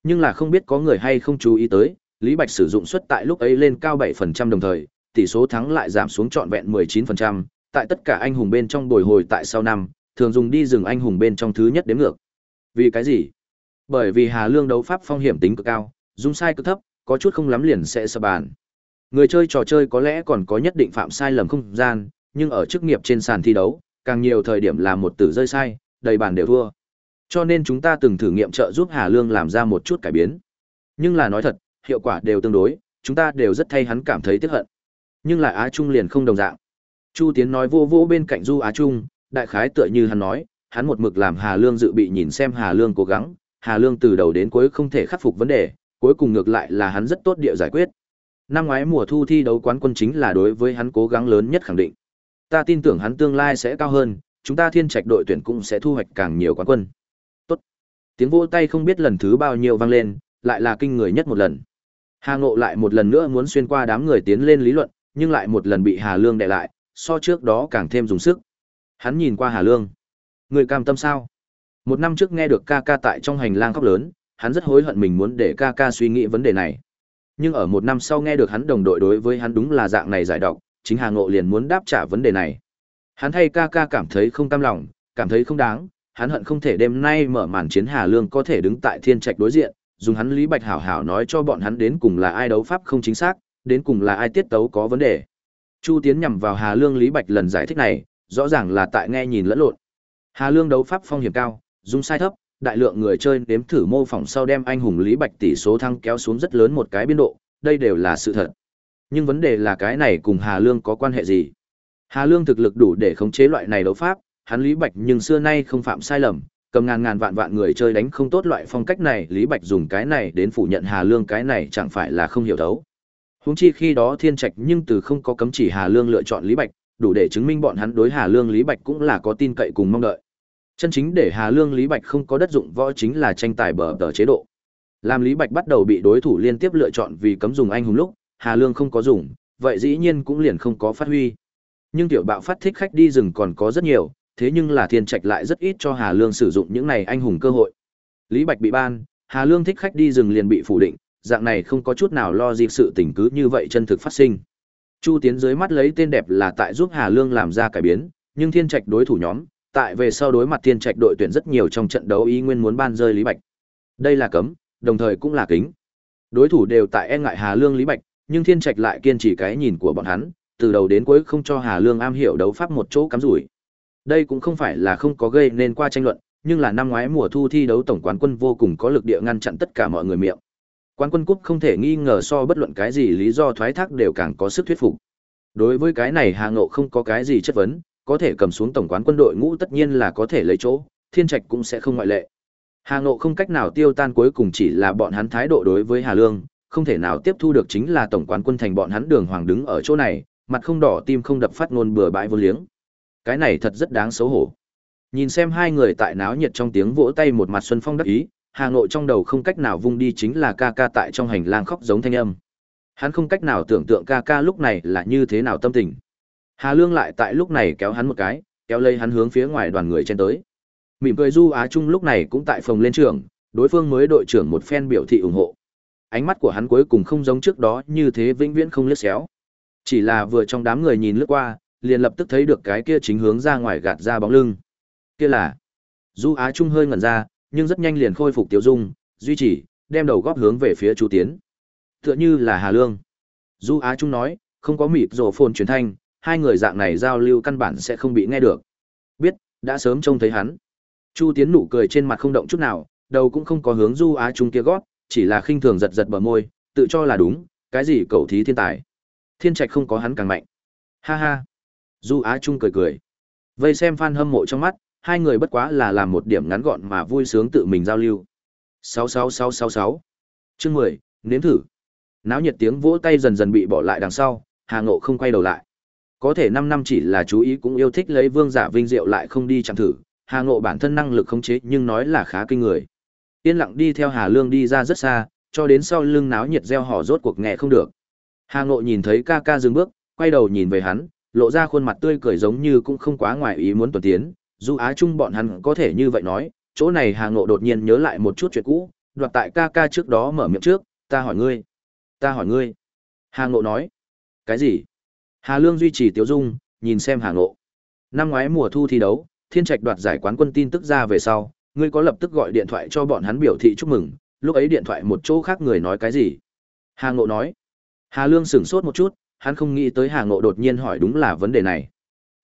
Nhưng là không biết có người hay không chú ý tới, Lý Bạch sử dụng suất tại lúc ấy lên cao 7% đồng thời, tỷ số thắng lại giảm xuống trọn vẹn 19%, tại tất cả anh hùng bên trong bồi hồi tại sau năm, thường dùng đi dừng anh hùng bên trong thứ nhất đến ngược. Vì cái gì? Bởi vì Hà Lương đấu pháp phong hiểm tính cực cao, dung sai cực thấp, có chút không lắm liền sẽ sập bàn. Người chơi trò chơi có lẽ còn có nhất định phạm sai lầm không gian, nhưng ở chức nghiệp trên sàn thi đấu, càng nhiều thời điểm là một tử rơi sai, đầy bàn đều thua. Cho nên chúng ta từng thử nghiệm trợ giúp Hà Lương làm ra một chút cải biến. Nhưng là nói thật, hiệu quả đều tương đối, chúng ta đều rất thay hắn cảm thấy tiếc hận. Nhưng lại Á Trung liền không đồng dạng. Chu Tiến nói vô vô bên cạnh Du Á Trung, đại khái tựa như hắn nói, hắn một mực làm Hà Lương dự bị nhìn xem Hà Lương cố gắng, Hà Lương từ đầu đến cuối không thể khắc phục vấn đề, cuối cùng ngược lại là hắn rất tốt địa giải quyết. Năm ngoái mùa thu thi đấu quán quân chính là đối với hắn cố gắng lớn nhất khẳng định. Ta tin tưởng hắn tương lai sẽ cao hơn, chúng ta thiên trạch đội tuyển cũng sẽ thu hoạch càng nhiều quán quân. Tiếng vỗ tay không biết lần thứ bao nhiêu vang lên, lại là kinh người nhất một lần. Hà Ngộ lại một lần nữa muốn xuyên qua đám người tiến lên lý luận, nhưng lại một lần bị Hà Lương đè lại, so trước đó càng thêm dùng sức. Hắn nhìn qua Hà Lương. Người cam tâm sao? Một năm trước nghe được ca ca tại trong hành lang khóc lớn, hắn rất hối hận mình muốn để ca ca suy nghĩ vấn đề này. Nhưng ở một năm sau nghe được hắn đồng đội đối với hắn đúng là dạng này giải độc, chính Hà Ngộ liền muốn đáp trả vấn đề này. Hắn thay ca ca cảm thấy không cam lòng, cảm thấy không đáng, hắn hận không thể đêm nay mở màn chiến Hà Lương có thể đứng tại thiên trạch đối diện, dùng hắn Lý Bạch hảo hảo nói cho bọn hắn đến cùng là ai đấu pháp không chính xác, đến cùng là ai tiết tấu có vấn đề. Chu Tiến nhằm vào Hà Lương Lý Bạch lần giải thích này, rõ ràng là tại nghe nhìn lẫn lộn. Hà Lương đấu pháp phong hiểm cao, dung sai thấp, đại lượng người chơi nếm thử mô phỏng sau đem anh hùng Lý Bạch tỷ số thăng kéo xuống rất lớn một cái biên độ, đây đều là sự thật. Nhưng vấn đề là cái này cùng Hà Lương có quan hệ gì? Hà Lương thực lực đủ để khống chế loại này đấu pháp, hắn Lý Bạch nhưng xưa nay không phạm sai lầm, Cầm ngàn ngàn vạn vạn người chơi đánh không tốt loại phong cách này, Lý Bạch dùng cái này đến phủ nhận Hà Lương cái này chẳng phải là không hiểu thấu. Huống chi khi đó Thiên Trạch nhưng từ không có cấm chỉ Hà Lương lựa chọn Lý Bạch, đủ để chứng minh bọn hắn đối Hà Lương Lý Bạch cũng là có tin cậy cùng mong đợi. Chân chính để Hà Lương Lý Bạch không có đất dụng võ chính là tranh tài bờ tờ chế độ. Làm Lý Bạch bắt đầu bị đối thủ liên tiếp lựa chọn vì cấm dùng anh hùng lúc, Hà Lương không có dùng, vậy dĩ nhiên cũng liền không có phát huy. Nhưng tiểu bạo phát thích khách đi rừng còn có rất nhiều, thế nhưng là Thiên Trạch lại rất ít cho Hà Lương sử dụng những này anh hùng cơ hội. Lý Bạch bị ban, Hà Lương thích khách đi rừng liền bị phủ định, dạng này không có chút nào lo dịp sự tình cứ như vậy chân thực phát sinh. Chu Tiến dưới mắt lấy tên đẹp là tại giúp Hà Lương làm ra cải biến, nhưng Thiên Trạch đối thủ nhóm, tại về sau đối mặt Thiên Trạch đội tuyển rất nhiều trong trận đấu ý nguyên muốn ban rơi Lý Bạch. Đây là cấm, đồng thời cũng là kính. Đối thủ đều tại e ngại Hà Lương Lý Bạch, nhưng Thiên Trạch lại kiên trì cái nhìn của bọn hắn, từ đầu đến cuối không cho Hà Lương am hiểu đấu pháp một chỗ cắm rủi. Đây cũng không phải là không có gây nên qua tranh luận, nhưng là năm ngoái mùa thu thi đấu tổng quán quân vô cùng có lực địa ngăn chặn tất cả mọi người miệng. Quán quân cúp không thể nghi ngờ so bất luận cái gì lý do thoái thác đều càng có sức thuyết phục. Đối với cái này Hà Ngộ không có cái gì chất vấn, có thể cầm xuống tổng quán quân đội ngũ tất nhiên là có thể lấy chỗ, Thiên Trạch cũng sẽ không ngoại lệ. Hà Ngộ không cách nào tiêu tan cuối cùng chỉ là bọn hắn thái độ đối với Hà Lương, không thể nào tiếp thu được chính là tổng quán quân thành bọn hắn đường hoàng đứng ở chỗ này, mặt không đỏ tim không đập phát ngôn bừa bãi vô liếng. Cái này thật rất đáng xấu hổ. Nhìn xem hai người tại náo nhiệt trong tiếng vỗ tay một mặt xuân phong đắc ý, Hà Nội trong đầu không cách nào vung đi chính là ca ca tại trong hành lang khóc giống thanh âm. Hắn không cách nào tưởng tượng ca ca lúc này là như thế nào tâm tình. Hà Lương lại tại lúc này kéo hắn một cái, kéo lấy hắn hướng phía ngoài đoàn người chen tới. Mỉm cười Du Á Trung lúc này cũng tại phòng lên trường, đối phương mới đội trưởng một phen biểu thị ủng hộ. Ánh mắt của hắn cuối cùng không giống trước đó như thế vĩnh viễn không liếc xéo. Chỉ là vừa trong đám người nhìn lướt qua, liền lập tức thấy được cái kia chính hướng ra ngoài gạt ra bóng lưng. Kia là Du Á Trung hơi ngẩn ra, nhưng rất nhanh liền khôi phục tiêu dung, duy trì, đem đầu góp hướng về phía Chu Tiến. Tựa như là Hà Lương. Du Á Trung nói, không có mịt rổ phồn truyền thanh, hai người dạng này giao lưu căn bản sẽ không bị nghe được. Biết, đã sớm trông thấy hắn. Chu Tiến nụ cười trên mặt không động chút nào, đầu cũng không có hướng Du Á Trung kia gót, chỉ là khinh thường giật giật bờ môi, tự cho là đúng, cái gì cầu thí thiên tài. Thiên trạch không có hắn càng mạnh. Ha ha. Du Á Trung cười cười. Vây xem fan hâm mộ trong mắt, hai người bất quá là làm một điểm ngắn gọn mà vui sướng tự mình giao lưu. 66666. Chương 10, nếm thử. Náo nhiệt tiếng vỗ tay dần dần bị bỏ lại đằng sau, Hà Ngộ không quay đầu lại. Có thể 5 năm chỉ là chú ý cũng yêu thích lấy vương giả vinh diệu lại không đi chẳng thử, Hà Ngộ bản thân năng lực khống chế nhưng nói là khá kinh người. Yên lặng đi theo Hà Lương đi ra rất xa, cho đến sau lưng náo nhiệt reo hò rốt cuộc nghe không được. Hà Ngộ nhìn thấy ca ca dừng bước, quay đầu nhìn về hắn, lộ ra khuôn mặt tươi cười giống như cũng không quá ngoài ý muốn tuần tiến, dù Á Trung bọn hắn có thể như vậy nói, chỗ này Hà Ngộ đột nhiên nhớ lại một chút chuyện cũ, đoạt tại ca ca trước đó mở miệng trước, ta hỏi ngươi, ta hỏi ngươi. Hà Ngộ nói, cái gì? Hà Lương duy trì tiếu dung, nhìn xem Hà Ngộ. Năm ngoái mùa thu thi đấu, Thiên Trạch đoạt giải quán quân tin tức ra về sau, ngươi có lập tức gọi điện thoại cho bọn hắn biểu thị chúc mừng, lúc ấy điện thoại một chỗ khác người nói cái gì? Hà Ngộ nói. Hà Lương sửng sốt một chút, hắn không nghĩ tới Hà Ngộ đột nhiên hỏi đúng là vấn đề này.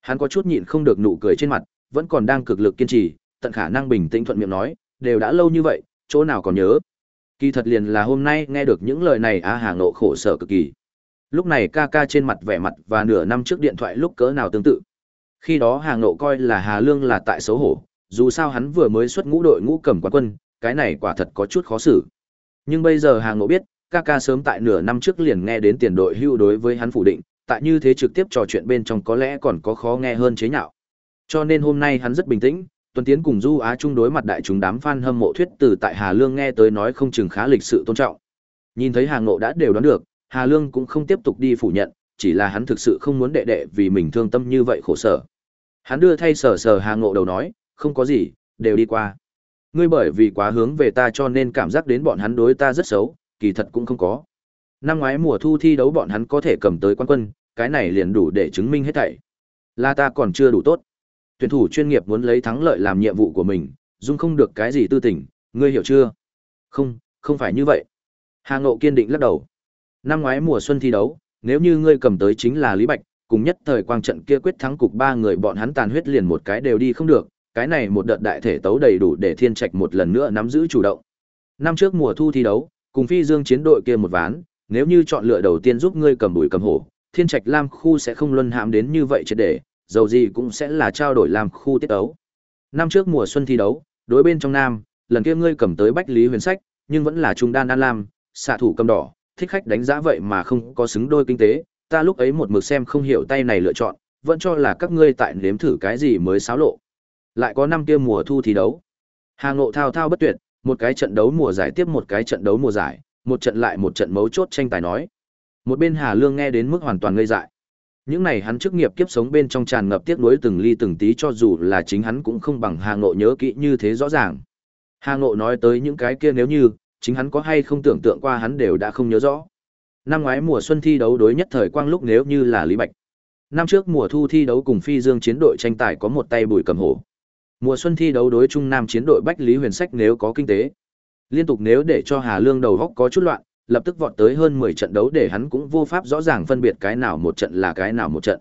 Hắn có chút nhịn không được nụ cười trên mặt, vẫn còn đang cực lực kiên trì, tận khả năng bình tĩnh thuận miệng nói, đều đã lâu như vậy, chỗ nào còn nhớ. Kỳ thật liền là hôm nay nghe được những lời này á Hà Ngộ khổ sở cực kỳ. Lúc này ca ca trên mặt vẻ mặt và nửa năm trước điện thoại lúc cỡ nào tương tự. Khi đó Hà Ngộ coi là Hà Lương là tại xấu hổ, dù sao hắn vừa mới xuất ngũ đội ngũ cầm quán quân, cái này quả thật có chút khó xử. Nhưng bây giờ Hà Ngộ biết, ca ca sớm tại nửa năm trước liền nghe đến tiền đội hưu đối với hắn phủ định, tại như thế trực tiếp trò chuyện bên trong có lẽ còn có khó nghe hơn chế nhạo. Cho nên hôm nay hắn rất bình tĩnh, Tuần Tiến cùng Du Á Trung đối mặt đại chúng đám fan hâm mộ thuyết từ tại Hà Lương nghe tới nói không chừng khá lịch sự tôn trọng. Nhìn thấy Hà Ngộ đã đều đoán được, Hà Lương cũng không tiếp tục đi phủ nhận, chỉ là hắn thực sự không muốn đệ đệ vì mình thương tâm như vậy khổ sở. Hắn đưa thay sở sở Hà Ngộ đầu nói, không có gì, đều đi qua. Ngươi bởi vì quá hướng về ta cho nên cảm giác đến bọn hắn đối ta rất xấu, kỳ thật cũng không có. Năm ngoái mùa thu thi đấu bọn hắn có thể cầm tới quan quân, cái này liền đủ để chứng minh hết thảy. Là ta còn chưa đủ tốt. Tuyển thủ chuyên nghiệp muốn lấy thắng lợi làm nhiệm vụ của mình, dung không được cái gì tư tình, ngươi hiểu chưa? Không, không phải như vậy. Hà Ngộ kiên định lắc đầu. Năm ngoái mùa xuân thi đấu, nếu như ngươi cầm tới chính là Lý Bạch, cùng nhất thời quang trận kia quyết thắng cục ba người bọn hắn tàn huyết liền một cái đều đi không được, cái này một đợt đại thể tấu đầy đủ để Thiên Trạch một lần nữa nắm giữ chủ động. Năm trước mùa thu thi đấu, cùng Phi Dương chiến đội kia một ván, nếu như chọn lựa đầu tiên giúp ngươi cầm đùi cầm hổ, Thiên Trạch Lam khu sẽ không luân hãm đến như vậy triệt để, dầu gì cũng sẽ là trao đổi làm khu tiết đấu. Năm trước mùa xuân thi đấu, đối bên trong nam, lần kia ngươi cầm tới Bách Lý Huyền Sách, nhưng vẫn là trung đan an lam, xạ thủ cầm đỏ, thích khách đánh giá vậy mà không có xứng đôi kinh tế, ta lúc ấy một mực xem không hiểu tay này lựa chọn, vẫn cho là các ngươi tại nếm thử cái gì mới xáo lộ. Lại có năm kia mùa thu thi đấu. Hà Ngộ thao thao bất tuyệt, một cái trận đấu mùa giải tiếp một cái trận đấu mùa giải, một trận lại một trận mấu chốt tranh tài nói. Một bên Hà Lương nghe đến mức hoàn toàn ngây dại. Những này hắn chức nghiệp kiếp sống bên trong tràn ngập tiếc nuối từng ly từng tí cho dù là chính hắn cũng không bằng Hà Ngộ nhớ kỹ như thế rõ ràng. Hà Ngộ nói tới những cái kia nếu như, chính hắn có hay không tưởng tượng qua hắn đều đã không nhớ rõ. Năm ngoái mùa xuân thi đấu đối nhất thời quang lúc nếu như là Lý Bạch. Năm trước mùa thu thi đấu cùng Phi Dương chiến đội tranh tài có một tay bùi cầm hổ. Mùa xuân thi đấu đối Trung Nam chiến đội Bách Lý Huyền Sách nếu có kinh tế. Liên tục nếu để cho Hà Lương đầu góc có chút loạn, lập tức vọt tới hơn 10 trận đấu để hắn cũng vô pháp rõ ràng phân biệt cái nào một trận là cái nào một trận.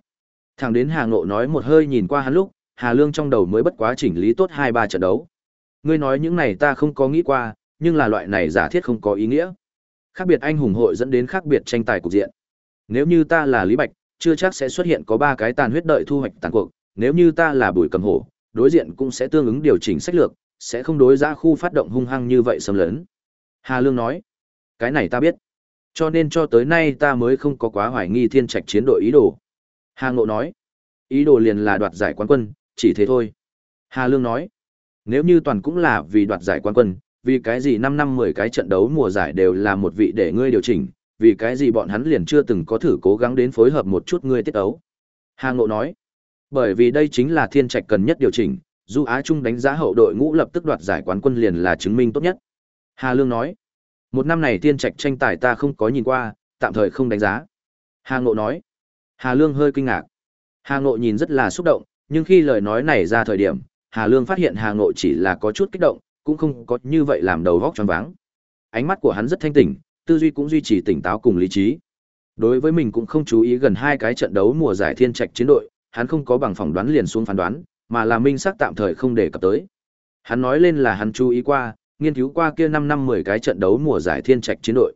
Thẳng đến Hà Ngộ nói một hơi nhìn qua hắn lúc, Hà Lương trong đầu mới bất quá chỉnh lý tốt 2-3 trận đấu. Ngươi nói những này ta không có nghĩ qua, nhưng là loại này giả thiết không có ý nghĩa. Khác biệt anh hùng hội dẫn đến khác biệt tranh tài cục diện. Nếu như ta là Lý Bạch, chưa chắc sẽ xuất hiện có ba cái tàn huyết đợi thu hoạch tàn cuộc, nếu như ta là Bùi Cầm Hổ, đối diện cũng sẽ tương ứng điều chỉnh sách lược, sẽ không đối ra khu phát động hung hăng như vậy xâm lấn. Hà Lương nói, cái này ta biết. Cho nên cho tới nay ta mới không có quá hoài nghi thiên trạch chiến đội ý đồ. Hà Ngộ nói, ý đồ liền là đoạt giải quán quân, chỉ thế thôi. Hà Lương nói, nếu như toàn cũng là vì đoạt giải quán quân, vì cái gì 5 năm 10 cái trận đấu mùa giải đều là một vị để ngươi điều chỉnh, vì cái gì bọn hắn liền chưa từng có thử cố gắng đến phối hợp một chút ngươi tiết ấu. Hà Ngộ nói, bởi vì đây chính là thiên trạch cần nhất điều chỉnh, dù Á Trung đánh giá hậu đội ngũ lập tức đoạt giải quán quân liền là chứng minh tốt nhất. Hà Lương nói, một năm này thiên trạch tranh tài ta không có nhìn qua, tạm thời không đánh giá. Hà Ngộ nói, Hà Lương hơi kinh ngạc. Hà Ngộ nhìn rất là xúc động, nhưng khi lời nói này ra thời điểm, Hà Lương phát hiện Hà Ngộ chỉ là có chút kích động, cũng không có như vậy làm đầu vóc choáng váng. Ánh mắt của hắn rất thanh tỉnh, tư duy cũng duy trì tỉnh táo cùng lý trí. Đối với mình cũng không chú ý gần hai cái trận đấu mùa giải thiên trạch chiến đội, hắn không có bằng phỏng đoán liền xuống phán đoán, mà là minh xác tạm thời không để cập tới. Hắn nói lên là hắn chú ý qua, nghiên cứu qua kia 5 năm 10 cái trận đấu mùa giải thiên trạch chiến đội.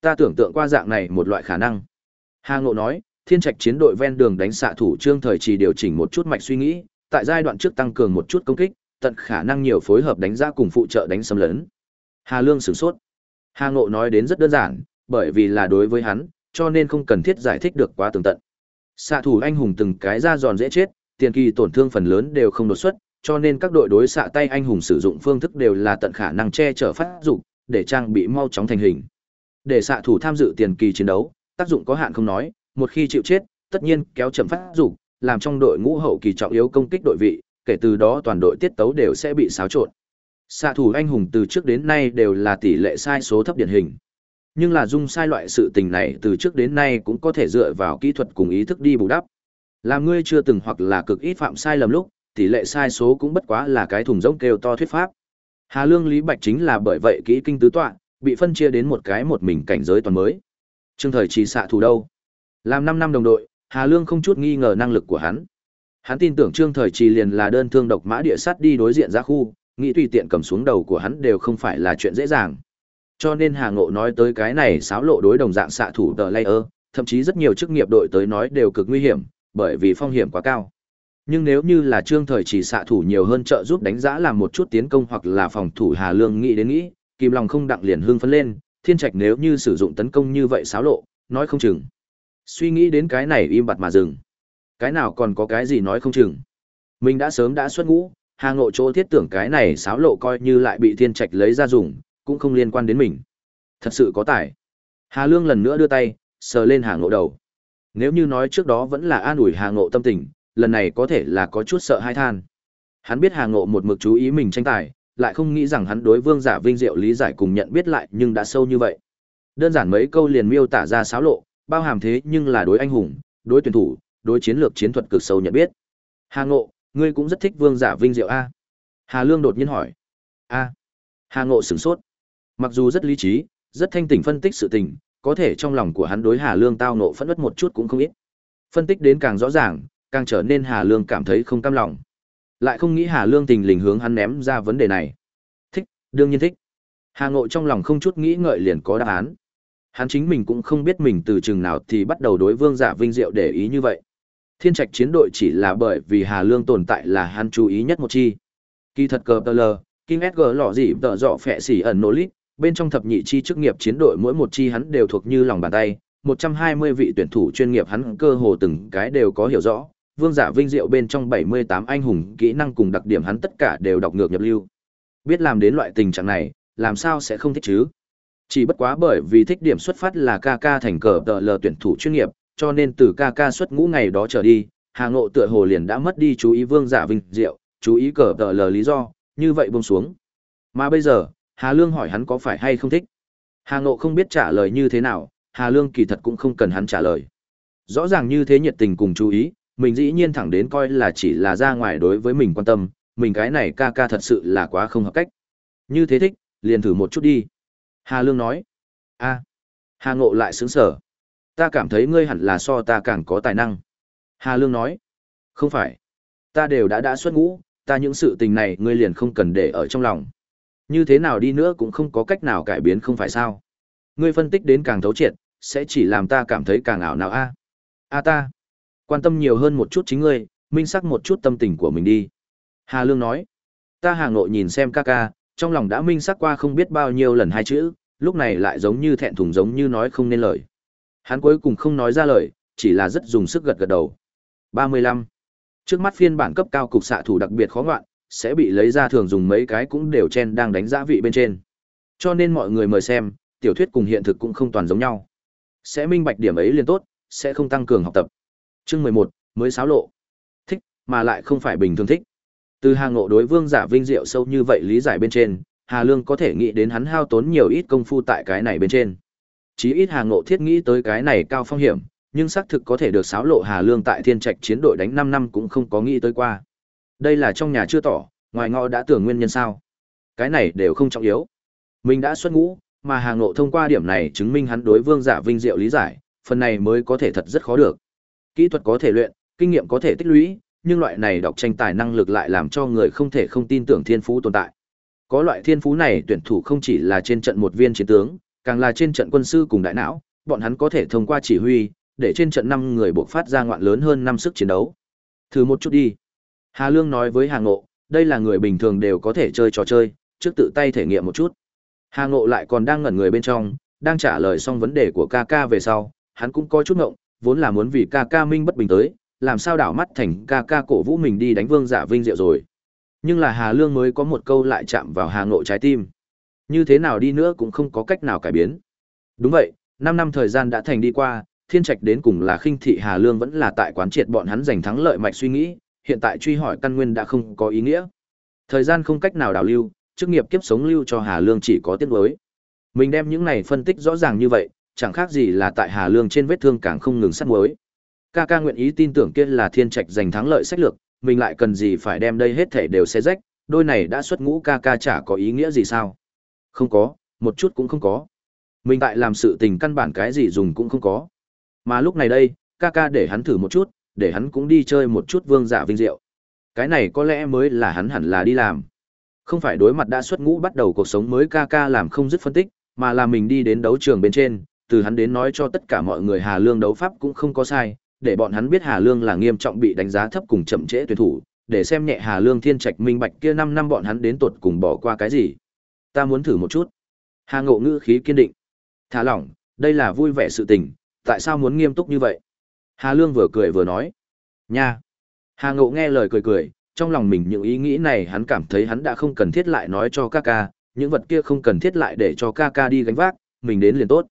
Ta tưởng tượng qua dạng này một loại khả năng. Hà Ngộ nói, thiên trạch chiến đội ven đường đánh xạ thủ trương thời chỉ điều chỉnh một chút mạch suy nghĩ, tại giai đoạn trước tăng cường một chút công kích, tận khả năng nhiều phối hợp đánh ra cùng phụ trợ đánh xâm lấn. Hà Lương sửng sốt. Hà Ngộ nói đến rất đơn giản, bởi vì là đối với hắn, cho nên không cần thiết giải thích được quá tường tận. Xạ thủ anh hùng từng cái ra giòn dễ chết, tiền kỳ tổn thương phần lớn đều không đột xuất, cho nên các đội đối xạ tay anh hùng sử dụng phương thức đều là tận khả năng che chở phát dụng, để trang bị mau chóng thành hình. Để xạ thủ tham dự tiền kỳ chiến đấu, tác dụng có hạn không nói, một khi chịu chết, tất nhiên kéo chậm phát dụng, làm trong đội ngũ hậu kỳ trọng yếu công kích đội vị, kể từ đó toàn đội tiết tấu đều sẽ bị xáo trộn. Xạ thủ anh hùng từ trước đến nay đều là tỷ lệ sai số thấp điển hình. Nhưng là dung sai loại sự tình này từ trước đến nay cũng có thể dựa vào kỹ thuật cùng ý thức đi bù đắp. Làm ngươi chưa từng hoặc là cực ít phạm sai lầm lúc, tỷ lệ sai số cũng bất quá là cái thùng rỗng kêu to thuyết pháp. Hà Lương Lý Bạch chính là bởi vậy kỹ kinh tứ tọa, bị phân chia đến một cái một mình cảnh giới toàn mới. Trương thời chỉ xạ thủ đâu? Làm 5 năm đồng đội, Hà Lương không chút nghi ngờ năng lực của hắn. Hắn tin tưởng Trương Thời Trì liền là đơn thương độc mã địa sát đi đối diện ra khu, nghĩ tùy tiện cầm xuống đầu của hắn đều không phải là chuyện dễ dàng. Cho nên Hà Ngộ nói tới cái này xáo lộ đối đồng dạng xạ thủ tờ layer, thậm chí rất nhiều chức nghiệp đội tới nói đều cực nguy hiểm, bởi vì phong hiểm quá cao. Nhưng nếu như là Trương Thời chỉ xạ thủ nhiều hơn trợ giúp đánh giá làm một chút tiến công hoặc là phòng thủ Hà Lương nghĩ đến nghĩ, kìm lòng không đặng liền hương phấn lên, thiên trạch nếu như sử dụng tấn công như vậy xáo lộ, nói không chừng. Suy nghĩ đến cái này im bặt mà dừng. Cái nào còn có cái gì nói không chừng. Mình đã sớm đã xuất ngũ, Hà Ngộ chỗ thiết tưởng cái này xáo lộ coi như lại bị thiên trạch lấy ra dùng, cũng không liên quan đến mình. Thật sự có tài. Hà Lương lần nữa đưa tay, sờ lên Hà Ngộ đầu. Nếu như nói trước đó vẫn là an ủi Hà Ngộ tâm tình, lần này có thể là có chút sợ hai than. Hắn biết Hà Ngộ một mực chú ý mình tranh tài, lại không nghĩ rằng hắn đối Vương Giả Vinh Diệu lý giải cùng nhận biết lại nhưng đã sâu như vậy. Đơn giản mấy câu liền miêu tả ra xáo lộ, bao hàm thế nhưng là đối anh hùng, đối tuyển thủ, đối chiến lược chiến thuật cực sâu nhận biết. Hà Ngộ, ngươi cũng rất thích Vương Giả Vinh Diệu a? Hà Lương đột nhiên hỏi. A. Hà Ngộ sửng sốt. Mặc dù rất lý trí, rất thanh tỉnh phân tích sự tình, có thể trong lòng của hắn đối Hà Lương tao nộ phẫn nộ một chút cũng không ít. Phân tích đến càng rõ ràng, càng trở nên Hà Lương cảm thấy không cam lòng. Lại không nghĩ Hà Lương tình lình hướng hắn ném ra vấn đề này. Thích, đương nhiên thích. Hà Ngộ trong lòng không chút nghĩ ngợi liền có đáp án. Hắn chính mình cũng không biết mình từ chừng nào thì bắt đầu đối Vương Giả Vinh Diệu để ý như vậy. Thiên trạch chiến đội chỉ là bởi vì Hà Lương tồn tại là hắn chú ý nhất một chi. Kỳ thật cờ tờ lờ, Kim SG lọ gì tợ dọ phẹ xỉ ẩn nỗ lít, bên trong thập nhị chi chức nghiệp chiến đội mỗi một chi hắn đều thuộc như lòng bàn tay, 120 vị tuyển thủ chuyên nghiệp hắn cơ hồ từng cái đều có hiểu rõ, vương giả vinh diệu bên trong 78 anh hùng kỹ năng cùng đặc điểm hắn tất cả đều đọc ngược nhập lưu. Biết làm đến loại tình trạng này, làm sao sẽ không thích chứ? Chỉ bất quá bởi vì thích điểm xuất phát là KK thành cờ tờ lờ tuyển thủ chuyên nghiệp, cho nên từ KK xuất ngũ ngày đó trở đi, Hà Ngộ tựa hồ liền đã mất đi chú ý vương giả vinh diệu, chú ý cờ tờ lờ lý do, như vậy buông xuống. Mà bây giờ, Hà Lương hỏi hắn có phải hay không thích. Hà Ngộ không biết trả lời như thế nào, Hà Lương kỳ thật cũng không cần hắn trả lời. Rõ ràng như thế nhiệt tình cùng chú ý, mình dĩ nhiên thẳng đến coi là chỉ là ra ngoài đối với mình quan tâm, mình cái này ca ca thật sự là quá không hợp cách. Như thế thích, liền thử một chút đi. Hà Lương nói. a Hà Ngộ lại sướng sở. Ta cảm thấy ngươi hẳn là so ta càng có tài năng. Hà Lương nói. Không phải. Ta đều đã đã xuất ngũ, ta những sự tình này ngươi liền không cần để ở trong lòng. Như thế nào đi nữa cũng không có cách nào cải biến không phải sao. Ngươi phân tích đến càng thấu triệt, sẽ chỉ làm ta cảm thấy càng ảo nào a. A ta. Quan tâm nhiều hơn một chút chính ngươi, minh sắc một chút tâm tình của mình đi. Hà Lương nói. Ta Hà nội nhìn xem ca ca, trong lòng đã minh sắc qua không biết bao nhiêu lần hai chữ, lúc này lại giống như thẹn thùng giống như nói không nên lời. Hắn cuối cùng không nói ra lời, chỉ là rất dùng sức gật gật đầu. 35. Trước mắt phiên bản cấp cao cục xạ thủ đặc biệt khó ngoạn, sẽ bị lấy ra thường dùng mấy cái cũng đều chen đang đánh giá vị bên trên. Cho nên mọi người mời xem, tiểu thuyết cùng hiện thực cũng không toàn giống nhau. Sẽ minh bạch điểm ấy liền tốt, sẽ không tăng cường học tập. Chương 11, mới xáo lộ. Thích, mà lại không phải bình thường thích. Từ hàng ngộ đối vương giả vinh diệu sâu như vậy lý giải bên trên, Hà Lương có thể nghĩ đến hắn hao tốn nhiều ít công phu tại cái này bên trên. Chí ít Hà Ngộ thiết nghĩ tới cái này cao phong hiểm, nhưng xác thực có thể được xáo lộ Hà Lương tại Thiên Trạch chiến đội đánh 5 năm cũng không có nghĩ tới qua. Đây là trong nhà chưa tỏ, ngoài ngõ đã tưởng nguyên nhân sao. Cái này đều không trọng yếu. Mình đã xuất ngũ, mà Hà Ngộ thông qua điểm này chứng minh hắn đối vương giả vinh diệu lý giải, phần này mới có thể thật rất khó được. Kỹ thuật có thể luyện, kinh nghiệm có thể tích lũy, nhưng loại này đọc tranh tài năng lực lại làm cho người không thể không tin tưởng thiên phú tồn tại. Có loại thiên phú này tuyển thủ không chỉ là trên trận một viên chiến tướng, càng là trên trận quân sư cùng đại não, bọn hắn có thể thông qua chỉ huy, để trên trận năm người buộc phát ra ngoạn lớn hơn năm sức chiến đấu. Thử một chút đi. Hà Lương nói với Hà Ngộ, đây là người bình thường đều có thể chơi trò chơi, trước tự tay thể nghiệm một chút. Hà Ngộ lại còn đang ngẩn người bên trong, đang trả lời xong vấn đề của ca ca về sau, hắn cũng có chút ngộng, vốn là muốn vì ca ca minh bất bình tới, làm sao đảo mắt thành ca ca cổ vũ mình đi đánh vương giả vinh diệu rồi. Nhưng là Hà Lương mới có một câu lại chạm vào Hà Ngộ trái tim. Như thế nào đi nữa cũng không có cách nào cải biến. Đúng vậy, 5 năm thời gian đã thành đi qua, thiên trạch đến cùng là khinh thị Hà Lương vẫn là tại quán triệt bọn hắn giành thắng lợi mạch suy nghĩ, hiện tại truy hỏi căn nguyên đã không có ý nghĩa. Thời gian không cách nào đảo lưu, chức nghiệp kiếp sống lưu cho Hà Lương chỉ có tiếc nuối. Mình đem những này phân tích rõ ràng như vậy, chẳng khác gì là tại Hà Lương trên vết thương càng không ngừng sát muối. Ca ca nguyện ý tin tưởng kia là thiên trạch giành thắng lợi sách lược, mình lại cần gì phải đem đây hết thể đều xé rách, đôi này đã xuất ngũ ca ca chả có ý nghĩa gì sao? Không có, một chút cũng không có. Mình tại làm sự tình căn bản cái gì dùng cũng không có. Mà lúc này đây, ca ca để hắn thử một chút, để hắn cũng đi chơi một chút vương giả vinh diệu. Cái này có lẽ mới là hắn hẳn là đi làm. Không phải đối mặt đã xuất ngũ bắt đầu cuộc sống mới ca ca làm không dứt phân tích, mà là mình đi đến đấu trường bên trên, từ hắn đến nói cho tất cả mọi người Hà Lương đấu pháp cũng không có sai, để bọn hắn biết Hà Lương là nghiêm trọng bị đánh giá thấp cùng chậm trễ tuyển thủ, để xem nhẹ Hà Lương thiên trạch minh bạch kia 5 năm bọn hắn đến tuột cùng bỏ qua cái gì. Ta muốn thử một chút. Hà Ngộ ngữ khí kiên định. Thả lỏng, đây là vui vẻ sự tình, tại sao muốn nghiêm túc như vậy? Hà Lương vừa cười vừa nói. Nha. Hà Ngộ nghe lời cười cười, trong lòng mình những ý nghĩ này hắn cảm thấy hắn đã không cần thiết lại nói cho ca ca, những vật kia không cần thiết lại để cho ca ca đi gánh vác, mình đến liền tốt.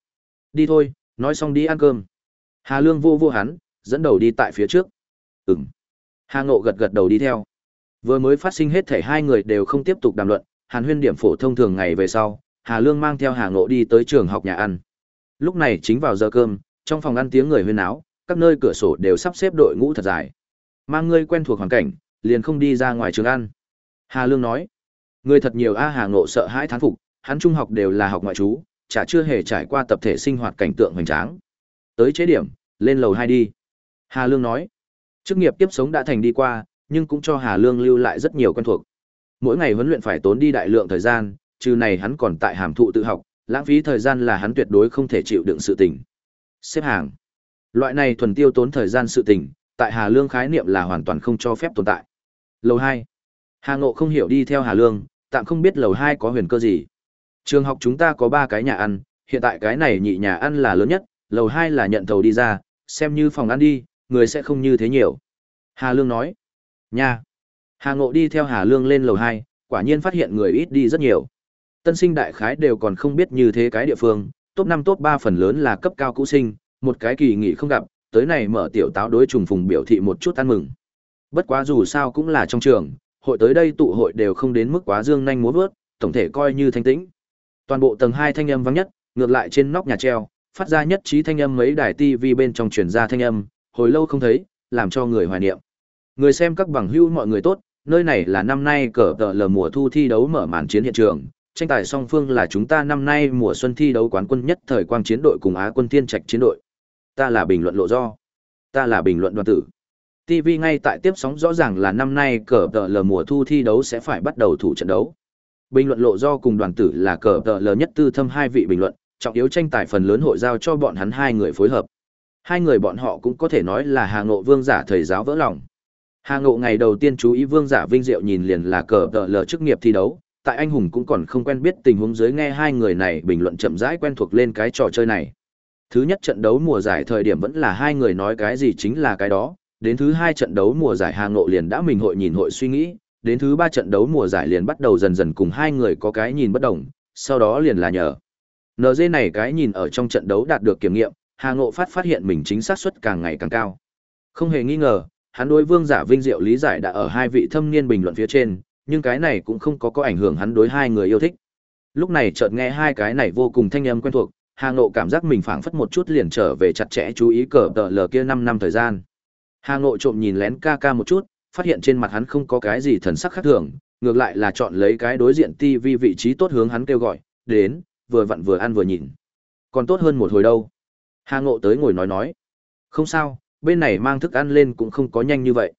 Đi thôi, nói xong đi ăn cơm. Hà Lương vô vô hắn, dẫn đầu đi tại phía trước. Ừm. Hà Ngộ gật gật đầu đi theo. Vừa mới phát sinh hết thể hai người đều không tiếp tục đàm luận, Hàn Huyên điểm phổ thông thường ngày về sau, Hà Lương mang theo Hà Ngộ đi tới trường học nhà ăn. Lúc này chính vào giờ cơm, trong phòng ăn tiếng người huyên náo, các nơi cửa sổ đều sắp xếp đội ngũ thật dài. Mang ngươi quen thuộc hoàn cảnh, liền không đi ra ngoài trường ăn. Hà Lương nói, người thật nhiều a Hà Ngộ sợ hãi thán phục, hắn trung học đều là học ngoại trú, chả chưa hề trải qua tập thể sinh hoạt cảnh tượng hoành tráng. Tới chế điểm, lên lầu hai đi. Hà Lương nói, chức nghiệp tiếp sống đã thành đi qua, nhưng cũng cho Hà Lương lưu lại rất nhiều quen thuộc. Mỗi ngày huấn luyện phải tốn đi đại lượng thời gian, trừ này hắn còn tại hàm thụ tự học, lãng phí thời gian là hắn tuyệt đối không thể chịu đựng sự tình. Xếp hàng. Loại này thuần tiêu tốn thời gian sự tình, tại Hà Lương khái niệm là hoàn toàn không cho phép tồn tại. Lầu hai, Hà Ngộ không hiểu đi theo Hà Lương, tạm không biết lầu hai có huyền cơ gì. Trường học chúng ta có ba cái nhà ăn, hiện tại cái này nhị nhà ăn là lớn nhất, lầu hai là nhận thầu đi ra, xem như phòng ăn đi, người sẽ không như thế nhiều. Hà Lương nói. Nha. Hà Ngộ đi theo Hà Lương lên lầu hai, quả nhiên phát hiện người ít đi rất nhiều. Tân sinh đại khái đều còn không biết như thế cái địa phương, top năm top ba phần lớn là cấp cao cũ sinh, một cái kỳ nghỉ không gặp, tới này mở tiểu táo đối trùng phùng biểu thị một chút ăn mừng. Bất quá dù sao cũng là trong trường, hội tới đây tụ hội đều không đến mức quá dương nhanh múa vớt, tổng thể coi như thanh tĩnh. Toàn bộ tầng hai thanh âm vang nhất, ngược lại trên nóc nhà treo, phát ra nhất trí thanh âm mấy đài TV bên trong truyền ra thanh âm, hồi lâu không thấy, làm cho người hoài niệm. Người xem các bằng hữu mọi người tốt, nơi này là năm nay cờ tờ lờ mùa thu thi đấu mở màn chiến hiện trường, tranh tài song phương là chúng ta năm nay mùa xuân thi đấu quán quân nhất thời quang chiến đội cùng Á quân thiên trạch chiến đội. Ta là bình luận lộ do. Ta là bình luận đoàn tử. TV ngay tại tiếp sóng rõ ràng là năm nay cờ tờ lờ mùa thu thi đấu sẽ phải bắt đầu thủ trận đấu. Bình luận lộ do cùng đoàn tử là cờ tờ lờ nhất tư thâm hai vị bình luận, trọng yếu tranh tài phần lớn hội giao cho bọn hắn hai người phối hợp. Hai người bọn họ cũng có thể nói là Hà Ngộ Vương giả thầy giáo vỡ lòng. Hà Ngộ ngày đầu tiên chú ý Vương giả vinh diệu nhìn liền là cờ tờ lờ chức nghiệp thi đấu, tại anh hùng cũng còn không quen biết tình huống dưới nghe hai người này bình luận chậm rãi quen thuộc lên cái trò chơi này. Thứ nhất trận đấu mùa giải thời điểm vẫn là hai người nói cái gì chính là cái đó, đến thứ hai trận đấu mùa giải Hà Ngộ liền đã mình hội nhìn hội suy nghĩ, đến thứ ba trận đấu mùa giải liền bắt đầu dần dần cùng hai người có cái nhìn bất đồng, sau đó liền là nhờ. NG này cái nhìn ở trong trận đấu đạt được kiểm nghiệm, Hà Ngộ phát phát hiện mình chính xác suất càng ngày càng cao. Không hề nghi ngờ, hắn đối Vương Giả Vinh Diệu lý giải đã ở hai vị thâm niên bình luận phía trên, nhưng cái này cũng không có có ảnh hưởng hắn đối hai người yêu thích. Lúc này chợt nghe hai cái này vô cùng thanh âm quen thuộc, Hà Ngộ cảm giác mình phảng phất một chút liền trở về chặt chẽ chú ý cờ tờ lờ kia 5 năm thời gian. Hà Ngộ trộm nhìn lén ca ca một chút, phát hiện trên mặt hắn không có cái gì thần sắc khác thường, ngược lại là chọn lấy cái đối diện TV vị trí tốt hướng hắn kêu gọi, đến, vừa vặn vừa ăn vừa nhìn. Còn tốt hơn một hồi đâu. Hà Ngộ tới ngồi nói nói. Không sao, bên này mang thức ăn lên cũng không có nhanh như vậy.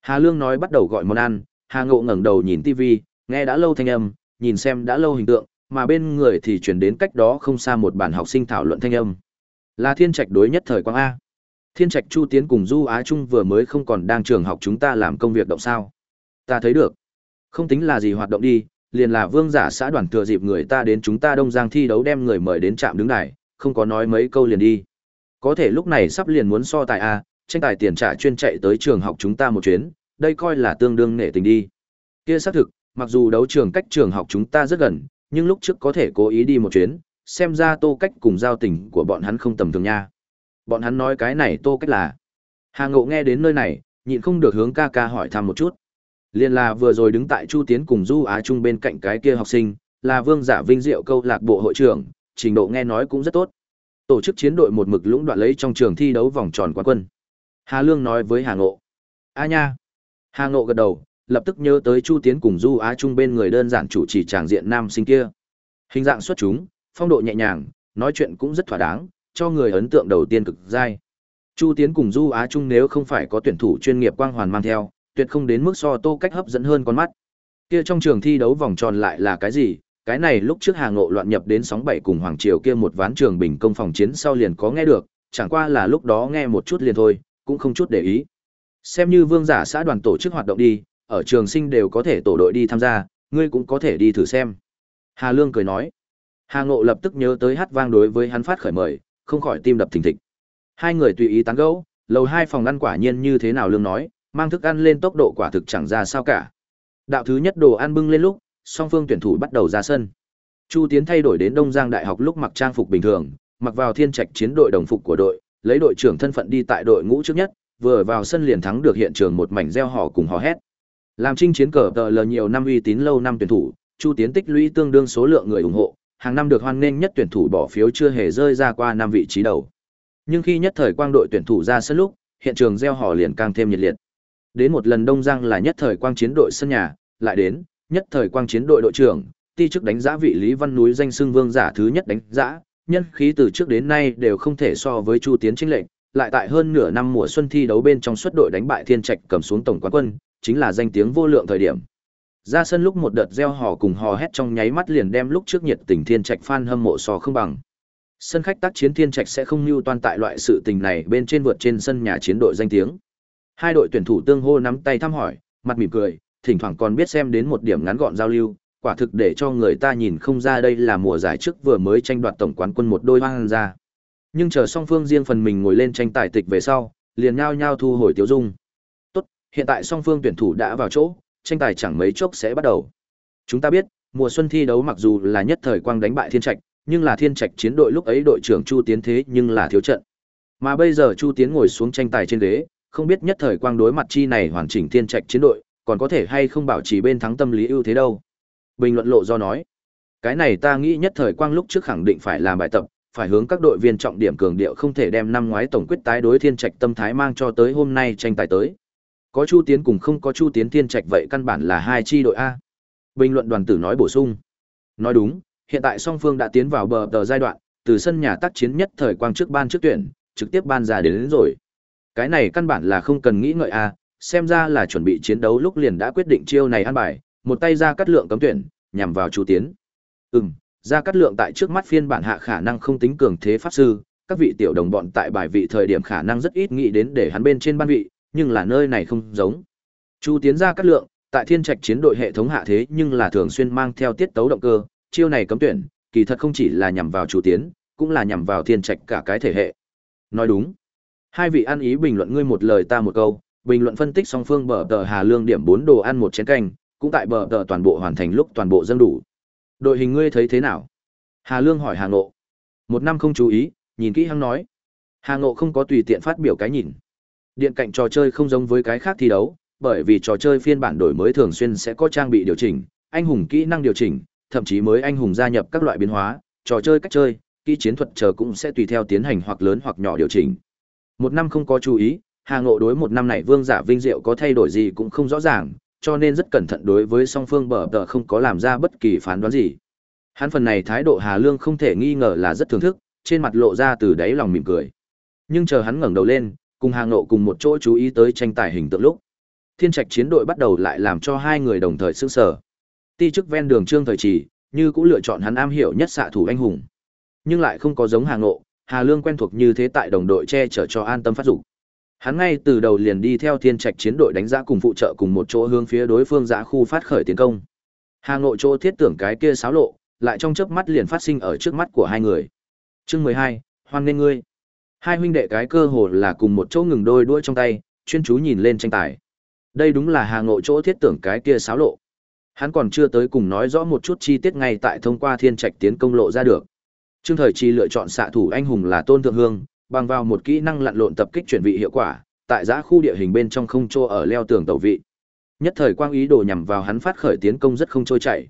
Hà Lương nói bắt đầu gọi món ăn, Hà Ngộ ngẩng đầu nhìn TV, nghe đã lâu thanh âm, nhìn xem đã lâu hình tượng, mà bên người thì chuyển đến cách đó không xa một bản học sinh thảo luận thanh âm. Là thiên trạch đối nhất thời quang A. Thiên trạch Chu Tiến cùng Du Á Trung vừa mới không còn đang trường học chúng ta làm công việc động sao. Ta thấy được. Không tính là gì hoạt động đi, liền là vương giả xã đoàn thừa dịp người ta đến chúng ta đông giang thi đấu đem người mời đến trạm đứng đài, không có nói mấy câu liền đi. Có thể lúc này sắp liền muốn so tài A, tranh tài tiền trả chuyên chạy tới trường học chúng ta một chuyến, đây coi là tương đương nể tình đi. Kia xác thực, mặc dù đấu trường cách trường học chúng ta rất gần, nhưng lúc trước có thể cố ý đi một chuyến, xem ra tô cách cùng giao tình của bọn hắn không tầm thường nha. Bọn hắn nói cái này tô cách là. Hà Ngộ nghe đến nơi này, nhịn không được hướng ca ca hỏi thăm một chút. Liên là vừa rồi đứng tại Chu Tiến cùng Du Á Trung bên cạnh cái kia học sinh, là Vương Giả Vinh Diệu câu lạc bộ hội trưởng, trình độ nghe nói cũng rất tốt. Tổ chức chiến đội một mực lũng đoạn lấy trong trường thi đấu vòng tròn quán quân. Hà Lương nói với Hà Ngộ. A nha. Hà Ngộ gật đầu, lập tức nhớ tới Chu Tiến cùng Du Á Trung bên người đơn giản chủ trì tràng diện nam sinh kia. Hình dạng xuất chúng, phong độ nhẹ nhàng, nói chuyện cũng rất thỏa đáng, cho người ấn tượng đầu tiên cực dai. Chu Tiến cùng Du Á Trung nếu không phải có tuyển thủ chuyên nghiệp quang hoàn mang theo, tuyệt không đến mức so Tô Cách hấp dẫn hơn con mắt. Kia trong trường thi đấu vòng tròn lại là cái gì? Cái này lúc trước Hà Ngộ loạn nhập đến sóng bảy cùng Hoàng Triều kia một ván trường bình công phòng chiến sau liền có nghe được, chẳng qua là lúc đó nghe một chút liền thôi, cũng không chút để ý. Xem như vương giả xã đoàn tổ chức hoạt động đi, ở trường sinh đều có thể tổ đội đi tham gia, ngươi cũng có thể đi thử xem. Hà Lương cười nói. Hà Ngộ lập tức nhớ tới hát vang đối với hắn phát khởi mời, không khỏi tim đập thình thịch. Hai người tùy ý tán gẫu, lầu hai phòng ăn quả nhiên như thế nào Lương nói, mang thức ăn lên tốc độ quả thực chẳng ra sao cả. Đạo thứ nhất đồ ăn bưng lên lúc, song phương tuyển thủ bắt đầu ra sân. Chu Tiến thay đổi đến Đông Giang Đại học lúc mặc trang phục bình thường, mặc vào thiên trạch chiến đội đồng phục của đội, lấy đội trưởng thân phận đi tại đội ngũ trước nhất, vừa vào sân liền thắng được hiện trường một mảnh reo hò cùng hò hét. Làm chinh chiến cờ tờ lờ nhiều năm uy tín lâu năm tuyển thủ, Chu Tiến tích lũy tương đương số lượng người ủng hộ, hàng năm được hoan nghênh nhất tuyển thủ bỏ phiếu chưa hề rơi ra qua năm vị trí đầu. Nhưng khi nhất thời quang đội tuyển thủ ra sân lúc, hiện trường gieo hò liền càng thêm nhiệt liệt. Đến một lần Đông Giang là nhất thời quang chiến đội sân nhà, lại đến, nhất thời quang chiến đội đội trưởng, ti chức đánh giá vị Lý Văn núi danh xưng vương giả thứ nhất đánh giá, nhân khí từ trước đến nay đều không thể so với Chu Tiến chính lệnh, lại tại hơn nửa năm mùa xuân thi đấu bên trong suất đội đánh bại Thiên Trạch cầm xuống tổng quán quân, chính là danh tiếng vô lượng thời điểm. Ra sân lúc một đợt reo hò cùng hò hét trong nháy mắt liền đem lúc trước nhiệt tình Thiên Trạch fan hâm mộ so không bằng. Sân khách tác chiến Thiên Trạch sẽ không lưu toan tại loại sự tình này bên trên vượt trên sân nhà chiến đội danh tiếng. Hai đội tuyển thủ tương hô nắm tay thăm hỏi, mặt mỉm cười, thỉnh thoảng còn biết xem đến một điểm ngắn gọn giao lưu, quả thực để cho người ta nhìn không ra đây là mùa giải trước vừa mới tranh đoạt tổng quán quân một đôi hoang ra. Nhưng chờ song phương riêng phần mình ngồi lên tranh tài tịch về sau, liền nhao nhao thu hồi tiêu dung. Tốt, hiện tại song phương tuyển thủ đã vào chỗ, tranh tài chẳng mấy chốc sẽ bắt đầu. Chúng ta biết, mùa xuân thi đấu mặc dù là nhất thời quang đánh bại Thiên Trạch, nhưng là Thiên Trạch chiến đội lúc ấy đội trưởng Chu Tiến thế nhưng là thiếu trận. Mà bây giờ Chu Tiến ngồi xuống tranh tài trên ghế, không biết nhất thời quang đối mặt chi này hoàn chỉnh Thiên Trạch chiến đội, còn có thể hay không bảo trì bên thắng tâm lý ưu thế đâu. Bình luận lộ do nói, cái này ta nghĩ nhất thời quang lúc trước khẳng định phải làm bài tập, phải hướng các đội viên trọng điểm cường điệu không thể đem năm ngoái tổng quyết tái đối Thiên Trạch tâm thái mang cho tới hôm nay tranh tài tới. Có Chu Tiến cùng không có Chu Tiến Thiên Trạch vậy căn bản là hai chi đội a. Bình luận đoàn tử nói bổ sung. Nói đúng, hiện tại song phương đã tiến vào bờ tờ giai đoạn, từ sân nhà tác chiến nhất thời quang trước ban trước tuyển, trực tiếp ban ra đến, đến rồi. Cái này căn bản là không cần nghĩ ngợi a, xem ra là chuẩn bị chiến đấu lúc liền đã quyết định chiêu này ăn bài, một tay ra cắt lượng cấm tuyển, nhằm vào Chu Tiến. Ừm, ra cát lượng tại trước mắt phiên bản hạ khả năng không tính cường thế pháp sư, các vị tiểu đồng bọn tại bài vị thời điểm khả năng rất ít nghĩ đến để hắn bên trên ban vị, nhưng là nơi này không giống. Chu Tiến ra cát lượng, tại thiên trạch chiến đội hệ thống hạ thế nhưng là thường xuyên mang theo tiết tấu động cơ, chiêu này cấm tuyển, kỳ thật không chỉ là nhằm vào Chu Tiến, cũng là nhằm vào thiên trạch cả cái thể hệ. Nói đúng. Hai vị ăn ý bình luận ngươi một lời ta một câu, bình luận phân tích song phương bờ tờ Hà Lương điểm 4 đồ ăn một chén canh, cũng tại bờ tờ toàn bộ hoàn thành lúc toàn bộ dân đủ. Đội hình ngươi thấy thế nào? Hà Lương hỏi Hà Ngộ. Một năm không chú ý, nhìn kỹ hắn nói. Hà Ngộ không có tùy tiện phát biểu cái nhìn. Điện cạnh trò chơi không giống với cái khác thi đấu, bởi vì trò chơi phiên bản đổi mới thường xuyên sẽ có trang bị điều chỉnh, anh hùng kỹ năng điều chỉnh, thậm chí mới anh hùng gia nhập các loại biến hóa, trò chơi cách chơi, kỹ chiến thuật chờ cũng sẽ tùy theo tiến hành hoặc lớn hoặc nhỏ điều chỉnh. Một năm không có chú ý, Hà Ngộ đối một năm này Vương Giả Vinh Diệu có thay đổi gì cũng không rõ ràng, cho nên rất cẩn thận đối với song phương bờ tờ không có làm ra bất kỳ phán đoán gì. Hắn phần này thái độ Hà Lương không thể nghi ngờ là rất thưởng thức, trên mặt lộ ra từ đáy lòng mỉm cười. Nhưng chờ hắn ngẩng đầu lên, cùng Hà Ngộ cùng một chỗ chú ý tới tranh tài hình tượng lúc. Thiên Trạch chiến đội bắt đầu lại làm cho hai người đồng thời sững sờ. Ti chức ven đường Trương Thời Trì, như cũng lựa chọn hắn am hiểu nhất xạ thủ anh hùng. Nhưng lại không có giống Hà Ngộ, Hà Lương quen thuộc như thế tại đồng đội che chở cho an tâm phát dục. Hắn ngay từ đầu liền đi theo Thiên Trạch chiến đội đánh giá cùng phụ trợ cùng một chỗ hướng phía đối phương giã khu phát khởi tiến công. Hà nội chỗ thiết tưởng cái kia xáo lộ, lại trong chớp mắt liền phát sinh ở trước mắt của hai người. Chương mười hai, hoan nghênh ngươi. Hai huynh đệ cái cơ hồ là cùng một chỗ ngừng đôi đuôi trong tay, chuyên chú nhìn lên tranh tài. Đây đúng là Hà nội chỗ thiết tưởng cái kia xáo lộ. Hắn còn chưa tới cùng nói rõ một chút chi tiết ngay tại thông qua thiên trạch tiến công lộ ra được. Trương Thời Chi lựa chọn xạ thủ anh hùng là Tôn Thượng Hương, bằng vào một kỹ năng lặn lộn tập kích chuyển vị hiệu quả, tại giã khu địa hình bên trong không trô ở leo tường tàu vị. Nhất thời quang ý đồ nhằm vào hắn phát khởi tiến công rất không trôi chảy.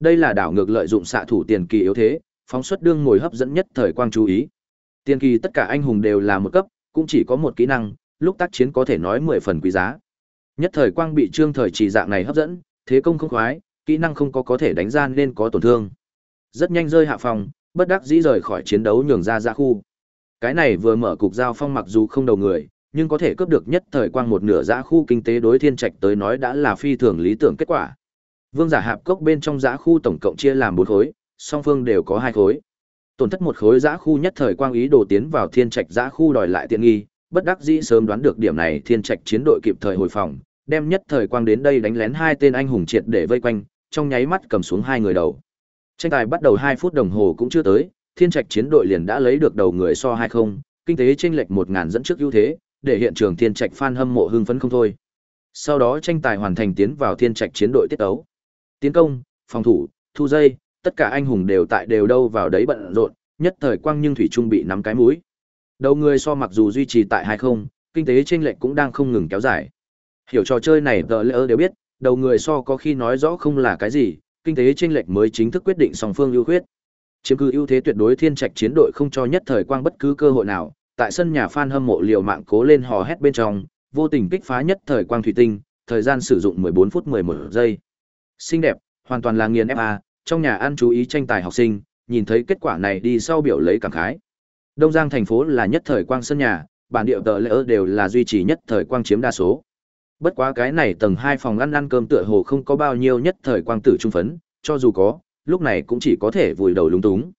Đây là đảo ngược lợi dụng xạ thủ tiền kỳ yếu thế, phóng xuất đương ngồi hấp dẫn nhất thời quang chú ý. Tiền kỳ tất cả anh hùng đều là một cấp, cũng chỉ có một kỹ năng, lúc tác chiến có thể nói mười phần quý giá. Nhất thời quang bị trương thời chỉ dạng này hấp dẫn, thế công không khoái, kỹ năng không có có thể đánh gian nên có tổn thương. Rất nhanh rơi hạ phòng, bất đắc dĩ rời khỏi chiến đấu nhường ra ra khu. Cái này vừa mở cục giao phong mặc dù không đầu người, nhưng có thể cướp được nhất thời quang một nửa giã khu kinh tế đối thiên trạch tới nói đã là phi thường lý tưởng kết quả. Vương giả hạp cốc bên trong giã khu tổng cộng chia làm bốn khối, song phương đều có hai khối. Tổn thất một khối giã khu nhất thời quang ý đồ tiến vào thiên trạch giã khu đòi lại tiện nghi, bất đắc dĩ sớm đoán được điểm này thiên trạch chiến đội kịp thời hồi phòng, đem nhất thời quang đến đây đánh lén hai tên anh hùng triệt để vây quanh, trong nháy mắt cầm xuống hai người đầu. Tranh tài bắt đầu hai phút đồng hồ cũng chưa tới, thiên trạch chiến đội liền đã lấy được đầu người so hay không, kinh tế chênh lệch một ngàn dẫn trước ưu thế, để hiện trường thiên trạch fan hâm mộ hưng phấn không thôi. Sau đó tranh tài hoàn thành tiến vào thiên trạch chiến đội tiết ấu. Tiến công, phòng thủ, thu dây, tất cả anh hùng đều tại đều đâu vào đấy bận rộn, nhất thời quang nhưng thủy trung bị nắm cái mũi. Đầu người so mặc dù duy trì tại hai không, kinh tế chênh lệch cũng đang không ngừng kéo dài. Hiểu trò chơi này tờ lỡ đều biết, đầu người so có khi nói rõ không là cái gì, kinh tế chênh lệch mới chính thức quyết định song phương ưu khuyết. Chiếm cứ ưu thế tuyệt đối thiên trạch chiến đội không cho nhất thời quang bất cứ cơ hội nào, tại sân nhà fan hâm mộ liều mạng cố lên hò hét bên trong, vô tình kích phá nhất thời quang thủy tinh, thời gian sử dụng 14 phút 11 giây. Xinh đẹp, hoàn toàn là nghiền FA, trong nhà ăn chú ý tranh tài học sinh, nhìn thấy kết quả này đi sau biểu lấy cảm khái. Đông Giang thành phố là nhất thời quang sân nhà, bản địa tờ lễ đều là duy trì nhất thời quang chiếm đa số. Bất quá cái này tầng 2 phòng ăn ăn cơm tựa hồ không có bao nhiêu nhất thời quang tử trung phấn, cho dù có, lúc này cũng chỉ có thể vùi đầu lúng túng.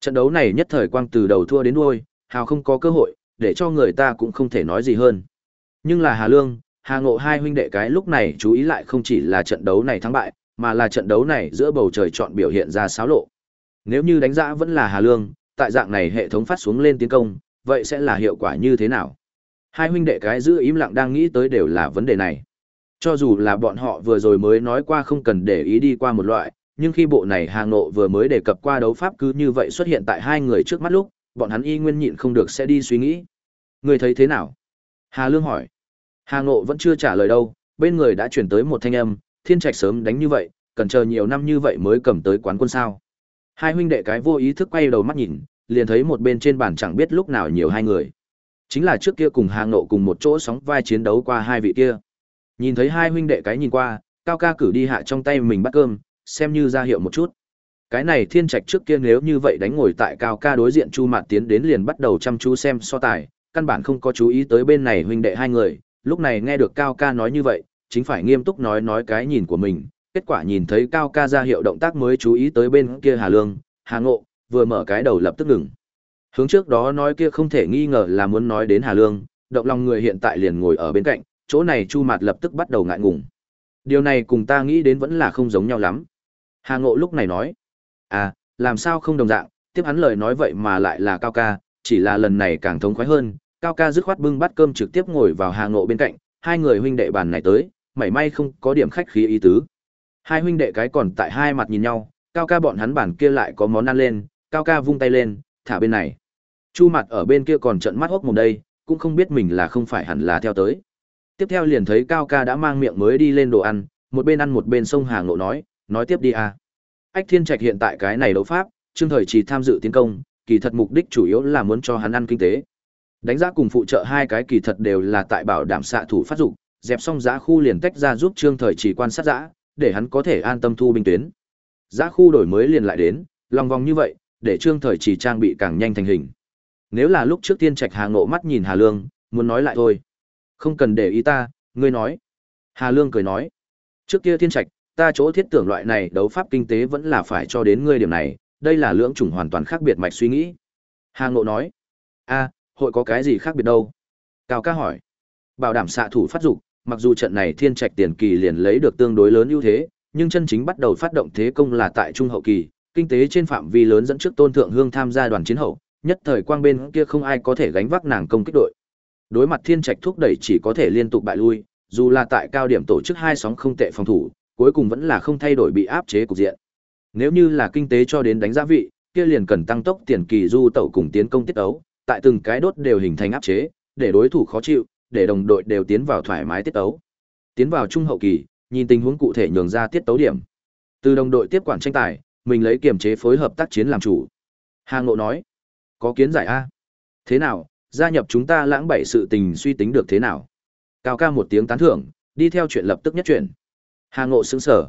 Trận đấu này nhất thời quang từ đầu thua đến đuôi, hào không có cơ hội, để cho người ta cũng không thể nói gì hơn. Nhưng là Hà Lương, Hà Ngộ hai huynh đệ cái lúc này chú ý lại không chỉ là trận đấu này thắng bại, mà là trận đấu này giữa bầu trời chọn biểu hiện ra xáo lộ. Nếu như đánh giá vẫn là Hà Lương, tại dạng này hệ thống phát xuống lên tiến công, vậy sẽ là hiệu quả như thế nào? Hai huynh đệ cái giữ im lặng đang nghĩ tới đều là vấn đề này. Cho dù là bọn họ vừa rồi mới nói qua không cần để ý đi qua một loại, nhưng khi bộ này Hà Ngộ vừa mới đề cập qua đấu pháp cứ như vậy xuất hiện tại hai người trước mắt lúc, bọn hắn y nguyên nhịn không được sẽ đi suy nghĩ. Người thấy thế nào? Hà Lương hỏi. Hà Ngộ vẫn chưa trả lời đâu, bên người đã chuyển tới một thanh âm, thiên trạch sớm đánh như vậy, cần chờ nhiều năm như vậy mới cầm tới quán quân sao. Hai huynh đệ cái vô ý thức quay đầu mắt nhìn, liền thấy một bên trên bàn chẳng biết lúc nào nhiều hai người. Chính là trước kia cùng Hà Ngộ cùng một chỗ sóng vai chiến đấu qua hai vị kia. Nhìn thấy hai huynh đệ cái nhìn qua, Cao ca cử đi hạ trong tay mình bắt cơm, xem như ra hiệu một chút. Cái này thiên trạch trước kia nếu như vậy đánh ngồi tại Cao ca đối diện Chu Mạt tiến đến liền bắt đầu chăm chú xem so tài, căn bản không có chú ý tới bên này huynh đệ hai người, lúc này nghe được Cao ca nói như vậy, chính phải nghiêm túc nói nói cái nhìn của mình, kết quả nhìn thấy Cao ca ra hiệu động tác mới chú ý tới bên kia Hà Lương, Hà Ngộ, vừa mở cái đầu lập tức ngừng. Hướng trước đó nói kia không thể nghi ngờ là muốn nói đến Hà Lương, động lòng người hiện tại liền ngồi ở bên cạnh, chỗ này Chu Mạt lập tức bắt đầu ngại ngùng. Điều này cùng ta nghĩ đến vẫn là không giống nhau lắm. Hà Ngộ lúc này nói, à, làm sao không đồng dạng, tiếp hắn lời nói vậy mà lại là Cao ca, chỉ là lần này càng thống khoái hơn, Cao ca dứt khoát bưng bát cơm trực tiếp ngồi vào Hà Ngộ bên cạnh, hai người huynh đệ bàn này tới, mảy may không có điểm khách khí ý tứ. Hai huynh đệ cái còn tại hai mặt nhìn nhau, Cao ca bọn hắn bàn kia lại có món ăn lên, Cao ca vung tay lên, thả bên này. Chu mặt ở bên kia còn trận mắt hốc mồm đây, cũng không biết mình là không phải hẳn là theo tới. Tiếp theo liền thấy Cao ca đã mang miệng mới đi lên đồ ăn, một bên ăn một bên sông Hà Ngộ nói, nói tiếp đi à. Ách Thiên Trạch hiện tại cái này đấu pháp, Trương Thời chỉ tham dự tiến công, kỳ thật mục đích chủ yếu là muốn cho hắn ăn kinh tế. Đánh giá cùng phụ trợ hai cái kỳ thật đều là tại bảo đảm xạ thủ phát dục dẹp xong giá khu liền tách ra giúp Trương Thời chỉ quan sát giã, để hắn có thể an tâm thu binh tuyến. Giá khu đổi mới liền lại đến, lòng vòng như vậy, để Trương Thời chỉ trang bị càng nhanh thành hình. Nếu là lúc trước tiên Trạch Hà Ngộ mắt nhìn Hà Lương, muốn nói lại thôi. Không cần để ý ta, ngươi nói. Hà Lương cười nói. Trước kia Thiên Trạch, ta chỗ thiết tưởng loại này đấu pháp kinh tế vẫn là phải cho đến ngươi điểm này, đây là lưỡng chủng hoàn toàn khác biệt mạch suy nghĩ. Hà Ngộ nói. a hội có cái gì khác biệt đâu? Cao ca hỏi. Bảo đảm xạ thủ phát dục, mặc dù trận này Thiên Trạch tiền kỳ liền lấy được tương đối lớn ưu thế, nhưng chân chính bắt đầu phát động thế công là tại trung hậu kỳ, kinh tế trên phạm vi lớn dẫn trước Tôn Thượng Hương tham gia đoàn chiến hậu, nhất thời quang bên kia không ai có thể gánh vác nàng công kích đội. Đối mặt Thiên Trạch thúc đẩy chỉ có thể liên tục bại lui, dù là tại cao điểm tổ chức hai sóng không tệ phòng thủ, cuối cùng vẫn là không thay đổi bị áp chế cục diện. Nếu như là kinh tế cho đến đánh giá vị, kia liền cần tăng tốc tiền kỳ du tẩu cùng tiến công tiết ấu, tại từng cái đốt đều hình thành áp chế, để đối thủ khó chịu, để đồng đội đều tiến vào thoải mái tiết ấu. Tiến vào trung hậu kỳ, nhìn tình huống cụ thể nhường ra tiết tấu điểm. Từ đồng đội tiếp quản tranh tài, mình lấy kiểm chế phối hợp tác chiến làm chủ. Hà Ngộ nói, có kiến giải a thế nào gia nhập chúng ta lãng bảy sự tình suy tính được thế nào cao ca một tiếng tán thưởng đi theo chuyện lập tức nhất chuyển hà ngộ sững sờ,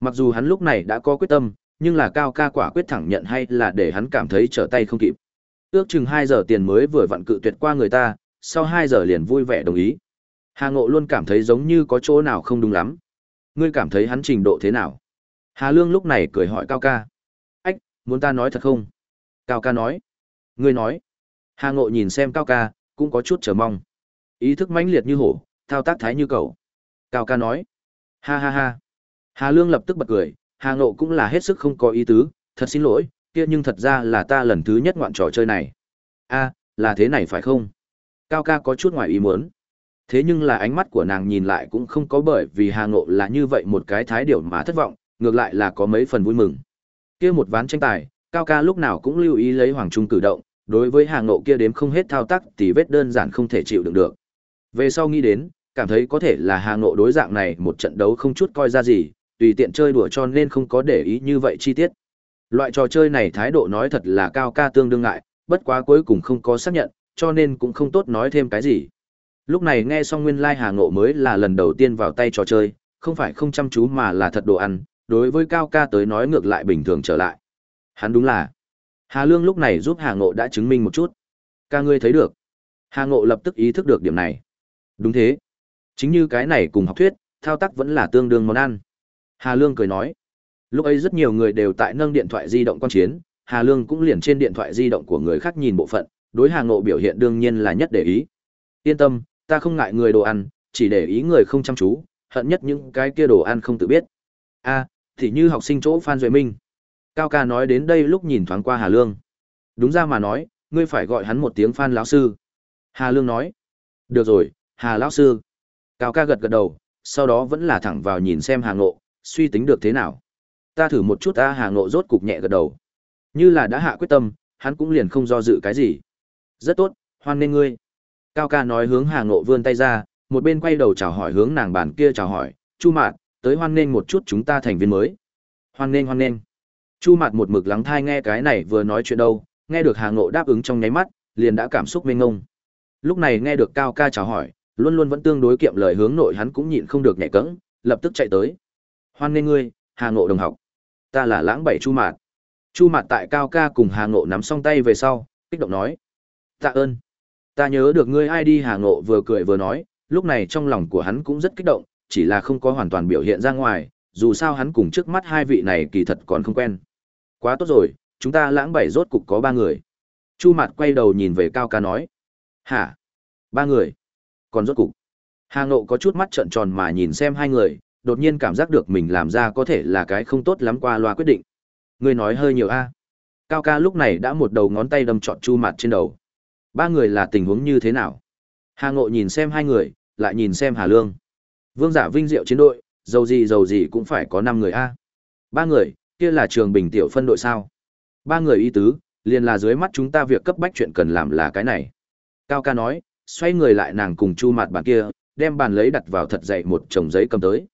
mặc dù hắn lúc này đã có quyết tâm nhưng là cao ca quả quyết thẳng nhận hay là để hắn cảm thấy trở tay không kịp. Ước chừng hai giờ tiền mới vừa vặn cự tuyệt qua người ta sau hai giờ liền vui vẻ đồng ý. Hà ngộ luôn cảm thấy giống như có chỗ nào không đúng lắm. Ngươi cảm thấy hắn trình độ thế nào? Hà lương lúc này cười hỏi cao ca. Ách muốn ta nói thật không? Cao ca nói. Ngươi nói, Hà Ngộ nhìn xem Cao ca, cũng có chút chờ mong. Ý thức mãnh liệt như hổ, thao tác thái như cầu. Cao ca nói, ha ha ha. Hà Lương lập tức bật cười, Hà Ngộ cũng là hết sức không có ý tứ, thật xin lỗi, kia nhưng thật ra là ta lần thứ nhất ngoạn trò chơi này. a là thế này phải không? Cao ca có chút ngoài ý muốn. Thế nhưng là ánh mắt của nàng nhìn lại cũng không có bởi vì Hà Ngộ là như vậy một cái thái điều mà thất vọng, ngược lại là có mấy phần vui mừng. Kia một ván tranh tài, Cao ca lúc nào cũng lưu ý lấy Hoàng Trung cử động, đối với Hà ngộ kia đếm không hết thao tác thì vết đơn giản không thể chịu đựng được. Về sau nghĩ đến, cảm thấy có thể là hàng ngộ đối dạng này một trận đấu không chút coi ra gì, tùy tiện chơi đùa cho nên không có để ý như vậy chi tiết. Loại trò chơi này thái độ nói thật là cao ca tương đương ngại, bất quá cuối cùng không có xác nhận, cho nên cũng không tốt nói thêm cái gì. Lúc này nghe xong nguyên lai like Hà Ngộ mới là lần đầu tiên vào tay trò chơi, không phải không chăm chú mà là thật đồ ăn, đối với cao ca tới nói ngược lại bình thường trở lại. Hắn đúng là. Hà Lương lúc này giúp Hà Ngộ đã chứng minh một chút. Ca ngươi thấy được. Hà Ngộ lập tức ý thức được điểm này. Đúng thế. Chính như cái này cùng học thuyết, thao tác vẫn là tương đương món ăn. Hà Lương cười nói. Lúc ấy rất nhiều người đều tại nâng điện thoại di động quan chiến, Hà Lương cũng liền trên điện thoại di động của người khác nhìn bộ phận, đối Hà Ngộ biểu hiện đương nhiên là nhất để ý. Yên tâm, ta không ngại người đồ ăn, chỉ để ý người không chăm chú, hận nhất những cái kia đồ ăn không tự biết. A, Thì như học sinh chỗ Phan Duệ Minh. Cao ca nói đến đây lúc nhìn thoáng qua Hà Lương. Đúng ra mà nói, ngươi phải gọi hắn một tiếng Phan lão sư. Hà Lương nói. Được rồi, Hà lão sư. Cao ca gật gật đầu, sau đó vẫn là thẳng vào nhìn xem Hà Ngộ, suy tính được thế nào. Ta thử một chút ta Hà Ngộ rốt cục nhẹ gật đầu. Như là đã hạ quyết tâm, hắn cũng liền không do dự cái gì. Rất tốt, hoan nghênh ngươi. Cao ca nói hướng Hà Ngộ vươn tay ra, một bên quay đầu chào hỏi hướng nàng bàn kia chào hỏi, Chu Mạt, tới hoan nghênh một chút chúng ta thành viên mới. Hoan nghênh hoan nghênh. Chu Mạt một mực lắng thai nghe cái này vừa nói chuyện đâu, nghe được Hà Ngộ đáp ứng trong nháy mắt, liền đã cảm xúc mênh ngông. Lúc này nghe được Cao ca chào hỏi, luôn luôn vẫn tương đối kiệm lời hướng nội hắn cũng nhịn không được nhẹ cẫng, lập tức chạy tới. Hoan nghênh ngươi, Hà Ngộ đồng học. Ta là Lãng Bảy Chu Mạt. Chu Mạt tại Cao ca cùng Hà Ngộ nắm song tay về sau, kích động nói: "Tạ ơn. Ta nhớ được ngươi ai đi Hà Ngộ vừa cười vừa nói, lúc này trong lòng của hắn cũng rất kích động, chỉ là không có hoàn toàn biểu hiện ra ngoài, dù sao hắn cùng trước mắt hai vị này kỳ thật còn không quen. Quá tốt rồi, chúng ta lãng bảy rốt cục có ba người. Chu Mạt quay đầu nhìn về Cao ca nói: "Hả? Ba người? Còn rốt cục?" Hà Ngộ có chút mắt trợn tròn mà nhìn xem hai người, đột nhiên cảm giác được mình làm ra có thể là cái không tốt lắm qua loa quyết định. Ngươi nói hơi nhiều a. Cao ca lúc này đã một đầu ngón tay đâm trọn Chu mặt trên đầu. Ba người là tình huống như thế nào? Hà Ngộ nhìn xem hai người, lại nhìn xem Hà Lương. Vương giả vinh diệu chiến đội, dầu gì dầu gì cũng phải có năm người a. Ba người, kia là trường bình tiểu phân đội sao? Ba người y tứ, liền là dưới mắt chúng ta việc cấp bách chuyện cần làm là cái này. Cao ca nói, xoay người lại nàng cùng chu mặt bàn kia, đem bàn lấy đặt vào thật dậy một chồng giấy cầm tới.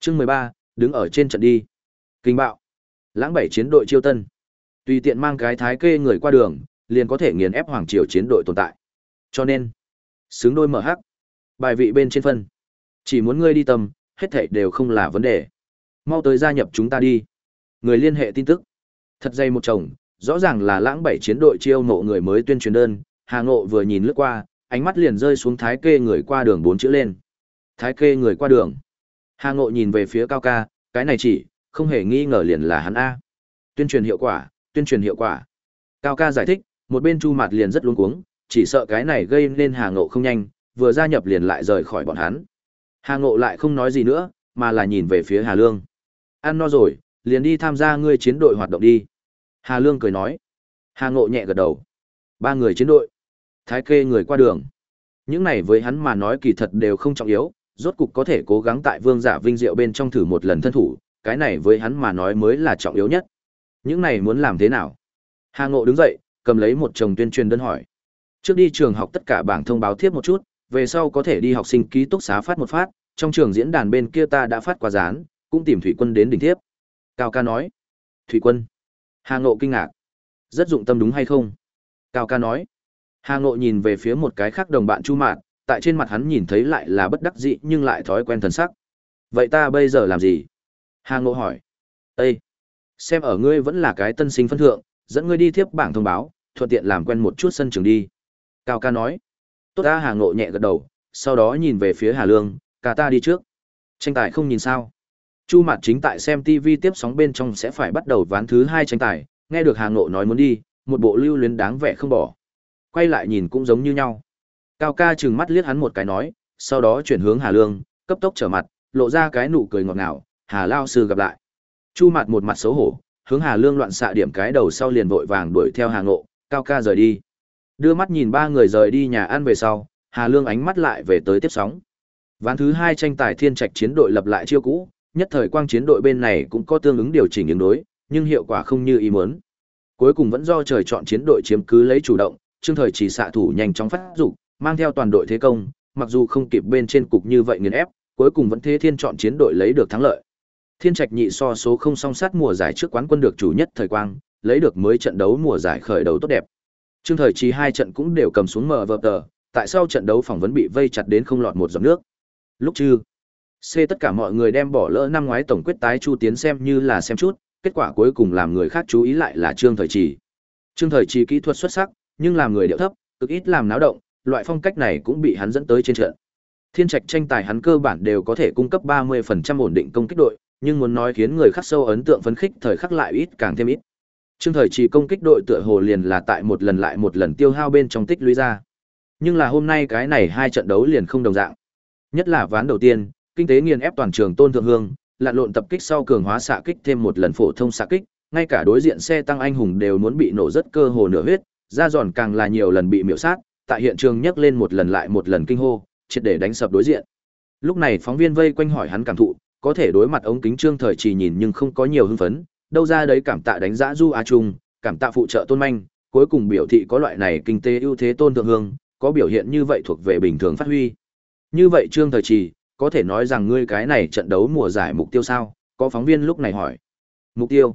Chương mười ba, đứng ở trên trận đi. Kinh bạo. Lãng bảy chiến đội chiêu tân. Tùy tiện mang cái thái kê người qua đường, liền có thể nghiền ép hoàng triều chiến đội tồn tại. Cho nên, xứng đôi mở hắc. Bài vị bên trên phân. Chỉ muốn ngươi đi tâm, hết thảy đều không là vấn đề. Mau tới gia nhập chúng ta đi. Người liên hệ tin tức. Thật dây một chồng, rõ ràng là lãng bảy chiến đội chiêu nộ người mới tuyên truyền đơn, Hà Ngộ vừa nhìn lướt qua, ánh mắt liền rơi xuống thái kê người qua đường bốn chữ lên. Thái kê người qua đường. Hà Ngộ nhìn về phía Cao Ca, cái này chỉ, không hề nghi ngờ liền là hắn A. Tuyên truyền hiệu quả, tuyên truyền hiệu quả. Cao Ca giải thích, một bên Chu Mạt liền rất luống cuống, chỉ sợ cái này gây nên Hà Ngộ không nhanh, vừa gia nhập liền lại rời khỏi bọn hắn. Hà Ngộ lại không nói gì nữa, mà là nhìn về phía Hà Lương. Ăn no rồi, liền đi tham gia ngươi chiến đội hoạt động đi. Hà Lương cười nói. Hà Ngộ nhẹ gật đầu. Ba người chiến đội. Thái kê người qua đường. Những này với hắn mà nói kỳ thật đều không trọng yếu, rốt cục có thể cố gắng tại vương giả vinh diệu bên trong thử một lần thân thủ, cái này với hắn mà nói mới là trọng yếu nhất. Những này muốn làm thế nào? Hà Ngộ đứng dậy, cầm lấy một chồng tuyên truyền đơn hỏi. Trước đi trường học tất cả bảng thông báo tiếp một chút, về sau có thể đi học sinh ký túc xá phát một phát, trong trường diễn đàn bên kia ta đã phát qua dán, cũng tìm Thủy Quân đến đỉnh tiếp. Cao ca nói. Thủy Quân. Hà Ngộ kinh ngạc. Rất dụng tâm đúng hay không? Cao ca nói. Hà Ngộ nhìn về phía một cái khác đồng bạn Chu Mạt, tại trên mặt hắn nhìn thấy lại là bất đắc dĩ nhưng lại thói quen thần sắc. Vậy ta bây giờ làm gì? Hà Ngộ hỏi. Ê! Xem ở ngươi vẫn là cái tân sinh phân thượng, dẫn ngươi đi tiếp bảng thông báo, thuận tiện làm quen một chút sân trường đi. Cao ca nói. Tốt ta Hà Ngộ nhẹ gật đầu, sau đó nhìn về phía Hà Lương, cả ta đi trước. Tranh tài không nhìn sao. Chu Mạt chính tại xem TV tiếp sóng bên trong sẽ phải bắt đầu ván thứ hai tranh tài, nghe được Hà Ngộ nói muốn đi, một bộ lưu luyến đáng vẻ không bỏ. Quay lại nhìn cũng giống như nhau. Cao ca trừng mắt liếc hắn một cái nói, sau đó chuyển hướng Hà Lương, cấp tốc trở mặt, lộ ra cái nụ cười ngọt ngào, Hà Lao sư gặp lại. Chu Mạt một mặt xấu hổ, hướng Hà Lương loạn xạ điểm cái đầu sau liền vội vàng đuổi theo Hà Ngộ, Cao ca rời đi. Đưa mắt nhìn ba người rời đi nhà ăn về sau, Hà Lương ánh mắt lại về tới tiếp sóng. Ván thứ hai tranh tài thiên trạch chiến đội lập lại chiêu cũ, nhất thời quang chiến đội bên này cũng có tương ứng điều chỉnh ứng đối, nhưng hiệu quả không như ý muốn. Cuối cùng vẫn do trời chọn chiến đội chiếm cứ lấy chủ động, trương thời chỉ xạ thủ nhanh chóng phát dục, mang theo toàn đội thế công, mặc dù không kịp bên trên cục như vậy nghiền ép, cuối cùng vẫn thế thiên chọn chiến đội lấy được thắng lợi. Thiên trạch nhị so số không song sát mùa giải trước quán quân được chủ nhất thời quang, lấy được mới trận đấu mùa giải khởi đầu tốt đẹp. Trương thời chỉ hai trận cũng đều cầm xuống mở vợp tờ, tại sao trận đấu phỏng vấn bị vây chặt đến không lọt một giọt nước. Lúc chư, C tất cả mọi người đem bỏ lỡ năm ngoái tổng quyết tái chu tiến xem như là xem chút, kết quả cuối cùng làm người khác chú ý lại là Trương Thời Trì. Trương Thời Trì kỹ thuật xuất sắc, nhưng làm người điệu thấp, cực ít làm náo động, loại phong cách này cũng bị hắn dẫn tới trên trận. Thiên trạch tranh tài hắn cơ bản đều có thể cung cấp 30% ổn định công kích đội, nhưng muốn nói khiến người khác sâu ấn tượng phấn khích thời khắc lại ít càng thêm ít. Trương Thời chỉ công kích đội tựa hồ liền là tại một lần lại một lần tiêu hao bên trong tích lũy ra. Nhưng là hôm nay cái này hai trận đấu liền không đồng dạng. Nhất là ván đầu tiên, kinh tế nghiền ép toàn trường Tôn Thượng Hương, lạn lộn tập kích sau cường hóa xạ kích thêm một lần phổ thông xạ kích, ngay cả đối diện xe tăng anh hùng đều muốn bị nổ rất cơ hồ nửa huyết, ra giòn càng là nhiều lần bị miểu sát, tại hiện trường nhấc lên một lần lại một lần kinh hô, triệt để đánh sập đối diện. Lúc này phóng viên vây quanh hỏi hắn cảm thụ, có thể đối mặt ống kính trương thời chỉ nhìn nhưng không có nhiều hưng phấn, đâu ra đấy cảm tạ đánh giá Du A Trung, cảm tạ phụ trợ Tôn Manh, cuối cùng biểu thị có loại này kinh tế ưu thế Tôn Thượng Hương, có biểu hiện như vậy thuộc về bình thường phát huy. Như vậy trương thời chỉ, có thể nói rằng ngươi cái này trận đấu mùa giải mục tiêu sao? Có phóng viên lúc này hỏi. Mục tiêu?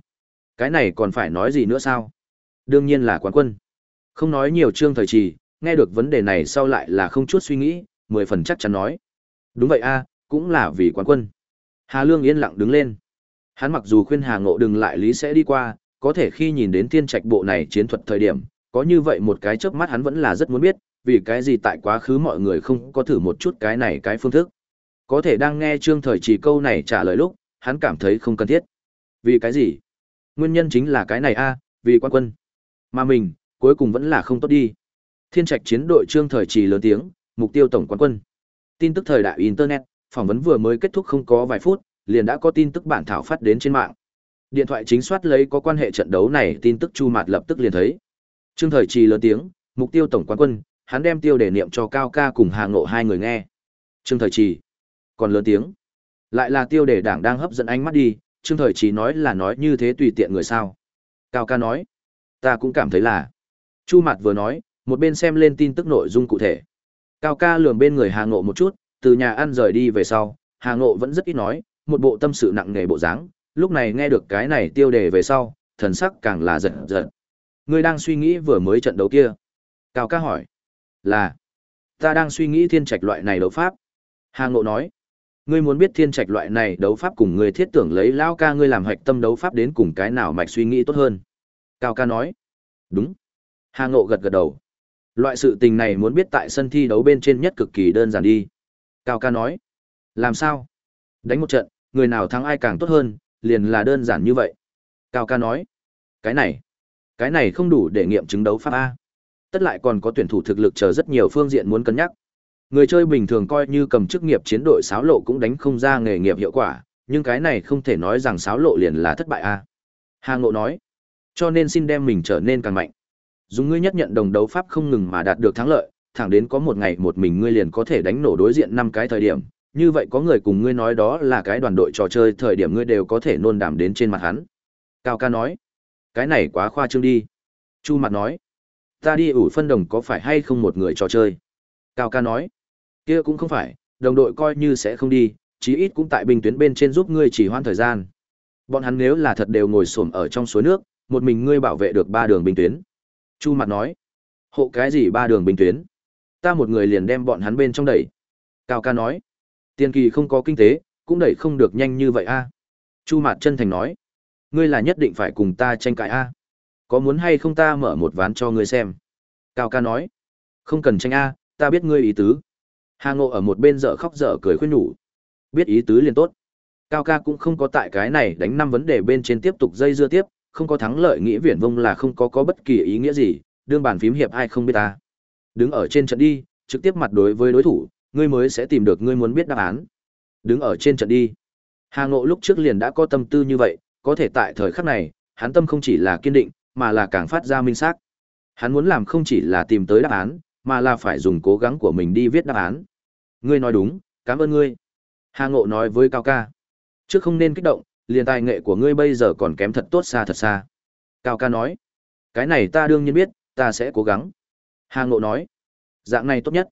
Cái này còn phải nói gì nữa sao? Đương nhiên là quán quân. Không nói nhiều trương thời trì, nghe được vấn đề này sau lại là không chút suy nghĩ, mười phần chắc chắn nói. Đúng vậy a, cũng là vì quán quân. Hà Lương yên lặng đứng lên. Hắn mặc dù khuyên Hà Ngộ đừng lại lý sẽ đi qua, có thể khi nhìn đến thiên trạch bộ này chiến thuật thời điểm, có như vậy một cái chớp mắt hắn vẫn là rất muốn biết, vì cái gì tại quá khứ mọi người không có thử một chút cái này cái phương thức. Có thể đang nghe Trương Thời trì câu này trả lời lúc, hắn cảm thấy không cần thiết. Vì cái gì? Nguyên nhân chính là cái này a, vì quan quân. Mà mình, cuối cùng vẫn là không tốt đi. Thiên Trạch chiến đội Trương Thời trì lớn tiếng, mục tiêu tổng quán quân. Tin tức thời đại internet, phỏng vấn vừa mới kết thúc không có vài phút, liền đã có tin tức bản thảo phát đến trên mạng. Điện thoại chính soát lấy có quan hệ trận đấu này tin tức Chu Mạt lập tức liền thấy. Trương Thời Trì lớn tiếng, mục tiêu tổng quán quân, hắn đem tiêu để niệm cho Cao Ca cùng Hà Ngộ hai người nghe. Trương Thời Trì còn lớn tiếng. Lại là tiêu đề đảng đang hấp dẫn ánh mắt đi, Trương Thời Trì nói là nói như thế tùy tiện người sao. Cao Ca nói, ta cũng cảm thấy là. Chu Mạt vừa nói, một bên xem lên tin tức nội dung cụ thể. Cao Ca lườm bên người Hà Ngộ một chút, từ nhà ăn rời đi về sau, Hà Ngộ vẫn rất ít nói, một bộ tâm sự nặng nề bộ dáng, lúc này nghe được cái này tiêu đề về sau, thần sắc càng là giật giật. Ngươi đang suy nghĩ vừa mới trận đấu kia. Cao ca hỏi. Là. Ta đang suy nghĩ thiên trạch loại này đấu pháp. Hà Ngộ nói. Ngươi muốn biết thiên trạch loại này đấu pháp cùng ngươi thiết tưởng lấy lao ca ngươi làm hạch tâm đấu pháp đến cùng cái nào mạch suy nghĩ tốt hơn. Cao ca nói. Đúng. Hà Ngộ gật gật đầu. Loại sự tình này muốn biết tại sân thi đấu bên trên nhất cực kỳ đơn giản đi. Cao ca nói. Làm sao? Đánh một trận, người nào thắng ai càng tốt hơn, liền là đơn giản như vậy. Cao ca nói. Cái này, cái này không đủ để nghiệm chứng đấu pháp A. Tất lại còn có tuyển thủ thực lực chờ rất nhiều phương diện muốn cân nhắc. Người chơi bình thường coi như cầm chức nghiệp chiến đội sáo lộ cũng đánh không ra nghề nghiệp hiệu quả, nhưng cái này không thể nói rằng sáo lộ liền là thất bại A. Hà Ngộ nói. Cho nên xin đem mình trở nên càng mạnh. Dùng ngươi nhất nhận đồng đấu pháp không ngừng mà đạt được thắng lợi, thẳng đến có một ngày một mình ngươi liền có thể đánh nổ đối diện năm cái thời điểm, như vậy có người cùng ngươi nói đó là cái đoàn đội trò chơi thời điểm ngươi đều có thể nôn đảm đến trên mặt hắn. Cao ca nói, cái này quá khoa trương đi. Chu mặt nói, ta đi ủ phân đồng có phải hay không một người trò chơi. Cao ca nói, kia cũng không phải, đồng đội coi như sẽ không đi, chí ít cũng tại bình tuyến bên trên giúp ngươi chỉ hoãn thời gian. Bọn hắn nếu là thật đều ngồi xổm ở trong suối nước, một mình ngươi bảo vệ được ba đường bình tuyến. Chu mặt nói, hộ cái gì ba đường bình tuyến? Ta một người liền đem bọn hắn bên trong đẩy. Cao ca nói, Tiền kỳ không có kinh tế, cũng đẩy không được nhanh như vậy a. Chu Mạt chân thành nói, ngươi là nhất định phải cùng ta tranh cãi a. Có muốn hay không ta mở một ván cho ngươi xem? Cao ca nói, không cần tranh a, ta biết ngươi ý tứ. Hà Ngộ ở một bên dở khóc dở cười khuyên nhủ. Biết ý tứ liền tốt. Cao ca cũng không có tại cái này đánh năm vấn đề bên trên tiếp tục dây dưa tiếp, không có thắng lợi nghĩa viển vông là không có có bất kỳ ý nghĩa gì, đương bàn phím hiệp ai không biết ta. Đứng ở trên trận đi, trực tiếp mặt đối với đối thủ, ngươi mới sẽ tìm được ngươi muốn biết đáp án. Đứng ở trên trận đi. Hà Ngộ lúc trước liền đã có tâm tư như vậy, có thể tại thời khắc này, hắn tâm không chỉ là kiên định, mà là càng phát ra minh xác. Hắn muốn làm không chỉ là tìm tới đáp án, mà là phải dùng cố gắng của mình đi viết đáp án. Ngươi nói đúng, cảm ơn ngươi. Hà Ngộ nói với Cao Ca. Trước không nên kích động, liền tài nghệ của ngươi bây giờ còn kém thật tốt xa thật xa. Cao Ca nói. Cái này ta đương nhiên biết, ta sẽ cố gắng. Hà Ngộ nói. Dạng này tốt nhất.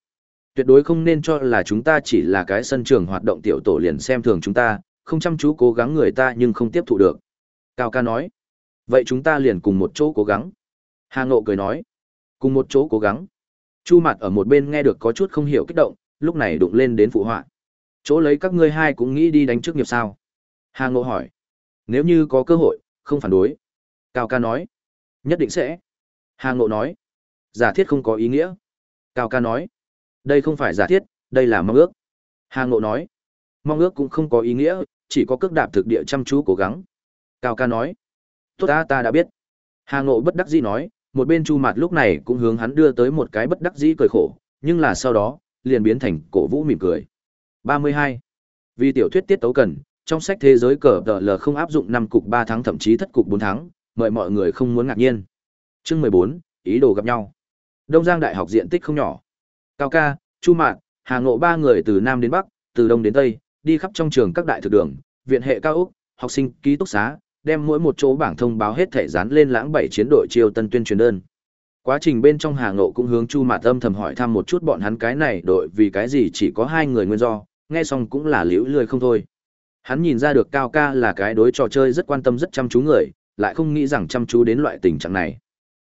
Tuyệt đối không nên cho là chúng ta chỉ là cái sân trường hoạt động tiểu tổ liền xem thường chúng ta, không chăm chú cố gắng người ta nhưng không tiếp thụ được. Cao ca nói. Vậy chúng ta liền cùng một chỗ cố gắng. Hà Ngộ cười nói. Cùng một chỗ cố gắng. Chu mặt ở một bên nghe được có chút không hiểu kích động, lúc này đụng lên đến phụ họa. Chỗ lấy các ngươi hai cũng nghĩ đi đánh trước nghiệp sao? Hà Ngộ hỏi. Nếu như có cơ hội, không phản đối. Cao ca nói. Nhất định sẽ. Hà Ngộ nói. Giả thiết không có ý nghĩa. Cao ca nói. Đây không phải giả thiết, đây là mong ước. Hà Ngộ nói, mong ước cũng không có ý nghĩa, chỉ có cước đạp thực địa chăm chú cố gắng. Cao ca nói, tốt ta ta đã biết. Hà Ngộ bất đắc dĩ nói, một bên Chu Mạt lúc này cũng hướng hắn đưa tới một cái bất đắc dĩ cười khổ, nhưng là sau đó, liền biến thành cổ vũ mỉm cười. 32. Vì tiểu thuyết tiết tấu cần, trong sách thế giới cờ tờ L không áp dụng năm cục ba tháng thậm chí thất cục bốn tháng mời mọi người không muốn ngạc nhiên. Chương 14, ý đồ gặp nhau. Đông Giang Đại học diện tích không nhỏ. Cao ca, Chu Mạn, Hà Ngộ ba người từ Nam đến Bắc, từ Đông đến Tây, đi khắp trong trường các đại thực đường, viện hệ cao úc học sinh ký túc xá, đem mỗi một chỗ bảng thông báo hết thể dán lên lãng bảy chiến đội triều tân tuyên truyền đơn. Quá trình bên trong Hà Ngộ cũng hướng Chu Mạt âm thầm hỏi thăm một chút bọn hắn cái này đội vì cái gì chỉ có hai người nguyên do, nghe xong cũng là liễu lười không thôi. Hắn nhìn ra được Cao Ca là cái đối trò chơi rất quan tâm rất chăm chú người, lại không nghĩ rằng chăm chú đến loại tình trạng này.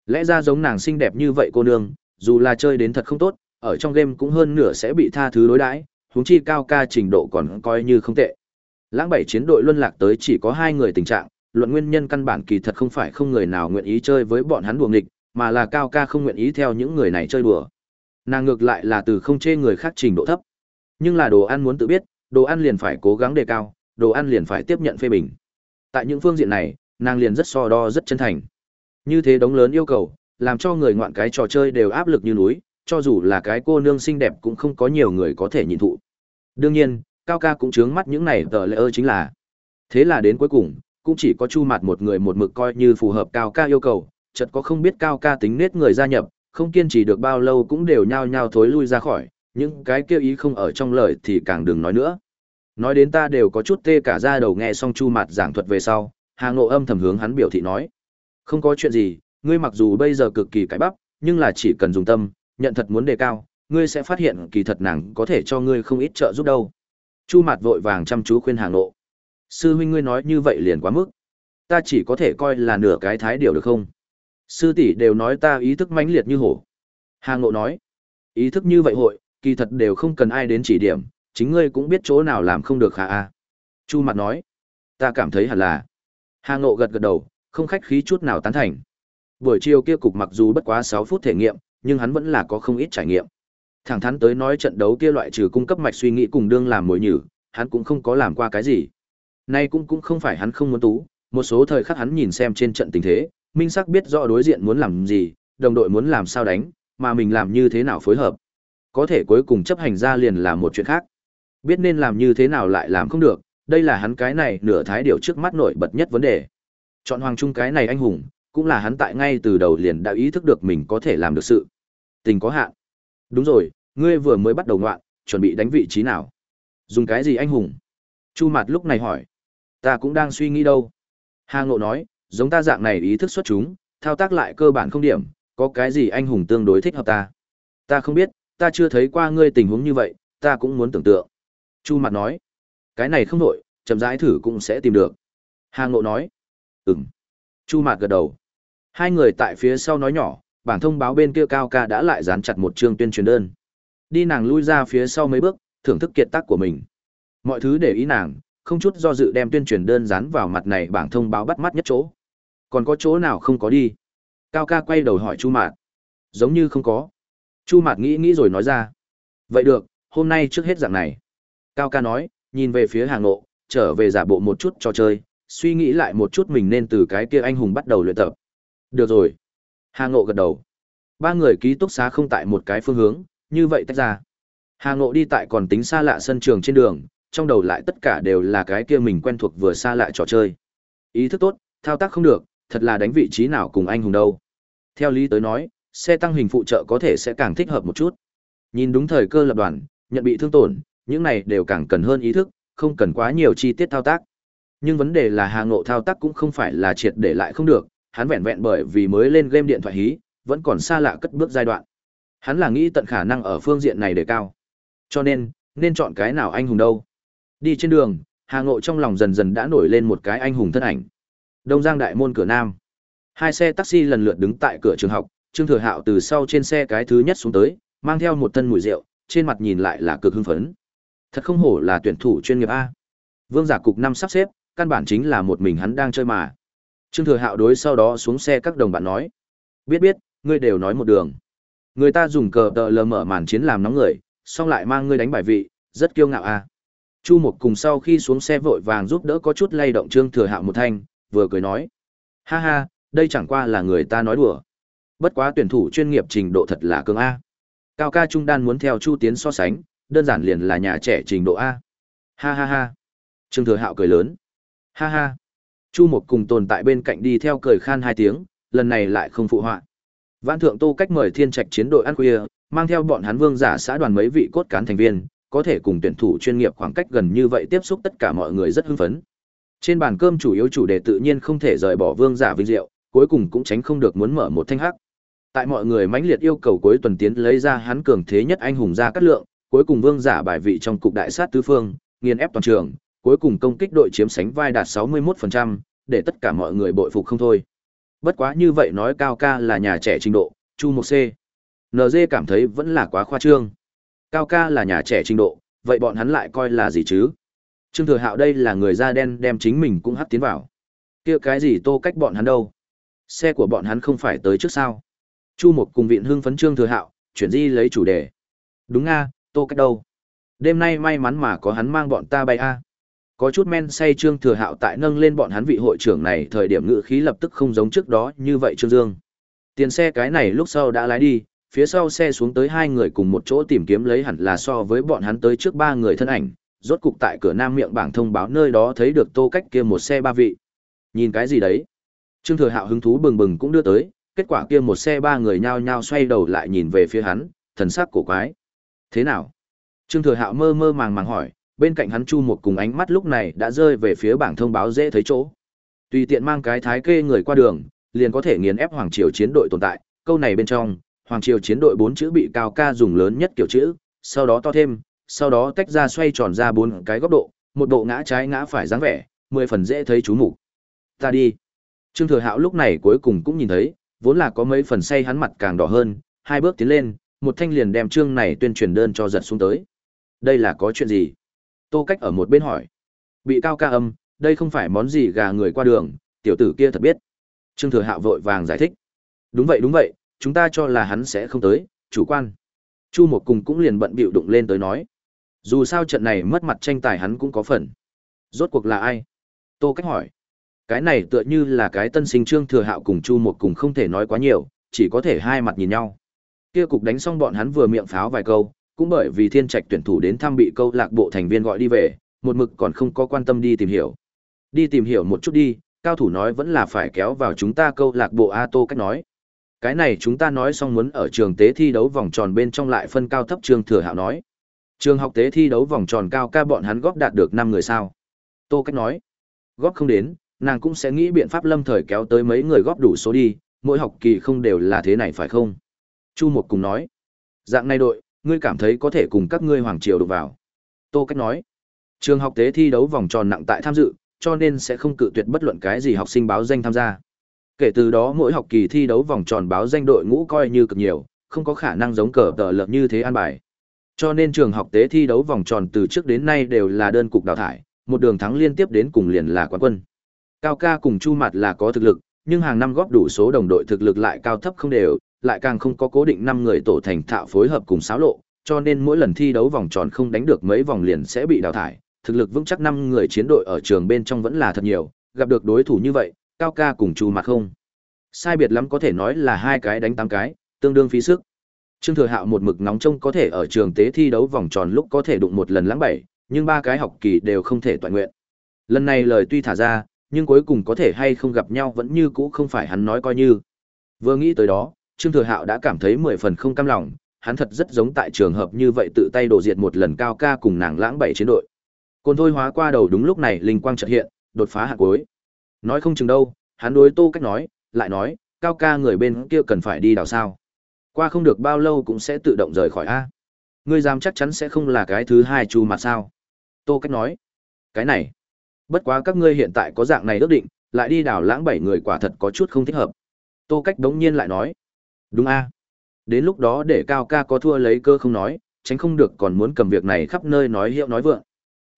Lẽ ra giống nàng xinh đẹp như vậy cô nương, dù là chơi đến thật không tốt, ở trong game cũng hơn nửa sẽ bị tha thứ đối đãi, huống chi Cao Ca trình độ còn coi như không tệ. Lãng bảy chiến đội luân lạc tới chỉ có hai người tình trạng, luận nguyên nhân căn bản kỳ thật không phải không người nào nguyện ý chơi với bọn hắn đùa nghịch, mà là Cao Ca không nguyện ý theo những người này chơi đùa. Nàng ngược lại là từ không chê người khác trình độ thấp. Nhưng là đồ ăn muốn tự biết, đồ ăn liền phải cố gắng đề cao, đồ ăn liền phải tiếp nhận phê bình. Tại những phương diện này, nàng liền rất so đo rất chân thành. Như thế đống lớn yêu cầu, làm cho người ngoạn cái trò chơi đều áp lực như núi, cho dù là cái cô nương xinh đẹp cũng không có nhiều người có thể nhìn thụ. Đương nhiên, Cao ca cũng chướng mắt những này tờ lệ ơ chính là. Thế là đến cuối cùng, cũng chỉ có Chu Mạt một người một mực coi như phù hợp Cao ca yêu cầu, chợt có không biết Cao ca tính nết người gia nhập, không kiên trì được bao lâu cũng đều nhao nhao thối lui ra khỏi, những cái kêu ý không ở trong lời thì càng đừng nói nữa. Nói đến ta đều có chút tê cả da đầu nghe xong Chu Mạt giảng thuật về sau, Hà Ngộ âm thầm hướng hắn biểu thị nói. Không có chuyện gì, ngươi mặc dù bây giờ cực kỳ cãi bắp, nhưng là chỉ cần dùng tâm, nhận thật muốn đề cao, ngươi sẽ phát hiện kỳ thật nàng có thể cho ngươi không ít trợ giúp đâu. Chu Mạt vội vàng chăm chú khuyên Hà Ngộ. Sư huynh ngươi nói như vậy liền quá mức. Ta chỉ có thể coi là nửa cái thái điều được không? Sư tỷ đều nói ta ý thức mãnh liệt như hổ. Hà Ngộ nói, ý thức như vậy hội, kỳ thật đều không cần ai đến chỉ điểm, chính ngươi cũng biết chỗ nào làm không được khả a. À? Chu mặt nói, ta cảm thấy hẳn là. Hà Ngộ gật gật đầu, không khách khí chút nào tán thành. Buổi chiều kia cục mặc dù bất quá sáu phút thể nghiệm, nhưng hắn vẫn là có không ít trải nghiệm. Thẳng thắn tới nói trận đấu kia loại trừ cung cấp mạch suy nghĩ cùng đương làm mồi nhử, hắn cũng không có làm qua cái gì. Nay cũng cũng không phải hắn không muốn tú, một số thời khắc hắn nhìn xem trên trận tình thế, minh sắc biết rõ đối diện muốn làm gì, đồng đội muốn làm sao đánh, mà mình làm như thế nào phối hợp. Có thể cuối cùng chấp hành ra liền là một chuyện khác. Biết nên làm như thế nào lại làm không được, đây là hắn cái này nửa thái điều trước mắt nổi bật nhất vấn đề. Chọn Hoàng Trung cái này anh hùng, cũng là hắn tại ngay từ đầu liền đã ý thức được mình có thể làm được sự. Tình có hạn. Đúng rồi, ngươi vừa mới bắt đầu ngoạn, chuẩn bị đánh vị trí nào? Dùng cái gì anh hùng? Chu Mạt lúc này hỏi. Ta cũng đang suy nghĩ đâu. Hà Ngộ nói, giống ta dạng này ý thức xuất chúng, thao tác lại cơ bản không điểm, có cái gì anh hùng tương đối thích hợp ta? Ta không biết, ta chưa thấy qua ngươi tình huống như vậy, ta cũng muốn tưởng tượng. Chu mặt nói, cái này không nổi, chậm rãi thử cũng sẽ tìm được. Hà Ngộ nói, ừm. Chu Mạt gật đầu. Hai người tại phía sau nói nhỏ, bảng thông báo bên kia cao ca đã lại dán chặt một chương tuyên truyền đơn. Đi nàng lui ra phía sau mấy bước, thưởng thức kiệt tác của mình. Mọi thứ để ý nàng, không chút do dự đem tuyên truyền đơn dán vào mặt này bảng thông báo bắt mắt nhất chỗ. Còn có chỗ nào không có đi? Cao ca quay đầu hỏi Chu Mạt. Giống như không có. Chu Mạt nghĩ nghĩ rồi nói ra. Vậy được, hôm nay trước hết dạng này. Cao ca nói, nhìn về phía hàng nộ, trở về giả bộ một chút trò chơi, suy nghĩ lại một chút mình nên từ cái kia anh hùng bắt đầu luyện tập. Được rồi. Hà Ngộ gật đầu. Ba người ký túc xá không tại một cái phương hướng, như vậy tách ra. Hà Ngộ đi tại còn tính xa lạ sân trường trên đường, trong đầu lại tất cả đều là cái kia mình quen thuộc vừa xa lạ trò chơi. Ý thức tốt, thao tác không được, thật là đánh vị trí nào cùng anh hùng đâu. Theo lý tới nói, xe tăng hình phụ trợ có thể sẽ càng thích hợp một chút. Nhìn đúng thời cơ lập đoàn, nhận bị thương tổn, những này đều càng cần hơn ý thức, không cần quá nhiều chi tiết thao tác. Nhưng vấn đề là Hà Ngộ thao tác cũng không phải là triệt để lại không được, hắn vẹn vẹn bởi vì mới lên game điện thoại hí, vẫn còn xa lạ cất bước giai đoạn. Hắn là nghĩ tận khả năng ở phương diện này để cao. Cho nên, nên chọn cái nào anh hùng đâu? Đi trên đường, Hà Ngộ trong lòng dần dần đã nổi lên một cái anh hùng thân ảnh. Đông Giang đại môn cửa nam. Hai xe taxi lần lượt đứng tại cửa trường học, Trương Thừa Hạo từ sau trên xe cái thứ nhất xuống tới, mang theo một thân mùi rượu, trên mặt nhìn lại là cực hưng phấn. Thật không hổ là tuyển thủ chuyên nghiệp a. Vương giả cục năm sắp xếp, căn bản chính là một mình hắn đang chơi mà. Trương Thừa Hạo đối sau đó xuống xe các đồng bạn nói: "Biết biết, ngươi đều nói một đường. Người ta dùng cờ tờ lờ mở màn chiến làm nóng người, xong lại mang ngươi đánh bài vị, rất kiêu ngạo a." Chu Mục cùng sau khi xuống xe vội vàng giúp đỡ có chút lay động Trương Thừa Hạo một thanh, vừa cười nói: "Ha ha, đây chẳng qua là người ta nói đùa. Bất quá tuyển thủ chuyên nghiệp trình độ thật là cường a." Cao ca trung đan muốn theo Chu Tiến so sánh, đơn giản liền là nhà trẻ trình độ A. Ha ha ha. Trương Thừa Hạo cười lớn. Ha ha. Chu Mục cùng tồn tại bên cạnh đi theo cười khan hai tiếng, lần này lại không phụ họa. Vãn thượng Tô cách mời Thiên Trạch chiến đội ăn khuya, mang theo bọn hắn vương giả xã đoàn mấy vị cốt cán thành viên, có thể cùng tuyển thủ chuyên nghiệp khoảng cách gần như vậy tiếp xúc tất cả mọi người rất hưng phấn. Trên bàn cơm chủ yếu chủ đề tự nhiên không thể rời bỏ vương giả vinh diệu, cuối cùng cũng tránh không được muốn mở một thanh hắc. Tại mọi người mãnh liệt yêu cầu cuối tuần tiến lấy ra hắn cường thế nhất anh hùng ra cát lượng, cuối cùng vương giả bài vị trong cục đại sát tứ phương, nghiền ép toàn trường, cuối cùng công kích đội chiếm sánh vai đạt 61%, để tất cả mọi người bội phục không thôi. Bất quá như vậy nói cao ca là nhà trẻ trình độ, Chu một C. NG cảm thấy vẫn là quá khoa trương. Cao ca là nhà trẻ trình độ, vậy bọn hắn lại coi là gì chứ? Trương Thừa Hạo đây là người da đen đem chính mình cũng hắt tiến vào. Kia cái gì tô cách bọn hắn đâu? Xe của bọn hắn không phải tới trước sao? Chu Mộc cùng Viện Hưng phấn Trương Thừa Hạo, chuyển di lấy chủ đề. Đúng nga tô cách đâu? Đêm nay may mắn mà có hắn mang bọn ta bay a. Có chút men say Trương Thừa Hạo tại nâng lên bọn hắn vị hội trưởng này thời điểm ngự khí lập tức không giống trước đó như vậy Trương Dương. Tiền xe cái này lúc sau đã lái đi, phía sau xe xuống tới hai người cùng một chỗ tìm kiếm lấy hẳn là so với bọn hắn tới trước ba người thân ảnh, rốt cục tại cửa nam miệng bảng thông báo nơi đó thấy được tô cách kia một xe ba vị. Nhìn cái gì đấy? Trương Thừa Hạo hứng thú bừng bừng cũng đưa tới, kết quả kia một xe ba người nhao nhao xoay đầu lại nhìn về phía hắn, thần sắc cổ quái. Thế nào? Trương Thừa Hạo mơ mơ màng màng hỏi, bên cạnh hắn Chu một cùng ánh mắt lúc này đã rơi về phía bảng thông báo dễ thấy chỗ. Tùy tiện mang cái thái kê người qua đường, liền có thể nghiền ép hoàng triều chiến đội tồn tại, câu này bên trong, hoàng triều chiến đội bốn chữ bị cao ca dùng lớn nhất kiểu chữ, sau đó to thêm, sau đó tách ra xoay tròn ra bốn cái góc độ, một độ ngã trái ngã phải dáng vẻ, mười phần dễ thấy chú mục. Ta đi. Trương Thừa Hạo lúc này cuối cùng cũng nhìn thấy, vốn là có mấy phần say hắn mặt càng đỏ hơn, hai bước tiến lên, một thanh liền đem trương này tuyên truyền đơn cho giật xuống tới. Đây là có chuyện gì? Tô Cách ở một bên hỏi. Bị cao ca âm, đây không phải món gì gà người qua đường, tiểu tử kia thật biết. Trương Thừa Hạo vội vàng giải thích. Đúng vậy đúng vậy, chúng ta cho là hắn sẽ không tới, chủ quan. Chu một cùng cũng liền bận bịu đụng lên tới nói. Dù sao trận này mất mặt tranh tài hắn cũng có phần. Rốt cuộc là ai? Tô Cách hỏi. Cái này tựa như là cái tân sinh Trương Thừa Hạo cùng Chu một cùng không thể nói quá nhiều, chỉ có thể hai mặt nhìn nhau. Kia cục đánh xong bọn hắn vừa miệng pháo vài câu, cũng bởi vì thiên trạch tuyển thủ đến thăm bị câu lạc bộ thành viên gọi đi về, một mực còn không có quan tâm đi tìm hiểu. Đi tìm hiểu một chút đi, cao thủ nói vẫn là phải kéo vào chúng ta câu lạc bộ A Tô cách nói. Cái này chúng ta nói xong muốn ở trường tế thi đấu vòng tròn bên trong lại phân cao thấp trường thừa hạo nói. Trường học tế thi đấu vòng tròn cao ca bọn hắn góp đạt được năm người sao. Tô cách nói. Góp không đến, nàng cũng sẽ nghĩ biện pháp lâm thời kéo tới mấy người góp đủ số đi, mỗi học kỳ không đều là thế này phải không? Chu Mục cùng nói. Dạng này đội, ngươi cảm thấy có thể cùng các ngươi hoàng triều đụng vào. Tô Cách nói. Trường học tế thi đấu vòng tròn nặng tại tham dự, cho nên sẽ không cự tuyệt bất luận cái gì học sinh báo danh tham gia. Kể từ đó mỗi học kỳ thi đấu vòng tròn báo danh đội ngũ coi như cực nhiều, không có khả năng giống cờ tờ lợp như thế an bài. Cho nên trường học tế thi đấu vòng tròn từ trước đến nay đều là đơn cục đào thải, một đường thắng liên tiếp đến cùng liền là quán quân. Cao ca cùng Chu Mạt là có thực lực, nhưng hàng năm góp đủ số đồng đội thực lực lại cao thấp không đều, lại càng không có cố định 5 người tổ thành thạo phối hợp cùng xáo lộ, cho nên mỗi lần thi đấu vòng tròn không đánh được mấy vòng liền sẽ bị đào thải. Thực lực vững chắc 5 người chiến đội ở trường bên trong vẫn là thật nhiều, gặp được đối thủ như vậy, Cao ca cùng Chu Mạc không. Sai biệt lắm có thể nói là hai cái đánh tám cái, tương đương phí sức. Trương Thừa Hạo một mực nóng trông có thể ở trường tế thi đấu vòng tròn lúc có thể đụng một lần lãng bảy, nhưng ba cái học kỳ đều không thể toàn nguyện. Lần này lời tuy thả ra, nhưng cuối cùng có thể hay không gặp nhau vẫn như cũ không phải hắn nói coi như. Vừa nghĩ tới đó, Trương Thừa Hạo đã cảm thấy mười phần không cam lòng, hắn thật rất giống tại trường hợp như vậy tự tay đổ diệt một lần cao ca cùng nàng lãng bảy chiến đội. Côn thôi hóa qua đầu đúng lúc này linh quang chợt hiện, đột phá hạ cuối. Nói không chừng đâu, hắn đối Tô Cách nói, lại nói, cao ca người bên kia cần phải đi đào sao? Qua không được bao lâu cũng sẽ tự động rời khỏi a. Ngươi dám chắc chắn sẽ không là cái thứ hai chu mặt sao? Tô Cách nói, cái này, bất quá các ngươi hiện tại có dạng này ước định, lại đi đào lãng bảy người quả thật có chút không thích hợp. Tô Cách đống nhiên lại nói, Đúng a. Đến lúc đó để cao ca có thua lấy cơ không nói, tránh không được còn muốn cầm việc này khắp nơi nói hiệu nói vượng.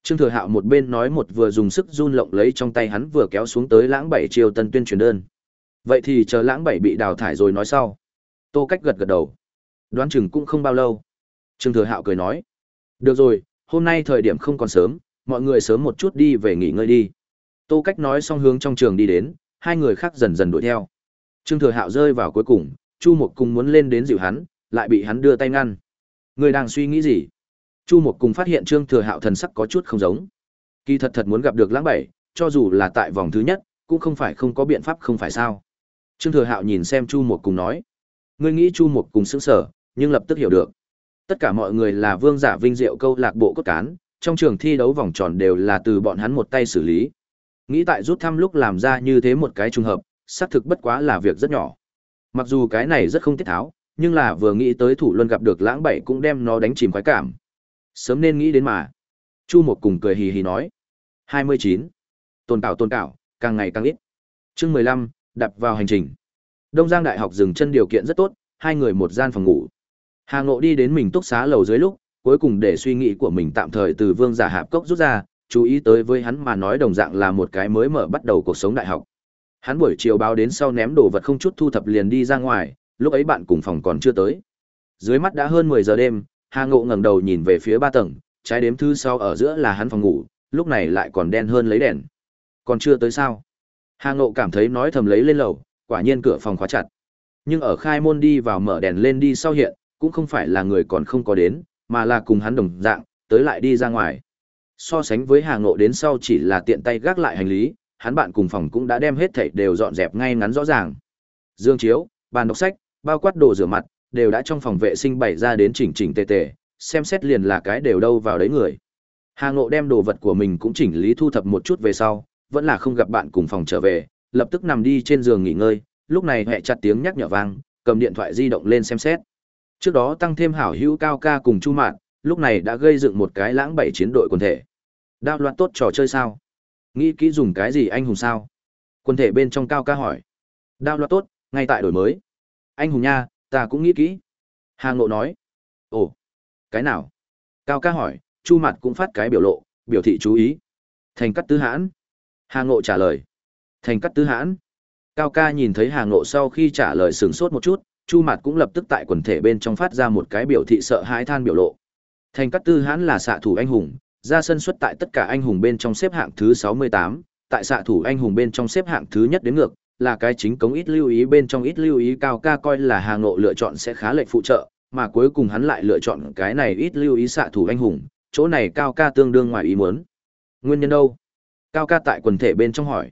Trương Thừa Hạo một bên nói một vừa dùng sức run lộng lấy trong tay hắn vừa kéo xuống tới lãng bảy chiều tân tuyên truyền đơn. Vậy thì chờ lãng bảy bị đào thải rồi nói sau. Tô Cách gật gật đầu. Đoán chừng cũng không bao lâu. Trương Thừa Hạo cười nói. Được rồi, hôm nay thời điểm không còn sớm, mọi người sớm một chút đi về nghỉ ngơi đi. Tô Cách nói xong hướng trong trường đi đến, hai người khác dần dần đuổi theo. Trương Thừa Hạo rơi vào cuối cùng, Chu một cùng muốn lên đến dịu hắn, lại bị hắn đưa tay ngăn. Người đang suy nghĩ gì? Chu một cùng phát hiện Trương Thừa Hạo thần sắc có chút không giống. Kỳ thật thật muốn gặp được lãng bảy, cho dù là tại vòng thứ nhất, cũng không phải không có biện pháp không phải sao. Trương Thừa Hạo nhìn xem Chu một cùng nói. Ngươi nghĩ Chu một cùng sững sở, nhưng lập tức hiểu được. Tất cả mọi người là vương giả vinh diệu câu lạc bộ cốt cán, trong trường thi đấu vòng tròn đều là từ bọn hắn một tay xử lý. Nghĩ tại rút thăm lúc làm ra như thế một cái trùng hợp, xác thực bất quá là việc rất nhỏ. Mặc dù cái này rất không tiết tháo, nhưng là vừa nghĩ tới thủ luân gặp được lãng bảy cũng đem nó đánh chìm khoái cảm. Sớm nên nghĩ đến mà. Chu một cùng cười hì hì nói. 29. Tôn cảo tôn cảo, càng ngày càng ít. Chương 15, đạp vào hành trình. Đông Giang Đại học dừng chân điều kiện rất tốt, hai người một gian phòng ngủ. Hà Ngộ đi đến mình túc xá lầu dưới lúc, cuối cùng để suy nghĩ của mình tạm thời từ Vương Giả Hạp Cốc rút ra, chú ý tới với hắn mà nói đồng dạng là một cái mới mở bắt đầu cuộc sống đại học. Hắn buổi chiều báo đến sau ném đồ vật không chút thu thập liền đi ra ngoài, lúc ấy bạn cùng phòng còn chưa tới. Dưới mắt đã hơn 10 giờ đêm, Hà Ngộ ngẩng đầu nhìn về phía ba tầng, trái đếm thứ sau ở giữa là hắn phòng ngủ, lúc này lại còn đen hơn lấy đèn. Còn chưa tới sao? Hà Ngộ cảm thấy nói thầm lấy lên lầu, quả nhiên cửa phòng khóa chặt. Nhưng ở khai môn đi vào mở đèn lên đi sau hiện, cũng không phải là người còn không có đến, mà là cùng hắn đồng dạng, tới lại đi ra ngoài. So sánh với Hà Ngộ đến sau chỉ là tiện tay gác lại hành lý, hắn bạn cùng phòng cũng đã đem hết thảy đều dọn dẹp ngay ngắn rõ ràng. Dương chiếu, bàn đọc sách, bao quát đồ rửa mặt, đều đã trong phòng vệ sinh bày ra đến chỉnh chỉnh tề tề, xem xét liền là cái đều đâu vào đấy người. Hà Ngộ đem đồ vật của mình cũng chỉnh lý thu thập một chút về sau, vẫn là không gặp bạn cùng phòng trở về, lập tức nằm đi trên giường nghỉ ngơi, lúc này hệ chặt tiếng nhắc nhở vang, cầm điện thoại di động lên xem xét. Trước đó tăng thêm hảo hữu cao ca cùng Chu Mạn, lúc này đã gây dựng một cái lãng bảy chiến đội quần thể. Đao loạn tốt trò chơi sao? Nghĩ kỹ dùng cái gì anh hùng sao? Quân thể bên trong cao ca hỏi. Đao loa tốt, ngay tại đổi mới. Anh hùng nha, ta cũng nghĩ kỹ. Hà Ngộ nói. Ồ, cái nào? Cao ca hỏi, Chu Mạt cũng phát cái biểu lộ, biểu thị chú ý. Thành cắt tứ hãn. Hà Ngộ trả lời. Thành cắt tứ hãn. Cao ca nhìn thấy Hà Ngộ sau khi trả lời sửng sốt một chút, Chu Mạt cũng lập tức tại quần thể bên trong phát ra một cái biểu thị sợ hãi than biểu lộ. Thành cắt tư hãn là xạ thủ anh hùng, ra sân xuất tại tất cả anh hùng bên trong xếp hạng thứ 68, tại xạ thủ anh hùng bên trong xếp hạng thứ nhất đến ngược, là cái chính cống ít lưu ý bên trong ít lưu ý cao ca coi là Hà Ngộ lựa chọn sẽ khá lệch phụ trợ, mà cuối cùng hắn lại lựa chọn cái này ít lưu ý xạ thủ anh hùng, chỗ này cao ca tương đương ngoài ý muốn. Nguyên nhân đâu? Cao ca tại quần thể bên trong hỏi.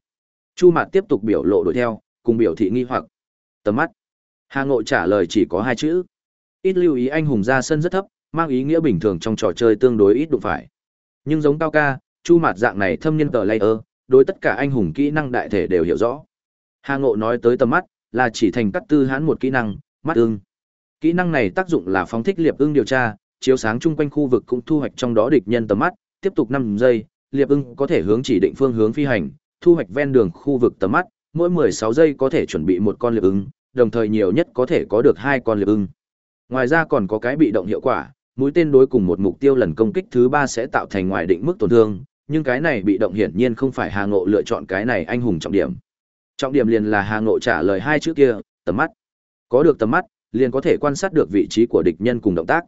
Chu Mạt tiếp tục biểu lộ đuổi theo, cùng biểu thị nghi hoặc. Tầm mắt. Hà Ngộ trả lời chỉ có hai chữ. Ít lưu ý anh hùng ra sân rất thấp, mang ý nghĩa bình thường trong trò chơi tương đối ít đụng phải. Nhưng giống Cao ca, Chu Mạt dạng này thâm nhân tờ layer, đối tất cả anh hùng kỹ năng đại thể đều hiểu rõ. Hà Ngộ nói tới tầm mắt, là chỉ thành cắt tư hãn một kỹ năng, mắt ưng. Kỹ năng này tác dụng là phóng thích liệp ưng điều tra, chiếu sáng chung quanh khu vực cũng thu hoạch trong đó địch nhân tầm mắt, tiếp tục 5 giây, liệp ưng có thể hướng chỉ định phương hướng phi hành, thu hoạch ven đường khu vực tầm mắt, mỗi 16 giây có thể chuẩn bị một con liệp ưng, đồng thời nhiều nhất có thể có được hai con liệp ưng. Ngoài ra còn có cái bị động hiệu quả, mũi tên đối cùng một mục tiêu lần công kích thứ ba sẽ tạo thành ngoài định mức tổn thương, nhưng cái này bị động hiển nhiên không phải Hà Ngộ lựa chọn cái này anh hùng trọng điểm. Trọng điểm liền là Hà Ngộ trả lời hai chữ kia, tầm mắt. Có được tầm mắt, liền có thể quan sát được vị trí của địch nhân cùng động tác.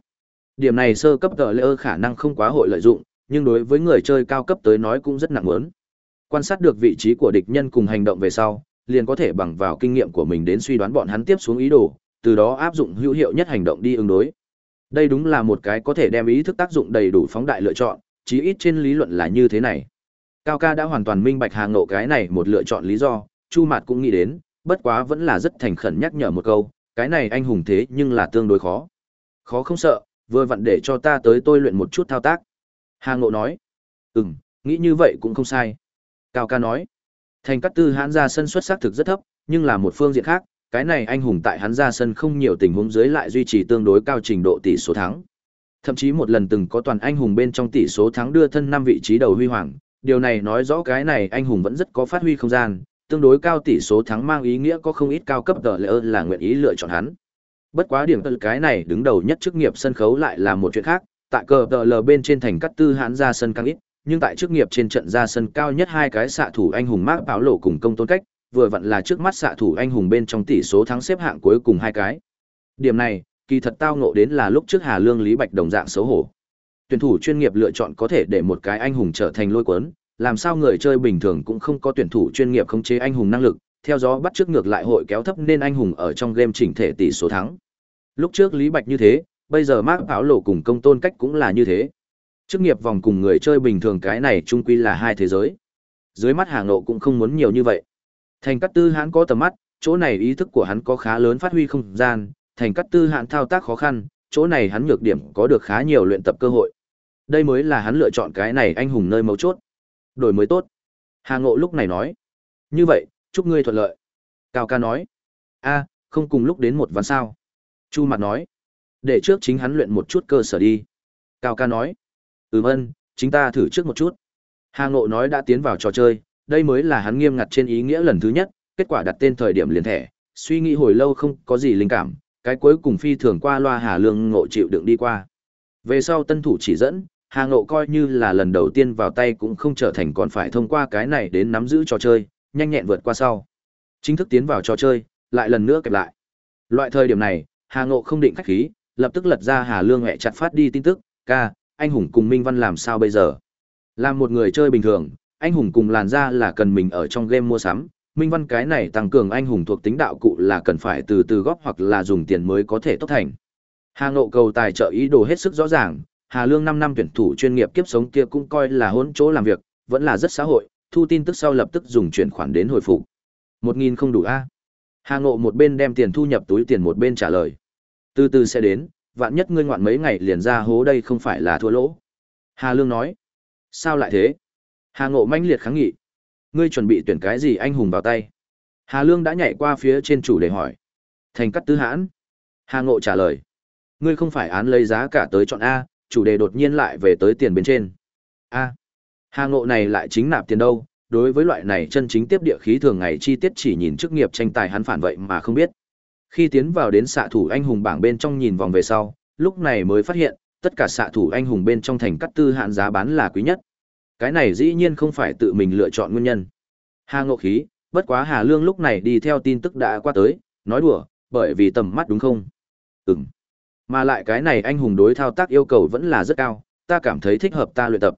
Điểm này sơ cấp tờ layer khả năng không quá hội lợi dụng, nhưng đối với người chơi cao cấp tới nói cũng rất nặng muốn. Quan sát được vị trí của địch nhân cùng hành động về sau, liền có thể bằng vào kinh nghiệm của mình đến suy đoán bọn hắn tiếp xuống ý đồ, từ đó áp dụng hữu hiệu nhất hành động đi ứng đối. Đây đúng là một cái có thể đem ý thức tác dụng đầy đủ phóng đại lựa chọn, chí ít trên lý luận là như thế này. Cao ca đã hoàn toàn minh bạch hàng Ngộ cái này một lựa chọn lý do, Chu Mạt cũng nghĩ đến, bất quá vẫn là rất thành khẩn nhắc nhở một câu, cái này anh hùng thế nhưng là tương đối khó. Khó không sợ, vừa vặn để cho ta tới tôi luyện một chút thao tác. Hà Ngộ nói, ừm, nghĩ như vậy cũng không sai. Cao ca nói, thành cắt tư hãn ra sân xuất sắc thực rất thấp, nhưng là một phương diện khác, cái này anh hùng tại hắn ra sân không nhiều tình huống dưới lại duy trì tương đối cao trình độ tỷ số thắng. Thậm chí một lần từng có toàn anh hùng bên trong tỷ số thắng đưa thân năm vị trí đầu huy hoàng, điều này nói rõ cái này anh hùng vẫn rất có phát huy không gian, tương đối cao tỷ số thắng mang ý nghĩa có không ít cao cấp tờ lệ ơn là nguyện ý lựa chọn hắn. Bất quá điểm tờ cái này đứng đầu nhất chức nghiệp sân khấu lại là một chuyện khác, tại cờ tờ lờ bên trên thành cắt tư hãn ra sân càng ít, nhưng tại chức nghiệp trên trận ra sân cao nhất hai cái xạ thủ anh hùng mác báo lộ cùng công tôn cách, vừa vặn là trước mắt xạ thủ anh hùng bên trong tỷ số thắng xếp hạng cuối cùng hai cái. Điểm này, kỳ thật tao ngộ đến là lúc trước Hà Lương Lý Bạch đồng dạng xấu hổ. Tuyển thủ chuyên nghiệp lựa chọn có thể để một cái anh hùng trở thành lôi cuốn, làm sao người chơi bình thường cũng không có tuyển thủ chuyên nghiệp khống chế anh hùng năng lực, theo gió bắt trước ngược lại hội kéo thấp nên anh hùng ở trong game chỉnh thể tỷ số thắng. Lúc trước Lý Bạch như thế, bây giờ Mark Áo Lộ cùng công tôn cách cũng là như thế. Chức nghiệp vòng cùng người chơi bình thường cái này chung quy là hai thế giới. Dưới mắt Hà Ngộ cũng không muốn nhiều như vậy. Thành Cát Tư Hãn có tầm mắt, chỗ này ý thức của hắn có khá lớn phát huy không gian, Thành Cát Tư Hãn thao tác khó khăn, chỗ này hắn nhược điểm có được khá nhiều luyện tập cơ hội. Đây mới là hắn lựa chọn cái này anh hùng nơi mấu chốt. Đổi mới tốt. Hà Ngộ lúc này nói. Như vậy, chúc ngươi thuận lợi. Cao ca nói. a không cùng lúc đến một ván sao. Chu mặt nói. Để trước chính hắn luyện một chút cơ sở đi. Cao ca nói. Ừm ân, chính ta thử trước một chút. Hà Ngộ nói đã tiến vào trò chơi, đây mới là hắn nghiêm ngặt trên ý nghĩa lần thứ nhất, kết quả đặt tên thời điểm liền thẻ, suy nghĩ hồi lâu không có gì linh cảm, cái cuối cùng phi thường qua loa Hà Lương Ngộ chịu đựng đi qua. Về sau tân thủ chỉ dẫn, Hà Ngộ coi như là lần đầu tiên vào tay cũng không trở thành còn phải thông qua cái này đến nắm giữ trò chơi, nhanh nhẹn vượt qua sau. Chính thức tiến vào trò chơi, lại lần nữa kẹp lại. Loại thời điểm này, Hà Ngộ không định khách khí, lập tức lật ra Hà Lương mẹ chặt phát đi tin tức, ca, anh hùng cùng Minh Văn làm sao bây giờ? Làm một người chơi bình thường, anh hùng cùng làn da là cần mình ở trong game mua sắm, Minh Văn cái này tăng cường anh hùng thuộc tính đạo cụ là cần phải từ từ góp hoặc là dùng tiền mới có thể tốt thành. Hà Ngộ cầu tài trợ ý đồ hết sức rõ ràng, Hà Lương năm năm tuyển thủ chuyên nghiệp kiếp sống kia cũng coi là hỗn chỗ làm việc, vẫn là rất xã hội, thu tin tức sau lập tức dùng chuyển khoản đến hồi phục. 1000 không đủ a. Hà Ngộ một bên đem tiền thu nhập túi tiền một bên trả lời. Từ từ sẽ đến, vạn nhất ngươi ngoạn mấy ngày liền ra hố đây không phải là thua lỗ. Hà Lương nói. Sao lại thế? Hà Ngộ manh liệt kháng nghị. Ngươi chuẩn bị tuyển cái gì anh hùng vào tay? Hà Lương đã nhảy qua phía trên chủ để hỏi. Thành cắt tứ hãn. Hà Ngộ trả lời. Ngươi không phải án lấy giá cả tới chọn A, chủ đề đột nhiên lại về tới tiền bên trên. A. Hà Ngộ này lại chính nạp tiền đâu, đối với loại này chân chính tiếp địa khí thường ngày chi tiết chỉ nhìn chức nghiệp tranh tài hắn phản vậy mà không biết. Khi tiến vào đến xạ thủ anh hùng bảng bên trong nhìn vòng về sau, lúc này mới phát hiện, tất cả xạ thủ anh hùng bên trong thành cắt tư hạn giá bán là quý nhất. Cái này dĩ nhiên không phải tự mình lựa chọn nguyên nhân. Hà Ngộ khí, bất quá Hà Lương lúc này đi theo tin tức đã qua tới, nói đùa, bởi vì tầm mắt đúng không? Ừm. Mà lại cái này anh hùng đối thao tác yêu cầu vẫn là rất cao, ta cảm thấy thích hợp ta luyện tập.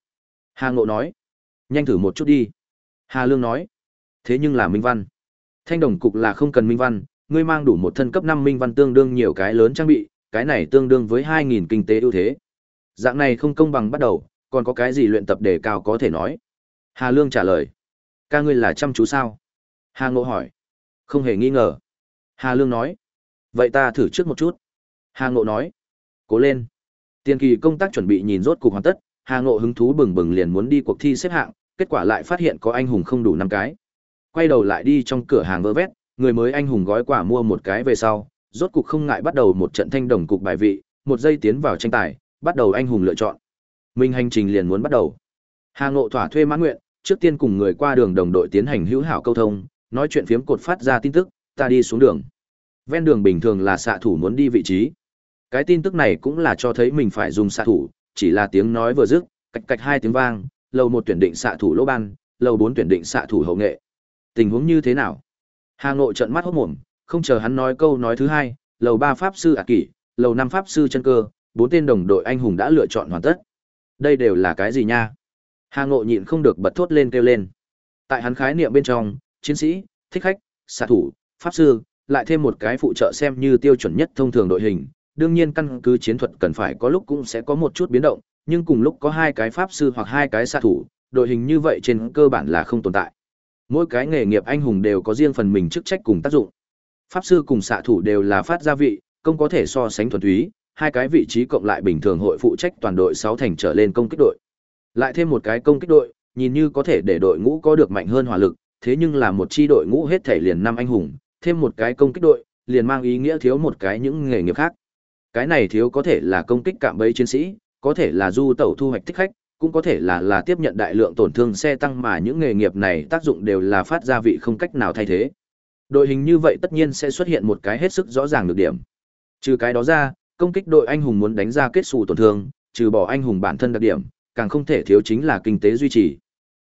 Hà Ngộ nói. Nhanh thử một chút đi. Hà Lương nói. Thế nhưng là Minh Văn. Thanh đồng cục là không cần Minh Văn, ngươi mang đủ một thân cấp 5 Minh Văn tương đương nhiều cái lớn trang bị, cái này tương đương với 2.000 kinh tế ưu thế. Dạng này không công bằng bắt đầu, còn có cái gì luyện tập đề cao có thể nói. Hà Lương trả lời. Ca ngươi là chăm chú sao? Hà Ngộ hỏi. Không hề nghi ngờ. Hà Lương nói. Vậy ta thử trước một chút. Hà Ngộ nói. Cố lên. Tiền kỳ công tác chuẩn bị nhìn rốt cục hoàn tất, Hà Ngộ hứng thú bừng bừng liền muốn đi cuộc thi xếp hạng, kết quả lại phát hiện có anh hùng không đủ năm cái. Quay đầu lại đi trong cửa hàng vơ vét, người mới anh hùng gói quả mua một cái về sau, rốt cục không ngại bắt đầu một trận thanh đồng cục bài vị, một giây tiến vào tranh tài, bắt đầu anh hùng lựa chọn. Minh hành trình liền muốn bắt đầu. Hà Ngộ thỏa thuê mãn nguyện, trước tiên cùng người qua đường đồng đội tiến hành hữu hảo câu thông, nói chuyện phiếm cột phát ra tin tức, ta đi xuống đường. Ven đường bình thường là xạ thủ muốn đi vị trí. Cái tin tức này cũng là cho thấy mình phải dùng xạ thủ, chỉ là tiếng nói vừa dứt, cạch cạch hai tiếng vang, lầu một tuyển định xạ thủ lỗ ban, lầu bốn tuyển định xạ thủ hậu nghệ. Tình huống như thế nào? Hà Ngộ trợn mắt hốt mồm, không chờ hắn nói câu nói thứ hai, lầu ba pháp sư ạ kỷ, lầu năm pháp sư chân cơ, bốn tên đồng đội anh hùng đã lựa chọn hoàn tất. Đây đều là cái gì nha? Hà Ngộ nhịn không được bật thốt lên kêu lên. Tại hắn khái niệm bên trong, chiến sĩ, thích khách, xạ thủ, pháp sư, lại thêm một cái phụ trợ xem như tiêu chuẩn nhất thông thường đội hình. Đương nhiên căn cứ chiến thuật cần phải có lúc cũng sẽ có một chút biến động, nhưng cùng lúc có hai cái pháp sư hoặc hai cái xạ thủ, đội hình như vậy trên cơ bản là không tồn tại. Mỗi cái nghề nghiệp anh hùng đều có riêng phần mình chức trách cùng tác dụng. Pháp sư cùng xạ thủ đều là phát gia vị, công có thể so sánh thuần túy, hai cái vị trí cộng lại bình thường hội phụ trách toàn đội 6 thành trở lên công kích đội. Lại thêm một cái công kích đội, nhìn như có thể để đội ngũ có được mạnh hơn hỏa lực, thế nhưng là một chi đội ngũ hết thể liền năm anh hùng, thêm một cái công kích đội, liền mang ý nghĩa thiếu một cái những nghề nghiệp khác. Cái này thiếu có thể là công kích cạm bẫy chiến sĩ, có thể là du tẩu thu hoạch thích khách, cũng có thể là là tiếp nhận đại lượng tổn thương xe tăng mà những nghề nghiệp này tác dụng đều là phát ra vị không cách nào thay thế. Đội hình như vậy tất nhiên sẽ xuất hiện một cái hết sức rõ ràng được điểm. Trừ cái đó ra, công kích đội anh hùng muốn đánh ra kết xù tổn thương, trừ bỏ anh hùng bản thân đặc điểm, càng không thể thiếu chính là kinh tế duy trì.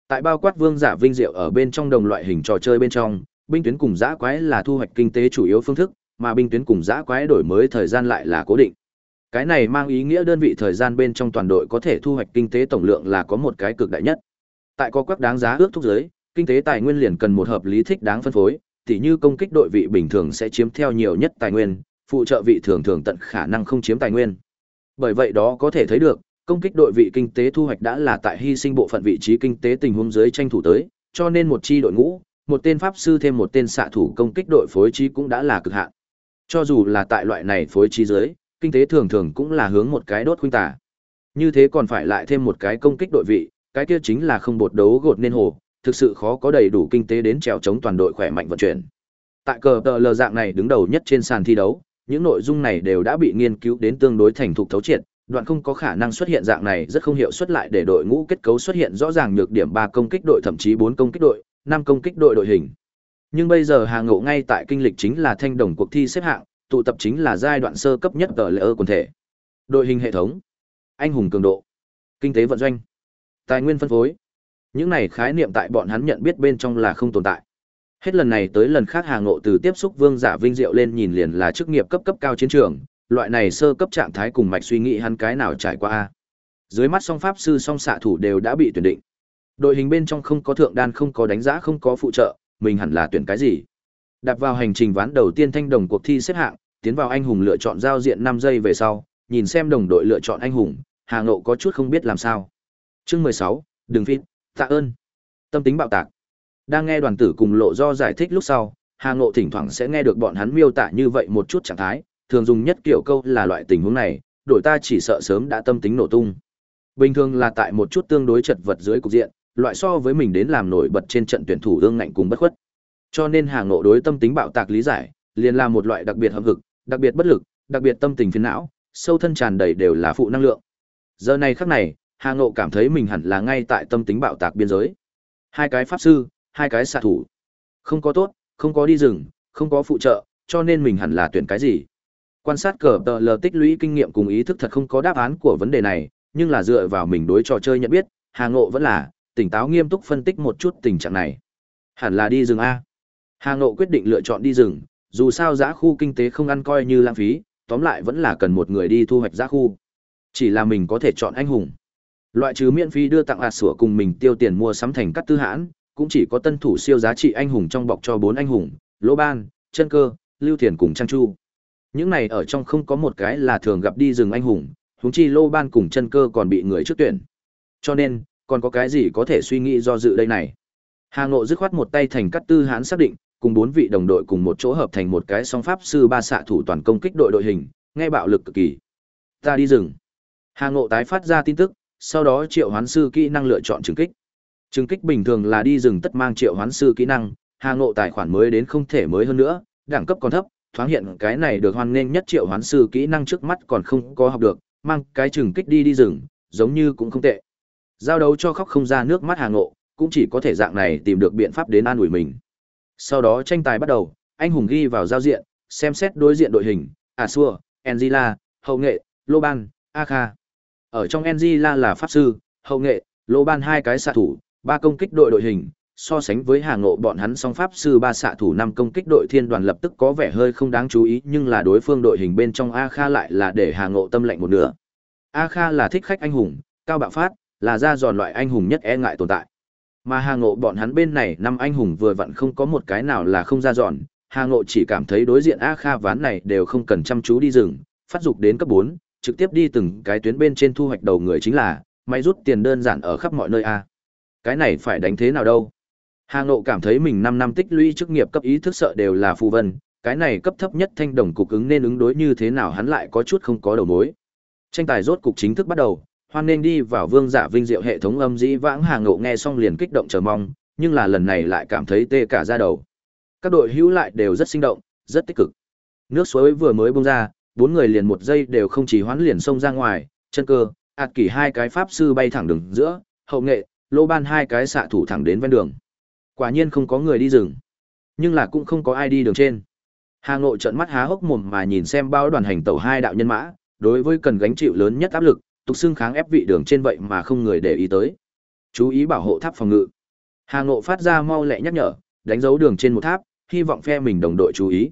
Tại bao quát vương giả vinh diệu ở bên trong đồng loại hình trò chơi bên trong, binh tuyến cùng giã quái là thu hoạch kinh tế chủ yếu phương thức, mà binh tuyến cùng giã quái đổi mới thời gian lại là cố định. Cái này mang ý nghĩa đơn vị thời gian bên trong toàn đội có thể thu hoạch kinh tế tổng lượng là có một cái cực đại nhất. Tại có quắc đáng giá ước thúc giới, kinh tế tài nguyên liền cần một hợp lý thích đáng phân phối, tỉ như công kích đội vị bình thường sẽ chiếm theo nhiều nhất tài nguyên, phụ trợ vị thường thường tận khả năng không chiếm tài nguyên. Bởi vậy đó có thể thấy được, công kích đội vị kinh tế thu hoạch đã là tại hy sinh bộ phận vị trí kinh tế tình huống dưới tranh thủ tới, cho nên một chi đội ngũ, một tên pháp sư thêm một tên xạ thủ công kích đội phối trí cũng đã là cực hạn. Cho dù là tại loại này phối trí dưới, kinh tế thường thường cũng là hướng một cái đốt khuynh tả. Như thế còn phải lại thêm một cái công kích đội vị, cái kia chính là không bột đấu gột nên hồ, thực sự khó có đầy đủ kinh tế đến trèo chống toàn đội khỏe mạnh vận chuyển. Tại cờ tờ lờ dạng này đứng đầu nhất trên sàn thi đấu, những nội dung này đều đã bị nghiên cứu đến tương đối thành thục thấu triệt, đoạn không có khả năng xuất hiện dạng này rất không hiệu suất lại để đội ngũ kết cấu xuất hiện rõ ràng nhược điểm ba công kích đội thậm chí bốn công kích đội, năm công kích đội đội hình. Nhưng bây giờ Hà Ngộ ngay tại kinh lịch chính là thanh đồng cuộc thi xếp hạng, tụ tập chính là giai đoạn sơ cấp nhất tờ lệ ơ quần thể. Đội hình hệ thống, anh hùng cường độ, kinh tế vận doanh, tài nguyên phân phối. Những này khái niệm tại bọn hắn nhận biết bên trong là không tồn tại. Hết lần này tới lần khác Hà Ngộ từ tiếp xúc Vương Giả Vinh Diệu lên nhìn liền là chức nghiệp cấp cấp cao chiến trường, loại này sơ cấp trạng thái cùng mạch suy nghĩ hắn cái nào trải qua a. Dưới mắt song pháp sư song xạ thủ đều đã bị tuyển định. Đội hình bên trong không có thượng đan không có đánh giá không có phụ trợ, mình hẳn là tuyển cái gì? Đạp vào hành trình ván đầu tiên thanh đồng cuộc thi xếp hạng, tiến vào anh hùng lựa chọn giao diện 5 giây về sau, nhìn xem đồng đội lựa chọn anh hùng, Hà Ngộ có chút không biết làm sao. Chương 16, đừng phít, tạ ơn. Tâm tính bạo tạc. Đang nghe đoàn tử cùng lộ do giải thích lúc sau, Hà Ngộ thỉnh thoảng sẽ nghe được bọn hắn miêu tả như vậy một chút trạng thái, thường dùng nhất kiểu câu là loại tình huống này, đội ta chỉ sợ sớm đã tâm tính nổ tung. Bình thường là tại một chút tương đối chật vật dưới cục diện, loại so với mình đến làm nổi bật trên trận tuyển thủ ương ngạnh cùng bất khuất. Cho nên Hà Ngộ đối tâm tính bạo tạc lý giải, liền là một loại đặc biệt hâm hực, đặc biệt bất lực, đặc biệt tâm tình phiền não, sâu thân tràn đầy đều là phụ năng lượng. Giờ này khắc này, Hà Ngộ cảm thấy mình hẳn là ngay tại tâm tính bạo tạc biên giới. Hai cái pháp sư, hai cái xạ thủ. Không có tốt, không có đi rừng, không có phụ trợ, cho nên mình hẳn là tuyển cái gì? Quan sát cờ tờ lờ tích lũy kinh nghiệm cùng ý thức thật không có đáp án của vấn đề này, nhưng là dựa vào mình đối trò chơi nhận biết, Hà Ngộ vẫn là tỉnh táo nghiêm túc phân tích một chút tình trạng này. Hẳn là đi rừng a. Hà Ngộ quyết định lựa chọn đi rừng, dù sao giã khu kinh tế không ăn coi như lãng phí, tóm lại vẫn là cần một người đi thu hoạch giã khu. Chỉ là mình có thể chọn anh hùng. Loại trừ miễn phí đưa tặng ạt sủa cùng mình tiêu tiền mua sắm thành cắt tư hãn, cũng chỉ có tân thủ siêu giá trị anh hùng trong bọc cho bốn anh hùng, Lỗ Ban, Chân Cơ, Lưu Thiền cùng Trang Chu. Những này ở trong không có một cái là thường gặp đi rừng anh hùng, huống chi Lô Ban cùng Chân Cơ còn bị người trước tuyển. Cho nên, còn có cái gì có thể suy nghĩ do dự đây này. Hà Ngộ dứt khoát một tay thành cắt tư hãn xác định, cùng bốn vị đồng đội cùng một chỗ hợp thành một cái song pháp sư ba xạ thủ toàn công kích đội đội hình, nghe bạo lực cực kỳ. Ta đi rừng. Hà Ngộ tái phát ra tin tức, sau đó triệu hoán sư kỹ năng lựa chọn trừng kích. Trừng kích bình thường là đi rừng tất mang triệu hoán sư kỹ năng, Hà Ngộ tài khoản mới đến không thể mới hơn nữa, đẳng cấp còn thấp, thoáng hiện cái này được hoan nghênh nhất triệu hoán sư kỹ năng trước mắt còn không có học được, mang cái trừng kích đi đi rừng, giống như cũng không tệ. Giao đấu cho khóc không ra nước mắt Hà Ngộ, cũng chỉ có thể dạng này tìm được biện pháp đến an ủi mình. Sau đó tranh tài bắt đầu, anh hùng ghi vào giao diện, xem xét đối diện đội hình, Asua, Angela, Hậu Nghệ, Lô Ban, Akha. Ở trong Angela là pháp sư, Hậu Nghệ, Lô Ban hai cái xạ thủ, ba công kích đội đội hình, so sánh với Hà Ngộ bọn hắn song pháp sư ba xạ thủ năm công kích đội thiên đoàn lập tức có vẻ hơi không đáng chú ý, nhưng là đối phương đội hình bên trong A Kha lại là để Hà Ngộ tâm lệnh một nửa. A Kha là thích khách anh hùng, cao bạo phát, là ra giòn loại anh hùng nhất e ngại tồn tại. Mà Hà Ngộ bọn hắn bên này năm anh hùng vừa vặn không có một cái nào là không ra giòn, Hà Ngộ chỉ cảm thấy đối diện A Kha ván này đều không cần chăm chú đi rừng, phát dục đến cấp bốn, trực tiếp đi từng cái tuyến bên trên thu hoạch đầu người chính là, máy rút tiền đơn giản ở khắp mọi nơi A. Cái này phải đánh thế nào đâu? Hà Ngộ cảm thấy mình 5 năm tích lũy chức nghiệp cấp ý thức sợ đều là phù vân, cái này cấp thấp nhất thanh đồng cục ứng nên ứng đối như thế nào hắn lại có chút không có đầu mối. Tranh tài rốt cục chính thức bắt đầu, hoan nên đi vào vương giả vinh diệu hệ thống âm dĩ vãng Hà Ngộ nghe xong liền kích động chờ mong, nhưng là lần này lại cảm thấy tê cả da đầu. Các đội hữu lại đều rất sinh động, rất tích cực. Nước suối vừa mới bung ra, bốn người liền một giây đều không chỉ hoán liền xông ra ngoài, chân cơ, ạt kỷ hai cái pháp sư bay thẳng đường giữa, hậu nghệ, lô ban hai cái xạ thủ thẳng đến ven đường. Quả nhiên không có người đi rừng, nhưng là cũng không có ai đi đường trên. Hà Ngộ trợn mắt há hốc mồm mà nhìn xem bao đoàn hành tẩu hai đạo nhân mã, đối với cần gánh chịu lớn nhất áp lực, tục xưng kháng ép vị đường trên vậy mà không người để ý tới. Chú ý bảo hộ tháp phòng ngự. Hà Ngộ phát ra mau lẹ nhắc nhở, đánh dấu đường trên một tháp, hy vọng phe mình đồng đội chú ý.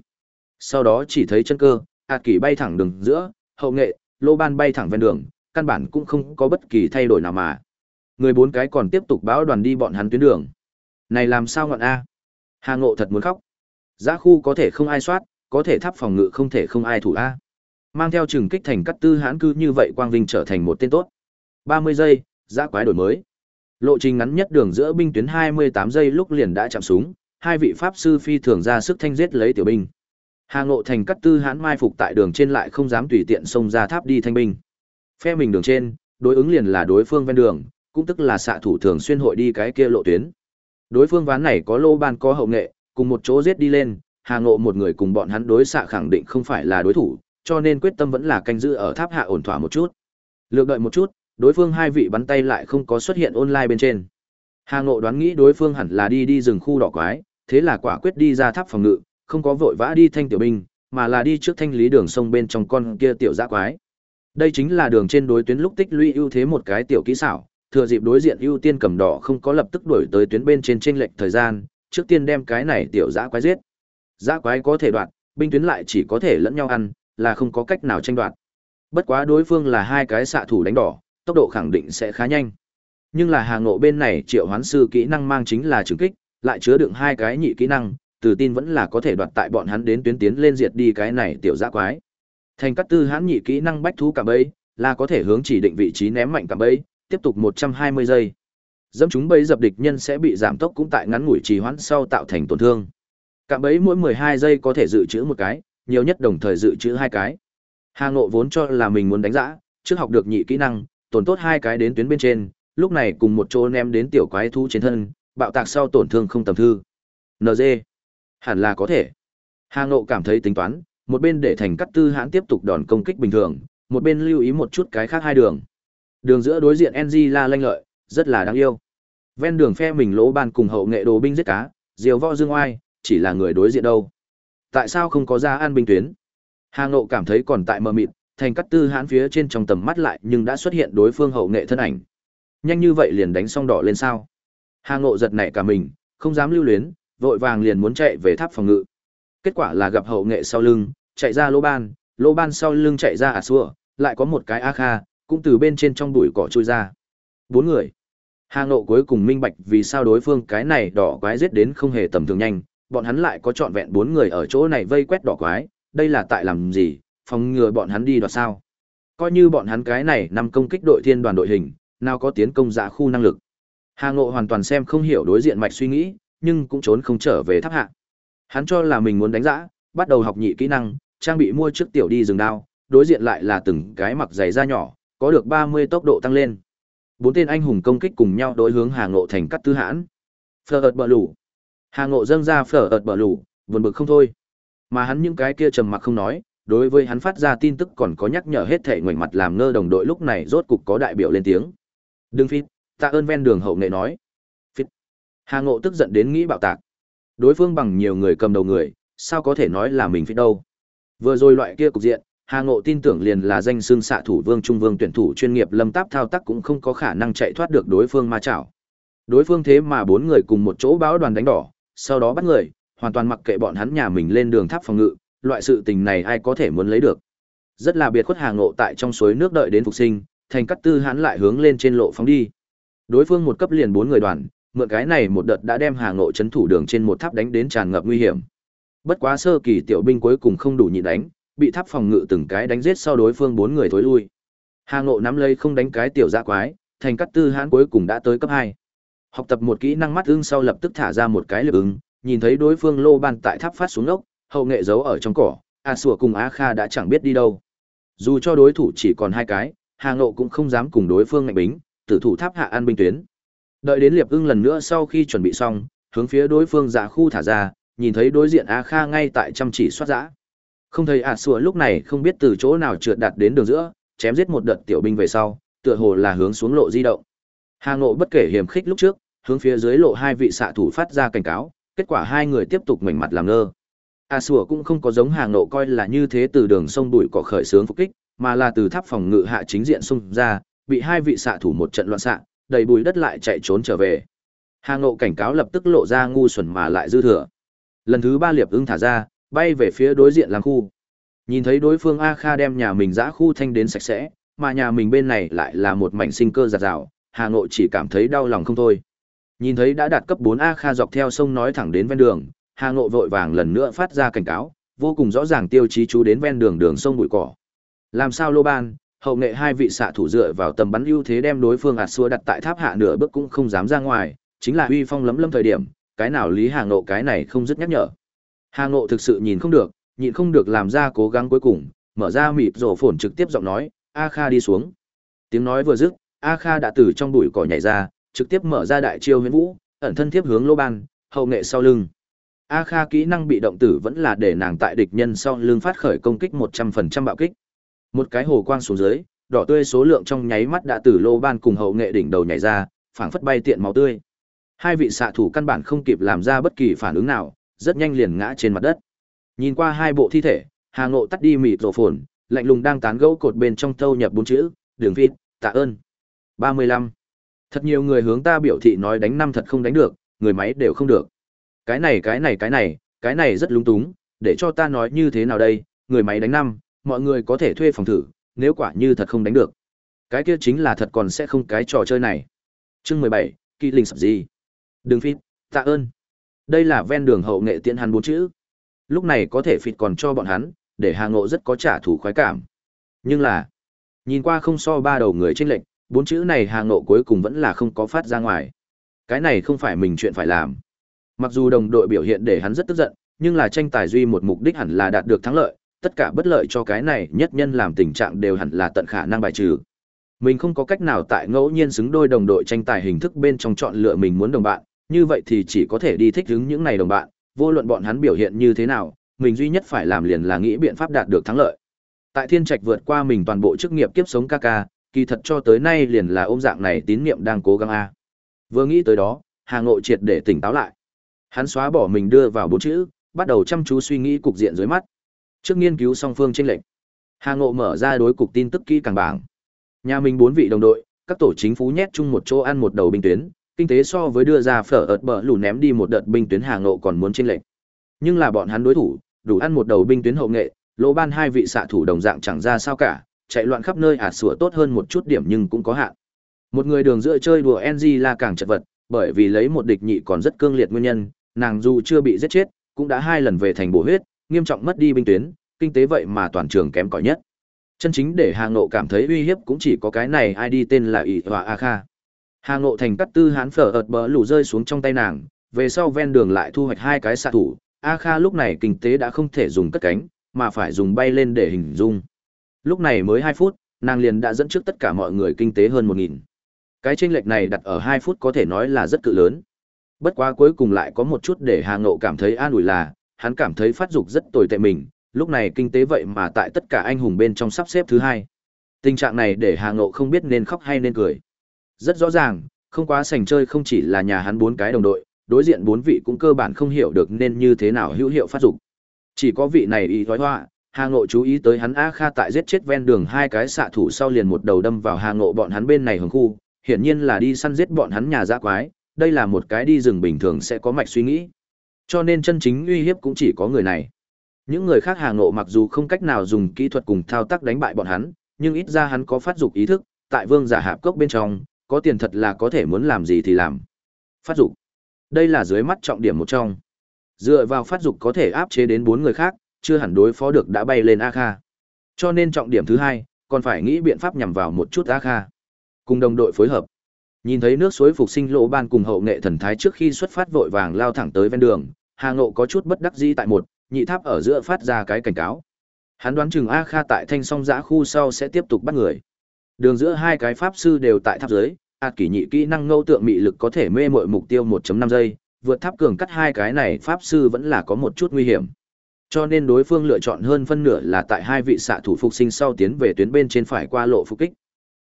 Sau đó chỉ thấy chân cơ, hạt kỳ bay thẳng đường giữa, hậu nghệ, lô ban bay thẳng ven đường, căn bản cũng không có bất kỳ thay đổi nào mà. Người bốn cái còn tiếp tục báo đoàn đi bọn hắn tuyến đường. Này làm sao ngọn A? Hà Ngộ thật muốn khóc. Giá khu có thể không ai soát, có thể tháp phòng ngự không thể không ai thủ A. Mang theo trừng kích thành cắt tư hãn cư như vậy Quang Vinh trở thành một tên tốt. 30 giây, Giá quái đổi mới. Lộ trình ngắn nhất đường giữa binh tuyến 28 giây lúc liền đã chạm súng, hai vị pháp sư phi thường ra sức thanh giết lấy tiểu binh. Hà Ngộ Thành cắt tư hãn mai phục tại đường trên lại không dám tùy tiện xông ra tháp đi thanh binh. Phe mình đường trên, đối ứng liền là đối phương ven đường, cũng tức là xạ thủ thường xuyên hội đi cái kia lộ tuyến. Đối phương ván này có lô ban có hậu nghệ, cùng một chỗ giết đi lên, Hà Ngộ một người cùng bọn hắn đối xạ khẳng định không phải là đối thủ, cho nên quyết tâm vẫn là canh giữ ở tháp hạ ổn thỏa một chút. Lược đợi một chút, đối phương hai vị bắn tay lại không có xuất hiện online bên trên. Hà Ngộ đoán nghĩ đối phương hẳn là đi đi rừng khu đỏ quái, thế là quả quyết đi ra tháp phòng ngự, không có vội vã đi thanh tiểu binh, mà là đi trước thanh lý đường sông bên trong con kia tiểu dã quái. Đây chính là đường trên đối tuyến lúc tích lũy ưu thế một cái tiểu kỹ xảo, thừa dịp đối diện ưu tiên cầm đỏ không có lập tức đuổi tới tuyến bên trên chênh lệch thời gian, trước tiên đem cái này tiểu dã quái giết. Dã quái có thể đoạt, binh tuyến lại chỉ có thể lẫn nhau ăn, là không có cách nào tranh đoạt. Bất quá đối phương là hai cái xạ thủ đánh đỏ, tốc độ khẳng định sẽ khá nhanh. Nhưng là hàng ngộ bên này triệu hoán sư kỹ năng mang chính là trừng kích, lại chứa đựng hai cái nhị kỹ năng, từ tin vẫn là có thể đoạt tại bọn hắn đến tuyến tiến lên diệt đi cái này tiểu dã quái. Thành cắt tư hãn nhị kỹ năng bách thú cả bấy, là có thể hướng chỉ định vị trí ném mạnh cả bấy, tiếp tục 120 giây. Dẫm chúng bấy dập địch nhân sẽ bị giảm tốc cũng tại ngắn ngủi trì hoãn sau tạo thành tổn thương. Cả bấy mỗi 12 giây có thể dự trữ một cái, nhiều nhất đồng thời dự trữ hai cái. Hà Ngộ vốn cho là mình muốn đánh giã, trước học được nhị kỹ năng, tổn tốt hai cái đến tuyến bên trên, lúc này cùng một chỗ ném đến tiểu quái thú trên thân, bạo tạc sau tổn thương không tầm thư. NG. Hẳn là có thể. Hà Ngộ cảm thấy tính toán, một bên để thành cắt tư hãn tiếp tục đòn công kích bình thường, một bên lưu ý một chút cái khác hai đường. Đường giữa đối diện NG la lanh lợi, rất là đáng yêu. Ven đường phe mình lỗ ban cùng hậu nghệ đồ binh giết cá, diều võ dương oai, chỉ là người đối diện đâu. Tại sao không có ra an binh tuyến? Hà Ngộ cảm thấy còn tại mờ mịt, thành cắt tư hãn phía trên trong tầm mắt lại nhưng đã xuất hiện đối phương hậu nghệ thân ảnh. Nhanh như vậy liền đánh xong đỏ lên sao? Hà Ngộ giật nảy cả mình, không dám lưu luyến, vội vàng liền muốn chạy về tháp phòng ngự. Kết quả là gặp hậu nghệ sau lưng, chạy ra lỗ ban, lỗ ban sau lưng chạy ra à xua, lại có một cái a kha, cũng từ bên trên trong bụi cỏ trôi ra. Bốn người. Hà Ngộ cuối cùng minh bạch vì sao đối phương cái này đỏ quái giết đến không hề tầm thường nhanh, bọn hắn lại có trọn vẹn bốn người ở chỗ này vây quét đỏ quái, đây là tại làm gì, phòng ngừa bọn hắn đi đoạt sao. Coi như bọn hắn cái này nằm công kích đội thiên đoàn đội hình, nào có tiến công giả khu năng lực. Hà Ngộ hoàn toàn xem không hiểu đối diện mạch suy nghĩ, nhưng cũng trốn không trở về tháp hạ. Hắn cho là mình muốn đánh dã, bắt đầu học nhị kỹ năng, trang bị mua trước tiểu đi rừng đao, đối diện lại là từng cái mặc giày da nhỏ, có được 30 tốc độ tăng lên. Bốn tên anh hùng công kích cùng nhau đối hướng Hà Ngộ thành cắt tư hãn. Phở ợt bờ lủ. Hà Ngộ dâng ra phở ợt bờ lủ, buồn bực không thôi. Mà hắn những cái kia trầm mặc không nói, đối với hắn phát ra tin tức còn có nhắc nhở hết thảy ngoảnh mặt làm ngơ đồng đội lúc này rốt cục có đại biểu lên tiếng. Đừng phít, tạ ơn ven đường hậu nghệ nói. Phít. Hà Ngộ tức giận đến nghĩ bạo tạc. Đối phương bằng nhiều người cầm đầu người, sao có thể nói là mình phít đâu. Vừa rồi loại kia cục diện, Hà Ngộ tin tưởng liền là danh xương xạ thủ vương trung vương tuyển thủ chuyên nghiệp lâm táp thao tác cũng không có khả năng chạy thoát được đối phương ma chảo. Đối phương thế mà bốn người cùng một chỗ báo đoàn đánh đỏ, sau đó bắt người, hoàn toàn mặc kệ bọn hắn nhà mình lên đường tháp phòng ngự, loại sự tình này ai có thể muốn lấy được. Rất là biệt khuất Hà Ngộ tại trong suối nước đợi đến phục sinh, thành cắt tư hắn lại hướng lên trên lộ phóng đi. Đối phương một cấp liền bốn người đoàn, mượn cái này một đợt đã đem Hà Ngộ chấn thủ đường trên một tháp đánh đến tràn ngập nguy hiểm. Bất quá sơ kỳ tiểu binh cuối cùng không đủ nhịn đánh, bị tháp phòng ngự từng cái đánh giết sau đối phương bốn người thối lui. Hà Ngộ nắm lấy không đánh cái tiểu dạ quái, thành cắt tư hãn cuối cùng đã tới cấp hai. Học tập một kỹ năng mắt ưng sau lập tức thả ra một cái lực ứng, nhìn thấy đối phương lô ban tại tháp phát xuống ốc, hậu nghệ giấu ở trong cỏ, A Sủa cùng A Kha đã chẳng biết đi đâu. Dù cho đối thủ chỉ còn hai cái, Hà Ngộ cũng không dám cùng đối phương ngạnh bính, tử thủ tháp hạ an binh tuyến. Đợi đến Liệp Ưng lần nữa sau khi chuẩn bị xong, hướng phía đối phương giả khu thả ra, nhìn thấy đối diện A Kha ngay tại chăm chỉ soát giã. Không thấy A Sủa lúc này không biết từ chỗ nào trượt đạt đến đường giữa, chém giết một đợt tiểu binh về sau, tựa hồ là hướng xuống lộ di động. Hà Ngộ bất kể hiểm khích lúc trước, hướng phía dưới lộ hai vị xạ thủ phát ra cảnh cáo, kết quả hai người tiếp tục mảnh mặt làm ngơ. A Sủa cũng không có giống hàng Ngộ coi là như thế từ đường sông đuổi cỏ khởi sướng phục kích, mà là từ tháp phòng ngự hạ chính diện xung ra, bị hai vị xạ thủ một trận loạn xạ, đầy bùi đất lại chạy trốn trở về. Hàng Ngộ cảnh cáo lập tức lộ ra ngu xuẩn mà lại dư thừa. Lần thứ ba liệp ưng thả ra, bay về phía đối diện làng khu. Nhìn thấy đối phương A Kha đem nhà mình giã khu thanh đến sạch sẽ, mà nhà mình bên này lại là một mảnh sinh cơ giạt rào, Hà Ngộ chỉ cảm thấy đau lòng không thôi. Nhìn thấy đã đạt cấp 4 A Kha dọc theo sông nói thẳng đến ven đường, Hà Ngộ vội vàng lần nữa phát ra cảnh cáo, vô cùng rõ ràng tiêu chí chú đến ven đường đường sông bụi cỏ. Làm sao Lô Ban, hậu nghệ hai vị xạ thủ dựa vào tầm bắn ưu thế đem đối phương ạt xua đặt tại tháp hạ nửa bước cũng không dám ra ngoài, chính là uy phong lấm lâm thời điểm, cái nào Lý Hà Ngộ cái này không dứt nhắc nhở. Hà Ngộ thực sự nhìn không được, nhịn không được làm ra cố gắng cuối cùng, mở ra mịp rổ phồn trực tiếp giọng nói, A Kha đi xuống. Tiếng nói vừa dứt, A Kha đã từ trong bụi cỏ nhảy ra, trực tiếp mở ra đại chiêu huyền vũ, ẩn thân tiếp hướng lô ban, hậu nghệ sau lưng. A Kha kỹ năng bị động tử vẫn là để nàng tại địch nhân sau lưng phát khởi công kích 100% bạo kích. Một cái hồ quang xuống dưới, đỏ tươi số lượng trong nháy mắt đã từ lô ban cùng hậu nghệ đỉnh đầu nhảy ra, phảng phất bay tiện máu tươi. Hai vị xạ thủ căn bản không kịp làm ra bất kỳ phản ứng nào, rất nhanh liền ngã trên mặt đất. Nhìn qua hai bộ thi thể, Hà Ngộ tắt đi mịt rổ phồn, lạnh lùng đang tán gẫu cột bên trong thâu nhập bốn chữ, đường vịt, tạ ơn. 35. Thật nhiều người hướng ta biểu thị nói đánh năm thật không đánh được, người máy đều không được. Cái này cái này cái này, cái này rất lúng túng, để cho ta nói như thế nào đây, người máy đánh năm, mọi người có thể thuê phòng thử, nếu quả như thật không đánh được. Cái kia chính là thật còn sẽ không cái trò chơi này. Chương 17, kỳ linh sập gì? Đường phít, tạ ơn. Đây là ven đường hậu nghệ tiễn hắn bốn chữ. Lúc này có thể phịt còn cho bọn hắn, để Hà Ngộ rất có trả thù khoái cảm. Nhưng là, nhìn qua không so ba đầu người trên lệnh, bốn chữ này Hà Ngộ cuối cùng vẫn là không có phát ra ngoài. Cái này không phải mình chuyện phải làm. Mặc dù đồng đội biểu hiện để hắn rất tức giận, nhưng là tranh tài duy một mục đích hẳn là đạt được thắng lợi, tất cả bất lợi cho cái này nhất nhân làm tình trạng đều hẳn là tận khả năng bài trừ. Mình không có cách nào tại ngẫu nhiên xứng đôi đồng đội tranh tài hình thức bên trong chọn lựa mình muốn đồng bạn, như vậy thì chỉ có thể đi thích ứng những này đồng bạn, vô luận bọn hắn biểu hiện như thế nào, mình duy nhất phải làm liền là nghĩ biện pháp đạt được thắng lợi. Tại Thiên Trạch vượt qua mình toàn bộ chức nghiệp kiếp sống ca ca, kỳ thật cho tới nay liền là ôm dạng này tín niệm đang cố gắng a. Vừa nghĩ tới đó, Hà Ngộ triệt để tỉnh táo lại. Hắn xóa bỏ mình đưa vào bốn chữ, bắt đầu chăm chú suy nghĩ cục diện dưới mắt. Trước nghiên cứu song phương chênh lệnh, Hà Ngộ mở ra đối cục tin tức kỹ càng bảng. Nhà mình bốn vị đồng đội, các tổ chính phủ nhét chung một chỗ ăn một đầu binh tuyến, kinh tế so với đưa ra phở ợt bờ lù ném đi một đợt binh tuyến hàng Ngộ còn muốn chênh lệnh. Nhưng là bọn hắn đối thủ, đủ ăn một đầu binh tuyến hậu nghệ, lỗ ban hai vị xạ thủ đồng dạng chẳng ra sao cả, chạy loạn khắp nơi ả sủa tốt hơn một chút điểm nhưng cũng có hạn. Một người đường giữa chơi đùa NG là càng chật vật, bởi vì lấy một địch nhị còn rất cương liệt nguyên nhân, nàng dù chưa bị giết chết, cũng đã hai lần về thành bổ huyết, nghiêm trọng mất đi binh tuyến, kinh tế vậy mà toàn trường kém cỏi nhất. Chân chính để Hà Ngộ cảm thấy uy hiếp cũng chỉ có cái này ai đi tên là ỷ Hòa A Kha. Hà Ngộ thành cắt tư hán phở ợt bờ lũ rơi xuống trong tay nàng, về sau ven đường lại thu hoạch hai cái xạ thủ, A Kha lúc này kinh tế đã không thể dùng cất cánh, mà phải dùng bay lên để hình dung. Lúc này mới 2 phút, nàng liền đã dẫn trước tất cả mọi người kinh tế hơn 1.000. Cái chênh lệch này đặt ở 2 phút có thể nói là rất cự lớn. Bất quá cuối cùng lại có một chút để Hà Ngộ cảm thấy an ủi là, hắn cảm thấy phát dục rất tồi tệ mình, lúc này kinh tế vậy mà tại tất cả anh hùng bên trong sắp xếp thứ hai. Tình trạng này để Hà Ngộ không biết nên khóc hay nên cười. Rất rõ ràng, không quá sành chơi không chỉ là nhà hắn bốn cái đồng đội, đối diện bốn vị cũng cơ bản không hiểu được nên như thế nào hữu hiệu phát dục. Chỉ có vị này ý thoái hoa, Hà Ngộ chú ý tới hắn A Kha tại giết chết ven đường hai cái xạ thủ sau liền một đầu đâm vào Hà Ngộ bọn hắn bên này hướng khu, hiển nhiên là đi săn giết bọn hắn nhà dã quái, đây là một cái đi rừng bình thường sẽ có mạch suy nghĩ. Cho nên chân chính uy hiếp cũng chỉ có người này. Những người khác Hà Ngộ mặc dù không cách nào dùng kỹ thuật cùng thao tác đánh bại bọn hắn, nhưng ít ra hắn có phát dục ý thức, tại vương giả hạp cốc bên trong, có tiền thật là có thể muốn làm gì thì làm. Phát dục. Đây là dưới mắt trọng điểm một trong. Dựa vào phát dục có thể áp chế đến bốn người khác, chưa hẳn đối phó được đã bay lên A Kha. Cho nên trọng điểm thứ hai, còn phải nghĩ biện pháp nhằm vào một chút A Kha. Cùng đồng đội phối hợp. Nhìn thấy nước suối phục sinh lỗ ban cùng hậu nghệ thần thái trước khi xuất phát vội vàng lao thẳng tới ven đường, Hà Ngộ có chút bất đắc dĩ tại một, nhị tháp ở giữa phát ra cái cảnh cáo. Hắn đoán chừng A Kha tại thanh song giã khu sau sẽ tiếp tục bắt người. Đường giữa hai cái pháp sư đều tại tháp dưới, ạt kỷ nhị kỹ năng ngâu tượng mị lực có thể mê mội mục tiêu 1.5 giây, vượt tháp cường cắt hai cái này pháp sư vẫn là có một chút nguy hiểm. Cho nên đối phương lựa chọn hơn phân nửa là tại hai vị xạ thủ phục sinh sau tiến về tuyến bên trên phải qua lộ phục kích.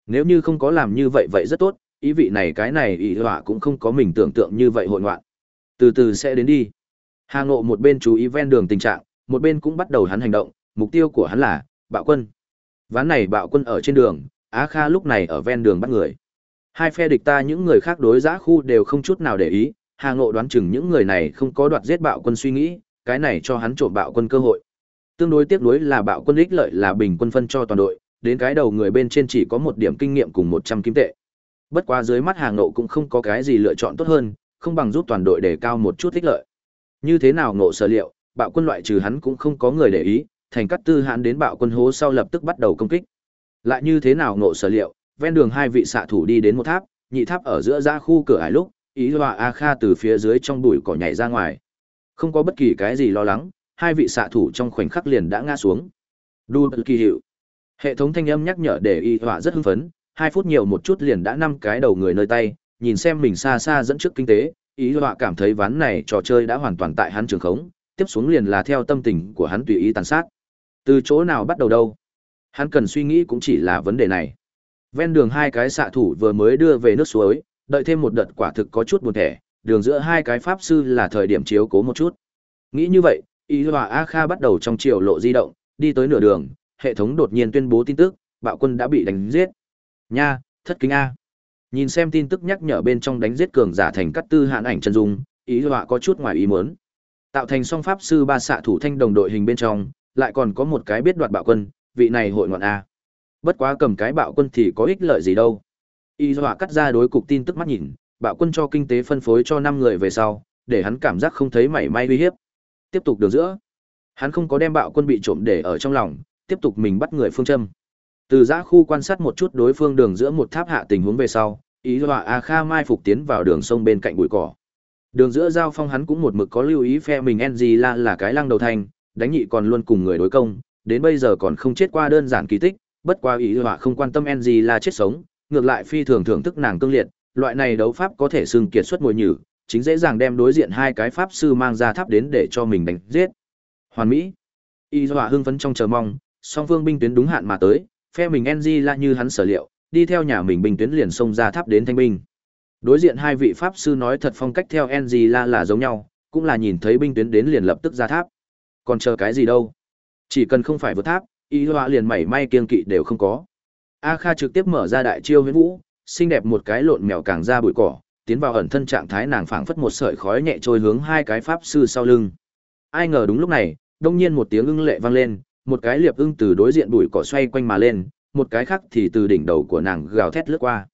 Nếu như không có làm như vậy vậy rất tốt, ý vị này cái này ý họa cũng không có mình tưởng tượng như vậy hội ngoạn. Từ từ sẽ đến đi. Hà Ngộ một bên chú ý ven đường tình trạng, một bên cũng bắt đầu hắn hành động, mục tiêu của hắn là bạo quân. Ván này bạo quân ở trên đường, Á Kha lúc này ở ven đường bắt người. Hai phe địch ta những người khác đối giã khu đều không chút nào để ý, Hà Ngộ đoán chừng những người này không có đoạt giết bạo quân suy nghĩ, cái này cho hắn trộm bạo quân cơ hội. Tương đối tiếc nuối là bạo quân ích lợi là bình quân phân cho toàn đội, đến cái đầu người bên trên chỉ có một điểm kinh nghiệm cùng 100 kim tệ. Bất quá dưới mắt Hà Ngộ cũng không có cái gì lựa chọn tốt hơn, không bằng giúp toàn đội đề cao một chút ích lợi. Như thế nào ngộ sở liệu, bạo quân loại trừ hắn cũng không có người để ý, thành cắt tư hãn đến bạo quân hố sau lập tức bắt đầu công kích. Lại như thế nào ngộ sở liệu, ven đường hai vị xạ thủ đi đến một tháp, nhị tháp ở giữa ra khu cửa ải lúc, ý họa A Kha từ phía dưới trong bụi cỏ nhảy ra ngoài. Không có bất kỳ cái gì lo lắng, hai vị xạ thủ trong khoảnh khắc liền đã ngã xuống. Đu kỳ hiệu. Hệ thống thanh âm nhắc nhở để y họa rất hưng phấn, hai phút nhiều một chút liền đã năm cái đầu người nơi tay, nhìn xem mình xa xa dẫn trước kinh tế, ý họa cảm thấy ván này trò chơi đã hoàn toàn tại hắn trường khống, tiếp xuống liền là theo tâm tình của hắn tùy ý tàn sát. Từ chỗ nào bắt đầu đâu? Hắn cần suy nghĩ cũng chỉ là vấn đề này. Ven đường hai cái xạ thủ vừa mới đưa về nước suối, đợi thêm một đợt quả thực có chút buồn thẻ, đường giữa hai cái pháp sư là thời điểm chiếu cố một chút. Nghĩ như vậy, Y Hòa A Kha bắt đầu trong chiều lộ di động, đi tới nửa đường, hệ thống đột nhiên tuyên bố tin tức, bạo quân đã bị đánh giết. Nha, thất kính A. Nhìn xem tin tức nhắc nhở bên trong đánh giết cường giả thành cắt tư hạn ảnh chân dung, ý họa có chút ngoài ý muốn. Tạo thành song pháp sư ba xạ thủ thanh đồng đội hình bên trong, lại còn có một cái biết đoạt bạo quân, vị này hội ngọn A. Bất quá cầm cái bạo quân thì có ích lợi gì đâu. Y dọa cắt ra đối cục tin tức mắt nhìn, bạo quân cho kinh tế phân phối cho năm người về sau, để hắn cảm giác không thấy mảy may uy hiếp. Tiếp tục đường giữa. Hắn không có đem bạo quân bị trộm để ở trong lòng, tiếp tục mình bắt người phương châm. Từ giã khu quan sát một chút đối phương đường giữa một tháp hạ tình huống về sau, ý dọa A Kha mai phục tiến vào đường sông bên cạnh bụi cỏ. Đường giữa giao phong hắn cũng một mực có lưu ý phe mình NG là là cái lăng đầu thanh, đánh nhị còn luôn cùng người đối công, đến bây giờ còn không chết qua đơn giản kỳ tích, bất qua ý họa không quan tâm NG là chết sống, ngược lại phi thường thưởng thức nàng cương liệt, loại này đấu pháp có thể xưng kiệt xuất ngồi nhử, chính dễ dàng đem đối diện hai cái pháp sư mang ra tháp đến để cho mình đánh giết. Hoàn Mỹ. Y dọa hưng phấn trong chờ mong, song phương binh tuyến đúng hạn mà tới, phe mình NG là như hắn sở liệu, đi theo nhà mình binh tuyến liền xông ra tháp đến thanh binh. Đối diện hai vị pháp sư nói thật phong cách theo NG là là giống nhau, cũng là nhìn thấy binh tuyến đến liền lập tức ra tháp. Còn chờ cái gì đâu? Chỉ cần không phải vượt tháp, y họa liền mảy may kiên kỵ đều không có. A Kha trực tiếp mở ra đại chiêu huyễn vũ, xinh đẹp một cái lộn mèo càng ra bụi cỏ, tiến vào ẩn thân trạng thái nàng phảng phất một sợi khói nhẹ trôi hướng hai cái pháp sư sau lưng. Ai ngờ đúng lúc này, đông nhiên một tiếng ưng lệ vang lên, một cái liệp ưng từ đối diện bụi cỏ xoay quanh mà lên, một cái khác thì từ đỉnh đầu của nàng gào thét lướt qua.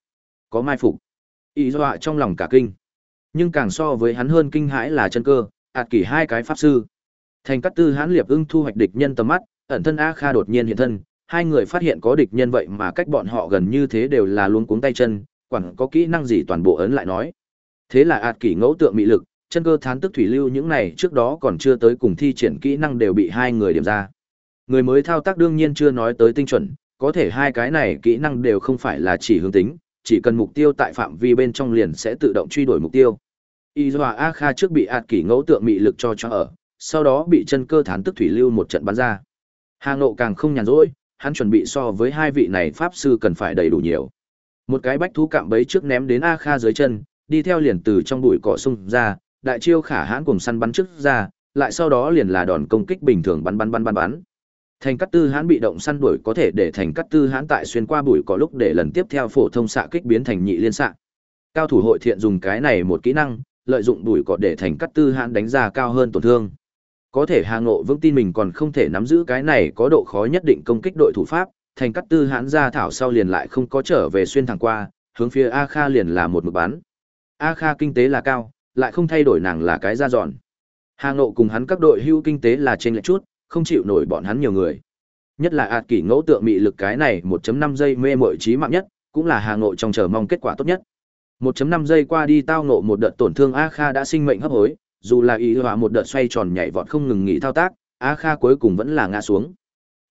Có mai phục. Y dọa trong lòng cả kinh. Nhưng càng so với hắn hơn kinh hãi là chân cơ, ạt kỷ hai cái pháp sư. Thành cắt tư hãn liệp ưng thu hoạch địch nhân tầm mắt, ẩn thân A Kha đột nhiên hiện thân, hai người phát hiện có địch nhân vậy mà cách bọn họ gần như thế đều là luôn cuống tay chân, quản có kỹ năng gì toàn bộ ấn lại nói. Thế là ạt kỷ ngẫu tượng mị lực, chân cơ thán tức thủy lưu những này trước đó còn chưa tới cùng thi triển kỹ năng đều bị hai người điểm ra. Người mới thao tác đương nhiên chưa nói tới tinh chuẩn, có thể hai cái này kỹ năng đều không phải là chỉ hướng tính, chỉ cần mục tiêu tại phạm vi bên trong liền sẽ tự động truy đuổi mục tiêu. Y Dọa A Kha trước bị ạt kỷ ngẫu tượng mị lực cho cho ở, sau đó bị chân cơ thán tức thủy lưu một trận bắn ra. Hà Ngộ càng không nhàn rỗi, hắn chuẩn bị so với hai vị này pháp sư cần phải đầy đủ nhiều. Một cái bách thú cạm bấy trước ném đến A Kha dưới chân, đi theo liền từ trong bụi cỏ xung ra, đại chiêu khả hãn cùng săn bắn trước ra, lại sau đó liền là đòn công kích bình thường bắn bắn bắn bắn bắn. Thành cắt tư hãn bị động săn đuổi có thể để thành cắt tư hãn tại xuyên qua bụi có lúc để lần tiếp theo phổ thông xạ kích biến thành nhị liên xạ. Cao thủ hội thiện dùng cái này một kỹ năng, lợi dụng bụi cỏ để thành cắt tư hãn đánh ra cao hơn tổn thương. Có thể Hà Ngộ vững tin mình còn không thể nắm giữ cái này có độ khó nhất định công kích đội thủ pháp, thành cắt tư hãn ra thảo sau liền lại không có trở về xuyên thẳng qua, hướng phía A Kha liền là một mực bắn. A Kha kinh tế là cao, lại không thay đổi nàng là cái ra dọn. Hà Ngộ cùng hắn các đội hưu kinh tế là trên lệch chút, không chịu nổi bọn hắn nhiều người. Nhất là ạt kỷ ngẫu tượng mị lực cái này 1.5 giây mê mội trí mạng nhất, cũng là Hà Ngộ trong chờ mong kết quả tốt nhất. 1.5 giây qua đi tao ngộ một đợt tổn thương A Kha đã sinh mệnh hấp hối, dù là ý hòa một đợt xoay tròn nhảy vọt không ngừng nghỉ thao tác, A Kha cuối cùng vẫn là ngã xuống.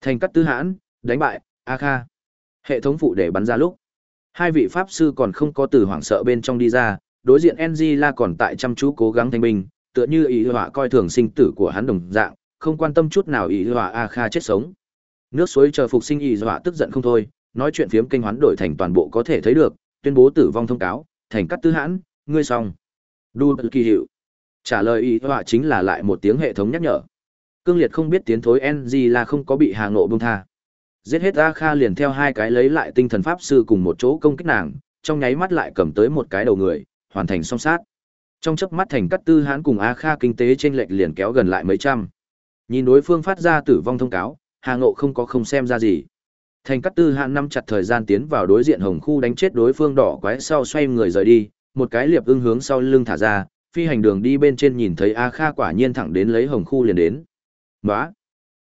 Thành cắt tư hãn, đánh bại, A Kha. Hệ thống phụ để bắn ra lúc. Hai vị pháp sư còn không có từ hoảng sợ bên trong đi ra, đối diện NG La còn tại chăm chú cố gắng thanh bình, tựa như ý hòa coi thường sinh tử của hắn đồng dạng, không quan tâm chút nào ý hòa A Kha chết sống. Nước suối chờ phục sinh ý hòa tức giận không thôi, nói chuyện phiếm kinh hoán đổi thành toàn bộ có thể thấy được, tuyên bố tử vong thông cáo, thành cắt tư hãn, ngươi xong. Đu kỳ hiệu. Trả lời ý họa chính là lại một tiếng hệ thống nhắc nhở. Cương liệt không biết tiến thối NG là không có bị hà ngộ bông tha. Giết hết A Kha liền theo hai cái lấy lại tinh thần pháp sư cùng một chỗ công kích nàng, trong nháy mắt lại cầm tới một cái đầu người, hoàn thành song sát. Trong chớp mắt thành cắt tư hãn cùng A Kha kinh tế trên lệch liền kéo gần lại mấy trăm. Nhìn đối phương phát ra tử vong thông cáo, Hà Ngộ không có không xem ra gì. Thành cắt tư hãn nắm chặt thời gian tiến vào đối diện hồng khu đánh chết đối phương đỏ quái sau xoay người rời đi, một cái liệp ưng hướng sau lưng thả ra, phi hành đường đi bên trên nhìn thấy A Kha quả nhiên thẳng đến lấy hồng khu liền đến. Nóa!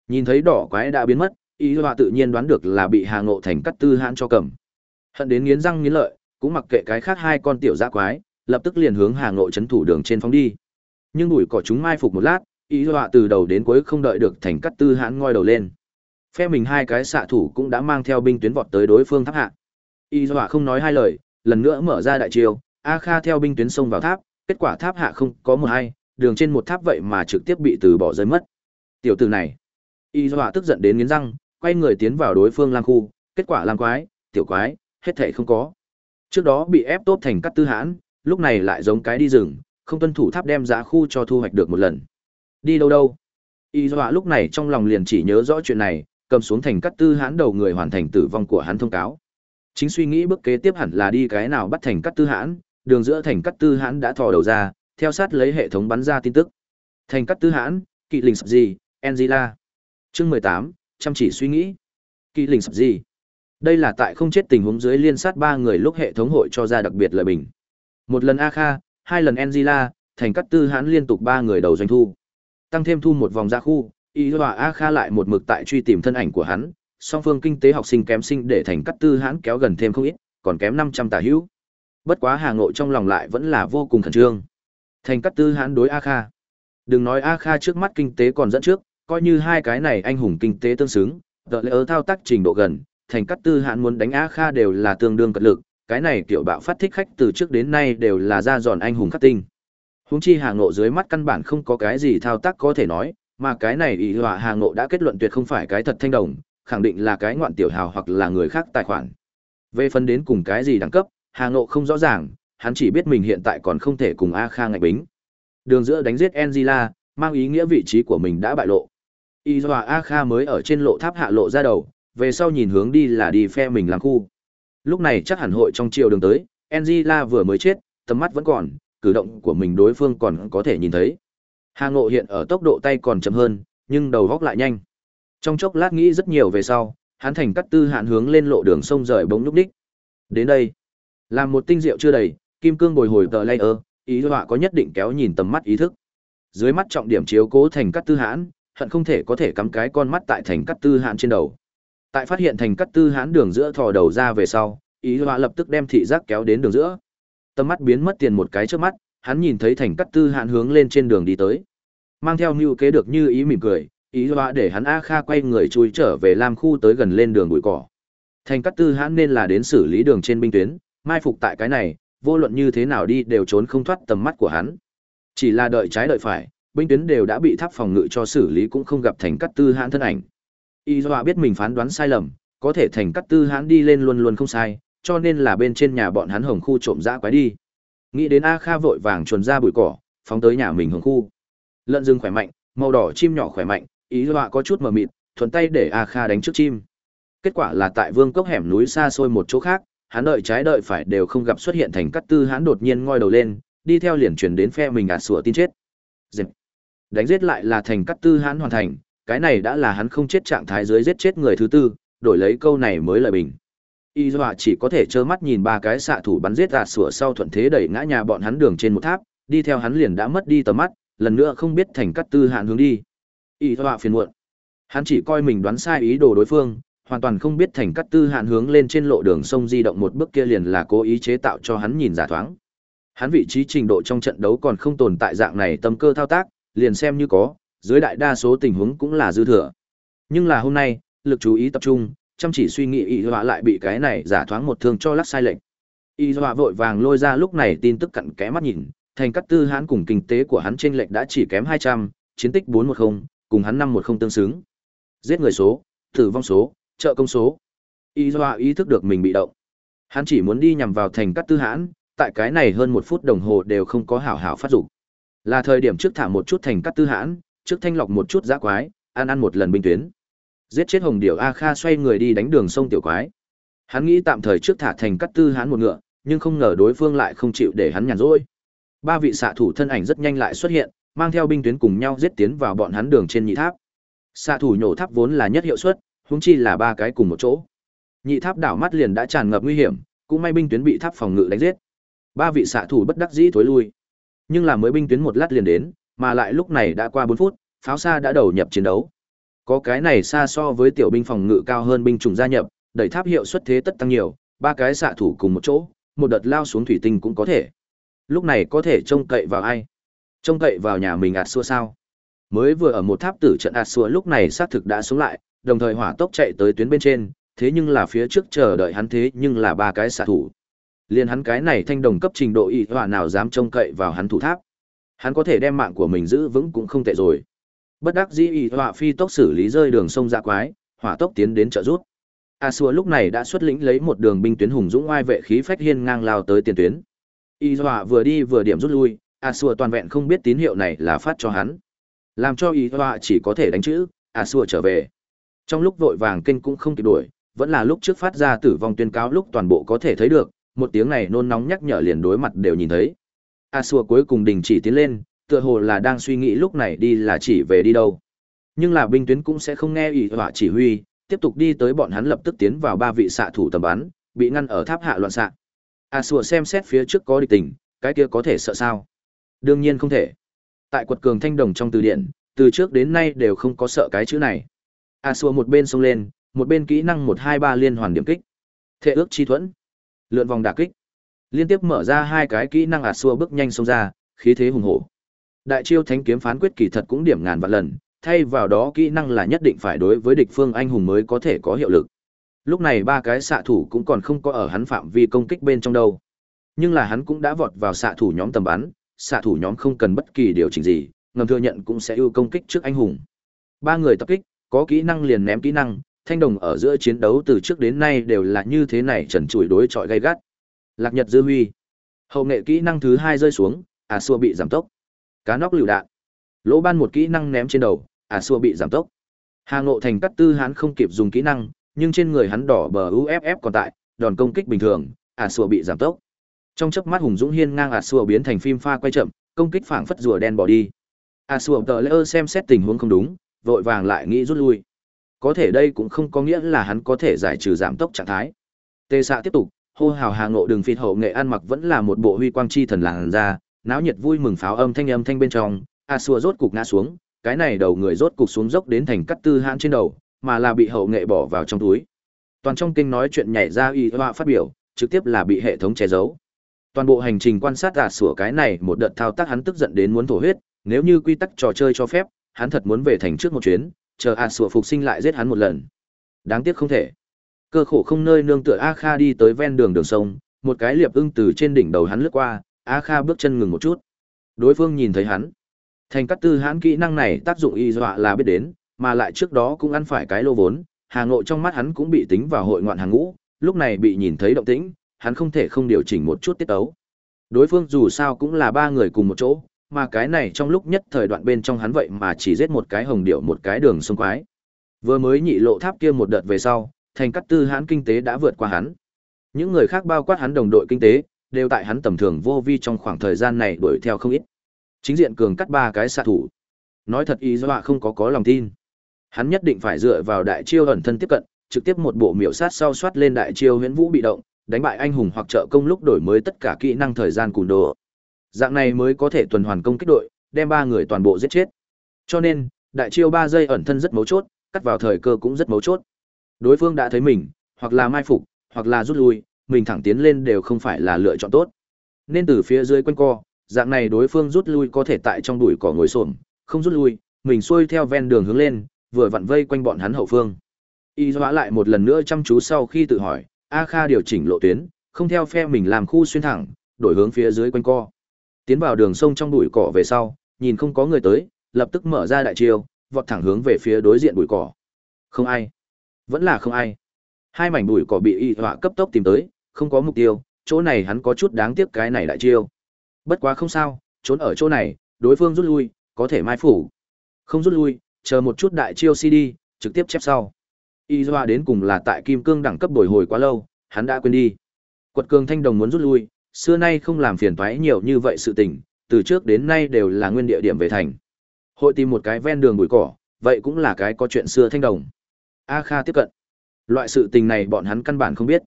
Nhìn thấy đỏ quái đã biến mất, ý họa tự nhiên đoán được là bị hà ngộ thành cắt tư hãn cho cầm hận đến nghiến răng nghiến lợi cũng mặc kệ cái khác hai con tiểu dã quái lập tức liền hướng hà ngộ chấn thủ đường trên phóng đi nhưng bụi cỏ chúng mai phục một lát ý họa từ đầu đến cuối không đợi được thành cắt tư hãn ngoi đầu lên phe mình hai cái xạ thủ cũng đã mang theo binh tuyến vọt tới đối phương tháp hạ Y Dọa không nói hai lời lần nữa mở ra đại chiêu a kha theo binh tuyến xông vào tháp kết quả tháp hạ không có một hai, đường trên một tháp vậy mà trực tiếp bị từ bỏ rơi mất. Tiểu từ này. Y dọa tức giận đến nghiến răng quay người tiến vào đối phương lang khu kết quả lang quái tiểu quái hết thệ không có. Trước đó bị ép tốt thành cắt tư hãn lúc này lại giống cái đi rừng không tuân thủ tháp đem giá khu cho thu hoạch được một lần. Đi đâu đâu? Y dọa lúc này trong lòng liền chỉ nhớ rõ chuyện này cầm xuống thành cắt tư hãn đầu người hoàn thành tử vong của hắn thông cáo. Chính suy nghĩ bước kế tiếp hẳn là đi cái nào bắt thành cắt tư hãn đường giữa thành cắt tư hãn đã thò đầu ra, theo sát lấy hệ thống bắn ra tin tức. Thành cắt tư hãn, kỵ lình sập gì angela. Chương mười tám, chăm chỉ suy nghĩ. Kỵ lình sập gì đây là tại không chết tình huống dưới liên sát ba người lúc hệ thống hội cho ra đặc biệt lợi bình. Một lần a kha, hai lần angela, thành cắt tư hãn liên tục ba người đầu doanh thu. Tăng thêm thu một vòng ra khu, y và a kha lại một mực tại truy tìm thân ảnh của hắn, song phương kinh tế học sinh kém sinh để thành cắt tư hãn kéo gần thêm không ít, còn kém năm trăm tả hữu bất quá hà ngộ trong lòng lại vẫn là vô cùng khẩn trương. Thành cát tư hãn đối a kha. Đừng nói a kha trước mắt kinh tế còn dẫn trước, coi như hai cái này anh hùng kinh tế tương xứng tờ lỡ thao tác trình độ gần, thành cát tư hãn muốn đánh a kha đều là tương đương cật lực, cái này kiểu bạo phát thích khách từ trước đến nay đều là ra giòn anh hùng khắc tinh. Húng chi hà ngộ dưới mắt căn bản không có cái gì thao tác có thể nói, mà cái này ý họa hà ngộ đã kết luận tuyệt không phải cái thật thanh đồng, khẳng định là cái ngoạn tiểu hào hoặc là người khác tài khoản. Về phần đến cùng cái gì đẳng cấp hà ngộ không rõ ràng, hắn chỉ biết mình hiện tại còn không thể cùng a kha ngạch bính. Đường giữa đánh giết angela, mang ý nghĩa vị trí của mình đã bại lộ. Y dọa a kha mới ở trên lộ tháp hạ lộ ra đầu, về sau nhìn hướng đi là đi phe mình làm khu. Lúc này chắc hẳn hội trong chiều đường tới, angela vừa mới chết, tầm mắt vẫn còn, cử động của mình đối phương còn có thể nhìn thấy. Hà ngộ hiện ở tốc độ tay còn chậm hơn, nhưng đầu góc lại nhanh. Trong chốc lát nghĩ rất nhiều về sau, hắn thành cắt tư hạn hướng lên lộ đường sông rời bóng lúc đích. Đến đây làm một tinh diệu chưa đầy, kim cương bồi hồi tờ layer, ý họa có nhất định kéo nhìn tầm mắt ý thức. Dưới mắt trọng điểm chiếu cố thành cắt tư hãn, hận không thể có thể cắm cái con mắt tại thành cắt tư hãn trên đầu. Tại phát hiện thành cắt tư hãn đường giữa thò đầu ra về sau, ý họa lập tức đem thị giác kéo đến đường giữa. Tầm mắt biến mất tiền một cái trước mắt, hắn nhìn thấy thành cắt tư hãn hướng lên trên đường đi tới. Mang theo mưu kế được như ý mỉm cười, ý họa để hắn a kha quay người chui trở về làm khu tới gần lên đường bụi cỏ. Thành cắt tư hãn nên là đến xử lý đường trên binh tuyến mai phục tại cái này vô luận như thế nào đi đều trốn không thoát tầm mắt của hắn. Chỉ là đợi trái đợi phải, binh tuyến đều đã bị tháp phòng ngự cho xử lý cũng không gặp thành cắt tư hãn thân ảnh. Y Dọa biết mình phán đoán sai lầm, có thể thành cắt tư hãn đi lên luôn luôn không sai, cho nên là bên trên nhà bọn hắn hồng khu trộm dã quái đi. Nghĩ đến A Kha vội vàng chuồn ra bụi cỏ, phóng tới nhà mình hồng khu. Lợn rừng khỏe mạnh, màu đỏ chim nhỏ khỏe mạnh, ý Dọa có chút mờ mịt, thuận tay để A Kha đánh trước chim. Kết quả là tại vương cốc hẻm núi xa xôi một chỗ khác, hắn đợi trái đợi phải đều không gặp xuất hiện thành cắt tư hắn đột nhiên ngoi đầu lên, đi theo liền truyền đến phe mình ạt sủa tin chết. Dịch. Đánh giết lại là thành cắt tư hắn hoàn thành, cái này đã là hắn không chết trạng thái dưới giết chết người thứ tư, đổi lấy câu này mới lời bình. Y Dọa chỉ có thể trơ mắt nhìn ba cái xạ thủ bắn giết ạt sủa sau thuận thế đẩy ngã nhà bọn hắn đường trên một tháp, đi theo hắn liền đã mất đi tầm mắt, lần nữa không biết thành cắt tư hắn hướng đi. Y Dọa phiền muộn. Hắn chỉ coi mình đoán sai ý đồ đối phương, hoàn toàn không biết thành cắt tư hạn hướng lên trên lộ đường sông di động một bước kia liền là cố ý chế tạo cho hắn nhìn giả thoáng. Hắn vị trí trình độ trong trận đấu còn không tồn tại dạng này tâm cơ thao tác, liền xem như có, dưới đại đa số tình huống cũng là dư thừa. Nhưng là hôm nay, lực chú ý tập trung, chăm chỉ suy nghĩ y họa lại bị cái này giả thoáng một thương cho lắc sai lệch. Y họa vội vàng lôi ra lúc này tin tức cặn kẽ mắt nhìn, thành cắt tư Hãn cùng kinh tế của hắn trên lệch đã chỉ kém 200, chiến tích 410, cùng hắn 510 tương xứng. Giết người số, tử vong số, trợ công số. Y Doa ý thức được mình bị động. Hắn chỉ muốn đi nhằm vào thành cắt tư hãn, tại cái này hơn một phút đồng hồ đều không có hảo hảo phát dục. Là thời điểm trước thả một chút thành cắt tư hãn, trước thanh lọc một chút giã quái, ăn ăn một lần binh tuyến. Giết chết hồng điểu A Kha xoay người đi đánh đường sông tiểu quái. Hắn nghĩ tạm thời trước thả thành cắt tư hãn một ngựa, nhưng không ngờ đối phương lại không chịu để hắn nhàn rỗi. Ba vị xạ thủ thân ảnh rất nhanh lại xuất hiện, mang theo binh tuyến cùng nhau giết tiến vào bọn hắn đường trên nhị tháp. Xạ thủ nhổ tháp vốn là nhất hiệu suất, huống chi là ba cái cùng một chỗ. Nhị tháp đảo mắt liền đã tràn ngập nguy hiểm, cũng may binh tuyến bị tháp phòng ngự đánh giết. Ba vị xạ thủ bất đắc dĩ thối lui. Nhưng là mới binh tuyến một lát liền đến, mà lại lúc này đã qua 4 phút, pháo xa đã đầu nhập chiến đấu. Có cái này xa so với tiểu binh phòng ngự cao hơn binh chủng gia nhập, đẩy tháp hiệu suất thế tất tăng nhiều, ba cái xạ thủ cùng một chỗ, một đợt lao xuống thủy tinh cũng có thể. Lúc này có thể trông cậy vào ai? Trông cậy vào nhà mình ạt xua sao? Mới vừa ở một tháp tử trận ạt xua lúc này xác thực đã xuống lại, đồng thời hỏa tốc chạy tới tuyến bên trên, thế nhưng là phía trước chờ đợi hắn thế nhưng là ba cái xạ thủ. Liên hắn cái này thanh đồng cấp trình độ y hỏa nào dám trông cậy vào hắn thủ tháp. Hắn có thể đem mạng của mình giữ vững cũng không tệ rồi. Bất đắc dĩ y hỏa phi tốc xử lý rơi đường sông ra quái, hỏa tốc tiến đến trợ rút. A Xua lúc này đã xuất lĩnh lấy một đường binh tuyến hùng dũng oai vệ khí phách hiên ngang lao tới tiền tuyến. Y Hỏa vừa đi vừa điểm rút lui, A Xua toàn vẹn không biết tín hiệu này là phát cho hắn. Làm cho Y Hỏa chỉ có thể đánh chữ, A Xua trở về. Trong lúc vội vàng kinh cũng không kịp đuổi, vẫn là lúc trước phát ra tử vong tuyên cáo lúc toàn bộ có thể thấy được, một tiếng này nôn nóng nhắc nhở liền đối mặt đều nhìn thấy. A Xua cuối cùng đình chỉ tiến lên, tựa hồ là đang suy nghĩ lúc này đi là chỉ về đi đâu. Nhưng là binh tuyến cũng sẽ không nghe ủy họa chỉ huy, tiếp tục đi tới bọn hắn lập tức tiến vào ba vị xạ thủ tầm bắn, bị ngăn ở tháp hạ loạn xạ. A xua xem xét phía trước có địch tình, cái kia có thể sợ sao? Đương nhiên không thể. Tại quật cường thanh đồng trong từ điển, từ trước đến nay đều không có sợ cái chữ này. A xua một bên xông lên, một bên kỹ năng một hai ba liên hoàn điểm kích. thệ ước chi thuẫn, lượn vòng đả kích. Liên tiếp mở ra hai cái kỹ năng A xua bước nhanh xông ra, khí thế hùng hổ. Đại chiêu thánh kiếm phán quyết kỳ thật cũng điểm ngàn vạn lần, thay vào đó kỹ năng là nhất định phải đối với địch phương anh hùng mới có thể có hiệu lực. Lúc này ba cái xạ thủ cũng còn không có ở hắn phạm vi công kích bên trong đâu. Nhưng là hắn cũng đã vọt vào xạ thủ nhóm tầm bắn, xạ thủ nhóm không cần bất kỳ điều chỉnh gì, ngầm thừa nhận cũng sẽ ưu công kích trước anh hùng. Ba người tập kích, có kỹ năng liền ném kỹ năng, thanh đồng ở giữa chiến đấu từ trước đến nay đều là như thế này trần trụi đối chọi gay gắt. Lạc Nhật dư huy. Hậu nghệ kỹ năng thứ hai rơi xuống, à xua bị giảm tốc. Cá nóc lựu đạn. Lỗ ban một kỹ năng ném trên đầu, à xua bị giảm tốc. Hà Ngộ Thành cắt tư hắn không kịp dùng kỹ năng, nhưng trên người hắn đỏ bờ UFF còn tại, đòn công kích bình thường, à xua bị giảm tốc. Trong chớp mắt Hùng Dũng Hiên ngang à xua biến thành phim pha quay chậm, công kích phảng phất rùa đen bỏ đi. À xua tờ lỡ xem xét tình huống không đúng, vội vàng lại nghĩ rút lui. Có thể đây cũng không có nghĩa là hắn có thể giải trừ giảm tốc trạng thái. Tê xạ tiếp tục, hô hào Hà Ngộ đường phịt hậu nghệ ăn mặc vẫn là một bộ huy quang chi thần làng ra, náo nhiệt vui mừng pháo âm thanh âm thanh bên trong, a xua rốt cục ngã xuống cái này đầu người rốt cục xuống dốc đến thành cắt tư hãn trên đầu mà là bị hậu nghệ bỏ vào trong túi toàn trong kinh nói chuyện nhảy ra y họa phát biểu trực tiếp là bị hệ thống che giấu toàn bộ hành trình quan sát gà sủa cái này một đợt thao tác hắn tức giận đến muốn thổ huyết nếu như quy tắc trò chơi cho phép hắn thật muốn về thành trước một chuyến chờ a sủa phục sinh lại giết hắn một lần. Đáng tiếc không thể. Cơ khổ không nơi nương tựa a kha đi tới ven đường đường sông một cái liệp ưng từ trên đỉnh đầu hắn lướt qua a kha bước chân ngừng một chút. Đối phương nhìn thấy hắn. Thành cắt tư hãn kỹ năng này tác dụng y dọa là biết đến, mà lại trước đó cũng ăn phải cái lô vốn, Hà Ngộ trong mắt hắn cũng bị tính vào hội ngoạn hàng ngũ, lúc này bị nhìn thấy động tĩnh, hắn không thể không điều chỉnh một chút tiết tấu. Đối phương dù sao cũng là ba người cùng một chỗ, mà cái này trong lúc nhất thời đoạn bên trong hắn vậy mà chỉ giết một cái hồng điệu một cái đường sông quái. Vừa mới nhị lộ tháp kia một đợt về sau, thành cắt tư hãn kinh tế đã vượt qua hắn. Những người khác bao quát hắn đồng đội kinh tế, đều tại hắn tầm thường vô vi trong khoảng thời gian này đuổi theo không ít chính diện cường cắt ba cái xạ thủ nói thật ý dọa không có có lòng tin hắn nhất định phải dựa vào đại chiêu ẩn thân tiếp cận trực tiếp một bộ miểu sát sau soát lên đại chiêu huyễn vũ bị động đánh bại anh hùng hoặc trợ công lúc đổi mới tất cả kỹ năng thời gian cùn đồ dạng này mới có thể tuần hoàn công kích đội, đem ba người toàn bộ giết chết. Cho nên, đại chiêu ba giây ẩn thân rất mấu chốt, cắt vào thời cơ cũng rất mấu chốt. Đối phương đã thấy mình, hoặc là mai phục, hoặc là rút lui, mình thẳng tiến lên đều không phải là lựa chọn tốt. Nên từ phía dưới quanh co, dạng này đối phương rút lui có thể tại trong đùi cỏ ngồi xổm, không rút lui, mình xuôi theo ven đường hướng lên, vừa vặn vây quanh bọn hắn hậu phương. Y dọa lại một lần nữa chăm chú sau khi tự hỏi, a kha điều chỉnh lộ tuyến, không theo phe mình làm khu xuyên thẳng, đổi hướng phía dưới quanh co tiến vào đường sông trong bụi cỏ về sau nhìn không có người tới lập tức mở ra đại chiêu vọt thẳng hướng về phía đối diện bụi cỏ không ai vẫn là không ai hai mảnh bụi cỏ bị y họa cấp tốc tìm tới không có mục tiêu chỗ này hắn có chút đáng tiếc cái này đại chiêu Bất quá không sao, trốn ở chỗ này, đối phương rút lui, có thể mai phủ. Không rút lui, chờ một chút đại chiêu CD, trực tiếp chép sau. Y Doa đến cùng là tại kim cương đẳng cấp bồi hồi quá lâu, hắn đã quên đi. Quật cường thanh đồng muốn rút lui, xưa nay không làm phiền toái nhiều như vậy sự tình, từ trước đến nay đều là nguyên địa điểm về thành. Hội tìm một cái ven đường bụi cỏ, vậy cũng là cái có chuyện xưa thanh đồng. A Kha tiếp cận. Loại sự tình này bọn hắn căn bản không biết.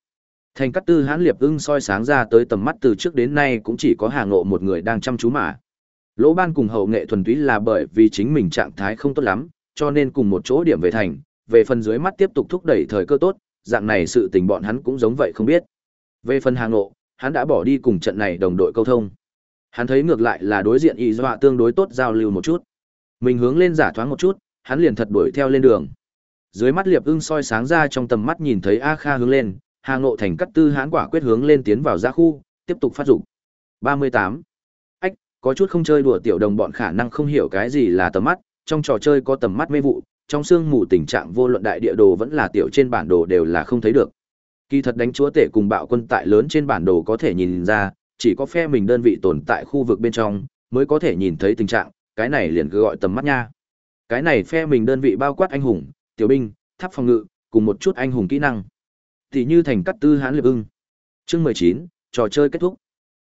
Thành Cát tư hán liệp ưng soi sáng ra tới tầm mắt từ trước đến nay cũng chỉ có hà ngộ một người đang chăm chú mà. Lỗ ban cùng hậu nghệ thuần túy là bởi vì chính mình trạng thái không tốt lắm, cho nên cùng một chỗ điểm về thành, về phần dưới mắt tiếp tục thúc đẩy thời cơ tốt, dạng này sự tình bọn hắn cũng giống vậy không biết. Về phần hàng ngộ, hắn đã bỏ đi cùng trận này đồng đội câu thông. Hắn thấy ngược lại là đối diện y dọa tương đối tốt giao lưu một chút. Mình hướng lên giả thoáng một chút, hắn liền thật đuổi theo lên đường. Dưới mắt Liệp Ưng soi sáng ra trong tầm mắt nhìn thấy A Kha hướng lên, Hà Ngộ Thành cắt tư hãn quả quyết hướng lên tiến vào ra khu, tiếp tục phát dục. 38. Ách, có chút không chơi đùa tiểu đồng bọn khả năng không hiểu cái gì là tầm mắt, trong trò chơi có tầm mắt mê vụ, trong xương mù tình trạng vô luận đại địa đồ vẫn là tiểu trên bản đồ đều là không thấy được. Kỳ thật đánh chúa tể cùng bạo quân tại lớn trên bản đồ có thể nhìn ra, chỉ có phe mình đơn vị tồn tại khu vực bên trong mới có thể nhìn thấy tình trạng, cái này liền cứ gọi tầm mắt nha. Cái này phe mình đơn vị bao quát anh hùng, tiểu binh, tháp phòng ngự, cùng một chút anh hùng kỹ năng. Tỷ như thành cắt tư hán liệp ưng. Chương 19, trò chơi kết thúc.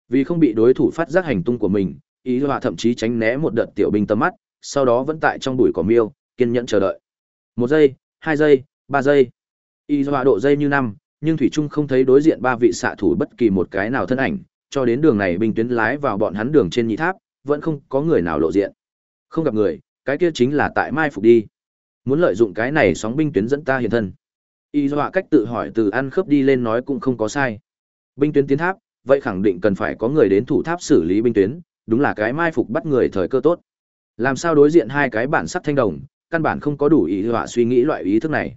Vì không bị đối thủ phát giác hành tung của mình, ý họa thậm chí tránh né một đợt tiểu binh tầm mắt, sau đó vẫn tại trong bụi cỏ miêu, kiên nhẫn chờ đợi. Một giây, hai giây, ba giây. Y họa độ giây như năm, nhưng thủy trung không thấy đối diện ba vị xạ thủ bất kỳ một cái nào thân ảnh, cho đến đường này binh tuyến lái vào bọn hắn đường trên nhị tháp, vẫn không có người nào lộ diện. Không gặp người, cái kia chính là tại mai phục đi. Muốn lợi dụng cái này sóng binh tuyến dẫn ta hiện thân. Y dọa cách tự hỏi từ ăn khớp đi lên nói cũng không có sai. Binh tuyến tiến tháp, vậy khẳng định cần phải có người đến thủ tháp xử lý binh tuyến, đúng là cái mai phục bắt người thời cơ tốt. Làm sao đối diện hai cái bản sắc thanh đồng, căn bản không có đủ ý dọa suy nghĩ loại ý thức này.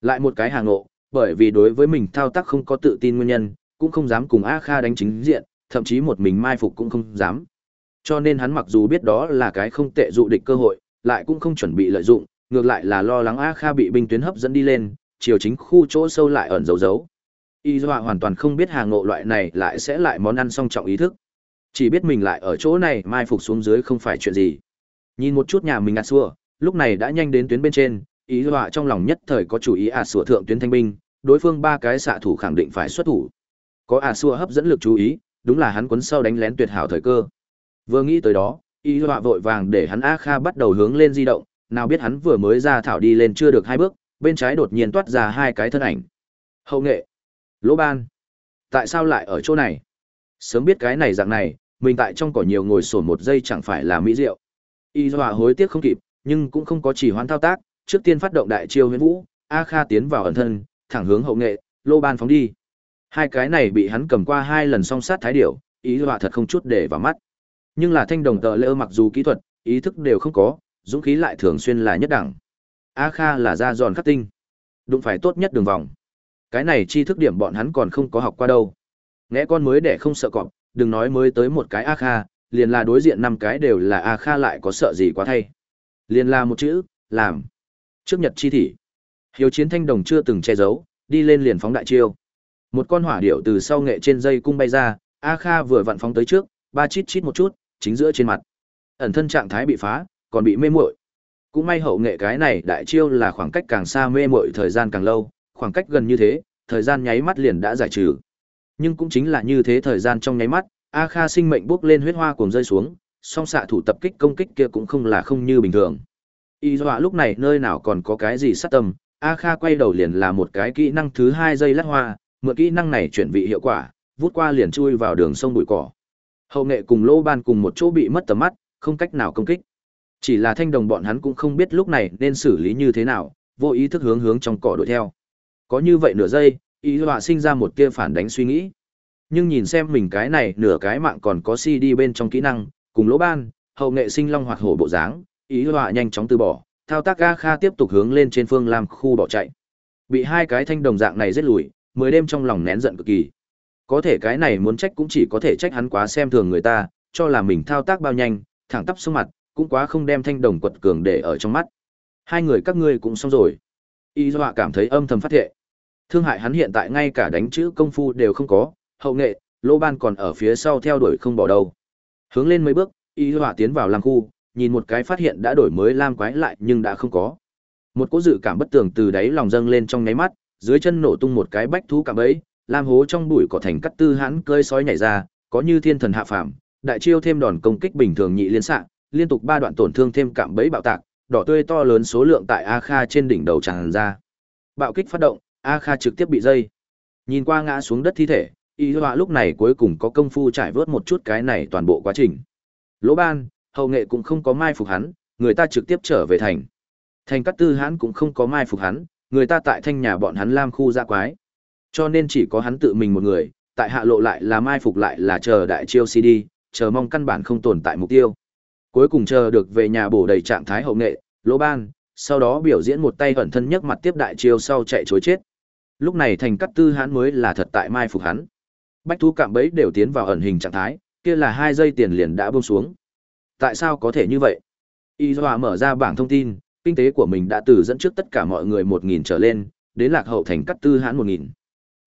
Lại một cái hàng ngộ, bởi vì đối với mình thao tác không có tự tin nguyên nhân, cũng không dám cùng A Kha đánh chính diện, thậm chí một mình mai phục cũng không dám. Cho nên hắn mặc dù biết đó là cái không tệ dụ địch cơ hội, lại cũng không chuẩn bị lợi dụng, ngược lại là lo lắng A Kha bị binh tuyến hấp dẫn đi lên, chiều chính khu chỗ sâu lại ẩn giấu giấu. Y Dọa hoàn toàn không biết hàng ngộ loại này lại sẽ lại món ăn song trọng ý thức. Chỉ biết mình lại ở chỗ này mai phục xuống dưới không phải chuyện gì. Nhìn một chút nhà mình ngạt xua, lúc này đã nhanh đến tuyến bên trên, ý họa trong lòng nhất thời có chủ ý à sủa thượng tuyến thanh binh, đối phương ba cái xạ thủ khẳng định phải xuất thủ. Có à sủa hấp dẫn lực chú ý, đúng là hắn cuốn sau đánh lén tuyệt hảo thời cơ. Vừa nghĩ tới đó, ý Họa vội vàng để hắn A Kha bắt đầu hướng lên di động, nào biết hắn vừa mới ra thảo đi lên chưa được hai bước, bên trái đột nhiên toát ra hai cái thân ảnh. Hậu nghệ, Lỗ Ban, tại sao lại ở chỗ này? Sớm biết cái này dạng này, mình tại trong cỏ nhiều ngồi sổn một giây chẳng phải là mỹ diệu. Y Họa hối tiếc không kịp, nhưng cũng không có chỉ hoãn thao tác, trước tiên phát động đại chiêu huyền vũ, A Kha tiến vào ẩn thân, thẳng hướng hậu nghệ, Lô Ban phóng đi. Hai cái này bị hắn cầm qua hai lần song sát thái điểu, ý họa thật không chút để vào mắt. Nhưng là thanh đồng tờ lỡ mặc dù kỹ thuật, ý thức đều không có, dũng khí lại thường xuyên là nhất đẳng. A Kha là ra giòn khắc tinh. Đụng phải tốt nhất đường vòng. Cái này chi thức điểm bọn hắn còn không có học qua đâu. Nghe con mới để không sợ cọp, đừng nói mới tới một cái A Kha, liền là đối diện năm cái đều là A Kha lại có sợ gì quá thay. Liền là một chữ, làm. Trước nhật chi thị. Hiếu chiến thanh đồng chưa từng che giấu, đi lên liền phóng đại chiêu. Một con hỏa điểu từ sau nghệ trên dây cung bay ra, A Kha vừa vặn phóng tới trước, ba chít chít một chút, chính giữa trên mặt. Ẩn thân trạng thái bị phá, còn bị mê muội. Cũng may hậu nghệ cái này đại chiêu là khoảng cách càng xa mê muội thời gian càng lâu, khoảng cách gần như thế, thời gian nháy mắt liền đã giải trừ. Nhưng cũng chính là như thế thời gian trong nháy mắt, A Kha sinh mệnh bốc lên huyết hoa cuồng rơi xuống, song xạ thủ tập kích công kích kia cũng không là không như bình thường. Y Dọa lúc này nơi nào còn có cái gì sát tâm, A Kha quay đầu liền là một cái kỹ năng thứ hai giây lát hoa, mượn kỹ năng này chuyển vị hiệu quả, vút qua liền chui vào đường sông bụi cỏ. Hậu nghệ cùng lô ban cùng một chỗ bị mất tầm mắt, không cách nào công kích. Chỉ là thanh đồng bọn hắn cũng không biết lúc này nên xử lý như thế nào, vô ý thức hướng hướng trong cỏ đuổi theo. Có như vậy nửa giây, Y dọa sinh ra một kia phản đánh suy nghĩ. Nhưng nhìn xem mình cái này nửa cái mạng còn có CD bên trong kỹ năng, cùng lỗ ban, hậu nghệ sinh long hoạt hổ bộ dáng, ý họa nhanh chóng từ bỏ, thao tác ga kha tiếp tục hướng lên trên phương làm khu bỏ chạy. Bị hai cái thanh đồng dạng này giết lùi, mười đêm trong lòng nén giận cực kỳ. Có thể cái này muốn trách cũng chỉ có thể trách hắn quá xem thường người ta, cho là mình thao tác bao nhanh, thẳng tắp xuống mặt, cũng quá không đem thanh đồng quật cường để ở trong mắt. Hai người các ngươi cũng xong rồi. Y Dọa cảm thấy âm thầm phát thệ. Thương hại hắn hiện tại ngay cả đánh chữ công phu đều không có, hậu nghệ, lô ban còn ở phía sau theo đuổi không bỏ đâu. Hướng lên mấy bước, Y Dọa tiến vào làng khu, nhìn một cái phát hiện đã đổi mới lam quái lại nhưng đã không có. Một cỗ dự cảm bất tường từ đáy lòng dâng lên trong nháy mắt, dưới chân nổ tung một cái bách thú cạm bẫy, lam hố trong bụi cỏ thành cắt tư hãn cơi sói nhảy ra, có như thiên thần hạ phàm, đại chiêu thêm đòn công kích bình thường nhị liên xạ, liên tục ba đoạn tổn thương thêm cạm bẫy bạo tạc, đỏ tươi to lớn số lượng tại A Kha trên đỉnh đầu tràn ra. Bạo kích phát động, A Kha trực tiếp bị dây. Nhìn qua ngã xuống đất thi thể, Y Họa lúc này cuối cùng có công phu trải vớt một chút cái này toàn bộ quá trình. Lỗ Ban, hậu nghệ cũng không có mai phục hắn, người ta trực tiếp trở về thành. Thành Cát tư hãn cũng không có mai phục hắn, người ta tại thanh nhà bọn hắn lam khu dạ quái. Cho nên chỉ có hắn tự mình một người, tại hạ lộ lại là mai phục lại là chờ đại chiêu CD, chờ mong căn bản không tồn tại mục tiêu. Cuối cùng chờ được về nhà bổ đầy trạng thái hậu nghệ, lỗ ban, sau đó biểu diễn một tay ẩn thân nhấc mặt tiếp đại chiêu sau chạy chối chết. Lúc này thành cắt tư hãn mới là thật tại mai phục hắn. Bách thú cạm bẫy đều tiến vào ẩn hình trạng thái, kia là hai giây tiền liền đã buông xuống. Tại sao có thể như vậy? Y Doa mở ra bảng thông tin, kinh tế của mình đã từ dẫn trước tất cả mọi người 1.000 trở lên, đến lạc hậu thành cắt tư hãn 1.000.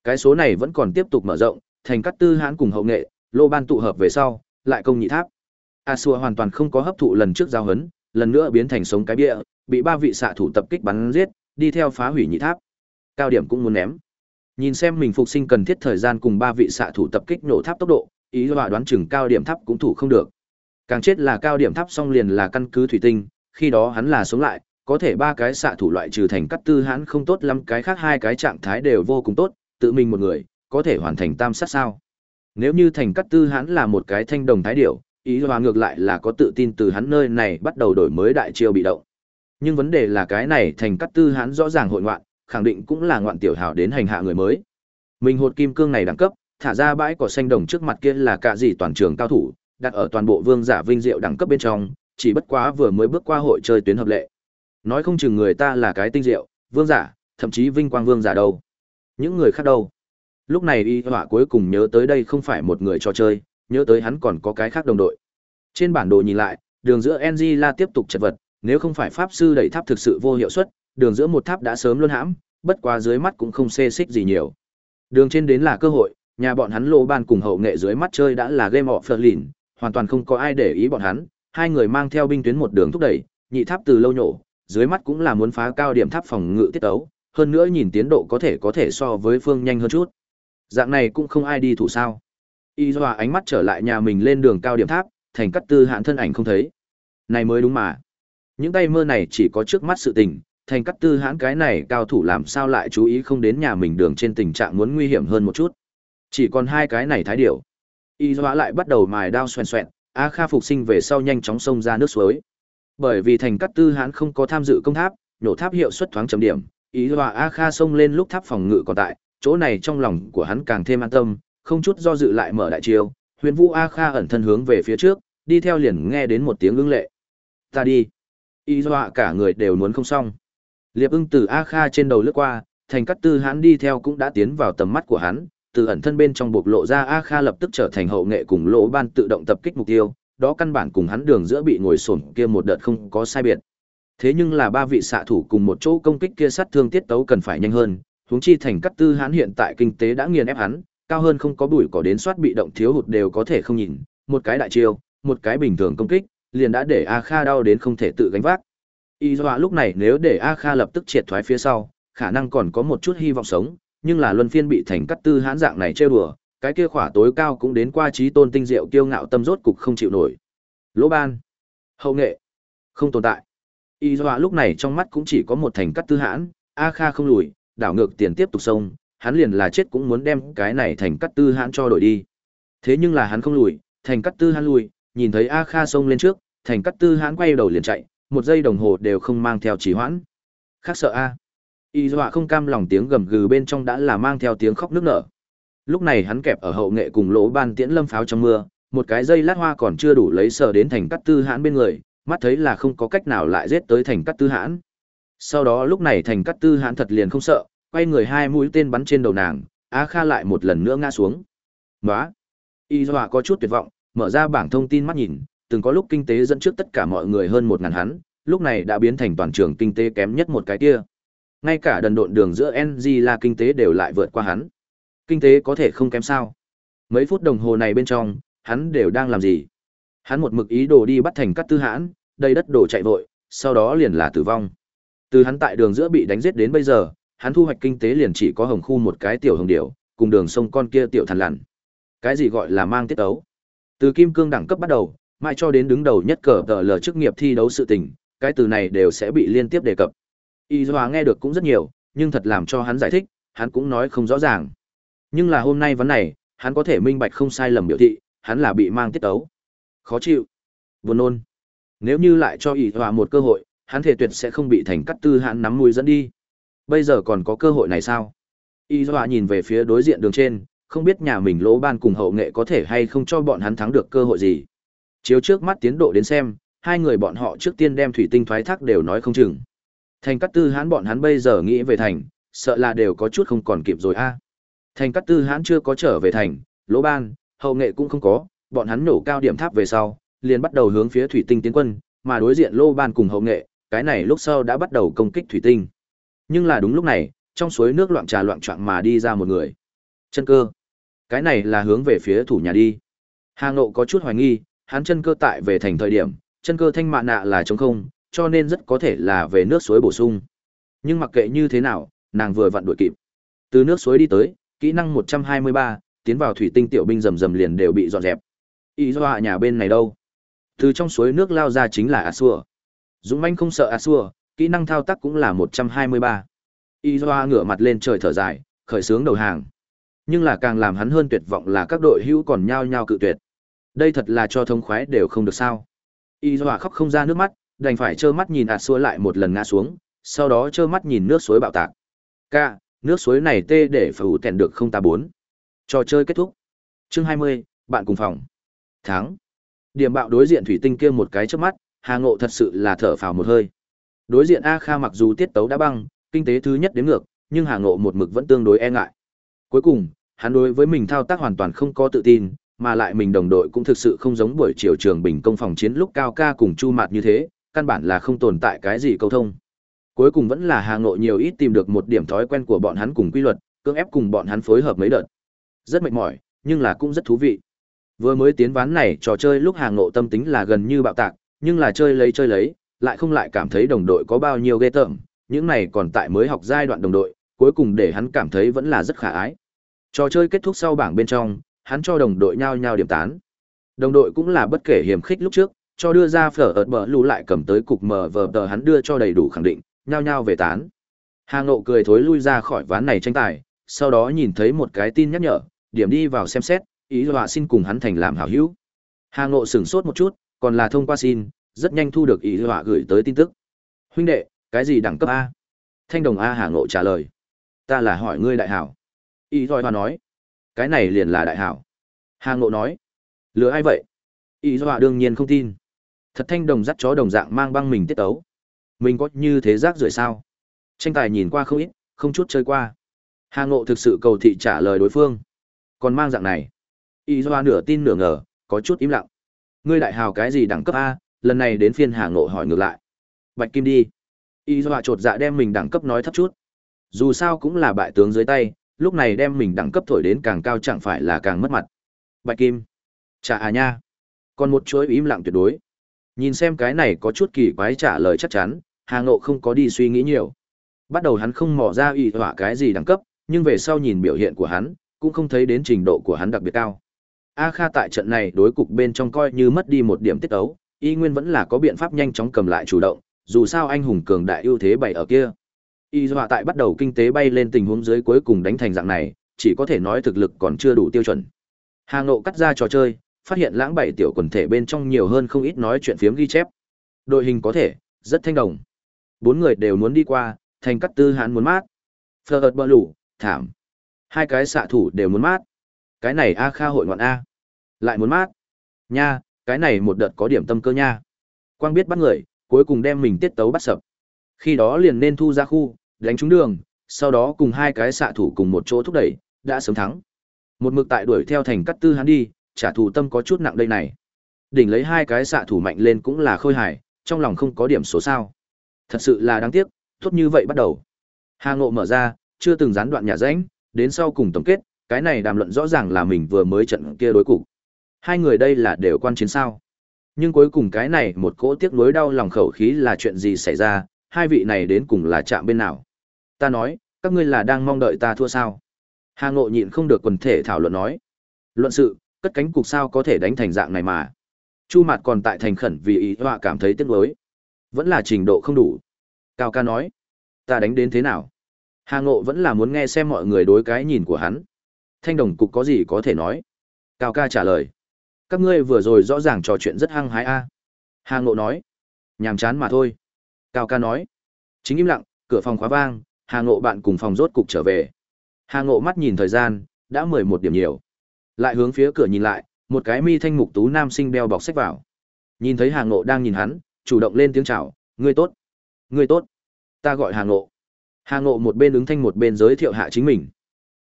Cái số này vẫn còn tiếp tục mở rộng, thành cắt tư hãn cùng hậu nghệ, lô ban tụ hợp về sau, lại công nhị tháp. a xua hoàn toàn không có hấp thụ lần trước giao hấn, lần nữa biến thành sống cái bia, bị ba vị xạ thủ tập kích bắn giết, đi theo phá hủy nhị tháp. Cao điểm cũng muốn ném. Nhìn xem mình phục sinh cần thiết thời gian cùng ba vị xạ thủ tập kích nổ tháp tốc độ, ý dọa đoán chừng cao điểm tháp cũng thủ không được. Càng chết là cao điểm tháp xong liền là căn cứ thủy tinh, khi đó hắn là sống lại, có thể ba cái xạ thủ loại trừ thành cắt tư hắn không tốt lắm cái khác hai cái trạng thái đều vô cùng tốt, tự mình một người, có thể hoàn thành tam sát sao. Nếu như thành cắt tư hắn là một cái thanh đồng thái điểu, ý hòa ngược lại là có tự tin từ hắn nơi này bắt đầu đổi mới đại chiêu bị động. Nhưng vấn đề là cái này thành cắt tư hắn rõ ràng hội ngoạn, khẳng định cũng là ngoạn tiểu hảo đến hành hạ người mới. Mình hột kim cương này đẳng cấp, thả ra bãi cỏ xanh đồng trước mặt kia là cả gì toàn trường cao thủ, đặt ở toàn bộ vương giả vinh diệu đẳng cấp bên trong, chỉ bất quá vừa mới bước qua hội chơi tuyến hợp lệ. Nói không chừng người ta là cái tinh diệu, vương giả, thậm chí vinh quang vương giả đâu. Những người khác đâu? Lúc này y họa cuối cùng nhớ tới đây không phải một người trò chơi, nhớ tới hắn còn có cái khác đồng đội. Trên bản đồ nhìn lại, đường giữa Angela tiếp tục chật vật, nếu không phải pháp sư đẩy tháp thực sự vô hiệu suất, đường giữa một tháp đã sớm luôn hãm, bất quá dưới mắt cũng không xê xích gì nhiều. Đường trên đến là cơ hội, nhà bọn hắn lô ban cùng hậu nghệ dưới mắt chơi đã là game of lìn, hoàn toàn không có ai để ý bọn hắn, hai người mang theo binh tuyến một đường thúc đẩy, nhị tháp từ lâu nhổ, dưới mắt cũng là muốn phá cao điểm tháp phòng ngự tiết tấu, hơn nữa nhìn tiến độ có thể có thể so với phương nhanh hơn chút. Dạng này cũng không ai đi thủ sao. Y Doa ánh mắt trở lại nhà mình lên đường cao điểm tháp, thành cắt tư hạn thân ảnh không thấy. Này mới đúng mà. Những tay mơ này chỉ có trước mắt sự tình, thành cắt tư hãn cái này cao thủ làm sao lại chú ý không đến nhà mình đường trên tình trạng muốn nguy hiểm hơn một chút. Chỉ còn hai cái này thái điểu. Y Doa lại bắt đầu mài đao xoèn xoẹn, A Kha phục sinh về sau nhanh chóng xông ra nước suối. Bởi vì thành cắt tư hãn không có tham dự công tháp, nhổ tháp hiệu suất thoáng chấm điểm, ý Doa A Kha xông lên lúc tháp phòng ngự còn tại, chỗ này trong lòng của hắn càng thêm an tâm, không chút do dự lại mở đại chiêu, huyền vũ A Kha ẩn thân hướng về phía trước, đi theo liền nghe đến một tiếng ưng lệ. Ta đi. Y dọa cả người đều muốn không xong. Liệp ưng từ A Kha trên đầu lướt qua, thành cắt tư hãn đi theo cũng đã tiến vào tầm mắt của hắn, từ ẩn thân bên trong bộc lộ ra A Kha lập tức trở thành hậu nghệ cùng lỗ ban tự động tập kích mục tiêu, đó căn bản cùng hắn đường giữa bị ngồi sổn kia một đợt không có sai biệt. Thế nhưng là ba vị xạ thủ cùng một chỗ công kích kia sát thương tiết tấu cần phải nhanh hơn, huống chi thành cắt tư hắn hiện tại kinh tế đã nghiền ép hắn, cao hơn không có bụi cỏ đến soát bị động thiếu hụt đều có thể không nhìn, một cái đại chiêu, một cái bình thường công kích, liền đã để A Kha đau đến không thể tự gánh vác. Y Dọa lúc này nếu để A Kha lập tức triệt thoái phía sau, khả năng còn có một chút hy vọng sống, nhưng là luân phiên bị thành cắt tư hãn dạng này chơi đùa, cái kia khỏa tối cao cũng đến qua trí tôn tinh diệu kiêu ngạo tâm rốt cục không chịu nổi. Lỗ ban, hậu nghệ, không tồn tại. Y Dọa lúc này trong mắt cũng chỉ có một thành cắt tư hãn, A Kha không lùi, đảo ngược tiền tiếp tục xông, hắn liền là chết cũng muốn đem cái này thành cắt tư hãn cho đổi đi. Thế nhưng là hắn không lùi, thành cắt tư hãn lùi, nhìn thấy A Kha xông lên trước, thành cắt tư hãn quay đầu liền chạy, một giây đồng hồ đều không mang theo trì hoãn. Khác sợ A. Y dọa không cam lòng tiếng gầm gừ bên trong đã là mang theo tiếng khóc nước nở. Lúc này hắn kẹp ở hậu nghệ cùng lỗ ban tiễn lâm pháo trong mưa, một cái dây lát hoa còn chưa đủ lấy sờ đến thành cắt tư hãn bên người, mắt thấy là không có cách nào lại giết tới thành cắt tư hãn. Sau đó lúc này thành cắt tư hãn thật liền không sợ, quay người hai mũi tên bắn trên đầu nàng, Á Kha lại một lần nữa ngã xuống. nói Y dọa có chút tuyệt vọng, mở ra bảng thông tin mắt nhìn, từng có lúc kinh tế dẫn trước tất cả mọi người hơn một ngàn hắn, lúc này đã biến thành toàn trường kinh tế kém nhất một cái kia. Ngay cả đần độn đường giữa NG là kinh tế đều lại vượt qua hắn. Kinh tế có thể không kém sao. Mấy phút đồng hồ này bên trong, hắn đều đang làm gì? Hắn một mực ý đồ đi bắt thành cắt tư hãn, đầy đất đổ chạy vội, sau đó liền là tử vong. Từ hắn tại đường giữa bị đánh giết đến bây giờ, hắn thu hoạch kinh tế liền chỉ có hồng khu một cái tiểu hồng điểu, cùng đường sông con kia tiểu thần lằn. Cái gì gọi là mang tiết ấu? Từ kim cương đẳng cấp bắt đầu, mãi cho đến đứng đầu nhất cờ tờ lờ chức nghiệp thi đấu sự tình, cái từ này đều sẽ bị liên tiếp đề cập. Y Doa nghe được cũng rất nhiều, nhưng thật làm cho hắn giải thích, hắn cũng nói không rõ ràng. Nhưng là hôm nay vấn này, hắn có thể minh bạch không sai lầm biểu thị, hắn là bị mang tiết ấu. Khó chịu. Buồn nôn. Nếu như lại cho Y Doa một cơ hội, hắn thể tuyệt sẽ không bị thành cắt tư hãn nắm mùi dẫn đi. Bây giờ còn có cơ hội này sao? Y Doa nhìn về phía đối diện đường trên, không biết nhà mình lỗ ban cùng hậu nghệ có thể hay không cho bọn hắn thắng được cơ hội gì. Chiếu trước mắt tiến độ đến xem, hai người bọn họ trước tiên đem thủy tinh thoái thác đều nói không chừng. Thành Cát tư hãn bọn hắn bây giờ nghĩ về thành, sợ là đều có chút không còn kịp rồi a. Thành Cát tư hãn chưa có trở về thành, lỗ ban, hậu nghệ cũng không có, bọn hắn nổ cao điểm tháp về sau, liền bắt đầu hướng phía thủy tinh tiến quân, mà đối diện lô ban cùng hậu nghệ, cái này lúc sau đã bắt đầu công kích thủy tinh. Nhưng là đúng lúc này, trong suối nước loạn trà loạn trạng mà đi ra một người. Chân cơ. Cái này là hướng về phía thủ nhà đi. Hà Ngộ có chút hoài nghi, hắn chân cơ tại về thành thời điểm, chân cơ thanh mạ nạ là trống không, cho nên rất có thể là về nước suối bổ sung. Nhưng mặc kệ như thế nào, nàng vừa vặn đuổi kịp. Từ nước suối đi tới, kỹ năng 123, tiến vào thủy tinh tiểu binh rầm rầm liền đều bị dọn dẹp. Ý do nhà bên này đâu? Từ trong suối nước lao ra chính là Asua. Dũng manh không sợ Asua, kỹ năng thao tác cũng là 123. Ý do ngửa mặt lên trời thở dài, khởi sướng đầu hàng. Nhưng là càng làm hắn hơn tuyệt vọng là các đội hữu còn nhao nhao cự tuyệt. Đây thật là cho thông khoái đều không được sao. Y Doa khóc không ra nước mắt, đành phải trơ mắt nhìn ạt xua lại một lần ngã xuống, sau đó trơ mắt nhìn nước suối bạo tạc. Ca, nước suối này tê để phải ủ tèn được không ta bốn. Trò chơi kết thúc. Chương 20, bạn cùng phòng. Tháng. Điểm bạo đối diện thủy tinh kia một cái trước mắt, Hà Ngộ thật sự là thở phào một hơi. Đối diện A Kha mặc dù tiết tấu đã băng, kinh tế thứ nhất đến ngược, nhưng Hà Ngộ một mực vẫn tương đối e ngại. Cuối cùng, hắn đối với mình thao tác hoàn toàn không có tự tin, mà lại mình đồng đội cũng thực sự không giống buổi chiều trường bình công phòng chiến lúc cao ca cùng chu mạt như thế, căn bản là không tồn tại cái gì câu thông. Cuối cùng vẫn là Hà Ngộ nhiều ít tìm được một điểm thói quen của bọn hắn cùng quy luật, cưỡng ép cùng bọn hắn phối hợp mấy đợt. Rất mệt mỏi, nhưng là cũng rất thú vị. Vừa mới tiến ván này trò chơi lúc Hà Ngộ tâm tính là gần như bạo tạc, nhưng là chơi lấy chơi lấy, lại không lại cảm thấy đồng đội có bao nhiêu ghê tởm, những này còn tại mới học giai đoạn đồng đội, cuối cùng để hắn cảm thấy vẫn là rất khả ái. Trò chơi kết thúc sau bảng bên trong, hắn cho đồng đội nhao nhao điểm tán. Đồng đội cũng là bất kể hiểm khích lúc trước, cho đưa ra phở ợt bờ lù lại cầm tới cục mờ vờ tờ hắn đưa cho đầy đủ khẳng định, nhao nhao về tán. Hà Ngộ cười thối lui ra khỏi ván này tranh tài, sau đó nhìn thấy một cái tin nhắc nhở, điểm đi vào xem xét, ý họa xin cùng hắn thành làm hảo hữu. Hà Ngộ sửng sốt một chút, còn là thông qua xin, rất nhanh thu được ý họa gửi tới tin tức. Huynh đệ, cái gì đẳng cấp A? Thanh đồng A Hà Ngộ trả lời. Ta là hỏi ngươi đại hảo. Ý họa nói. Cái này liền là đại hảo. Hà Ngộ nói. Lừa ai vậy? Ý họa đương nhiên không tin. Thật thanh đồng dắt chó đồng dạng mang băng mình tiết tấu. Mình có như thế rác rưởi sao? Tranh tài nhìn qua không ít, không chút chơi qua. Hà Ngộ thực sự cầu thị trả lời đối phương. Còn mang dạng này. Y Doa nửa tin nửa ngờ, có chút im lặng. Ngươi đại hào cái gì đẳng cấp A, lần này đến phiên Hà Ngộ hỏi ngược lại. Bạch Kim đi. Y Doa trột dạ đem mình đẳng cấp nói thấp chút. Dù sao cũng là bại tướng dưới tay, lúc này đem mình đẳng cấp thổi đến càng cao chẳng phải là càng mất mặt. Bạch Kim. Chà à nha. Còn một chuỗi im lặng tuyệt đối. Nhìn xem cái này có chút kỳ quái trả lời chắc chắn, Hà Ngộ không có đi suy nghĩ nhiều. Bắt đầu hắn không mò ra y họa cái gì đẳng cấp, nhưng về sau nhìn biểu hiện của hắn, cũng không thấy đến trình độ của hắn đặc biệt cao. A Kha tại trận này đối cục bên trong coi như mất đi một điểm tiết ấu, y nguyên vẫn là có biện pháp nhanh chóng cầm lại chủ động, dù sao anh hùng cường đại ưu thế bày ở kia. Y họa tại bắt đầu kinh tế bay lên tình huống dưới cuối cùng đánh thành dạng này, chỉ có thể nói thực lực còn chưa đủ tiêu chuẩn. Hà Ngộ cắt ra trò chơi, phát hiện lãng bảy tiểu quần thể bên trong nhiều hơn không ít nói chuyện phiếm ghi chép. Đội hình có thể, rất thanh đồng. Bốn người đều muốn đi qua, thành cắt tư hãn muốn mát. Phờ ợt bờ lủ, thảm. Hai cái xạ thủ đều muốn mát. Cái này A Kha hội ngoạn A. Lại muốn mát. Nha, cái này một đợt có điểm tâm cơ nha. Quang biết bắt người, cuối cùng đem mình tiết tấu bắt sập. Khi đó liền nên thu ra khu, đánh trúng đường, sau đó cùng hai cái xạ thủ cùng một chỗ thúc đẩy, đã sớm thắng. Một mực tại đuổi theo thành cắt tư hắn đi, trả thù tâm có chút nặng đây này. Đỉnh lấy hai cái xạ thủ mạnh lên cũng là khôi hài, trong lòng không có điểm số sao. Thật sự là đáng tiếc, tốt như vậy bắt đầu. Hà Ngộ mở ra, chưa từng gián đoạn nhà rãnh, đến sau cùng tổng kết, cái này đàm luận rõ ràng là mình vừa mới trận kia đối cục. Hai người đây là đều quan chiến sao. Nhưng cuối cùng cái này một cỗ tiếc nuối đau lòng khẩu khí là chuyện gì xảy ra, hai vị này đến cùng là chạm bên nào. Ta nói, các ngươi là đang mong đợi ta thua sao. Hà Ngộ nhịn không được quần thể thảo luận nói. Luận sự, cất cánh cục sao có thể đánh thành dạng này mà. Chu Mạt còn tại thành khẩn vì ý họa cảm thấy tiếc nuối. Vẫn là trình độ không đủ. Cao ca nói, ta đánh đến thế nào? Hà Ngộ vẫn là muốn nghe xem mọi người đối cái nhìn của hắn. Thanh đồng cục có gì có thể nói? Cao ca trả lời, các ngươi vừa rồi rõ ràng trò chuyện rất hăng hái a. Hà Ngộ nói, nhàm chán mà thôi. Cao ca nói. Chính im lặng, cửa phòng khóa vang, Hà Ngộ bạn cùng phòng rốt cục trở về. Hà Ngộ mắt nhìn thời gian, đã mười một điểm nhiều. Lại hướng phía cửa nhìn lại, một cái mi thanh mục tú nam sinh đeo bọc sách vào. Nhìn thấy Hà Ngộ đang nhìn hắn, chủ động lên tiếng chào, "Ngươi tốt." "Ngươi tốt." Ta gọi Hà Ngộ. Hà Ngộ một bên ứng thanh một bên giới thiệu hạ chính mình.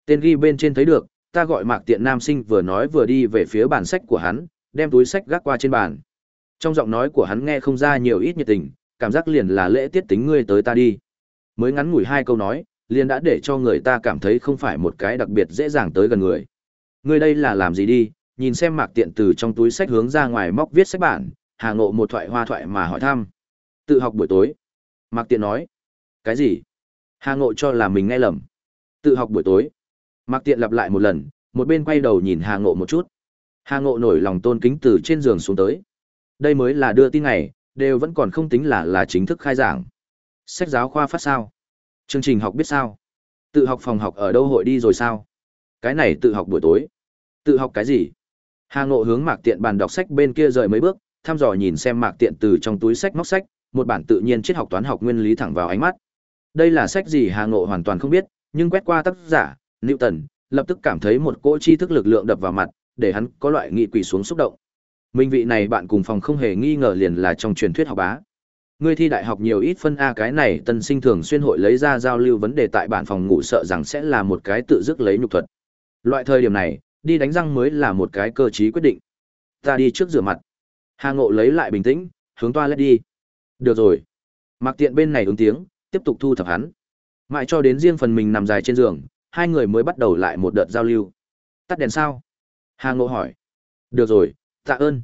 Tên ghi bên trên thấy được, ta gọi Mạc Tiện nam sinh vừa nói vừa đi về phía bàn sách của hắn, đem túi sách gác qua trên bàn. Trong giọng nói của hắn nghe không ra nhiều ít nhiệt tình, cảm giác liền là lễ tiết tính ngươi tới ta đi. Mới ngắn ngủi hai câu nói, liền đã để cho người ta cảm thấy không phải một cái đặc biệt dễ dàng tới gần người. Ngươi đây là làm gì đi? Nhìn xem Mạc Tiện từ trong túi sách hướng ra ngoài móc viết sách bản, Hà Ngộ một thoại hoa thoại mà hỏi thăm. Tự học buổi tối. Mạc Tiện nói. Cái gì? Hà Ngộ cho là mình nghe lầm. Tự học buổi tối. Mạc Tiện lặp lại một lần, một bên quay đầu nhìn Hà Ngộ một chút. Hà Ngộ nổi lòng tôn kính từ trên giường xuống tới. Đây mới là đưa tin ngày, đều vẫn còn không tính là là chính thức khai giảng. Sách giáo khoa phát sao? Chương trình học biết sao? Tự học phòng học ở đâu hội đi rồi sao? Cái này tự học buổi tối. Tự học cái gì? Hà Ngộ hướng Mạc Tiện bàn đọc sách bên kia rời mấy bước, thăm dò nhìn xem Mạc Tiện từ trong túi sách móc sách, một bản tự nhiên triết học toán học nguyên lý thẳng vào ánh mắt. Đây là sách gì Hà Ngộ hoàn toàn không biết, nhưng quét qua tác giả, Newton, lập tức cảm thấy một cỗ tri thức lực lượng đập vào mặt, để hắn có loại nghị quỷ xuống xúc động. Minh vị này bạn cùng phòng không hề nghi ngờ liền là trong truyền thuyết học bá. Ngươi thi đại học nhiều ít phân a cái này tân sinh thường xuyên hội lấy ra giao lưu vấn đề tại bản phòng ngủ sợ rằng sẽ là một cái tự dứt lấy nhục thuật. Loại thời điểm này, đi đánh răng mới là một cái cơ trí quyết định. Ta đi trước rửa mặt. Hà Ngộ lấy lại bình tĩnh, hướng toilet đi. Được rồi. Mặc tiện bên này ứng tiếng, tiếp tục thu thập hắn. Mãi cho đến riêng phần mình nằm dài trên giường, hai người mới bắt đầu lại một đợt giao lưu. Tắt đèn sao? Hà Ngộ hỏi. Được rồi, tạ ơn.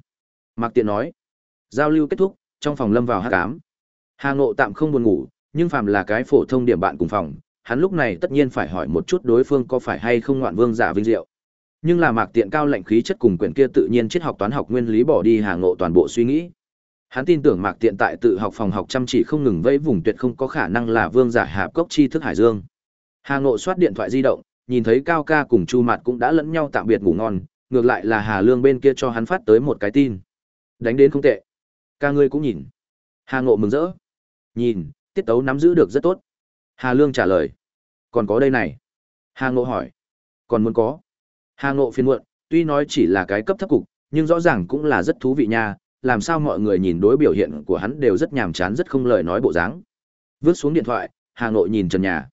Mặc Tiện nói. Giao lưu kết thúc, trong phòng lâm vào hát cám. Hà Ngộ tạm không buồn ngủ, nhưng phàm là cái phổ thông điểm bạn cùng phòng, hắn lúc này tất nhiên phải hỏi một chút đối phương có phải hay không ngoạn vương giả vinh diệu. Nhưng là Mạc Tiện cao lệnh khí chất cùng quyển kia tự nhiên triết học toán học nguyên lý bỏ đi Hà Ngộ toàn bộ suy nghĩ. Hắn tin tưởng Mạc Tiện tại tự học phòng học chăm chỉ không ngừng vẫy vùng tuyệt không có khả năng là vương giả hạp cốc tri thức hải dương. Hà Ngộ soát điện thoại di động, nhìn thấy Cao Ca cùng Chu Mạt cũng đã lẫn nhau tạm biệt ngủ ngon, ngược lại là Hà Lương bên kia cho hắn phát tới một cái tin. Đánh đến không tệ. Ca ngươi cũng nhìn. Hà Ngộ mừng rỡ. Nhìn, tiết tấu nắm giữ được rất tốt. Hà Lương trả lời. Còn có đây này. Hà Ngộ hỏi. Còn muốn có. Hà Ngộ phiền muộn, tuy nói chỉ là cái cấp thấp cục, nhưng rõ ràng cũng là rất thú vị nha, làm sao mọi người nhìn đối biểu hiện của hắn đều rất nhàm chán rất không lời nói bộ dáng. Vứt xuống điện thoại, Hà Ngộ nhìn trần nhà.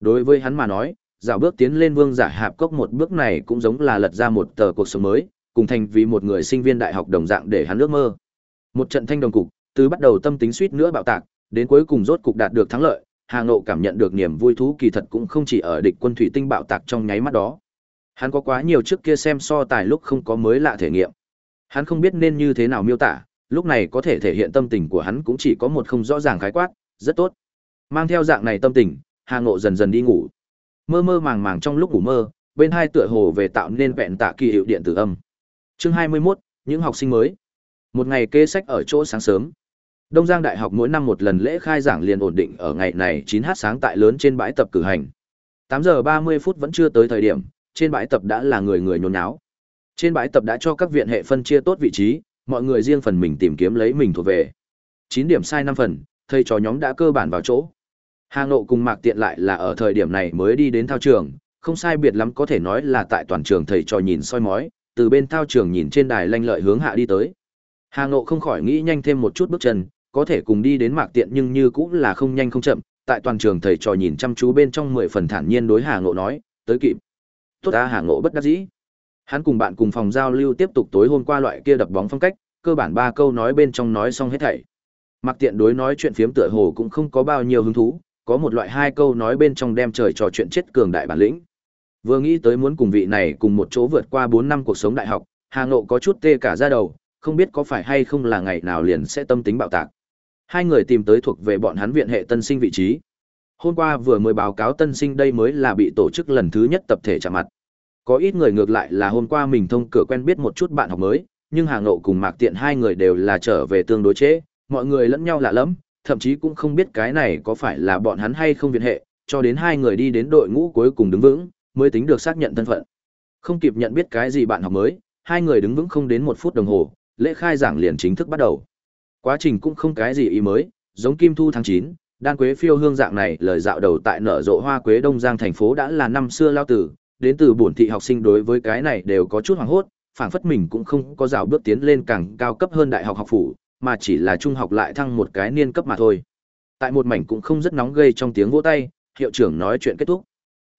Đối với hắn mà nói, dạo bước tiến lên vương giả hạp cốc một bước này cũng giống là lật ra một tờ cuộc sống mới, cùng thành vì một người sinh viên đại học đồng dạng để hắn ước mơ. Một trận thanh đồng cục, từ bắt đầu tâm tính suýt nữa bạo tạc, đến cuối cùng rốt cục đạt được thắng lợi, Hà Ngộ cảm nhận được niềm vui thú kỳ thật cũng không chỉ ở địch quân thủy tinh bạo tạc trong nháy mắt đó. Hắn có quá nhiều trước kia xem so tài lúc không có mới lạ thể nghiệm. Hắn không biết nên như thế nào miêu tả, lúc này có thể thể hiện tâm tình của hắn cũng chỉ có một không rõ ràng khái quát, rất tốt. Mang theo dạng này tâm tình, Hà Ngộ dần dần đi ngủ. Mơ mơ màng màng trong lúc ngủ mơ, bên hai tựa hồ về tạo nên vẹn tạ kỳ hiệu điện tử âm. Chương 21, những học sinh mới. Một ngày kê sách ở chỗ sáng sớm. Đông Giang Đại học mỗi năm một lần lễ khai giảng liền ổn định ở ngày này 9h sáng tại lớn trên bãi tập cử hành. 8 giờ 30 phút vẫn chưa tới thời điểm, trên bãi tập đã là người người nhốn nháo. Trên bãi tập đã cho các viện hệ phân chia tốt vị trí, mọi người riêng phần mình tìm kiếm lấy mình thuộc về. 9 điểm sai 5 phần, thầy trò nhóm đã cơ bản vào chỗ. Hà Ngộ cùng Mạc Tiện lại là ở thời điểm này mới đi đến thao trường, không sai biệt lắm có thể nói là tại toàn trường thầy trò nhìn soi mói, từ bên thao trường nhìn trên đài lanh lợi hướng hạ đi tới. Hà Ngộ không khỏi nghĩ nhanh thêm một chút bước chân, có thể cùng đi đến Mạc Tiện nhưng như cũng là không nhanh không chậm, tại toàn trường thầy trò nhìn chăm chú bên trong mười phần thản nhiên đối Hà Ngộ nói, tới kịp. Tốt ta Hà Ngộ bất đắc dĩ. Hắn cùng bạn cùng phòng giao lưu tiếp tục tối hôm qua loại kia đập bóng phong cách, cơ bản ba câu nói bên trong nói xong hết thảy. mặc Tiện đối nói chuyện phiếm tựa hồ cũng không có bao nhiêu hứng thú, có một loại hai câu nói bên trong đem trời trò chuyện chết cường đại bản lĩnh. Vừa nghĩ tới muốn cùng vị này cùng một chỗ vượt qua bốn năm cuộc sống đại học, Hà Ngộ có chút tê cả ra đầu, không biết có phải hay không là ngày nào liền sẽ tâm tính bạo tạc. Hai người tìm tới thuộc về bọn hắn viện hệ tân sinh vị trí. Hôm qua vừa mới báo cáo tân sinh đây mới là bị tổ chức lần thứ nhất tập thể chạm mặt. Có ít người ngược lại là hôm qua mình thông cửa quen biết một chút bạn học mới, nhưng Hà Ngộ cùng Mạc Tiện hai người đều là trở về tương đối chế, mọi người lẫn nhau lạ lắm, thậm chí cũng không biết cái này có phải là bọn hắn hay không viện hệ, cho đến hai người đi đến đội ngũ cuối cùng đứng vững, mới tính được xác nhận thân phận. Không kịp nhận biết cái gì bạn học mới, hai người đứng vững không đến một phút đồng hồ, lễ khai giảng liền chính thức bắt đầu. Quá trình cũng không cái gì ý mới, giống kim thu tháng 9, đan quế phiêu hương dạng này lời dạo đầu tại nở rộ hoa quế đông giang thành phố đã là năm xưa lao tử, đến từ bổn thị học sinh đối với cái này đều có chút hoảng hốt, phảng phất mình cũng không có rào bước tiến lên càng cao cấp hơn đại học học phủ, mà chỉ là trung học lại thăng một cái niên cấp mà thôi. Tại một mảnh cũng không rất nóng gây trong tiếng vỗ tay, hiệu trưởng nói chuyện kết thúc.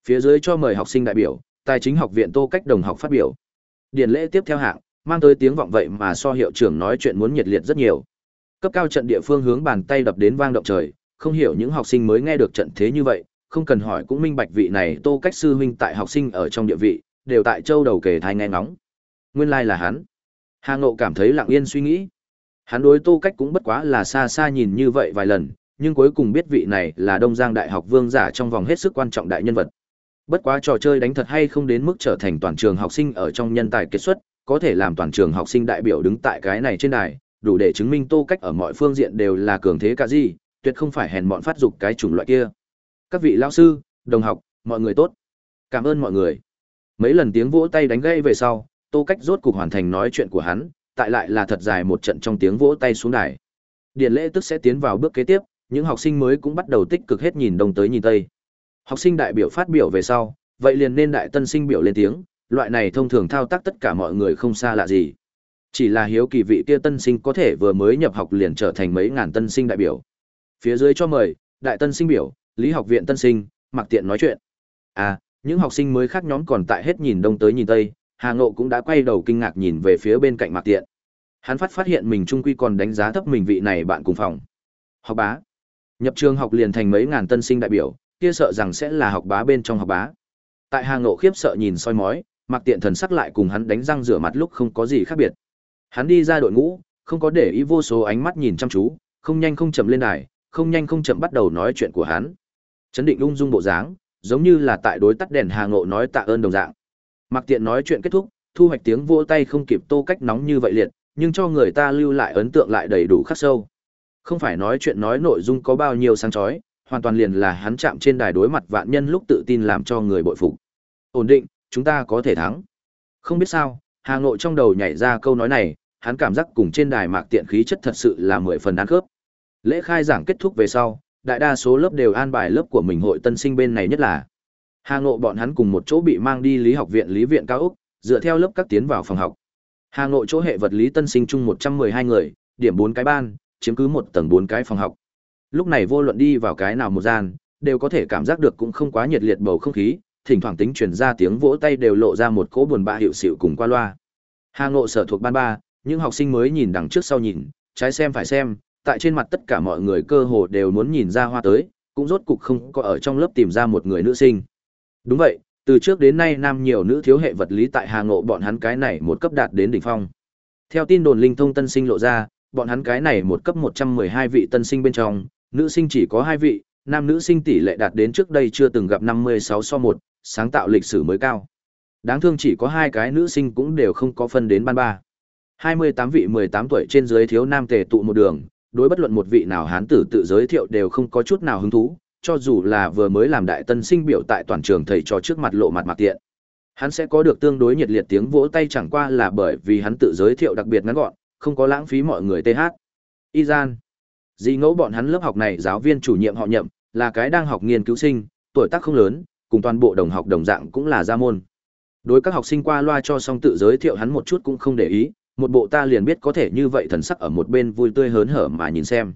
Phía dưới cho mời học sinh đại biểu, tài chính học viện Tô Cách đồng học phát biểu. Điển lễ tiếp theo hạng, mang tới tiếng vọng vậy mà so hiệu trưởng nói chuyện muốn nhiệt liệt rất nhiều. Cấp cao trận địa phương hướng bàn tay đập đến vang động trời, không hiểu những học sinh mới nghe được trận thế như vậy, không cần hỏi cũng minh bạch vị này Tô Cách sư huynh tại học sinh ở trong địa vị, đều tại châu đầu kề thai nghe ngóng. Nguyên lai like là hắn. Hà Ngộ cảm thấy lặng yên suy nghĩ. Hắn đối Tô Cách cũng bất quá là xa xa nhìn như vậy vài lần, nhưng cuối cùng biết vị này là Đông Giang Đại học vương giả trong vòng hết sức quan trọng đại nhân vật. Bất quá trò chơi đánh thật hay không đến mức trở thành toàn trường học sinh ở trong nhân tài kết xuất, có thể làm toàn trường học sinh đại biểu đứng tại cái này trên đài, đủ để chứng minh Tô Cách ở mọi phương diện đều là cường thế cả gì, tuyệt không phải hèn mọn phát dục cái chủng loại kia. Các vị lao sư, đồng học, mọi người tốt. Cảm ơn mọi người. Mấy lần tiếng vỗ tay đánh gây về sau, Tô Cách rốt cục hoàn thành nói chuyện của hắn, tại lại là thật dài một trận trong tiếng vỗ tay xuống đài. Điện lễ tức sẽ tiến vào bước kế tiếp, những học sinh mới cũng bắt đầu tích cực hết nhìn đông tới nhìn tây. Học sinh đại biểu phát biểu về sau, vậy liền nên đại tân sinh biểu lên tiếng, loại này thông thường thao tác tất cả mọi người không xa lạ gì. Chỉ là hiếu kỳ vị kia tân sinh có thể vừa mới nhập học liền trở thành mấy ngàn tân sinh đại biểu. Phía dưới cho mời, đại tân sinh biểu, lý học viện tân sinh, mặc tiện nói chuyện. À, những học sinh mới khác nhóm còn tại hết nhìn đông tới nhìn tây, Hà Ngộ cũng đã quay đầu kinh ngạc nhìn về phía bên cạnh Mặc Tiện. Hắn phát phát hiện mình trung quy còn đánh giá thấp mình vị này bạn cùng phòng. Học bá. Nhập trường học liền thành mấy ngàn tân sinh đại biểu, kia sợ rằng sẽ là học bá bên trong học bá. Tại Hà Ngộ khiếp sợ nhìn soi mói, Mặc Tiện thần sắc lại cùng hắn đánh răng rửa mặt lúc không có gì khác biệt. Hắn đi ra đội ngũ, không có để ý vô số ánh mắt nhìn chăm chú, không nhanh không chậm lên đài, không nhanh không chậm bắt đầu nói chuyện của hắn. Chấn định ung dung bộ dáng, giống như là tại đối tắt đèn Hà Ngộ nói tạ ơn đồng dạng. Mặc Tiện nói chuyện kết thúc, thu hoạch tiếng vỗ tay không kịp tô cách nóng như vậy liệt, nhưng cho người ta lưu lại ấn tượng lại đầy đủ khắc sâu. Không phải nói chuyện nói nội dung có bao nhiêu sáng chói, hoàn toàn liền là hắn chạm trên đài đối mặt vạn nhân lúc tự tin làm cho người bội phục. Ổn định, chúng ta có thể thắng. Không biết sao, Hà Ngộ trong đầu nhảy ra câu nói này, hắn cảm giác cùng trên đài mạc tiện khí chất thật sự là mười phần đáng khớp. Lễ khai giảng kết thúc về sau, đại đa số lớp đều an bài lớp của mình hội tân sinh bên này nhất là Hà Ngộ bọn hắn cùng một chỗ bị mang đi lý học viện lý viện cao ốc, dựa theo lớp các tiến vào phòng học. Hà Ngộ chỗ hệ vật lý tân sinh chung 112 người, điểm 4 cái ban, chiếm cứ một tầng 4 cái phòng học. Lúc này vô luận đi vào cái nào một gian, đều có thể cảm giác được cũng không quá nhiệt liệt bầu không khí, thỉnh thoảng tính truyền ra tiếng vỗ tay đều lộ ra một cỗ buồn bã hiệu xịu cùng qua loa. Hà Ngộ sở thuộc ban ba, những học sinh mới nhìn đằng trước sau nhìn, trái xem phải xem, tại trên mặt tất cả mọi người cơ hồ đều muốn nhìn ra hoa tới, cũng rốt cục không có ở trong lớp tìm ra một người nữ sinh. Đúng vậy, từ trước đến nay nam nhiều nữ thiếu hệ vật lý tại Hà Ngộ bọn hắn cái này một cấp đạt đến đỉnh phong. Theo tin đồn linh thông tân sinh lộ ra, bọn hắn cái này một cấp 112 vị tân sinh bên trong, nữ sinh chỉ có hai vị, nam nữ sinh tỷ lệ đạt đến trước đây chưa từng gặp 56 so 1, sáng tạo lịch sử mới cao. Đáng thương chỉ có hai cái nữ sinh cũng đều không có phân đến ban ba. 28 vị 18 tuổi trên dưới thiếu nam tề tụ một đường, đối bất luận một vị nào hán tử tự giới thiệu đều không có chút nào hứng thú, cho dù là vừa mới làm đại tân sinh biểu tại toàn trường thầy trò trước mặt lộ mặt mặt tiện. Hắn sẽ có được tương đối nhiệt liệt tiếng vỗ tay chẳng qua là bởi vì hắn tự giới thiệu đặc biệt ngắn gọn, không có lãng phí mọi người TH. Y gian. Dì ngẫu bọn hắn lớp học này giáo viên chủ nhiệm họ nhậm, là cái đang học nghiên cứu sinh, tuổi tác không lớn, cùng toàn bộ đồng học đồng dạng cũng là gia môn. Đối các học sinh qua loa cho xong tự giới thiệu hắn một chút cũng không để ý, một bộ ta liền biết có thể như vậy thần sắc ở một bên vui tươi hớn hở mà nhìn xem.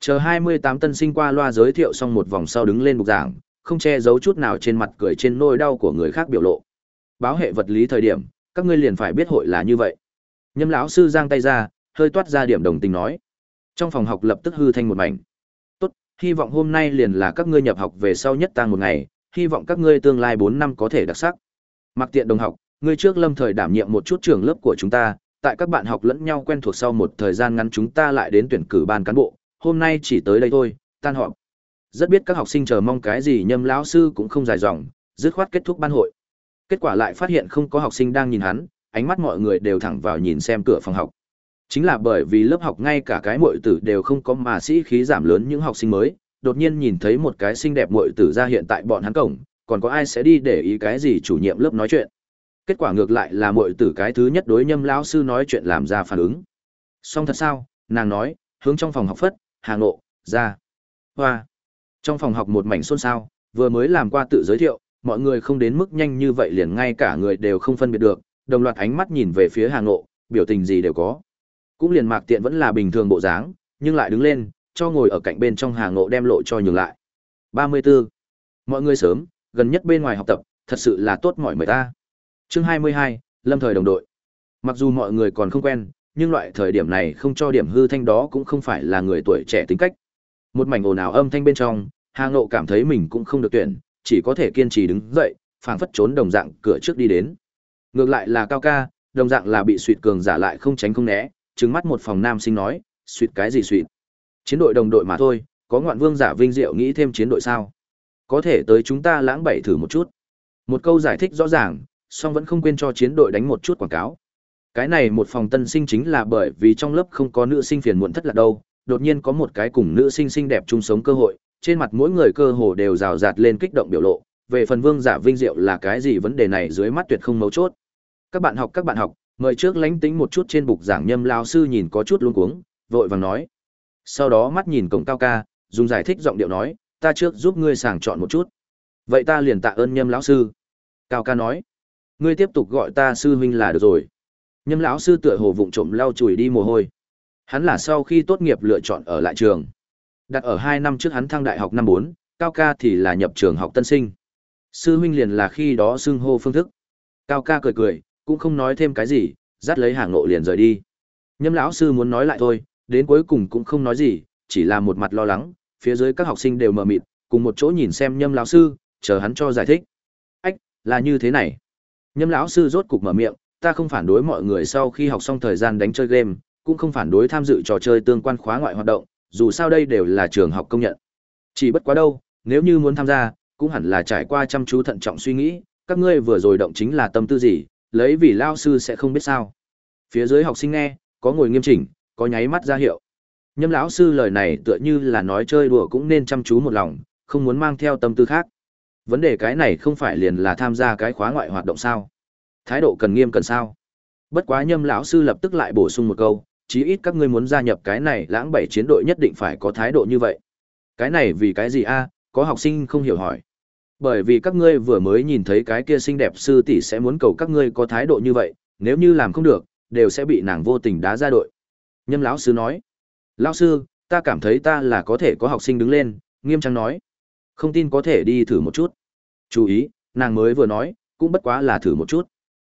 Chờ 28 tân sinh qua loa giới thiệu xong một vòng sau đứng lên bục giảng, không che giấu chút nào trên mặt cười trên nỗi đau của người khác biểu lộ. Báo hệ vật lý thời điểm, các ngươi liền phải biết hội là như vậy. Nhâm lão sư giang tay ra, hơi toát ra điểm đồng tình nói. Trong phòng học lập tức hư thành một mảnh. Tốt, hy vọng hôm nay liền là các ngươi nhập học về sau nhất tang một ngày, hy vọng các ngươi tương lai 4 năm có thể đặc sắc. Mặc tiện đồng học, ngươi trước lâm thời đảm nhiệm một chút trưởng lớp của chúng ta, tại các bạn học lẫn nhau quen thuộc sau một thời gian ngắn chúng ta lại đến tuyển cử ban cán bộ, hôm nay chỉ tới đây thôi, tan họp. Rất biết các học sinh chờ mong cái gì nhâm lão sư cũng không dài dòng, dứt khoát kết thúc ban hội. Kết quả lại phát hiện không có học sinh đang nhìn hắn, ánh mắt mọi người đều thẳng vào nhìn xem cửa phòng học. Chính là bởi vì lớp học ngay cả cái muội tử đều không có mà sĩ khí giảm lớn những học sinh mới, đột nhiên nhìn thấy một cái xinh đẹp muội tử ra hiện tại bọn hắn cổng, còn có ai sẽ đi để ý cái gì chủ nhiệm lớp nói chuyện. Kết quả ngược lại là muội tử cái thứ nhất đối nhâm lão sư nói chuyện làm ra phản ứng. Xong thật sao? Nàng nói, hướng trong phòng học phất, Hà Ngộ, ra. Hoa. Trong phòng học một mảnh xôn xao, vừa mới làm qua tự giới thiệu, mọi người không đến mức nhanh như vậy liền ngay cả người đều không phân biệt được, đồng loạt ánh mắt nhìn về phía Hà Ngộ, biểu tình gì đều có. Cũng liền Mạc Tiện vẫn là bình thường bộ dáng, nhưng lại đứng lên, cho ngồi ở cạnh bên trong Hà Ngộ đem lộ cho nhường lại. 34. Mọi người sớm, gần nhất bên ngoài học tập, thật sự là tốt mọi người ta. Chương 22, Lâm thời đồng đội. Mặc dù mọi người còn không quen, nhưng loại thời điểm này không cho điểm hư thanh đó cũng không phải là người tuổi trẻ tính cách. Một mảnh ồn ào âm thanh bên trong, Hà Ngộ cảm thấy mình cũng không được tuyển, chỉ có thể kiên trì đứng dậy, phảng phất trốn đồng dạng cửa trước đi đến. Ngược lại là Cao ca, đồng dạng là bị suýt cường giả lại không tránh không né, trừng mắt một phòng nam sinh nói, suýt cái gì suýt? Chiến đội đồng đội mà thôi, có ngoạn vương giả vinh diệu nghĩ thêm chiến đội sao? Có thể tới chúng ta lãng bậy thử một chút. Một câu giải thích rõ ràng, song vẫn không quên cho chiến đội đánh một chút quảng cáo. Cái này một phòng tân sinh chính là bởi vì trong lớp không có nữ sinh phiền muộn thất là đâu, đột nhiên có một cái cùng nữ sinh xinh đẹp chung sống cơ hội, trên mặt mỗi người cơ hồ đều rào rạt lên kích động biểu lộ, về phần vương giả vinh diệu là cái gì vấn đề này dưới mắt tuyệt không mấu chốt. Các bạn học các bạn học, mời trước lánh tính một chút trên bục giảng nhâm lao sư nhìn có chút luống cuống, vội vàng nói. Sau đó mắt nhìn cổng cao ca, dùng giải thích giọng điệu nói, ta trước giúp ngươi sàng chọn một chút. Vậy ta liền tạ ơn nhâm lão sư. Cao ca nói, ngươi tiếp tục gọi ta sư huynh là được rồi. Nhâm lão sư tựa hồ vụng trộm lau chùi đi mồ hôi. Hắn là sau khi tốt nghiệp lựa chọn ở lại trường. Đặt ở hai năm trước hắn thăng đại học năm bốn, Cao ca thì là nhập trường học tân sinh. Sư huynh liền là khi đó xưng hô phương thức. Cao ca cười cười, cũng không nói thêm cái gì, dắt lấy hàng nộ liền rời đi. Nhâm lão sư muốn nói lại thôi, đến cuối cùng cũng không nói gì, chỉ là một mặt lo lắng, phía dưới các học sinh đều mờ mịt, cùng một chỗ nhìn xem Nhâm lão sư, chờ hắn cho giải thích. Ách, là như thế này. Nhâm lão sư rốt cục mở miệng, ta không phản đối mọi người sau khi học xong thời gian đánh chơi game, cũng không phản đối tham dự trò chơi tương quan khóa ngoại hoạt động, dù sao đây đều là trường học công nhận. Chỉ bất quá đâu, nếu như muốn tham gia, cũng hẳn là trải qua chăm chú thận trọng suy nghĩ, các ngươi vừa rồi động chính là tâm tư gì, lấy vì lao sư sẽ không biết sao. Phía dưới học sinh nghe, có ngồi nghiêm chỉnh, có nháy mắt ra hiệu. Nhâm lão sư lời này tựa như là nói chơi đùa cũng nên chăm chú một lòng, không muốn mang theo tâm tư khác. Vấn đề cái này không phải liền là tham gia cái khóa ngoại hoạt động sao? Thái độ cần nghiêm cần sao? Bất quá Nhâm lão sư lập tức lại bổ sung một câu, chí ít các ngươi muốn gia nhập cái này lãng bảy chiến đội nhất định phải có thái độ như vậy. Cái này vì cái gì a? Có học sinh không hiểu hỏi. Bởi vì các ngươi vừa mới nhìn thấy cái kia xinh đẹp sư tỷ sẽ muốn cầu các ngươi có thái độ như vậy, nếu như làm không được, đều sẽ bị nàng vô tình đá ra đội. Nhâm lão sư nói, lão sư, ta cảm thấy ta là có thể có học sinh đứng lên, nghiêm trang nói, không tin có thể đi thử một chút. Chú ý, nàng mới vừa nói, cũng bất quá là thử một chút.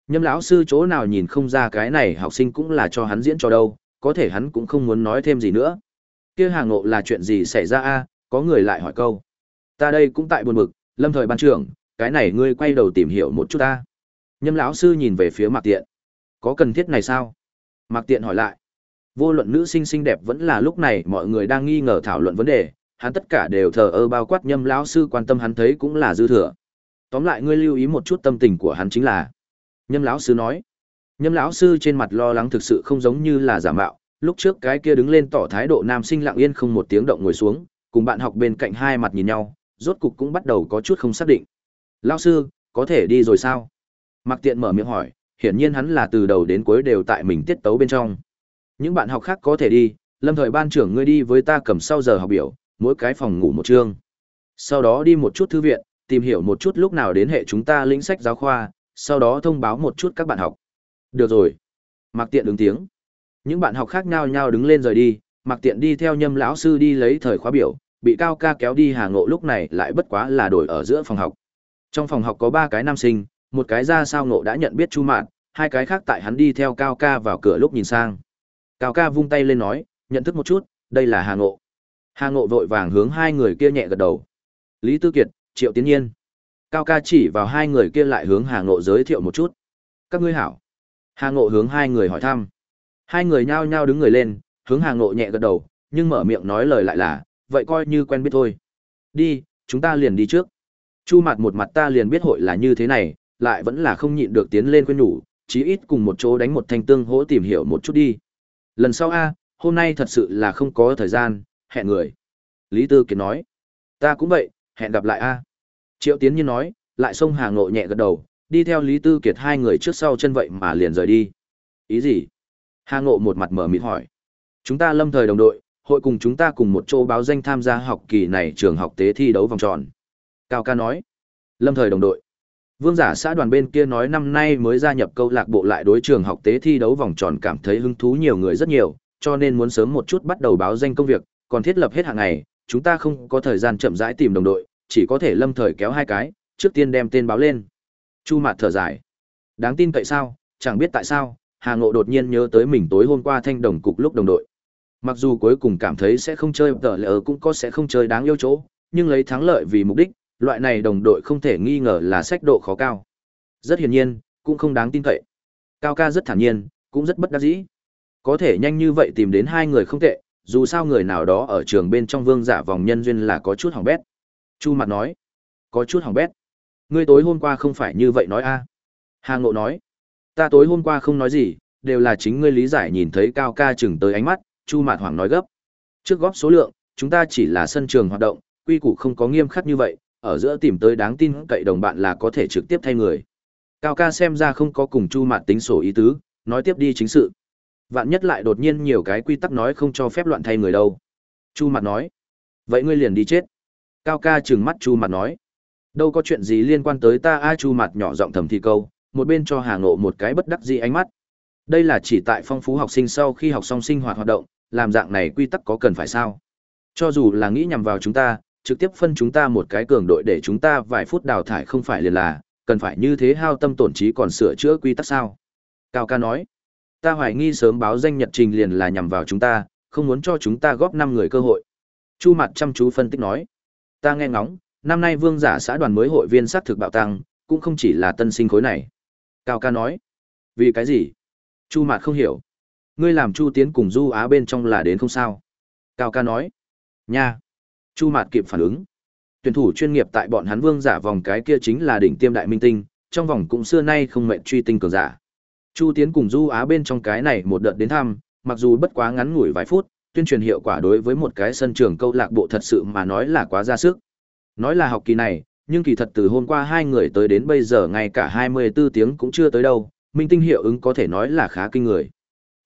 Nhâm lão sư chỗ nào nhìn không ra cái này học sinh cũng là cho hắn diễn cho đâu, có thể hắn cũng không muốn nói thêm gì nữa. Kia hàng ngộ là chuyện gì xảy ra a? Có người lại hỏi câu. Ta đây cũng tại buồn bực, lâm thời ban trưởng cái này ngươi quay đầu tìm hiểu một chút ta nhâm lão sư nhìn về phía mạc tiện có cần thiết này sao mạc tiện hỏi lại vô luận nữ sinh xinh đẹp vẫn là lúc này mọi người đang nghi ngờ thảo luận vấn đề hắn tất cả đều thờ ơ bao quát nhâm lão sư quan tâm hắn thấy cũng là dư thừa tóm lại ngươi lưu ý một chút tâm tình của hắn chính là nhâm lão sư nói nhâm lão sư trên mặt lo lắng thực sự không giống như là giả mạo lúc trước cái kia đứng lên tỏ thái độ nam sinh lặng yên không một tiếng động ngồi xuống cùng bạn học bên cạnh hai mặt nhìn nhau rốt cục cũng bắt đầu có chút không xác định. lão sư, có thể đi rồi sao? mặc Tiện mở miệng hỏi, hiển nhiên hắn là từ đầu đến cuối đều tại mình tiết tấu bên trong. Những bạn học khác có thể đi, lâm thời ban trưởng ngươi đi với ta cầm sau giờ học biểu, mỗi cái phòng ngủ một chương. Sau đó đi một chút thư viện, tìm hiểu một chút lúc nào đến hệ chúng ta lĩnh sách giáo khoa, sau đó thông báo một chút các bạn học. Được rồi. Mạc Tiện ứng tiếng. Những bạn học khác nhau nhau đứng lên rời đi, Mạc Tiện đi theo nhâm lão sư đi lấy thời khóa biểu, bị cao ca kéo đi hà ngộ lúc này lại bất quá là đổi ở giữa phòng học trong phòng học có ba cái nam sinh một cái ra sao ngộ đã nhận biết chu mạn hai cái khác tại hắn đi theo cao ca vào cửa lúc nhìn sang cao ca vung tay lên nói nhận thức một chút đây là hà ngộ hà ngộ vội vàng hướng hai người kia nhẹ gật đầu lý tư kiệt triệu tiến nhiên cao ca chỉ vào hai người kia lại hướng hà ngộ giới thiệu một chút các ngươi hảo hà ngộ hướng hai người hỏi thăm hai người nhao nhao đứng người lên hướng hà ngộ nhẹ gật đầu nhưng mở miệng nói lời lại là vậy coi như quen biết thôi. Đi, chúng ta liền đi trước. Chu mặt một mặt ta liền biết hội là như thế này, lại vẫn là không nhịn được tiến lên quên nhủ, chí ít cùng một chỗ đánh một thanh tương hỗ tìm hiểu một chút đi. Lần sau a, hôm nay thật sự là không có thời gian, hẹn người. Lý Tư Kiệt nói, ta cũng vậy, hẹn gặp lại a. Triệu Tiến Nhiên nói, lại xông Hà Ngộ nhẹ gật đầu, đi theo Lý Tư Kiệt hai người trước sau chân vậy mà liền rời đi. Ý gì? Hà Ngộ một mặt mở mịt hỏi. Chúng ta lâm thời đồng đội, hội cùng chúng ta cùng một chỗ báo danh tham gia học kỳ này trường học tế thi đấu vòng tròn. Cao ca nói. Lâm thời đồng đội. Vương giả xã đoàn bên kia nói năm nay mới gia nhập câu lạc bộ lại đối trường học tế thi đấu vòng tròn cảm thấy hứng thú nhiều người rất nhiều, cho nên muốn sớm một chút bắt đầu báo danh công việc, còn thiết lập hết hàng ngày, chúng ta không có thời gian chậm rãi tìm đồng đội, chỉ có thể lâm thời kéo hai cái, trước tiên đem tên báo lên. Chu Mạt thở dài. Đáng tin cậy sao, chẳng biết tại sao, Hà Ngộ đột nhiên nhớ tới mình tối hôm qua thanh đồng cục lúc đồng đội. Mặc dù cuối cùng cảm thấy sẽ không chơi tờ lỡ cũng có sẽ không chơi đáng yêu chỗ, nhưng lấy thắng lợi vì mục đích, loại này đồng đội không thể nghi ngờ là sách độ khó cao. Rất hiển nhiên, cũng không đáng tin cậy. Cao ca rất thản nhiên, cũng rất bất đắc dĩ. Có thể nhanh như vậy tìm đến hai người không tệ, dù sao người nào đó ở trường bên trong vương giả vòng nhân duyên là có chút hỏng bét. Chu mặt nói, có chút hỏng bét. Ngươi tối hôm qua không phải như vậy nói a Hà Ngộ nói, ta tối hôm qua không nói gì, đều là chính ngươi lý giải nhìn thấy cao ca chừng tới ánh mắt, Chu Mạt Hoàng nói gấp. Trước góp số lượng, chúng ta chỉ là sân trường hoạt động, quy củ không có nghiêm khắc như vậy, ở giữa tìm tới đáng tin cậy đồng bạn là có thể trực tiếp thay người. Cao ca xem ra không có cùng Chu Mạt tính sổ ý tứ, nói tiếp đi chính sự. Vạn nhất lại đột nhiên nhiều cái quy tắc nói không cho phép loạn thay người đâu. Chu mặt nói, vậy ngươi liền đi chết. Cao ca trừng mắt Chu mặt nói, đâu có chuyện gì liên quan tới ta a Chu mặt nhỏ giọng thầm thì câu, một bên cho Hà Ngộ một cái bất đắc dĩ ánh mắt. Đây là chỉ tại phong phú học sinh sau khi học xong sinh hoạt hoạt động, làm dạng này quy tắc có cần phải sao? Cho dù là nghĩ nhằm vào chúng ta, trực tiếp phân chúng ta một cái cường đội để chúng ta vài phút đào thải không phải liền là, cần phải như thế hao tâm tổn trí còn sửa chữa quy tắc sao? Cao ca nói, ta hoài nghi sớm báo danh nhật trình liền là nhằm vào chúng ta, không muốn cho chúng ta góp năm người cơ hội. Chu mặt chăm chú phân tích nói, ta nghe ngóng, năm nay vương giả xã đoàn mới hội viên sát thực bạo tăng, cũng không chỉ là tân sinh khối này. Cao ca nói, vì cái gì? Chu Mạt không hiểu. Ngươi làm Chu Tiến cùng Du Á bên trong là đến không sao? Cao ca nói. Nha. Chu Mạt kịp phản ứng. Tuyển thủ chuyên nghiệp tại bọn hắn vương giả vòng cái kia chính là đỉnh tiêm đại minh tinh, trong vòng cũng xưa nay không mệnh truy tinh cường giả. Chu Tiến cùng Du Á bên trong cái này một đợt đến thăm, mặc dù bất quá ngắn ngủi vài phút, tuyên truyền hiệu quả đối với một cái sân trường câu lạc bộ thật sự mà nói là quá ra sức. Nói là học kỳ này, nhưng kỳ thật từ hôm qua hai người tới đến bây giờ ngay cả 24 tiếng cũng chưa tới đâu, minh tinh hiệu ứng có thể nói là khá kinh người.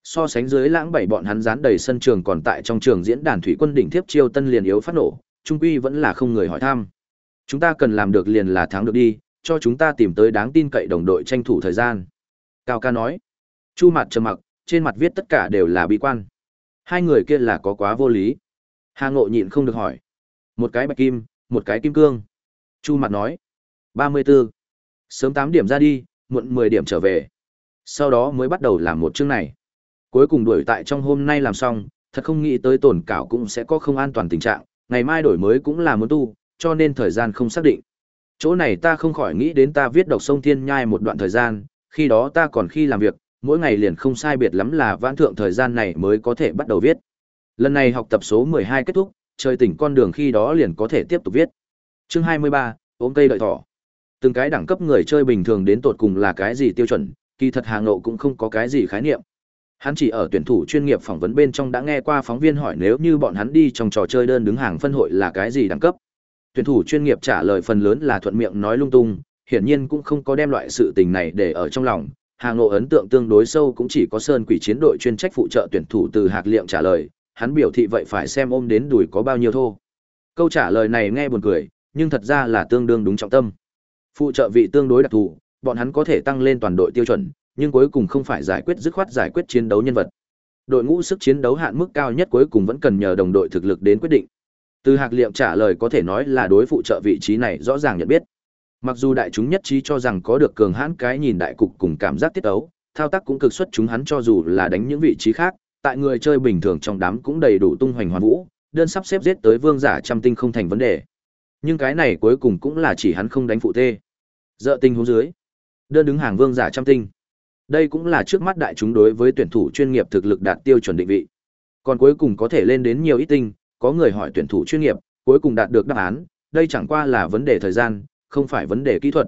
So sánh dưới lãng bảy bọn hắn dán đầy sân trường còn tại trong trường diễn đàn thủy quân đỉnh thiếp chiêu tân liền yếu phát nổ, trung quy vẫn là không người hỏi thăm. Chúng ta cần làm được liền là thắng được đi, cho chúng ta tìm tới đáng tin cậy đồng đội tranh thủ thời gian. Cao ca nói. Chu mặt trầm mặc, trên mặt viết tất cả đều là bi quan. Hai người kia là có quá vô lý. Hà ngộ nhịn không được hỏi. Một cái bạch kim, một cái kim cương. Chu mặt nói. 34. Sớm tám điểm ra đi, muộn 10 điểm trở về sau đó mới bắt đầu làm một chương này. Cuối cùng đuổi tại trong hôm nay làm xong, thật không nghĩ tới tổn cảo cũng sẽ có không an toàn tình trạng, ngày mai đổi mới cũng là muốn tu, cho nên thời gian không xác định. Chỗ này ta không khỏi nghĩ đến ta viết đọc sông Thiên Nhai một đoạn thời gian, khi đó ta còn khi làm việc, mỗi ngày liền không sai biệt lắm là vãn thượng thời gian này mới có thể bắt đầu viết. Lần này học tập số 12 kết thúc, trời tỉnh con đường khi đó liền có thể tiếp tục viết. Chương 23, ôm cây đợi thỏ. Từng cái đẳng cấp người chơi bình thường đến tột cùng là cái gì tiêu chuẩn, kỳ thật Hà Ngộ cũng không có cái gì khái niệm. Hắn chỉ ở tuyển thủ chuyên nghiệp phỏng vấn bên trong đã nghe qua phóng viên hỏi nếu như bọn hắn đi trong trò chơi đơn đứng hàng phân hội là cái gì đẳng cấp. Tuyển thủ chuyên nghiệp trả lời phần lớn là thuận miệng nói lung tung, hiển nhiên cũng không có đem loại sự tình này để ở trong lòng. Hà Ngộ ấn tượng tương đối sâu cũng chỉ có Sơn Quỷ chiến đội chuyên trách phụ trợ tuyển thủ từ Hạc Liệm trả lời, hắn biểu thị vậy phải xem ôm đến đùi có bao nhiêu thô. Câu trả lời này nghe buồn cười, nhưng thật ra là tương đương đúng trọng tâm. Phụ trợ vị tương đối đặc thù, bọn hắn có thể tăng lên toàn đội tiêu chuẩn, nhưng cuối cùng không phải giải quyết dứt khoát giải quyết chiến đấu nhân vật. Đội ngũ sức chiến đấu hạn mức cao nhất cuối cùng vẫn cần nhờ đồng đội thực lực đến quyết định. Từ Hạc Liệm trả lời có thể nói là đối phụ trợ vị trí này rõ ràng nhận biết. Mặc dù đại chúng nhất trí cho rằng có được cường hãn cái nhìn đại cục cùng cảm giác tiết ấu, thao tác cũng cực xuất chúng hắn cho dù là đánh những vị trí khác, tại người chơi bình thường trong đám cũng đầy đủ tung hoành hoàn vũ, đơn sắp xếp giết tới vương giả trăm tinh không thành vấn đề. Nhưng cái này cuối cùng cũng là chỉ hắn không đánh phụ tê. Dợ tinh huống dưới, đơn đứng hàng vương giả trăm tinh đây cũng là trước mắt đại chúng đối với tuyển thủ chuyên nghiệp thực lực đạt tiêu chuẩn định vị còn cuối cùng có thể lên đến nhiều ít tinh có người hỏi tuyển thủ chuyên nghiệp cuối cùng đạt được đáp án đây chẳng qua là vấn đề thời gian không phải vấn đề kỹ thuật.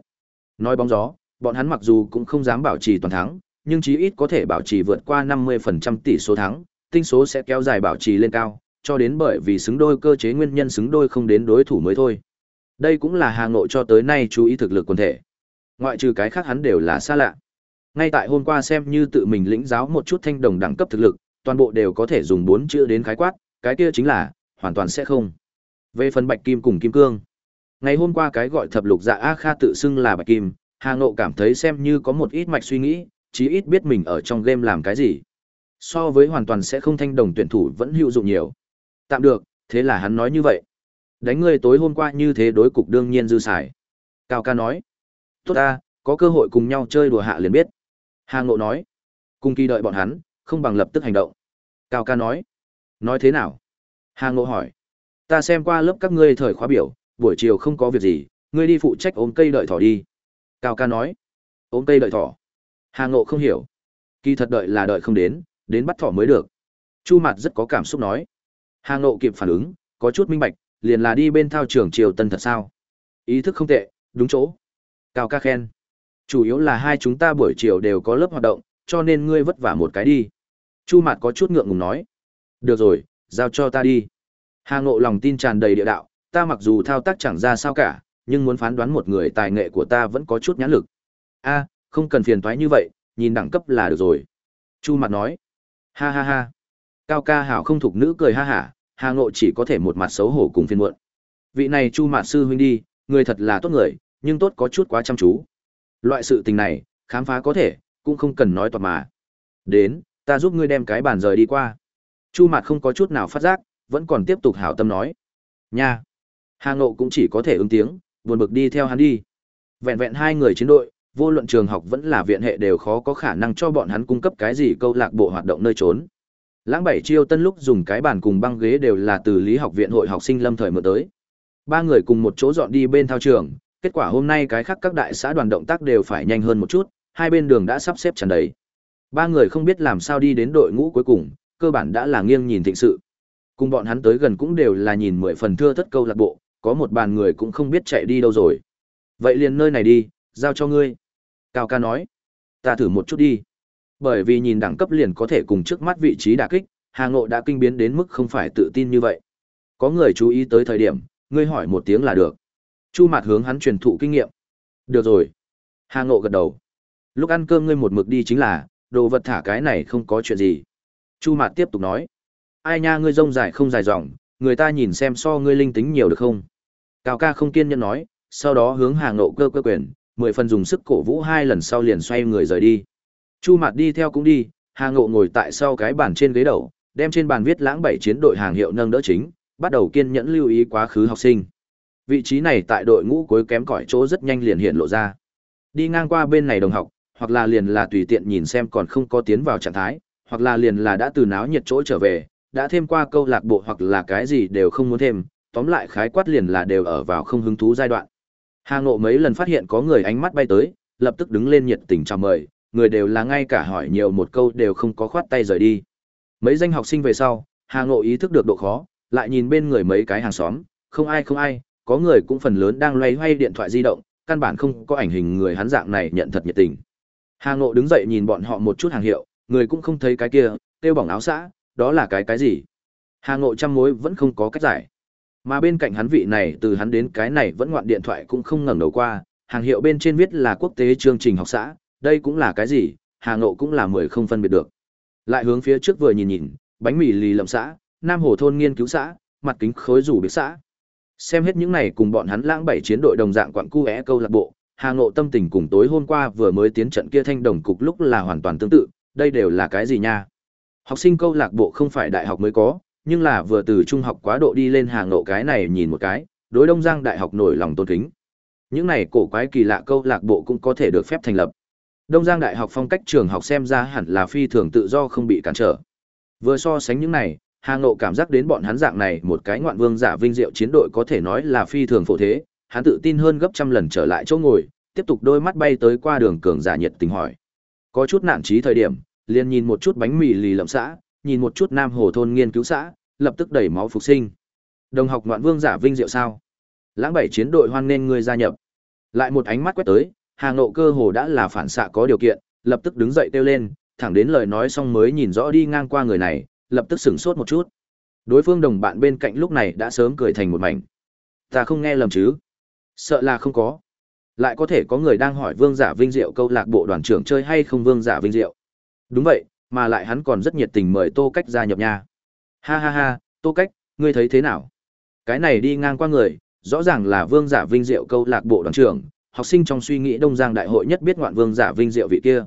Nói bóng gió bọn hắn mặc dù cũng không dám bảo trì toàn thắng nhưng chí ít có thể bảo trì vượt qua 50% tỷ số thắng tinh số sẽ kéo dài bảo trì lên cao cho đến bởi vì xứng đôi cơ chế nguyên nhân xứng đôi không đến đối thủ mới thôi. Đây cũng là hà nội cho tới nay chú ý thực lực quần thể. Ngoại trừ cái khác hắn đều là xa lạ. Ngay tại hôm qua xem như tự mình lĩnh giáo một chút thanh đồng đẳng cấp thực lực toàn bộ đều có thể dùng bốn chữ đến khái quát cái kia chính là, hoàn toàn sẽ không. Về phần Bạch Kim cùng Kim Cương, ngày hôm qua cái gọi thập lục dạ A Kha tự xưng là Bạch Kim, Hà Ngộ cảm thấy xem như có một ít mạch suy nghĩ, chí ít biết mình ở trong game làm cái gì. So với hoàn toàn sẽ không thanh đồng tuyển thủ vẫn hữu dụng nhiều. Tạm được, thế là hắn nói như vậy. Đánh ngươi tối hôm qua như thế đối cục đương nhiên dư xài. Cao ca nói. Tốt ta, có cơ hội cùng nhau chơi đùa hạ liền biết. Hà Ngộ nói. Cùng kỳ đợi bọn hắn, không bằng lập tức hành động. Cao ca nói. Nói thế nào? Hà Ngộ hỏi. Ta xem qua lớp các ngươi thời khóa biểu, buổi chiều không có việc gì, ngươi đi phụ trách ôm cây đợi thỏ đi. Cao ca nói. Ôm cây đợi thỏ. Hà Ngộ không hiểu. Kỳ thật đợi là đợi không đến, đến bắt thỏ mới được. Chu Mạt rất có cảm xúc nói. Hà Ngộ kịp phản ứng, có chút minh bạch, liền là đi bên thao trường triều tân thật sao. Ý thức không tệ, đúng chỗ. Cao ca khen. Chủ yếu là hai chúng ta buổi chiều đều có lớp hoạt động, cho nên ngươi vất vả một cái đi. Chu Mạt có chút ngượng ngùng nói. Được rồi, giao cho ta đi. Hà Ngộ lòng tin tràn đầy địa đạo, ta mặc dù thao tác chẳng ra sao cả, nhưng muốn phán đoán một người tài nghệ của ta vẫn có chút nhãn lực. A, không cần phiền toái như vậy, nhìn đẳng cấp là được rồi. Chu Mạt nói. Ha ha ha. Cao ca hảo không thuộc nữ cười ha hả, Hà Ngộ chỉ có thể một mặt xấu hổ cùng phiền muộn. Vị này Chu Mạt sư huynh đi, người thật là tốt người, nhưng tốt có chút quá chăm chú. Loại sự tình này, khám phá có thể, cũng không cần nói toạc mà. Đến, ta giúp ngươi đem cái bàn rời đi qua. Chu Mạt không có chút nào phát giác, vẫn còn tiếp tục hảo tâm nói. Nha. Hà Ngộ cũng chỉ có thể ứng tiếng, buồn bực đi theo hắn đi. Vẹn vẹn hai người chiến đội, vô luận trường học vẫn là viện hệ đều khó có khả năng cho bọn hắn cung cấp cái gì câu lạc bộ hoạt động nơi trốn. Lãng bảy chiêu tân lúc dùng cái bàn cùng băng ghế đều là từ lý học viện hội học sinh lâm thời mượn tới. Ba người cùng một chỗ dọn đi bên thao trường, kết quả hôm nay cái khác các đại xã đoàn động tác đều phải nhanh hơn một chút, hai bên đường đã sắp xếp tràn đầy. Ba người không biết làm sao đi đến đội ngũ cuối cùng, cơ bản đã là nghiêng nhìn thịnh sự. Cùng bọn hắn tới gần cũng đều là nhìn mười phần thưa thất câu lạc bộ, có một bàn người cũng không biết chạy đi đâu rồi. Vậy liền nơi này đi, giao cho ngươi. Cao ca nói, ta thử một chút đi. Bởi vì nhìn đẳng cấp liền có thể cùng trước mắt vị trí đả kích, Hà Ngộ đã kinh biến đến mức không phải tự tin như vậy. Có người chú ý tới thời điểm, ngươi hỏi một tiếng là được. Chu Mạt hướng hắn truyền thụ kinh nghiệm. Được rồi. Hà Ngộ gật đầu. Lúc ăn cơm ngươi một mực đi chính là, đồ vật thả cái này không có chuyện gì. Chu Mạt tiếp tục nói. Ai nha ngươi rông dài không dài dòng, người ta nhìn xem so ngươi linh tính nhiều được không? Cao ca không kiên nhẫn nói, sau đó hướng Hà Ngộ cơ cơ quyền, mười phần dùng sức cổ vũ hai lần sau liền xoay người rời đi. Chu Mạt đi theo cũng đi, Hà Ngộ ngồi tại sau cái bàn trên ghế đầu, đem trên bàn viết lãng bảy chiến đội hàng hiệu nâng đỡ chính, bắt đầu kiên nhẫn lưu ý quá khứ học sinh. Vị trí này tại đội ngũ cuối kém cỏi chỗ rất nhanh liền hiện lộ ra. Đi ngang qua bên này đồng học, hoặc là liền là tùy tiện nhìn xem còn không có tiến vào trạng thái, hoặc là liền là đã từ náo nhiệt chỗ trở về, đã thêm qua câu lạc bộ hoặc là cái gì đều không muốn thêm, tóm lại khái quát liền là đều ở vào không hứng thú giai đoạn. Hà Ngộ mấy lần phát hiện có người ánh mắt bay tới, lập tức đứng lên nhiệt tình chào mời, người đều là ngay cả hỏi nhiều một câu đều không có khoát tay rời đi. Mấy danh học sinh về sau, Hà Ngộ ý thức được độ khó, lại nhìn bên người mấy cái hàng xóm, không ai không ai, có người cũng phần lớn đang loay hoay điện thoại di động, căn bản không có ảnh hình người hắn dạng này nhận thật nhiệt tình. Hà Ngộ đứng dậy nhìn bọn họ một chút hàng hiệu, người cũng không thấy cái kia, tiêu bỏng áo xã, đó là cái cái gì? Hà Ngộ trăm mối vẫn không có cách giải. Mà bên cạnh hắn vị này từ hắn đến cái này vẫn ngoạn điện thoại cũng không ngẩng đầu qua, hàng hiệu bên trên viết là quốc tế chương trình học xã, đây cũng là cái gì, Hà Ngộ cũng là mười không phân biệt được. Lại hướng phía trước vừa nhìn nhìn, bánh mì lì lậm xã, Nam Hồ thôn nghiên cứu xã, mặt kính khối rủ biệt xã. Xem hết những này cùng bọn hắn lãng bảy chiến đội đồng dạng quặng cu é câu lạc bộ, Hà Ngộ tâm tình cùng tối hôm qua vừa mới tiến trận kia thanh đồng cục lúc là hoàn toàn tương tự, đây đều là cái gì nha? Học sinh câu lạc bộ không phải đại học mới có, nhưng là vừa từ trung học quá độ đi lên Hà Ngộ cái này nhìn một cái, đối Đông Giang đại học nổi lòng tôn kính. Những này cổ quái kỳ lạ câu lạc bộ cũng có thể được phép thành lập. Đông Giang đại học phong cách trường học xem ra hẳn là phi thường tự do không bị cản trở. Vừa so sánh những này, Hà Ngộ cảm giác đến bọn hắn dạng này một cái ngoạn vương giả vinh diệu chiến đội có thể nói là phi thường phổ thế, hắn tự tin hơn gấp trăm lần trở lại chỗ ngồi, tiếp tục đôi mắt bay tới qua đường cường giả nhiệt tình hỏi. Có chút nản trí thời điểm, liền nhìn một chút bánh mì lì lậm xã, nhìn một chút Nam Hồ thôn nghiên cứu xã, lập tức đẩy máu phục sinh. Đồng học ngoạn vương giả vinh diệu sao? Lãng bảy chiến đội hoan nên người gia nhập. Lại một ánh mắt quét tới, Hà Ngộ cơ hồ đã là phản xạ có điều kiện, lập tức đứng dậy kêu lên, thẳng đến lời nói xong mới nhìn rõ đi ngang qua người này, lập tức sửng sốt một chút. Đối phương đồng bạn bên cạnh lúc này đã sớm cười thành một mảnh. Ta không nghe lầm chứ? Sợ là không có. Lại có thể có người đang hỏi Vương Giả Vinh Diệu câu lạc bộ đoàn trưởng chơi hay không Vương Giả Vinh Diệu. Đúng vậy, mà lại hắn còn rất nhiệt tình mời Tô Cách gia nhập nha. Ha ha ha, Tô Cách, ngươi thấy thế nào? Cái này đi ngang qua người, rõ ràng là Vương Giả Vinh Diệu câu lạc bộ đoàn trưởng, học sinh trong suy nghĩ Đông Giang đại hội nhất biết ngoạn Vương Giả Vinh Diệu vị kia.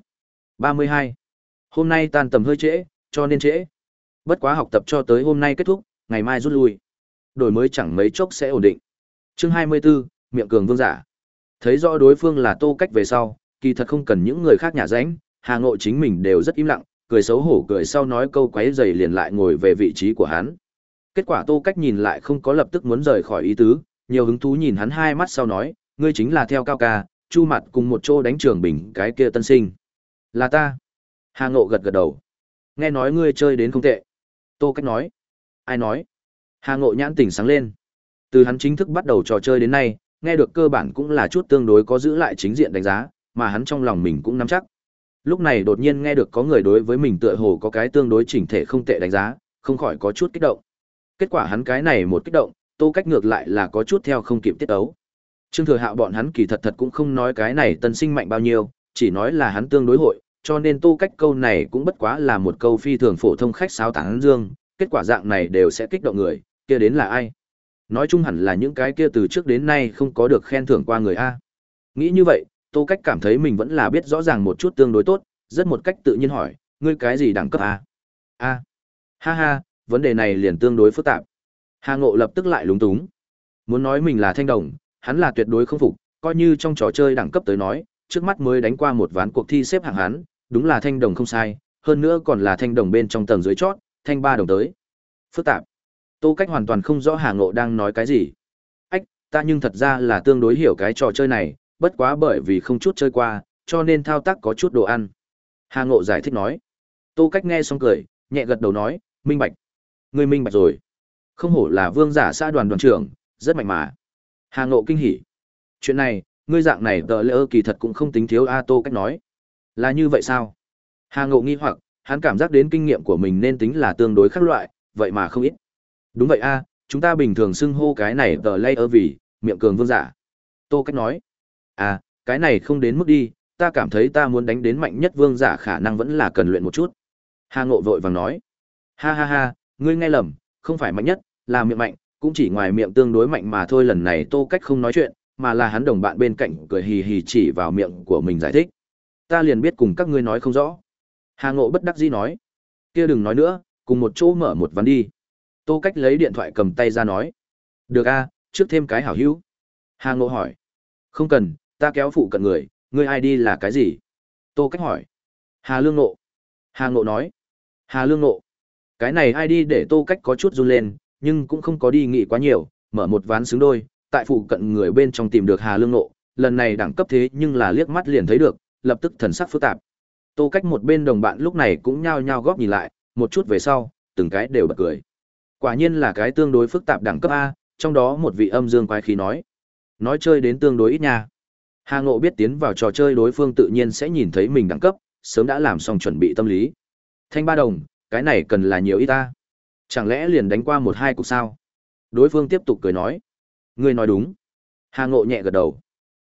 32. Hôm nay tan tầm hơi trễ, cho nên trễ. Bất quá học tập cho tới hôm nay kết thúc, ngày mai rút lui. Đổi mới chẳng mấy chốc sẽ ổn định. Chương 24, miệng cường vương giả. Thấy rõ đối phương là Tô Cách về sau, kỳ thật không cần những người khác nhả ránh, Hà Ngộ chính mình đều rất im lặng, cười xấu hổ cười sau nói câu quấy giày liền lại ngồi về vị trí của hắn. Kết quả Tô Cách nhìn lại không có lập tức muốn rời khỏi ý tứ, nhiều hứng thú nhìn hắn hai mắt sau nói, ngươi chính là theo cao ca, chu mặt cùng một chỗ đánh trường bình cái kia tân sinh. Là ta. Hà Ngộ gật gật đầu. Nghe nói ngươi chơi đến không tệ. Tô Cách nói. Ai nói? Hà Ngộ nhãn tỉnh sáng lên. Từ hắn chính thức bắt đầu trò chơi đến nay, nghe được cơ bản cũng là chút tương đối có giữ lại chính diện đánh giá, mà hắn trong lòng mình cũng nắm chắc. Lúc này đột nhiên nghe được có người đối với mình tựa hồ có cái tương đối chỉnh thể không tệ đánh giá, không khỏi có chút kích động. Kết quả hắn cái này một kích động, Tô Cách ngược lại là có chút theo không kịp tiết ấu. Trương Thừa Hạo bọn hắn kỳ thật thật cũng không nói cái này tân sinh mạnh bao nhiêu, chỉ nói là hắn tương đối hội, cho nên Tô Cách câu này cũng bất quá là một câu phi thường phổ thông khách sáo tán dương, kết quả dạng này đều sẽ kích động người, kia đến là ai? Nói chung hẳn là những cái kia từ trước đến nay không có được khen thưởng qua người a. Nghĩ như vậy, Tô Cách cảm thấy mình vẫn là biết rõ ràng một chút tương đối tốt, rất một cách tự nhiên hỏi, ngươi cái gì đẳng cấp a? A. Ha ha, vấn đề này liền tương đối phức tạp. Hà Ngộ lập tức lại lúng túng. Muốn nói mình là thanh đồng, hắn là tuyệt đối không phục, coi như trong trò chơi đẳng cấp tới nói, trước mắt mới đánh qua một ván cuộc thi xếp hạng hắn, đúng là thanh đồng không sai, hơn nữa còn là thanh đồng bên trong tầng dưới chót, thanh ba đồng tới. Phức tạp. Tô Cách hoàn toàn không rõ Hà Ngộ đang nói cái gì. Ách, ta nhưng thật ra là tương đối hiểu cái trò chơi này, bất quá bởi vì không chút chơi qua, cho nên thao tác có chút đồ ăn. Hà Ngộ giải thích nói. Tô Cách nghe xong cười, nhẹ gật đầu nói, minh bạch. Ngươi minh bạch rồi. Không hổ là vương giả xã đoàn đoàn trưởng, rất mạnh mà. Hà Ngộ kinh hỉ. Chuyện này, ngươi dạng này tờ lỡ kỳ thật cũng không tính thiếu A Tô Cách nói. Là như vậy sao? Hà Ngộ nghi hoặc, hắn cảm giác đến kinh nghiệm của mình nên tính là tương đối khác loại, vậy mà không ít. Đúng vậy a, chúng ta bình thường xưng hô cái này tờ layer ở vì miệng cường vương giả. Tô Cách nói. À, cái này không đến mức đi, ta cảm thấy ta muốn đánh đến mạnh nhất vương giả khả năng vẫn là cần luyện một chút. Hà Ngộ vội vàng nói. Ha ha ha, ngươi nghe lầm, không phải mạnh nhất, là miệng mạnh, cũng chỉ ngoài miệng tương đối mạnh mà thôi lần này Tô Cách không nói chuyện, mà là hắn đồng bạn bên cạnh cười hì hì chỉ vào miệng của mình giải thích. Ta liền biết cùng các ngươi nói không rõ. Hà Ngộ bất đắc dĩ nói. Kia đừng nói nữa, cùng một chỗ mở một ván đi. Tô Cách lấy điện thoại cầm tay ra nói. Được a, trước thêm cái hảo hữu. Hà Ngộ hỏi. Không cần, ta kéo phụ cận người, ngươi đi là cái gì? Tô Cách hỏi. Hà Lương Nộ. Hà Ngộ nói. Hà Lương Nộ. Cái này ai đi để Tô Cách có chút run lên, nhưng cũng không có đi nghị quá nhiều, mở một ván xứng đôi, tại phụ cận người bên trong tìm được Hà Lương Nộ, lần này đẳng cấp thế nhưng là liếc mắt liền thấy được, lập tức thần sắc phức tạp. Tô Cách một bên đồng bạn lúc này cũng nhao nhao góp nhìn lại, một chút về sau, từng cái đều bật cười. Quả nhiên là cái tương đối phức tạp đẳng cấp A, trong đó một vị âm dương quái khí nói. Nói chơi đến tương đối ít nha. Hà Ngộ biết tiến vào trò chơi đối phương tự nhiên sẽ nhìn thấy mình đẳng cấp, sớm đã làm xong chuẩn bị tâm lý. Thanh ba đồng, cái này cần là nhiều ít ta. Chẳng lẽ liền đánh qua một hai cục sao? Đối phương tiếp tục cười nói. Ngươi nói đúng. Hà Ngộ nhẹ gật đầu.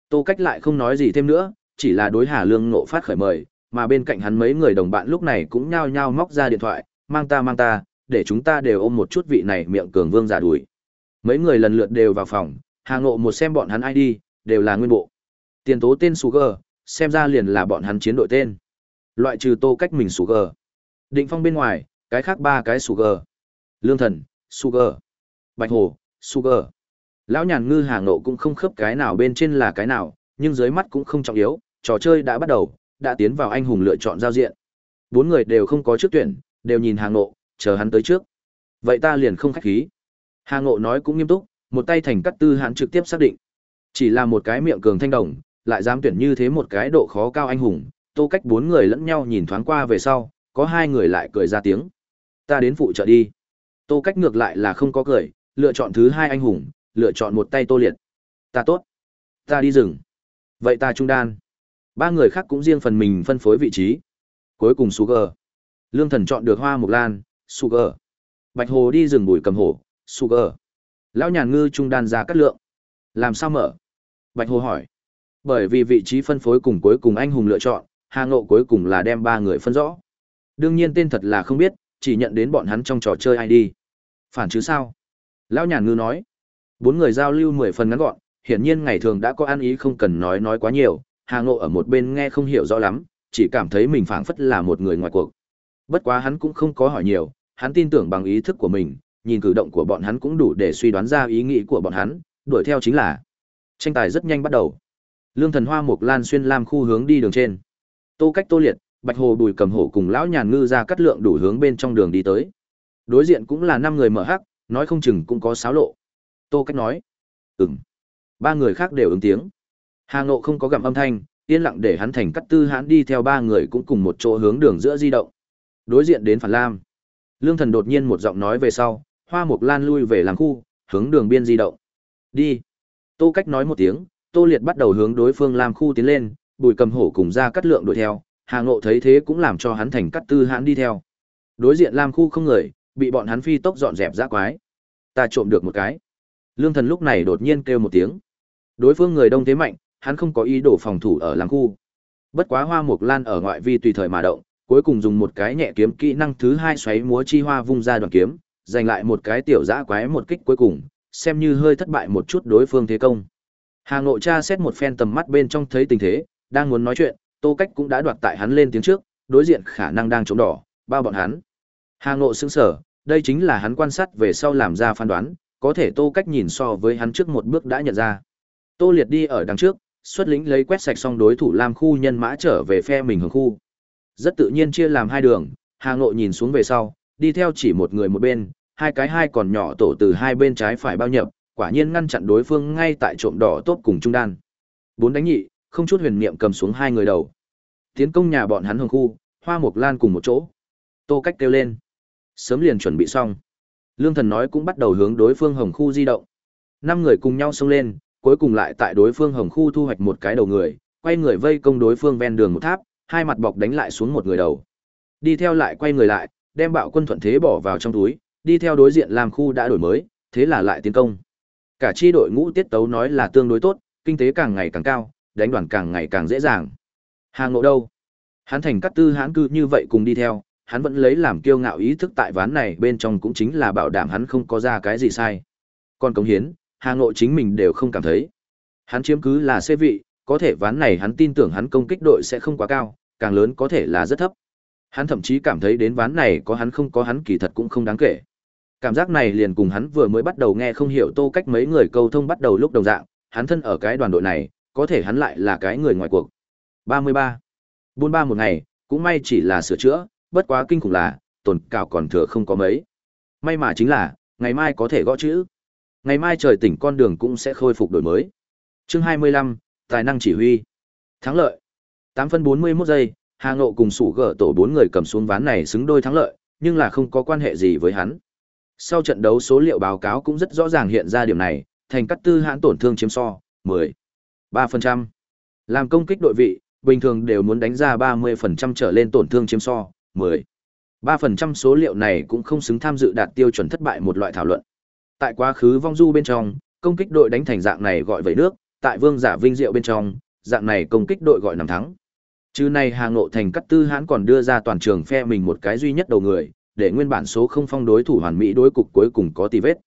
Tô Cách lại không nói gì thêm nữa, chỉ là đối Hà Lương Ngộ phát khởi mời, mà bên cạnh hắn mấy người đồng bạn lúc này cũng nhao nhao móc ra điện thoại, mang ta mang ta, để chúng ta đều ôm một chút vị này miệng cường vương giả đuổi. Mấy người lần lượt đều vào phòng, Hà Ngộ một xem bọn hắn ID, đều là nguyên bộ. Tiền tố tên Sugar, xem ra liền là bọn hắn chiến đội tên. Loại trừ tô cách mình Sugar. Định phong bên ngoài, cái khác ba cái Sugar. Lương thần, Sugar. Bạch hồ, Sugar. Lão nhàn ngư Hà nộ cũng không khớp cái nào bên trên là cái nào, nhưng dưới mắt cũng không trọng yếu, trò chơi đã bắt đầu, đã tiến vào anh hùng lựa chọn giao diện. Bốn người đều không có trước tuyển, đều nhìn Hà Ngộ, chờ hắn tới trước. Vậy ta liền không khách khí. Hà Ngộ nói cũng nghiêm túc, một tay thành cắt tư hắn trực tiếp xác định. Chỉ là một cái miệng cường thanh đồng, lại dám tuyển như thế một cái độ khó cao anh hùng, tô cách bốn người lẫn nhau nhìn thoáng qua về sau, có hai người lại cười ra tiếng. Ta đến phụ trợ đi. Tô cách ngược lại là không có cười, lựa chọn thứ hai anh hùng, lựa chọn một tay tô liệt. Ta tốt. Ta đi rừng. Vậy ta trung đan. Ba người khác cũng riêng phần mình phân phối vị trí. Cuối cùng Sugar. Lương thần chọn được hoa mục lan, Sugar. Bạch Hồ đi rừng bùi cầm hổ, Sugar. Lão nhàn ngư trung đan ra cắt lượng. Làm sao mở? Bạch Hồ hỏi. Bởi vì vị trí phân phối cùng cuối cùng anh hùng lựa chọn, Hà Ngộ cuối cùng là đem ba người phân rõ. Đương nhiên tên thật là không biết, chỉ nhận đến bọn hắn trong trò chơi ID. Phản chứ sao? Lão nhàn ngư nói. Bốn người giao lưu mười phần ngắn gọn, hiển nhiên ngày thường đã có ăn ý không cần nói nói quá nhiều, Hà Ngộ ở một bên nghe không hiểu rõ lắm, chỉ cảm thấy mình phảng phất là một người ngoài cuộc. Bất quá hắn cũng không có hỏi nhiều, hắn tin tưởng bằng ý thức của mình, nhìn cử động của bọn hắn cũng đủ để suy đoán ra ý nghĩ của bọn hắn, đuổi theo chính là. Tranh tài rất nhanh bắt đầu. Lương Thần Hoa Mộc Lan xuyên lam khu hướng đi đường trên. Tô Cách Tô Liệt, Bạch Hồ Bùi Cầm Hổ cùng lão nhàn ngư ra cắt lượng đủ hướng bên trong đường đi tới. Đối diện cũng là năm người mở hắc, nói không chừng cũng có sáo lộ. Tô Cách nói. Ừm. Ba người khác đều ứng tiếng. Hà Ngộ không có gặm âm thanh, yên lặng để hắn thành cắt tư hãn đi theo ba người cũng cùng một chỗ hướng đường giữa di động. Đối diện đến Phản Lam. Lương Thần đột nhiên một giọng nói về sau, Hoa Mộc Lan lui về làng khu, hướng đường biên di động. Đi. Tô Cách nói một tiếng, Tô Liệt bắt đầu hướng đối phương làm khu tiến lên, Bùi Cầm Hổ cùng ra cắt lượng đuổi theo, Hà Ngộ thấy thế cũng làm cho hắn thành cắt tư hãn đi theo. Đối diện làm khu không người, bị bọn hắn phi tốc dọn dẹp dã quái. Ta trộm được một cái. Lương Thần lúc này đột nhiên kêu một tiếng. Đối phương người đông thế mạnh, hắn không có ý đồ phòng thủ ở làng khu. Bất quá Hoa Mộc Lan ở ngoại vi tùy thời mà động, cuối cùng dùng một cái nhẹ kiếm kỹ năng thứ hai xoáy múa chi hoa vung ra đoàn kiếm, giành lại một cái tiểu dã quái một kích cuối cùng, xem như hơi thất bại một chút đối phương thế công. Hà Ngộ Cha xét một phen tầm mắt bên trong thấy tình thế, đang muốn nói chuyện, Tô Cách cũng đã đoạt tại hắn lên tiếng trước, đối diện khả năng đang chống đỏ, bao bọn hắn. Hà Ngộ sững sờ, đây chính là hắn quan sát về sau làm ra phán đoán, có thể Tô Cách nhìn so với hắn trước một bước đã nhận ra. Tô Liệt đi ở đằng trước, xuất lĩnh lấy quét sạch xong đối thủ làm khu nhân mã trở về phe mình hướng khu. Rất tự nhiên chia làm hai đường, Hà Ngộ nhìn xuống về sau, đi theo chỉ một người một bên, hai cái hai còn nhỏ tổ từ hai bên trái phải bao nhập, quả nhiên ngăn chặn đối phương ngay tại trộm đỏ tốt cùng trung đan. Bốn đánh nhị, không chút huyền niệm cầm xuống hai người đầu. Tiến công nhà bọn hắn hồng khu, hoa Mộc lan cùng một chỗ. Tô cách kêu lên. Sớm liền chuẩn bị xong. Lương thần nói cũng bắt đầu hướng đối phương hồng khu di động. Năm người cùng nhau xông lên, cuối cùng lại tại đối phương hồng khu thu hoạch một cái đầu người, quay người vây công đối phương ven đường một tháp, hai mặt bọc đánh lại xuống một người đầu. Đi theo lại quay người lại, đem bạo quân thuận thế bỏ vào trong túi, đi theo đối diện làm khu đã đổi mới, thế là lại tiến công. Cả chi đội ngũ tiết tấu nói là tương đối tốt, kinh tế càng ngày càng cao, đánh đoàn càng ngày càng dễ dàng. Hàng ngộ đâu? Hắn thành cắt tư hãn cư như vậy cùng đi theo, hắn vẫn lấy làm kiêu ngạo ý thức tại ván này bên trong cũng chính là bảo đảm hắn không có ra cái gì sai. Còn cống hiến, hàng ngộ chính mình đều không cảm thấy. Hắn chiếm cứ là xê vị, có thể ván này hắn tin tưởng hắn công kích đội sẽ không quá cao, càng lớn có thể là rất thấp. Hắn thậm chí cảm thấy đến ván này có hắn không có hắn kỳ thật cũng không đáng kể. Cảm giác này liền cùng hắn vừa mới bắt đầu nghe không hiểu tô cách mấy người câu thông bắt đầu lúc đồng dạng, hắn thân ở cái đoàn đội này, có thể hắn lại là cái người ngoài cuộc. 33. Buôn ba một ngày, cũng may chỉ là sửa chữa, bất quá kinh khủng là, tồn cảo còn thừa không có mấy. May mà chính là, ngày mai có thể gõ chữ. Ngày mai trời tỉnh con đường cũng sẽ khôi phục đổi mới. Chương 25, tài năng chỉ huy. Thắng lợi. 8 phân 41 giây, Hà Ngộ cùng sủ gỡ tổ bốn người cầm xuống ván này xứng đôi thắng lợi, nhưng là không có quan hệ gì với hắn. Sau trận đấu số liệu báo cáo cũng rất rõ ràng hiện ra điểm này, thành cắt tư hãn tổn thương chiếm so, 10. 3%. Làm công kích đội vị, bình thường đều muốn đánh ra 30% trở lên tổn thương chiếm so, 10. 3% số liệu này cũng không xứng tham dự đạt tiêu chuẩn thất bại một loại thảo luận. Tại quá khứ vong du bên trong, công kích đội đánh thành dạng này gọi vậy nước, tại vương giả vinh diệu bên trong, dạng này công kích đội gọi nằm thắng. Chứ này Hà Ngộ Thành cắt tư hãn còn đưa ra toàn trường phe mình một cái duy nhất đầu người, để nguyên bản số không phong đối thủ hoàn mỹ đối cục cuối cùng có tì vết.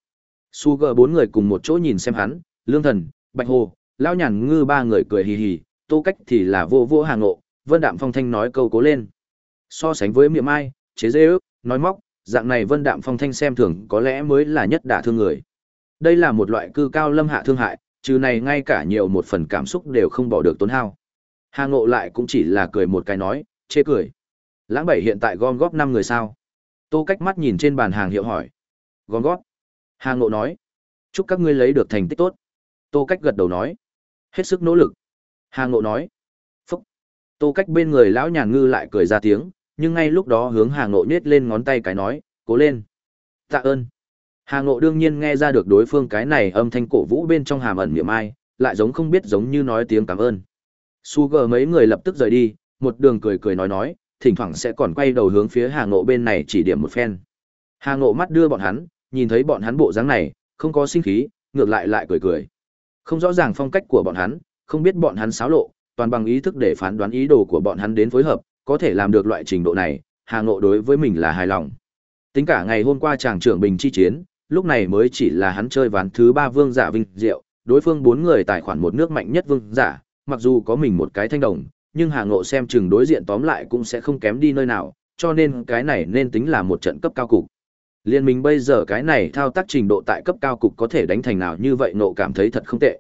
Su gờ bốn người cùng một chỗ nhìn xem hắn, Lương Thần, Bạch Hồ, Lão Nhàn Ngư ba người cười hì hì, Tô Cách thì là vô vô hàng Ngộ, Vân Đạm Phong Thanh nói câu cố lên. So sánh với miệng ai, chế dễ ước, nói móc, dạng này Vân Đạm Phong Thanh xem thường có lẽ mới là nhất đả thương người. Đây là một loại cư cao lâm hạ thương hại, trừ này ngay cả nhiều một phần cảm xúc đều không bỏ được tốn hao. Hà Ngộ lại cũng chỉ là cười một cái nói, chê cười. Lãng bảy hiện tại gom góp năm người sao? Tô cách mắt nhìn trên bàn hàng hiệu hỏi. Gom gót, Hà Ngộ nói. Chúc các ngươi lấy được thành tích tốt. Tô cách gật đầu nói. Hết sức nỗ lực. Hà Ngộ nói. Phúc. Tô cách bên người lão nhàn ngư lại cười ra tiếng, nhưng ngay lúc đó hướng Hà Ngộ nhét lên ngón tay cái nói, cố lên. Tạ ơn. Hà Ngộ đương nhiên nghe ra được đối phương cái này âm thanh cổ vũ bên trong hàm ẩn miệng ai, lại giống không biết giống như nói tiếng cảm ơn. Su Gờ mấy người lập tức rời đi, một đường cười cười nói nói, thỉnh thoảng sẽ còn quay đầu hướng phía Hà Ngộ bên này chỉ điểm một phen. Hà Ngộ mắt đưa bọn hắn, nhìn thấy bọn hắn bộ dáng này, không có sinh khí, ngược lại lại cười cười. Không rõ ràng phong cách của bọn hắn, không biết bọn hắn xáo lộ, toàn bằng ý thức để phán đoán ý đồ của bọn hắn đến phối hợp, có thể làm được loại trình độ này, Hà Ngộ đối với mình là hài lòng. Tính cả ngày hôm qua chàng trưởng bình chi chiến, lúc này mới chỉ là hắn chơi ván thứ ba vương giả vinh diệu, đối phương bốn người tài khoản một nước mạnh nhất vương giả, mặc dù có mình một cái thanh đồng, nhưng Hà Ngộ xem chừng đối diện tóm lại cũng sẽ không kém đi nơi nào, cho nên cái này nên tính là một trận cấp cao cục. Liên minh bây giờ cái này thao tác trình độ tại cấp cao cục có thể đánh thành nào như vậy nộ cảm thấy thật không tệ.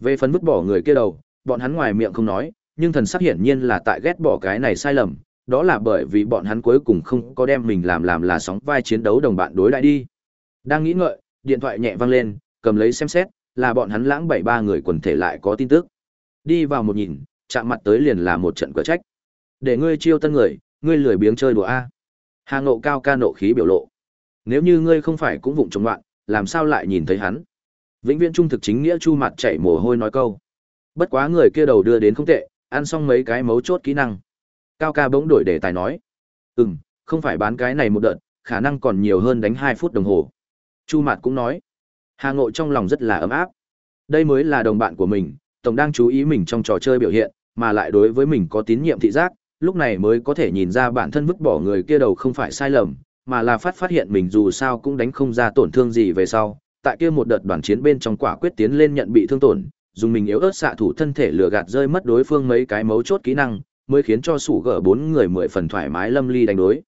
Về phần vứt bỏ người kia đầu, bọn hắn ngoài miệng không nói, nhưng thần sắc hiển nhiên là tại ghét bỏ cái này sai lầm, đó là bởi vì bọn hắn cuối cùng không có đem mình làm làm là sóng vai chiến đấu đồng bạn đối lại đi. Đang nghĩ ngợi, điện thoại nhẹ vang lên, cầm lấy xem xét, là bọn hắn lãng bảy ba người quần thể lại có tin tức. Đi vào một nhìn, chạm mặt tới liền là một trận cửa trách. Để ngươi chiêu tân người, ngươi lười biếng chơi đùa a. Hà Ngộ cao ca nộ khí biểu lộ. Nếu như ngươi không phải cũng vụng chống loạn, làm sao lại nhìn thấy hắn? Vĩnh viễn trung thực chính nghĩa chu mặt chảy mồ hôi nói câu. Bất quá người kia đầu đưa đến không tệ, ăn xong mấy cái mấu chốt kỹ năng. Cao ca bỗng đổi đề tài nói. Ừm, không phải bán cái này một đợt, khả năng còn nhiều hơn đánh hai phút đồng hồ. Chu Mạt cũng nói. Hà Ngộ trong lòng rất là ấm áp. Đây mới là đồng bạn của mình, tổng đang chú ý mình trong trò chơi biểu hiện, mà lại đối với mình có tín nhiệm thị giác, lúc này mới có thể nhìn ra bản thân vứt bỏ người kia đầu không phải sai lầm, mà là phát phát hiện mình dù sao cũng đánh không ra tổn thương gì về sau. Tại kia một đợt đoàn chiến bên trong quả quyết tiến lên nhận bị thương tổn, dùng mình yếu ớt xạ thủ thân thể lừa gạt rơi mất đối phương mấy cái mấu chốt kỹ năng, mới khiến cho sủ gỡ bốn người mười phần thoải mái lâm ly đánh đối.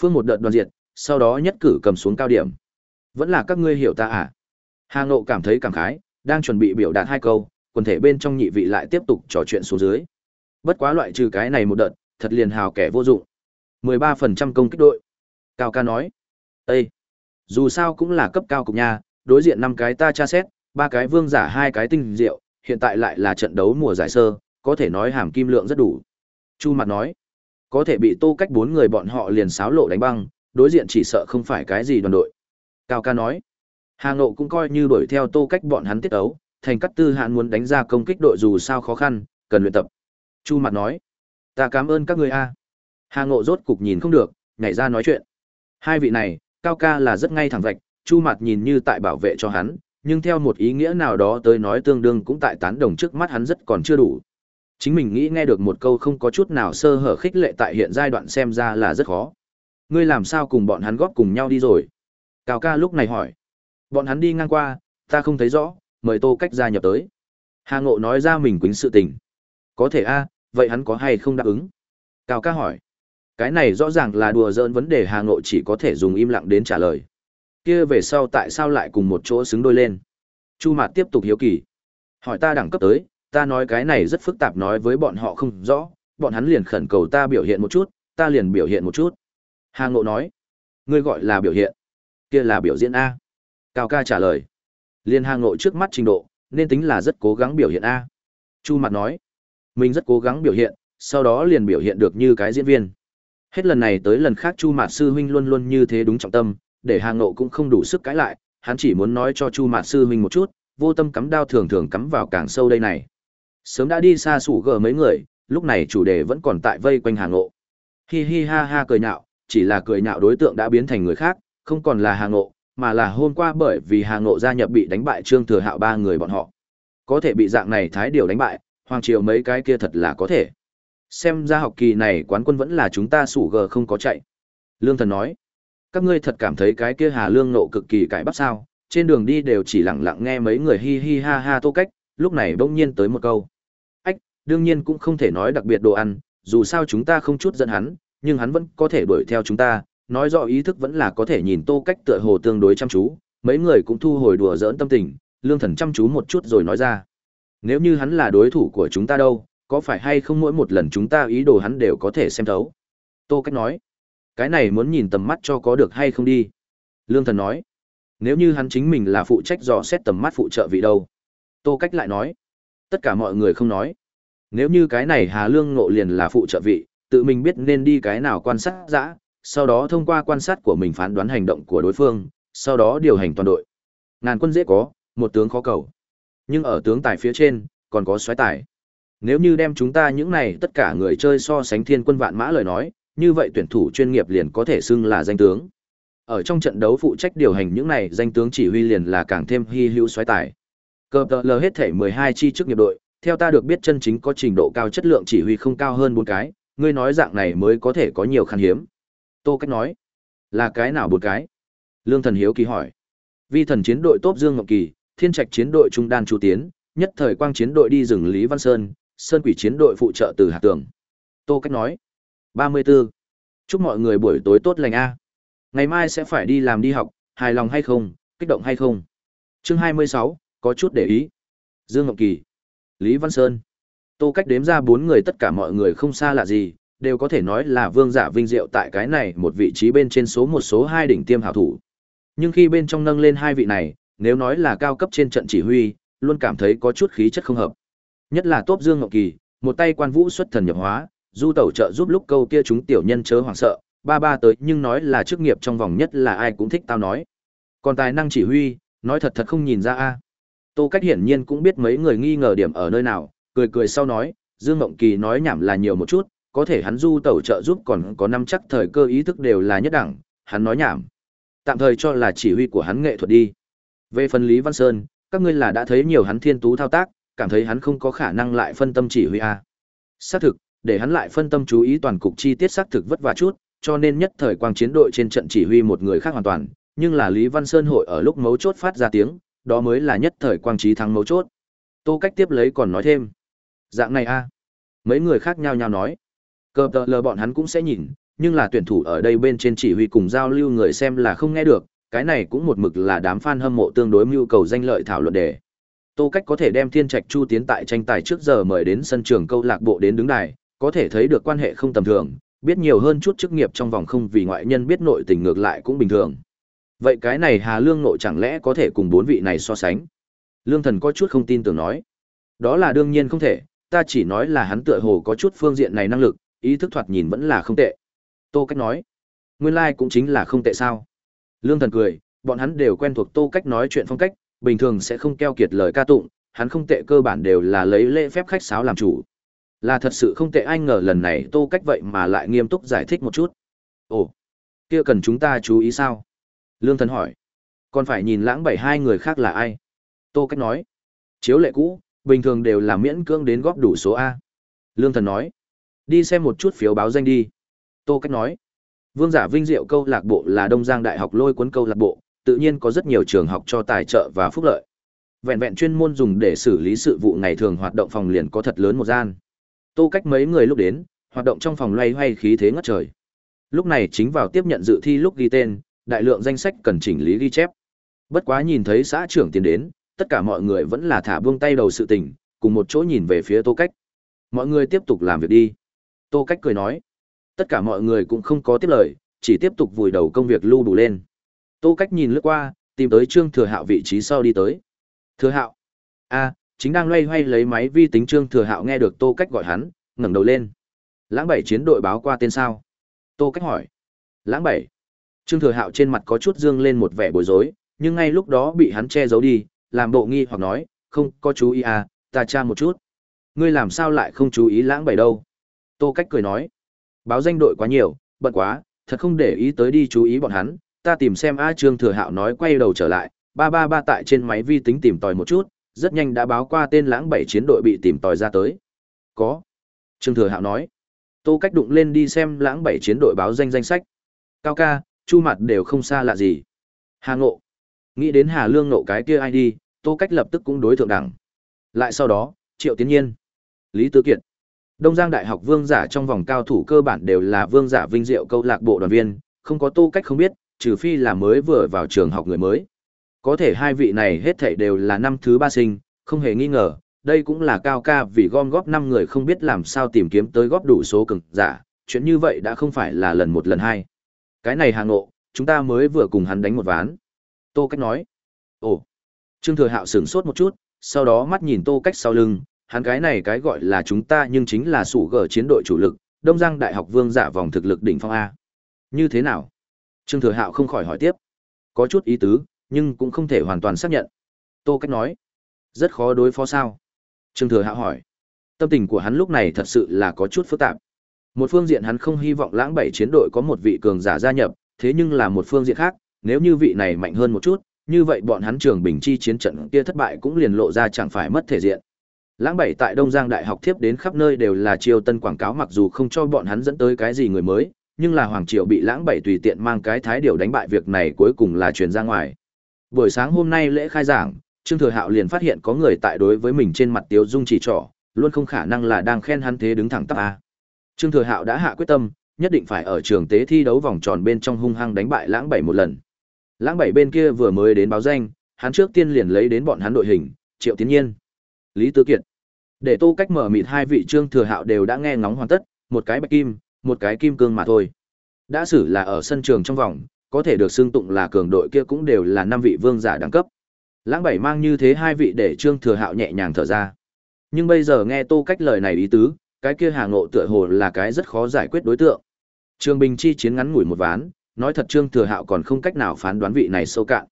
Phương một đợt đoàn diệt, sau đó nhất cử cầm xuống cao điểm. Vẫn là các ngươi hiểu ta à? Hà Ngộ cảm thấy cảm khái, đang chuẩn bị biểu đạt hai câu, quần thể bên trong nhị vị lại tiếp tục trò chuyện xuống dưới. Bất quá loại trừ cái này một đợt, thật liền hào kẻ vô dụng. 13% công kích đội. Cao ca nói. Ê! Dù sao cũng là cấp cao cục nha, đối diện năm cái ta tra xét, ba cái vương giả hai cái tinh diệu, hiện tại lại là trận đấu mùa giải sơ, có thể nói hàm kim lượng rất đủ. Chu mặt nói. Có thể bị tô cách bốn người bọn họ liền sáo lộ đánh băng, đối diện chỉ sợ không phải cái gì đoàn đội. Cao ca nói. Hà Ngộ cũng coi như đuổi theo tô cách bọn hắn tiết ấu, thành cắt tư hạn muốn đánh ra công kích đội dù sao khó khăn, cần luyện tập. Chu mặt nói. Ta cảm ơn các người a. Hà Ngộ rốt cục nhìn không được, nhảy ra nói chuyện. Hai vị này, Cao ca là rất ngay thẳng vạch, Chu mặt nhìn như tại bảo vệ cho hắn, nhưng theo một ý nghĩa nào đó tới nói tương đương cũng tại tán đồng trước mắt hắn rất còn chưa đủ. Chính mình nghĩ nghe được một câu không có chút nào sơ hở khích lệ tại hiện giai đoạn xem ra là rất khó. Ngươi làm sao cùng bọn hắn góp cùng nhau đi rồi? Cao ca lúc này hỏi. Bọn hắn đi ngang qua, ta không thấy rõ, mời tô cách gia nhập tới. Hà Ngộ nói ra mình quýnh sự tình. Có thể a, vậy hắn có hay không đáp ứng? Cao ca hỏi. Cái này rõ ràng là đùa giỡn vấn đề Hà Ngộ chỉ có thể dùng im lặng đến trả lời. Kia về sau tại sao lại cùng một chỗ xứng đôi lên? Chu Mạt tiếp tục hiếu kỳ. Hỏi ta đẳng cấp tới, ta nói cái này rất phức tạp nói với bọn họ không rõ, bọn hắn liền khẩn cầu ta biểu hiện một chút, ta liền biểu hiện một chút. Hà Ngộ nói. Ngươi gọi là biểu hiện. Kia là biểu diễn A. Cao ca trả lời. Liên Hà Ngộ trước mắt trình độ, nên tính là rất cố gắng biểu hiện A. Chu Mạt nói. Mình rất cố gắng biểu hiện, sau đó liền biểu hiện được như cái diễn viên. Hết lần này tới lần khác Chu Mạt sư huynh luôn luôn như thế đúng trọng tâm, để Hà Ngộ cũng không đủ sức cãi lại, hắn chỉ muốn nói cho Chu Mạt sư huynh một chút, vô tâm cắm đao thường thường cắm vào càng sâu đây này. Sớm đã đi xa sủ gờ mấy người, lúc này chủ đề vẫn còn tại vây quanh Hà Ngộ. Hi hi ha ha cười nhạo, chỉ là cười nhạo đối tượng đã biến thành người khác, không còn là Hà Ngộ, mà là hôm qua bởi vì Hà Ngộ gia nhập bị đánh bại Trương Thừa Hạo ba người bọn họ. Có thể bị dạng này thái điều đánh bại, Hoàng Triều mấy cái kia thật là có thể. Xem ra học kỳ này quán quân vẫn là chúng ta sủ gờ không có chạy. Lương Thần nói, các ngươi thật cảm thấy cái kia Hà Lương nộ cực kỳ cải bắp sao, trên đường đi đều chỉ lặng lặng nghe mấy người hi hi ha ha tô cách, lúc này bỗng nhiên tới một câu. Ách, đương nhiên cũng không thể nói đặc biệt đồ ăn, dù sao chúng ta không chút giận hắn, nhưng hắn vẫn có thể đuổi theo chúng ta, nói rõ ý thức vẫn là có thể nhìn tô cách tựa hồ tương đối chăm chú, mấy người cũng thu hồi đùa dỡn tâm tình, lương thần chăm chú một chút rồi nói ra. Nếu như hắn là đối thủ của chúng ta đâu, có phải hay không mỗi một lần chúng ta ý đồ hắn đều có thể xem thấu. Tô cách nói, cái này muốn nhìn tầm mắt cho có được hay không đi. Lương thần nói, nếu như hắn chính mình là phụ trách dò xét tầm mắt phụ trợ vị đâu. Tô cách lại nói, tất cả mọi người không nói. Nếu như cái này Hà Lương ngộ liền là phụ trợ vị, tự mình biết nên đi cái nào quan sát dã, sau đó thông qua quan sát của mình phán đoán hành động của đối phương, sau đó điều hành toàn đội. Ngàn quân dễ có, một tướng khó cầu. Nhưng ở tướng tài phía trên, còn có xoáy tài. Nếu như đem chúng ta những này tất cả người chơi so sánh thiên quân vạn mã lời nói, như vậy tuyển thủ chuyên nghiệp liền có thể xưng là danh tướng. Ở trong trận đấu phụ trách điều hành những này danh tướng chỉ huy liền là càng thêm hy hữu xoáy tài. Cờ tờ lờ hết thể 12 chi chức nghiệp đội, theo ta được biết chân chính có trình độ cao chất lượng chỉ huy không cao hơn bốn cái, ngươi nói dạng này mới có thể có nhiều khan hiếm. Tô Cách nói, là cái nào bốn cái? Lương Thần Hiếu kỳ hỏi. Vi thần chiến đội tốt Dương Ngọc Kỳ, Thiên Trạch chiến đội trung đan Chu Tiến, nhất thời quang chiến đội đi rừng Lý Văn Sơn, Sơn Quỷ chiến đội phụ trợ từ Hà Tường. Tô Cách nói. 34. Chúc mọi người buổi tối tốt lành a. Ngày mai sẽ phải đi làm đi học, hài lòng hay không, kích động hay không? Chương 26, có chút để ý. Dương Ngọc Kỳ, Lý Văn Sơn. Tô Cách đếm ra bốn người tất cả mọi người không xa lạ gì, đều có thể nói là vương giả vinh diệu tại cái này một vị trí bên trên số một số hai đỉnh tiêm hảo thủ. Nhưng khi bên trong nâng lên hai vị này, nếu nói là cao cấp trên trận chỉ huy, luôn cảm thấy có chút khí chất không hợp. Nhất là Tốp Dương Ngọc Kỳ, một tay quan vũ xuất thần nhập hóa, du tẩu trợ giúp lúc câu kia chúng tiểu nhân chớ hoảng sợ, ba ba tới nhưng nói là chức nghiệp trong vòng nhất là ai cũng thích tao nói. Còn tài năng chỉ huy, nói thật thật không nhìn ra a. Tô Cách hiển nhiên cũng biết mấy người nghi ngờ điểm ở nơi nào, cười cười sau nói, Dương Mộng Kỳ nói nhảm là nhiều một chút, có thể hắn du tẩu trợ giúp còn có năm chắc thời cơ ý thức đều là nhất đẳng, hắn nói nhảm. Tạm thời cho là chỉ huy của hắn nghệ thuật đi. Về phần Lý Văn Sơn, các ngươi là đã thấy nhiều hắn thiên tú thao tác, cảm thấy hắn không có khả năng lại phân tâm chỉ huy a. Xác thực, để hắn lại phân tâm chú ý toàn cục chi tiết xác thực vất vả chút, cho nên nhất thời quang chiến đội trên trận chỉ huy một người khác hoàn toàn, nhưng là Lý Văn Sơn hội ở lúc mấu chốt phát ra tiếng, đó mới là nhất thời quang trí thắng mấu chốt. Tô Cách tiếp lấy còn nói thêm. Dạng này a Mấy người khác nhau nhau nói. Cơ tờ lờ bọn hắn cũng sẽ nhìn, nhưng là tuyển thủ ở đây bên trên chỉ huy cùng giao lưu người xem là không nghe được, cái này cũng một mực là đám fan hâm mộ tương đối mưu cầu danh lợi thảo luận đề. Tô Cách có thể đem Thiên Trạch Chu tiến tại tranh tài trước giờ mời đến sân trường câu lạc bộ đến đứng đài, có thể thấy được quan hệ không tầm thường, biết nhiều hơn chút chức nghiệp trong vòng không vì ngoại nhân biết nội tình ngược lại cũng bình thường. Vậy cái này Hà Lương nội chẳng lẽ có thể cùng bốn vị này so sánh? Lương Thần có chút không tin tưởng nói. Đó là đương nhiên không thể, ta chỉ nói là hắn tựa hồ có chút phương diện này năng lực, ý thức thoạt nhìn vẫn là không tệ. Tô Cách nói. Nguyên lai like cũng chính là không tệ sao? Lương Thần cười, bọn hắn đều quen thuộc Tô Cách nói chuyện phong cách, bình thường sẽ không keo kiệt lời ca tụng, hắn không tệ cơ bản đều là lấy lễ phép khách sáo làm chủ. Là thật sự không tệ anh ngờ lần này Tô Cách vậy mà lại nghiêm túc giải thích một chút. Ồ, kia cần chúng ta chú ý sao? Lương Thần hỏi. Còn phải nhìn lãng bảy hai người khác là ai? Tô Cách nói. Chiếu lệ cũ, bình thường đều là miễn cưỡng đến góp đủ số A. Lương Thần nói. Đi xem một chút phiếu báo danh đi. Tô Cách nói. Vương giả vinh diệu câu lạc bộ là Đông Giang Đại học lôi cuốn câu lạc bộ, tự nhiên có rất nhiều trường học cho tài trợ và phúc lợi. Vẹn vẹn chuyên môn dùng để xử lý sự vụ ngày thường hoạt động phòng liền có thật lớn một gian. Tô cách mấy người lúc đến, hoạt động trong phòng loay hoay khí thế ngất trời. Lúc này chính vào tiếp nhận dự thi lúc ghi tên, đại lượng danh sách cần chỉnh lý ghi chép. Bất quá nhìn thấy xã trưởng tiến đến, tất cả mọi người vẫn là thả buông tay đầu sự tình, cùng một chỗ nhìn về phía Tô Cách. Mọi người tiếp tục làm việc đi. Tô Cách cười nói. Tất cả mọi người cũng không có tiếp lời, chỉ tiếp tục vùi đầu công việc lưu đủ lên. Tô Cách nhìn lướt qua, tìm tới Trương Thừa Hạo vị trí sau đi tới. Thừa Hạo. A, chính đang loay hoay lấy máy vi tính Trương Thừa Hạo nghe được Tô Cách gọi hắn, ngẩng đầu lên. Lãng bảy chiến đội báo qua tên sao? Tô Cách hỏi. Lãng bảy. Trương Thừa Hạo trên mặt có chút dương lên một vẻ bối rối, nhưng ngay lúc đó bị hắn che giấu đi, làm bộ nghi hoặc nói, không có chú ý à, ta tra một chút. Ngươi làm sao lại không chú ý lãng bảy đâu? Tô Cách cười nói. Báo danh đội quá nhiều, bận quá, thật không để ý tới đi chú ý bọn hắn, ta tìm xem A Trương Thừa Hạo nói quay đầu trở lại, ba ba ba tại trên máy vi tính tìm tòi một chút, rất nhanh đã báo qua tên lãng bảy chiến đội bị tìm tòi ra tới. Có. Trương Thừa Hạo nói. Tô Cách đụng lên đi xem lãng bảy chiến đội báo danh danh sách. Cao ca, Chu Mặt đều không xa lạ gì. Hà Ngộ. Nghĩ đến Hà Lương Ngộ cái kia ai đi, Tô Cách lập tức cũng đối thượng đẳng. Lại sau đó, Triệu Tiến Nhiên. Lý Tư Kiệt. Đông Giang Đại học vương giả trong vòng cao thủ cơ bản đều là vương giả vinh diệu câu lạc bộ đoàn viên, không có Tô Cách không biết, trừ phi là mới vừa vào trường học người mới. Có thể hai vị này hết thảy đều là năm thứ ba sinh, không hề nghi ngờ, đây cũng là cao ca vì gom góp năm người không biết làm sao tìm kiếm tới góp đủ số cường giả, chuyện như vậy đã không phải là lần một lần hai. Cái này hàng ngộ, chúng ta mới vừa cùng hắn đánh một ván. Tô Cách nói. Ồ. Trương Thừa Hạo sửng sốt một chút, sau đó mắt nhìn Tô Cách sau lưng, hắn cái này cái gọi là chúng ta nhưng chính là sủ gở chiến đội chủ lực, Đông Giang Đại học Vương giả vòng thực lực đỉnh phong A. Như thế nào? Trương Thừa Hạo không khỏi hỏi tiếp. Có chút ý tứ, nhưng cũng không thể hoàn toàn xác nhận. Tô Cách nói. Rất khó đối phó sao? Trương Thừa Hạo hỏi. Tâm tình của hắn lúc này thật sự là có chút phức tạp. Một phương diện hắn không hy vọng lãng bảy chiến đội có một vị cường giả gia nhập, thế nhưng là một phương diện khác, nếu như vị này mạnh hơn một chút, như vậy bọn hắn trường bình chi chiến trận kia thất bại cũng liền lộ ra chẳng phải mất thể diện. Lãng bảy tại Đông Giang Đại học tiếp đến khắp nơi đều là triều tân quảng cáo mặc dù không cho bọn hắn dẫn tới cái gì người mới, nhưng là Hoàng Triều bị lãng bảy tùy tiện mang cái thái điều đánh bại việc này cuối cùng là truyền ra ngoài. Buổi sáng hôm nay lễ khai giảng, Trương Thừa Hạo liền phát hiện có người tại đối với mình trên mặt Tiếu Dung chỉ trỏ, luôn không khả năng là đang khen hắn thế đứng thẳng tắp a. Trương Thừa Hạo đã hạ quyết tâm, nhất định phải ở trường tế thi đấu vòng tròn bên trong hung hăng đánh bại Lãng Bảy một lần. Lãng Bảy bên kia vừa mới đến báo danh, hắn trước tiên liền lấy đến bọn hắn đội hình, Triệu Tiến Nhiên, Lý Tư Kiệt. Để Tô Cách mở mịt hai vị Trương Thừa Hạo đều đã nghe ngóng hoàn tất, một cái bạch kim, một cái kim cương mà thôi. Đã xử là ở sân trường trong vòng, có thể được xưng tụng là cường đội kia cũng đều là năm vị vương giả đẳng cấp. Lãng Bảy mang như thế hai vị để Trương Thừa Hạo nhẹ nhàng thở ra. Nhưng bây giờ nghe Tô Cách lời này ý tứ, cái kia Hà Ngộ tựa hồ là cái rất khó giải quyết đối tượng. Trương Bình chi chiến ngắn ngủi một ván, nói thật Trương Thừa Hạo còn không cách nào phán đoán vị này sâu cạn.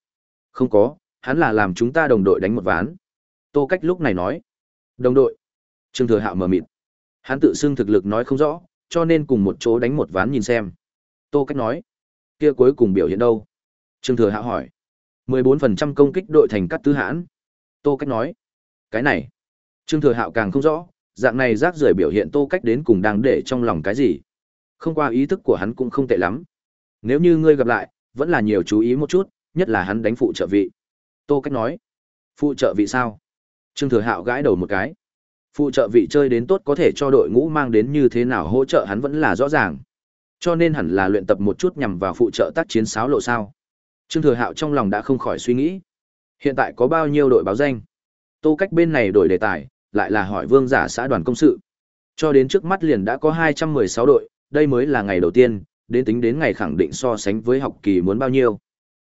Không có, hắn là làm chúng ta đồng đội đánh một ván. Tô Cách lúc này nói. Đồng đội. Trương Thừa Hạo mờ mịt. Hắn tự xưng thực lực nói không rõ, cho nên cùng một chỗ đánh một ván nhìn xem. Tô Cách nói. Kia cuối cùng biểu hiện đâu? Trương Thừa Hạo hỏi. 14% công kích đội thành cắt tứ hãn. Tô Cách nói. Cái này. Trương Thừa Hạo càng không rõ, dạng này rác rưởi biểu hiện Tô Cách đến cùng đang để trong lòng cái gì. Không qua ý thức của hắn cũng không tệ lắm. Nếu như ngươi gặp lại, vẫn là nhiều chú ý một chút, nhất là hắn đánh phụ trợ vị. Tô Cách nói. Phụ trợ vị sao? Trương Thừa Hạo gãi đầu một cái. Phụ trợ vị chơi đến tốt có thể cho đội ngũ mang đến như thế nào hỗ trợ hắn vẫn là rõ ràng. Cho nên hẳn là luyện tập một chút nhằm vào phụ trợ tác chiến sáo lộ sao. Trương Thừa Hạo trong lòng đã không khỏi suy nghĩ. Hiện tại có bao nhiêu đội báo danh? Tô Cách bên này đổi đề tài, lại là hỏi vương giả xã đoàn công sự. Cho đến trước mắt liền đã có 216 đội, đây mới là ngày đầu tiên, đến tính đến ngày khẳng định so sánh với học kỳ muốn bao nhiêu.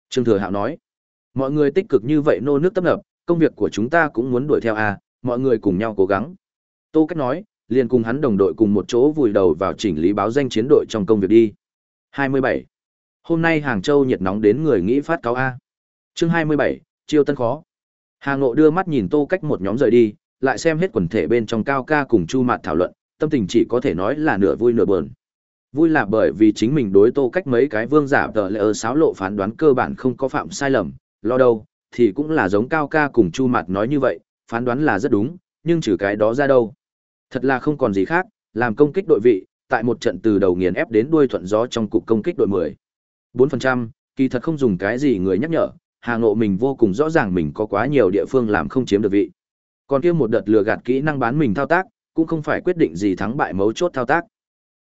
Trương Thừa Hạo nói, mọi người tích cực như vậy nô nước tấp nập, công việc của chúng ta cũng muốn đuổi theo à, mọi người cùng nhau cố gắng. Tô Cách nói, liền cùng hắn đồng đội cùng một chỗ vùi đầu vào chỉnh lý báo danh chiến đội trong công việc đi. 27. Hôm nay Hàng Châu nhiệt nóng đến người nghĩ phát cáo A. chương 27, chiêu tân khó. Hà Ngộ đưa mắt nhìn Tô Cách một nhóm rời đi, lại xem hết quần thể bên trong cao ca cùng Chu Mạt thảo luận, tâm tình chỉ có thể nói là nửa vui nửa buồn. Vui là bởi vì chính mình đối Tô Cách mấy cái vương giả tờ lệ ơ sáo lộ phán đoán cơ bản không có phạm sai lầm, lo đâu, thì cũng là giống cao ca cùng Chu mặt nói như vậy, phán đoán là rất đúng, nhưng trừ cái đó ra đâu. Thật là không còn gì khác, làm công kích đội vị, tại một trận từ đầu nghiền ép đến đuôi thuận gió trong cục công kích đội 10. 4%, kỳ thật không dùng cái gì người nhắc nhở, Hà Ngộ mình vô cùng rõ ràng mình có quá nhiều địa phương làm không chiếm được vị. Còn kia một đợt lừa gạt kỹ năng bán mình thao tác, cũng không phải quyết định gì thắng bại mấu chốt thao tác.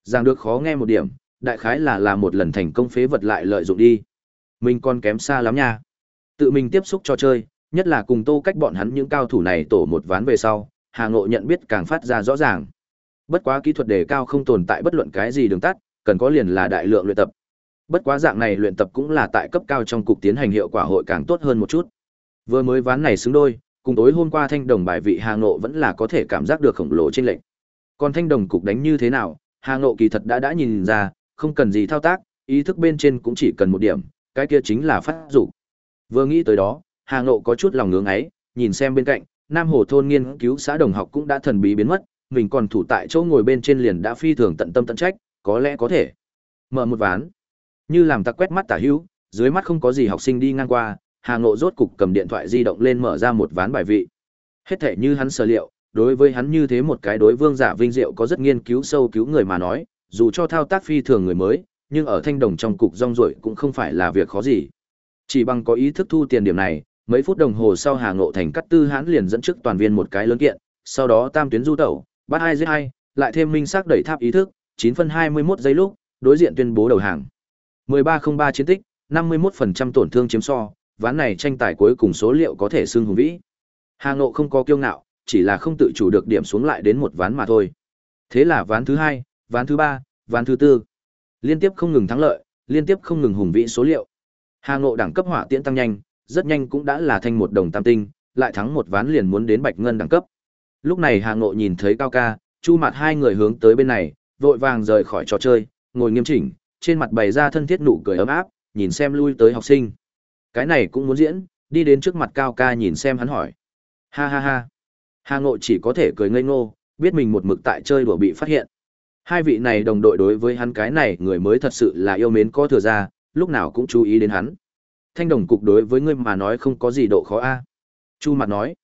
rằng được khó nghe một điểm, đại khái là là một lần thành công phế vật lại lợi dụng đi. Mình còn kém xa lắm nha. Tự mình tiếp xúc cho chơi, nhất là cùng tô cách bọn hắn những cao thủ này tổ một ván về sau, Hà Ngộ nhận biết càng phát ra rõ ràng. Bất quá kỹ thuật đề cao không tồn tại bất luận cái gì đường tắt, cần có liền là đại lượng luyện tập. Bất quá dạng này luyện tập cũng là tại cấp cao trong cục tiến hành hiệu quả hội càng tốt hơn một chút. Vừa mới ván này xứng đôi, cùng tối hôm qua thanh đồng bài vị Hà Ngộ vẫn là có thể cảm giác được khổng lồ trên lệnh. Còn thanh đồng cục đánh như thế nào, Hà Ngộ kỳ thật đã đã nhìn ra, không cần gì thao tác, ý thức bên trên cũng chỉ cần một điểm, cái kia chính là phát dục. Vừa nghĩ tới đó, Hà Ngộ có chút lòng ngưỡng ấy, nhìn xem bên cạnh, Nam Hồ thôn nghiên cứu xã đồng học cũng đã thần bí biến mất, mình còn thủ tại chỗ ngồi bên trên liền đã phi thường tận tâm tận trách, có lẽ có thể mở một ván. Như làm ta quét mắt tả hữu, dưới mắt không có gì học sinh đi ngang qua, Hà Ngộ rốt cục cầm điện thoại di động lên mở ra một ván bài vị. Hết thể như hắn sở liệu, đối với hắn như thế một cái đối vương giả vinh diệu có rất nghiên cứu sâu cứu người mà nói, dù cho thao tác phi thường người mới, nhưng ở thanh đồng trong cục rong ruổi cũng không phải là việc khó gì. Chỉ bằng có ý thức thu tiền điểm này, mấy phút đồng hồ sau Hà Ngộ Thành cắt tư hãn liền dẫn trước toàn viên một cái lớn kiện, sau đó tam tuyến du tẩu, bắt hai giết hai, lại thêm minh xác đẩy tháp ý thức, 9 phân 21 giây lúc, đối diện tuyên bố đầu hàng. 1303 chiến tích, 51% tổn thương chiếm so, ván này tranh tài cuối cùng số liệu có thể xưng hùng vĩ. Hà Ngộ không có kiêu ngạo, chỉ là không tự chủ được điểm xuống lại đến một ván mà thôi. Thế là ván thứ hai, ván thứ ba, ván thứ tư, liên tiếp không ngừng thắng lợi, liên tiếp không ngừng hùng vĩ số liệu. Hà Ngộ đẳng cấp hỏa tiễn tăng nhanh, rất nhanh cũng đã là thanh một đồng tam tinh, lại thắng một ván liền muốn đến bạch ngân đẳng cấp. Lúc này Hà Ngộ nhìn thấy Cao Ca, Chu Mạt hai người hướng tới bên này, vội vàng rời khỏi trò chơi, ngồi nghiêm chỉnh, trên mặt bày ra thân thiết nụ cười ấm áp, nhìn xem lui tới học sinh. Cái này cũng muốn diễn, đi đến trước mặt Cao Ca nhìn xem hắn hỏi. Ha ha ha. Hà Ngộ chỉ có thể cười ngây ngô, biết mình một mực tại chơi đùa bị phát hiện. Hai vị này đồng đội đối với hắn cái này người mới thật sự là yêu mến có thừa ra, lúc nào cũng chú ý đến hắn. Thanh đồng cục đối với ngươi mà nói không có gì độ khó a. Chu mặt nói.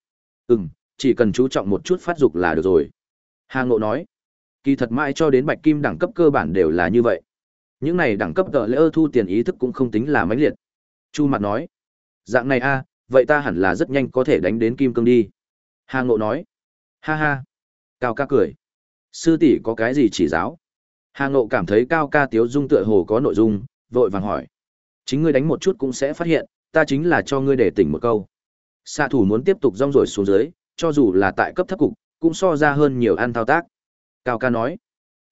Ừm, chỉ cần chú trọng một chút phát dục là được rồi. Hà Ngộ nói. Kỳ thật mãi cho đến bạch kim đẳng cấp cơ bản đều là như vậy. Những này đẳng cấp tờ lễ thu tiền ý thức cũng không tính là mãnh liệt. Chu mặt nói. Dạng này a, vậy ta hẳn là rất nhanh có thể đánh đến kim cương đi. Hà Ngộ nói. Ha ha. Cao ca cười. Sư tỷ có cái gì chỉ giáo? Hà Ngộ cảm thấy Cao ca tiếu dung tựa hồ có nội dung, vội vàng hỏi. Chính ngươi đánh một chút cũng sẽ phát hiện, ta chính là cho ngươi để tỉnh một câu. Xạ thủ muốn tiếp tục rong rồi xuống dưới, cho dù là tại cấp thấp cục, cũng so ra hơn nhiều ăn thao tác. Cao ca nói.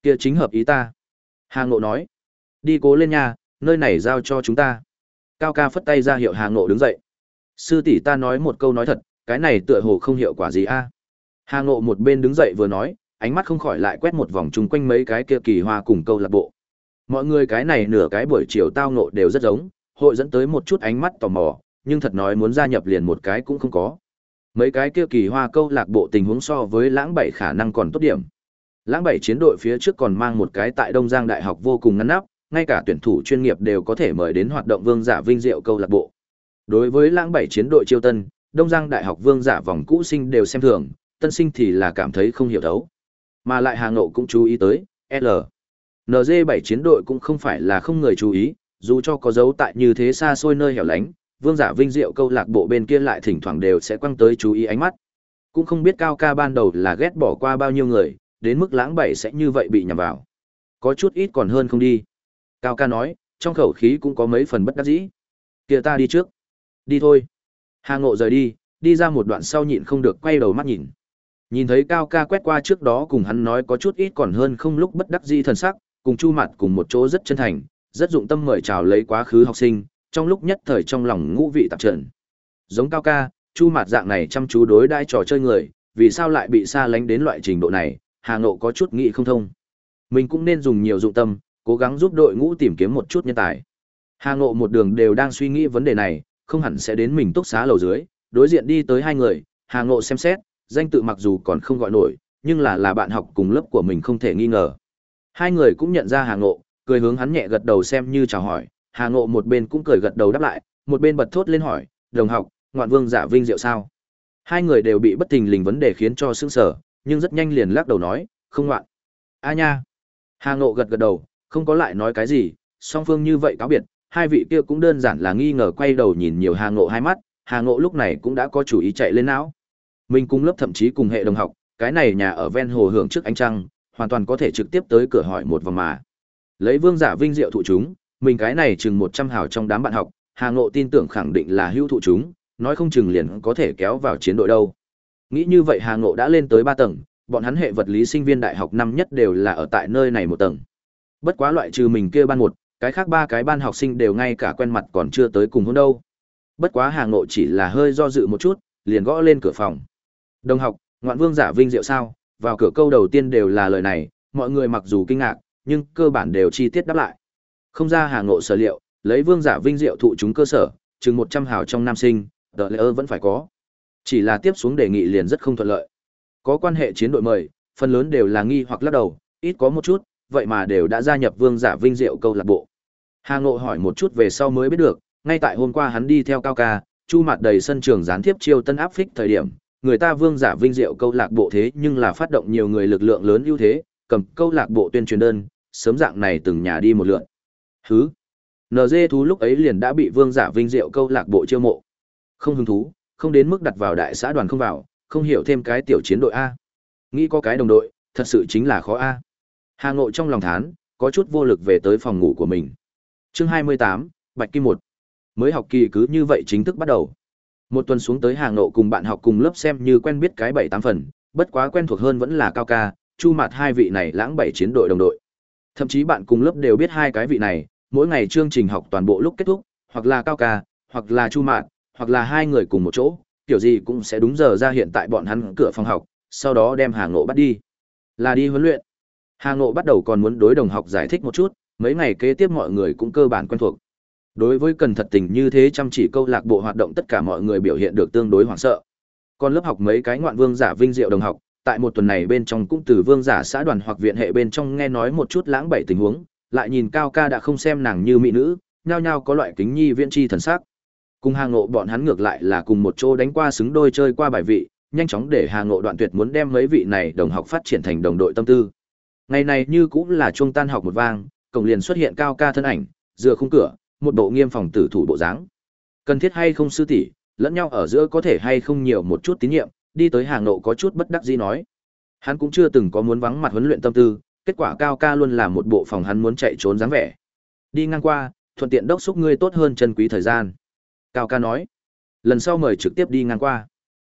Kia chính hợp ý ta. Hà Ngộ nói. Đi cố lên nha, nơi này giao cho chúng ta. Cao ca phất tay ra hiệu Hà Ngộ đứng dậy. Sư tỷ ta nói một câu nói thật, cái này tựa hồ không hiệu quả gì a. Hà Ngộ một bên đứng dậy vừa nói, ánh mắt không khỏi lại quét một vòng chung quanh mấy cái kia kỳ hoa cùng câu lạc bộ. Mọi người cái này nửa cái buổi chiều tao ngộ đều rất giống, hội dẫn tới một chút ánh mắt tò mò, nhưng thật nói muốn gia nhập liền một cái cũng không có. Mấy cái kia kỳ hoa câu lạc bộ tình huống so với lãng bảy khả năng còn tốt điểm. Lãng bảy chiến đội phía trước còn mang một cái tại Đông Giang Đại học vô cùng ngăn nắp, ngay cả tuyển thủ chuyên nghiệp đều có thể mời đến hoạt động vương giả vinh diệu câu lạc bộ. Đối với lãng bảy chiến đội chiêu tân, Đông Giang Đại học vương giả vòng cũ sinh đều xem thường, tân sinh thì là cảm thấy không hiểu thấu. Mà lại Hà Ngộ cũng chú ý tới, L. NG7 chiến đội cũng không phải là không người chú ý, dù cho có dấu tại như thế xa xôi nơi hẻo lánh, vương giả vinh diệu câu lạc bộ bên kia lại thỉnh thoảng đều sẽ quăng tới chú ý ánh mắt. Cũng không biết cao ca ban đầu là ghét bỏ qua bao nhiêu người, đến mức lãng bảy sẽ như vậy bị nhầm vào. Có chút ít còn hơn không đi. Cao ca nói, trong khẩu khí cũng có mấy phần bất đắc dĩ. Kìa ta đi trước. Đi thôi. Hà ngộ rời đi, đi ra một đoạn sau nhịn không được quay đầu mắt nhìn. Nhìn thấy Cao ca quét qua trước đó cùng hắn nói có chút ít còn hơn không lúc bất đắc dĩ thần sắc, cùng chu mặt cùng một chỗ rất chân thành, rất dụng tâm mời chào lấy quá khứ học sinh, trong lúc nhất thời trong lòng ngũ vị tạp trận. Giống Cao ca, chu mặt dạng này chăm chú đối đãi trò chơi người, vì sao lại bị xa lánh đến loại trình độ này, Hà Ngộ có chút nghĩ không thông. Mình cũng nên dùng nhiều dụng tâm, cố gắng giúp đội ngũ tìm kiếm một chút nhân tài. Hà Ngộ một đường đều đang suy nghĩ vấn đề này, không hẳn sẽ đến mình túc xá lầu dưới, đối diện đi tới hai người, Hà Ngộ xem xét, danh tự mặc dù còn không gọi nổi, nhưng là là bạn học cùng lớp của mình không thể nghi ngờ. Hai người cũng nhận ra Hà Ngộ, cười hướng hắn nhẹ gật đầu xem như chào hỏi, Hà Ngộ một bên cũng cười gật đầu đáp lại, một bên bật thốt lên hỏi, đồng học, ngoạn vương giả vinh diệu sao? Hai người đều bị bất tình lình vấn đề khiến cho sững sờ, nhưng rất nhanh liền lắc đầu nói, không ngoạn. A nha. Hà Ngộ gật gật đầu, không có lại nói cái gì, song phương như vậy cáo biệt, hai vị kia cũng đơn giản là nghi ngờ quay đầu nhìn nhiều Hà Ngộ hai mắt, Hà Ngộ lúc này cũng đã có chủ ý chạy lên não. Mình cùng lớp thậm chí cùng hệ đồng học, cái này nhà ở ven hồ hưởng trước ánh trăng, hoàn toàn có thể trực tiếp tới cửa hỏi một vòng mà. Lấy vương giả vinh diệu thụ chúng, mình cái này chừng 100 hào trong đám bạn học, Hà Ngộ tin tưởng khẳng định là hữu thụ chúng, nói không chừng liền có thể kéo vào chiến đội đâu. Nghĩ như vậy Hà Ngộ đã lên tới 3 tầng, bọn hắn hệ vật lý sinh viên đại học năm nhất đều là ở tại nơi này một tầng. Bất quá loại trừ mình kia ban một, cái khác ba cái ban học sinh đều ngay cả quen mặt còn chưa tới cùng hôn đâu. Bất quá Hà Ngộ chỉ là hơi do dự một chút, liền gõ lên cửa phòng. Đồng học, ngoạn vương giả vinh diệu sao? Vào cửa câu đầu tiên đều là lời này, mọi người mặc dù kinh ngạc, nhưng cơ bản đều chi tiết đáp lại. Không ra hàng Ngộ sở liệu, lấy vương giả vinh diệu thụ chúng cơ sở, chừng 100 hào trong nam sinh, tờ lệ vẫn phải có. Chỉ là tiếp xuống đề nghị liền rất không thuận lợi. Có quan hệ chiến đội mời, phần lớn đều là nghi hoặc lắc đầu, ít có một chút, vậy mà đều đã gia nhập vương giả vinh diệu câu lạc bộ. Hà Ngộ hỏi một chút về sau mới biết được, ngay tại hôm qua hắn đi theo cao ca, chu mặt đầy sân trường gián tiếp chiêu tân áp phích thời điểm, người ta vương giả vinh diệu câu lạc bộ thế nhưng là phát động nhiều người lực lượng lớn ưu thế, cầm câu lạc bộ tuyên truyền đơn, sớm dạng này từng nhà đi một lượt. Hứ. NG thú lúc ấy liền đã bị vương giả vinh diệu câu lạc bộ chiêu mộ. Không hứng thú, không đến mức đặt vào đại xã đoàn không vào, không hiểu thêm cái tiểu chiến đội A. Nghĩ có cái đồng đội, thật sự chính là khó A. Hà Ngộ trong lòng thán, có chút vô lực về tới phòng ngủ của mình. Chương 28, Bạch Kim 1. Mới học kỳ cứ như vậy chính thức bắt đầu. Một tuần xuống tới Hà Ngộ cùng bạn học cùng lớp xem như quen biết cái bảy tám phần, bất quá quen thuộc hơn vẫn là Cao Ca, Chu Mạt hai vị này lãng bảy chiến đội đồng đội. Thậm chí bạn cùng lớp đều biết hai cái vị này, mỗi ngày chương trình học toàn bộ lúc kết thúc, hoặc là Cao Ca, hoặc là Chu Mạt, hoặc là hai người cùng một chỗ, kiểu gì cũng sẽ đúng giờ ra hiện tại bọn hắn cửa phòng học, sau đó đem Hà Ngộ bắt đi. Là đi huấn luyện. Hà Ngộ bắt đầu còn muốn đối đồng học giải thích một chút, mấy ngày kế tiếp mọi người cũng cơ bản quen thuộc. Đối với cần thật tình như thế chăm chỉ câu lạc bộ hoạt động tất cả mọi người biểu hiện được tương đối hoảng sợ. Còn lớp học mấy cái ngoạn vương giả vinh diệu đồng học, tại một tuần này bên trong cũng từ vương giả xã đoàn hoặc viện hệ bên trong nghe nói một chút lãng bảy tình huống, lại nhìn cao ca đã không xem nàng như mỹ nữ, nhao nhao có loại kính nhi viễn chi thần sắc. Cùng Hà Ngộ bọn hắn ngược lại là cùng một chỗ đánh qua xứng đôi chơi qua bài vị, nhanh chóng để Hà Ngộ đoạn tuyệt muốn đem mấy vị này đồng học phát triển thành đồng đội tâm tư. Ngày này như cũng là trung tan học một vang, cổng liền xuất hiện cao ca thân ảnh, dựa khung cửa, một bộ nghiêm phòng tử thủ bộ dáng. Cần thiết hay không sư tỷ, lẫn nhau ở giữa có thể hay không nhiều một chút tín nhiệm, đi tới hàng nộ có chút bất đắc dĩ nói. Hắn cũng chưa từng có muốn vắng mặt huấn luyện tâm tư, kết quả cao ca luôn là một bộ phòng hắn muốn chạy trốn dáng vẻ. Đi ngang qua, thuận tiện đốc xúc ngươi tốt hơn chân quý thời gian. Cao ca nói. Lần sau mời trực tiếp đi ngang qua.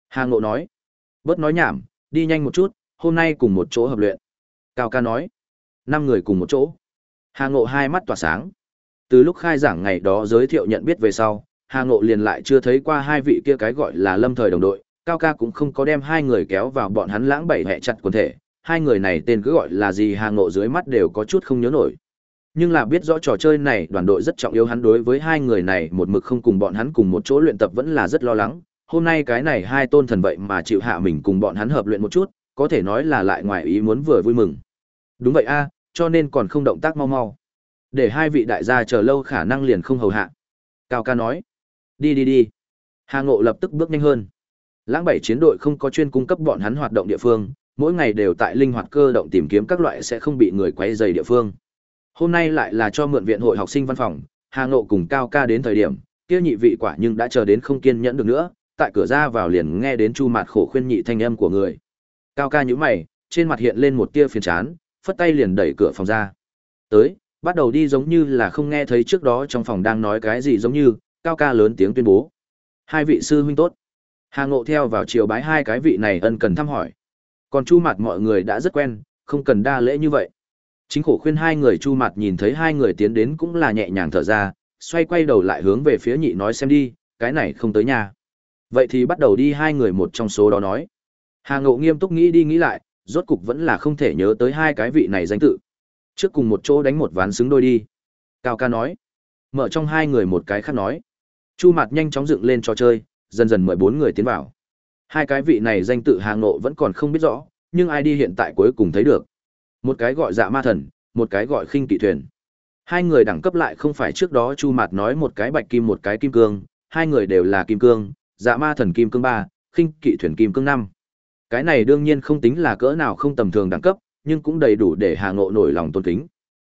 Hà Ngộ nói. Bớt nói nhảm, đi nhanh một chút, hôm nay cùng một chỗ hợp luyện. Cao ca nói. Năm người cùng một chỗ. Hà Ngộ hai mắt tỏa sáng. Từ lúc khai giảng ngày đó giới thiệu nhận biết về sau, Hà Ngộ liền lại chưa thấy qua hai vị kia cái gọi là lâm thời đồng đội, Cao ca cũng không có đem hai người kéo vào bọn hắn lãng bảy hẹ chặt quần thể, hai người này tên cứ gọi là gì Hà Ngộ dưới mắt đều có chút không nhớ nổi. Nhưng là biết rõ trò chơi này đoàn đội rất trọng yếu hắn đối với hai người này một mực không cùng bọn hắn cùng một chỗ luyện tập vẫn là rất lo lắng. Hôm nay cái này hai tôn thần vậy mà chịu hạ mình cùng bọn hắn hợp luyện một chút, có thể nói là lại ngoài ý muốn vừa vui mừng. Đúng vậy a, cho nên còn không động tác mau mau. Để hai vị đại gia chờ lâu khả năng liền không hầu hạ. Cao ca nói. Đi đi đi. Hà Ngộ lập tức bước nhanh hơn. Lãng bảy chiến đội không có chuyên cung cấp bọn hắn hoạt động địa phương, mỗi ngày đều tại linh hoạt cơ động tìm kiếm các loại sẽ không bị người quấy rầy địa phương. Hôm nay lại là cho mượn viện hội học sinh văn phòng, Hà Ngộ cùng Cao Ca đến thời điểm, kia nhị vị quả nhưng đã chờ đến không kiên nhẫn được nữa, tại cửa ra vào liền nghe đến Chu Mạt khổ khuyên nhị thanh âm của người. Cao Ca nhíu mày, trên mặt hiện lên một tia phiền chán, phất tay liền đẩy cửa phòng ra. Tới, bắt đầu đi giống như là không nghe thấy trước đó trong phòng đang nói cái gì giống như, Cao Ca lớn tiếng tuyên bố. Hai vị sư huynh tốt. Hà Ngộ theo vào chiều bái hai cái vị này ân cần thăm hỏi. Còn Chu Mạt mọi người đã rất quen, không cần đa lễ như vậy. Chính khổ khuyên hai người Chu Mạt nhìn thấy hai người tiến đến cũng là nhẹ nhàng thở ra, xoay quay đầu lại hướng về phía nhị nói xem đi, cái này không tới nhà. Vậy thì bắt đầu đi hai người một trong số đó nói. Hà Ngộ nghiêm túc nghĩ đi nghĩ lại, rốt cục vẫn là không thể nhớ tới hai cái vị này danh tự. Trước cùng một chỗ đánh một ván xứng đôi đi. Cao ca nói. Mở trong hai người một cái khác nói. Chu Mạt nhanh chóng dựng lên trò chơi, dần dần mời bốn người tiến vào. Hai cái vị này danh tự hàng nộ vẫn còn không biết rõ, nhưng ai đi hiện tại cuối cùng thấy được. Một cái gọi Dạ Ma Thần, một cái gọi Khinh Kỵ Thuyền. Hai người đẳng cấp lại không phải trước đó Chu Mạt nói một cái bạch kim một cái kim cương, hai người đều là kim cương, Dạ Ma Thần kim cương ba, Khinh Kỵ Thuyền kim cương năm. Cái này đương nhiên không tính là cỡ nào không tầm thường đẳng cấp, nhưng cũng đầy đủ để Hà Ngộ nổi lòng tôn kính.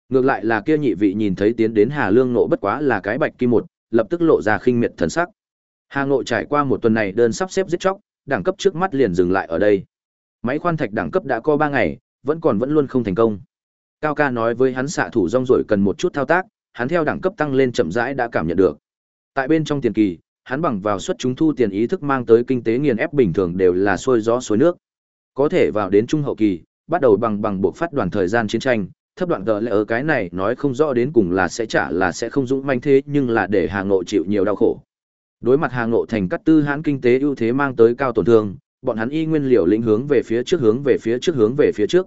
Ngược lại là kia nhị vị nhìn thấy tiến đến Hà Lương nộ bất quá là cái bạch kim một, lập tức lộ ra khinh miệt thần sắc. Hà Ngộ trải qua một tuần này đơn sắp xếp giết chóc, đẳng cấp trước mắt liền dừng lại ở đây. Máy khoan thạch đẳng cấp đã có 3 ngày, vẫn còn vẫn luôn không thành công. Cao ca nói với hắn xạ thủ rong rồi cần một chút thao tác, hắn theo đẳng cấp tăng lên chậm rãi đã cảm nhận được. Tại bên trong tiền kỳ, hắn bằng vào suất chúng thu tiền ý thức mang tới kinh tế nghiền ép bình thường đều là xuôi gió suối nước. Có thể vào đến trung hậu kỳ, bắt đầu bằng bằng buộc phát đoàn thời gian chiến tranh, thấp đoạn gỡ lẽ ở cái này nói không rõ đến cùng là sẽ trả là sẽ không dũng manh thế nhưng là để Hà Ngộ chịu nhiều đau khổ. Đối mặt Hà Ngộ thành cắt tư hãn kinh tế ưu thế mang tới cao tổn thương, bọn hắn y nguyên liều lĩnh hướng về phía trước hướng về phía trước hướng về phía trước.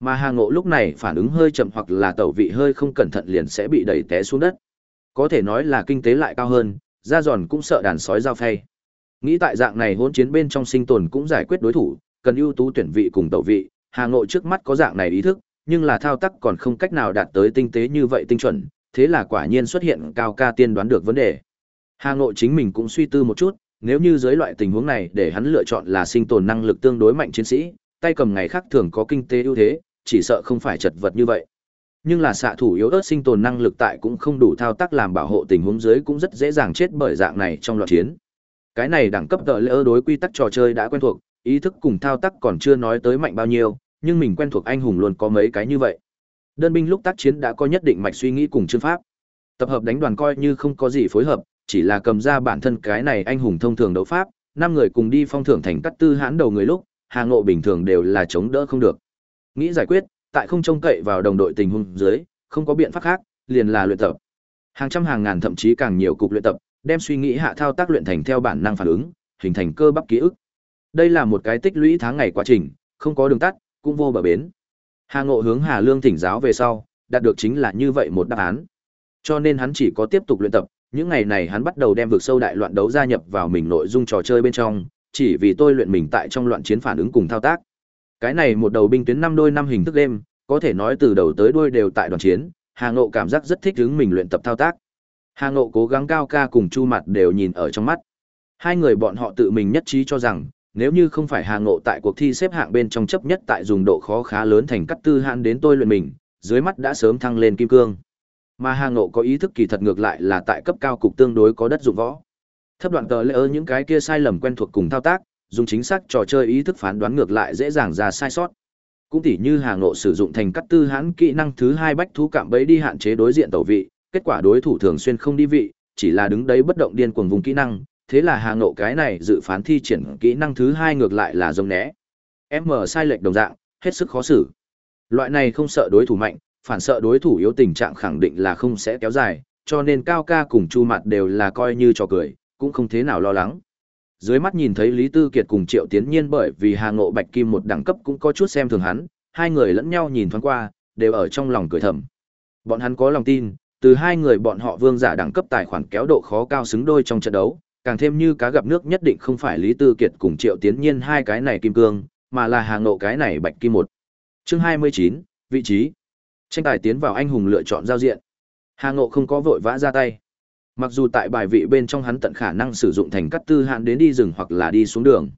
Mà Hà Ngộ lúc này phản ứng hơi chậm hoặc là tẩu vị hơi không cẩn thận liền sẽ bị đẩy té xuống đất. Có thể nói là kinh tế lại cao hơn, ra giòn cũng sợ đàn sói giao phay. Nghĩ tại dạng này hỗn chiến bên trong sinh tồn cũng giải quyết đối thủ, cần ưu tú tuyển vị cùng tẩu vị, Hà Ngộ trước mắt có dạng này ý thức, nhưng là thao tác còn không cách nào đạt tới tinh tế như vậy tinh chuẩn, thế là quả nhiên xuất hiện cao ca tiên đoán được vấn đề. Hà Ngộ chính mình cũng suy tư một chút, nếu như dưới loại tình huống này để hắn lựa chọn là sinh tồn năng lực tương đối mạnh chiến sĩ, tay cầm ngày khác thường có kinh tế ưu thế, chỉ sợ không phải chật vật như vậy. Nhưng là xạ thủ yếu ớt sinh tồn năng lực tại cũng không đủ thao tác làm bảo hộ tình huống dưới cũng rất dễ dàng chết bởi dạng này trong loạt chiến. Cái này đẳng cấp tợ lỡ đối quy tắc trò chơi đã quen thuộc, ý thức cùng thao tác còn chưa nói tới mạnh bao nhiêu, nhưng mình quen thuộc anh hùng luôn có mấy cái như vậy. Đơn binh lúc tác chiến đã có nhất định mạch suy nghĩ cùng chương pháp. Tập hợp đánh đoàn coi như không có gì phối hợp, chỉ là cầm ra bản thân cái này anh hùng thông thường đấu pháp, năm người cùng đi phong thưởng thành cắt tư hãn đầu người lúc, Hà Ngộ bình thường đều là chống đỡ không được. Nghĩ giải quyết, tại không trông cậy vào đồng đội tình huống dưới, không có biện pháp khác, liền là luyện tập. Hàng trăm hàng ngàn thậm chí càng nhiều cục luyện tập, đem suy nghĩ hạ thao tác luyện thành theo bản năng phản ứng, hình thành cơ bắp ký ức. Đây là một cái tích lũy tháng ngày quá trình, không có đường tắt, cũng vô bờ bến. Hà Ngộ hướng Hà Lương thỉnh giáo về sau, đạt được chính là như vậy một đáp án. Cho nên hắn chỉ có tiếp tục luyện tập, những ngày này hắn bắt đầu đem vực sâu đại loạn đấu gia nhập vào mình nội dung trò chơi bên trong, chỉ vì tôi luyện mình tại trong loạn chiến phản ứng cùng thao tác. Cái này một đầu binh tuyến năm đôi năm hình thức đêm, có thể nói từ đầu tới đuôi đều tại đoàn chiến, Hà Ngộ cảm giác rất thích hứng mình luyện tập thao tác. Hà Ngộ cố gắng cao ca cùng Chu Mặt đều nhìn ở trong mắt. Hai người bọn họ tự mình nhất trí cho rằng, nếu như không phải Hà Ngộ tại cuộc thi xếp hạng bên trong chấp nhất tại dùng độ khó khá lớn thành cắt tư hãn đến tôi luyện mình, dưới mắt đã sớm thăng lên kim cương. Mà Hà Ngộ có ý thức kỳ thật ngược lại là tại cấp cao cục tương đối có đất dụng võ. Thấp đoạn tờ lệ ơ những cái kia sai lầm quen thuộc cùng thao tác, dùng chính xác trò chơi ý thức phán đoán ngược lại dễ dàng ra sai sót. Cũng tỉ như Hà Ngộ sử dụng thành cắt tư hãn kỹ năng thứ hai bách thú cạm bẫy đi hạn chế đối diện tẩu vị, kết quả đối thủ thường xuyên không đi vị, chỉ là đứng đấy bất động điên cuồng vùng kỹ năng, thế là Hà Ngộ cái này dự phán thi triển kỹ năng thứ hai ngược lại là giống né. M sai lệch đồng dạng, hết sức khó xử. Loại này không sợ đối thủ mạnh, phản sợ đối thủ yếu tình trạng khẳng định là không sẽ kéo dài, cho nên Cao Ca cùng Chu Mặt đều là coi như trò cười, cũng không thế nào lo lắng. Dưới mắt nhìn thấy Lý Tư Kiệt cùng Triệu Tiến Nhiên bởi vì Hà Ngộ Bạch Kim một đẳng cấp cũng có chút xem thường hắn, hai người lẫn nhau nhìn thoáng qua, đều ở trong lòng cười thầm. Bọn hắn có lòng tin, từ hai người bọn họ vương giả đẳng cấp tài khoản kéo độ khó cao xứng đôi trong trận đấu, càng thêm như cá gặp nước nhất định không phải Lý Tư Kiệt cùng Triệu Tiến Nhiên hai cái này kim cương, mà là hàng Ngộ cái này Bạch Kim một. Chương 29, vị trí. Tranh tài tiến vào anh hùng lựa chọn giao diện. Hà Ngộ không có vội vã ra tay. Mặc dù tại bài vị bên trong hắn tận khả năng sử dụng thành cắt tư hạn đến đi rừng hoặc là đi xuống đường.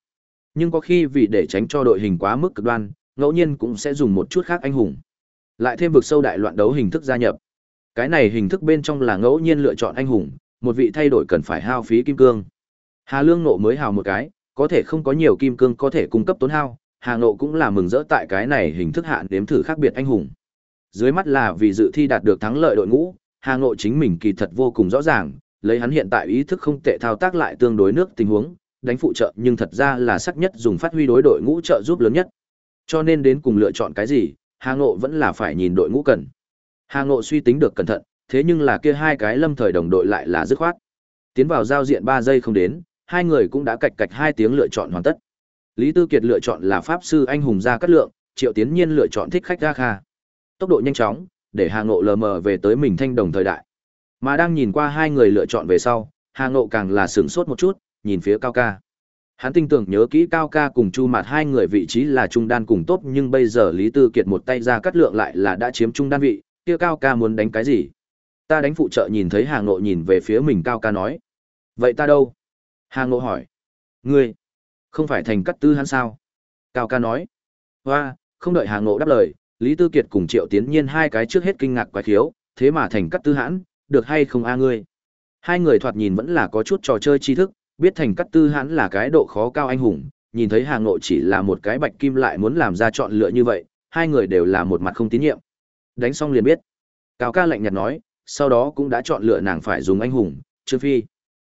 Nhưng có khi vì để tránh cho đội hình quá mức cực đoan, ngẫu nhiên cũng sẽ dùng một chút khác anh hùng. Lại thêm vực sâu đại loạn đấu hình thức gia nhập. Cái này hình thức bên trong là ngẫu nhiên lựa chọn anh hùng, một vị thay đổi cần phải hao phí kim cương. Hà Lương nộ mới hào một cái, có thể không có nhiều kim cương có thể cung cấp tốn hao, Hà nộ cũng là mừng rỡ tại cái này hình thức hạn đếm thử khác biệt anh hùng. Dưới mắt là vì dự thi đạt được thắng lợi đội ngũ, Hà nộ chính mình kỳ thật vô cùng rõ ràng, lấy hắn hiện tại ý thức không tệ thao tác lại tương đối nước tình huống, đánh phụ trợ nhưng thật ra là sắc nhất dùng phát huy đối đội ngũ trợ giúp lớn nhất. Cho nên đến cùng lựa chọn cái gì, Hà Ngộ vẫn là phải nhìn đội ngũ cần. Hà Ngộ suy tính được cẩn thận, thế nhưng là kia hai cái lâm thời đồng đội lại là dứt khoát. Tiến vào giao diện 3 giây không đến, hai người cũng đã cạch cạch hai tiếng lựa chọn hoàn tất. Lý Tư Kiệt lựa chọn là pháp sư anh hùng gia cát lượng, Triệu Tiến Nhiên lựa chọn thích khách Ga Kha. Tốc độ nhanh chóng, để Hà Ngộ lờ mờ về tới mình thanh đồng thời đại. Mà đang nhìn qua hai người lựa chọn về sau, Hà Ngộ càng là sửng sốt một chút, nhìn phía Cao Ca. Hắn tinh tưởng nhớ kỹ Cao Ca cùng Chu Mạt hai người vị trí là trung đan cùng tốt, nhưng bây giờ Lý Tư Kiệt một tay ra cắt lượng lại là đã chiếm trung đan vị, kia Cao Ca muốn đánh cái gì? Ta đánh phụ trợ nhìn thấy Hà Ngộ nhìn về phía mình Cao Ca nói. Vậy ta đâu? Hà Ngộ hỏi. Ngươi, không phải thành cắt tư hắn sao? Cao Ca nói. Hoa, không đợi Hà Ngộ đáp lời, Lý Tư Kiệt cùng Triệu Tiến Nhiên hai cái trước hết kinh ngạc quái khiếu, thế mà thành cắt tư hãn, được hay không a ngươi? Hai người thoạt nhìn vẫn là có chút trò chơi tri thức, biết thành cắt tư hãn là cái độ khó cao anh hùng, nhìn thấy Hà Ngộ chỉ là một cái bạch kim lại muốn làm ra chọn lựa như vậy, hai người đều là một mặt không tín nhiệm. Đánh xong liền biết. Cao ca lạnh nhạt nói, sau đó cũng đã chọn lựa nàng phải dùng anh hùng, Trương Phi.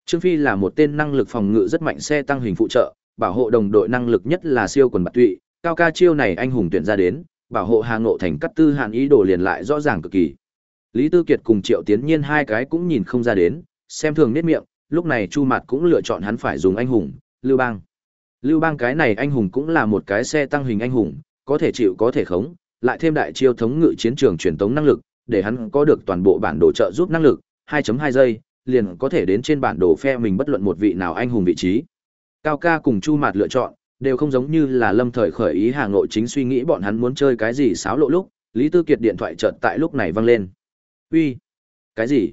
Trương Phi là một tên năng lực phòng ngự rất mạnh xe tăng hình phụ trợ, bảo hộ đồng đội năng lực nhất là siêu quần bạc tụy, cao ca chiêu này anh hùng tuyển ra đến, bảo hộ Hà Ngộ thành cắt tư hạn ý đồ liền lại rõ ràng cực kỳ. Lý Tư Kiệt cùng Triệu Tiến Nhiên hai cái cũng nhìn không ra đến, xem thường nét miệng, lúc này Chu Mạt cũng lựa chọn hắn phải dùng anh hùng, Lưu Bang. Lưu Bang cái này anh hùng cũng là một cái xe tăng hình anh hùng, có thể chịu có thể khống, lại thêm đại chiêu thống ngự chiến trường truyền tống năng lực, để hắn có được toàn bộ bản đồ trợ giúp năng lực, 2.2 giây, liền có thể đến trên bản đồ phe mình bất luận một vị nào anh hùng vị trí. Cao ca cùng Chu Mạt lựa chọn, đều không giống như là lâm thời khởi ý Hà Ngộ chính suy nghĩ bọn hắn muốn chơi cái gì xáo lộ lúc, Lý Tư Kiệt điện thoại chợt tại lúc này vang lên. Uy, Cái gì?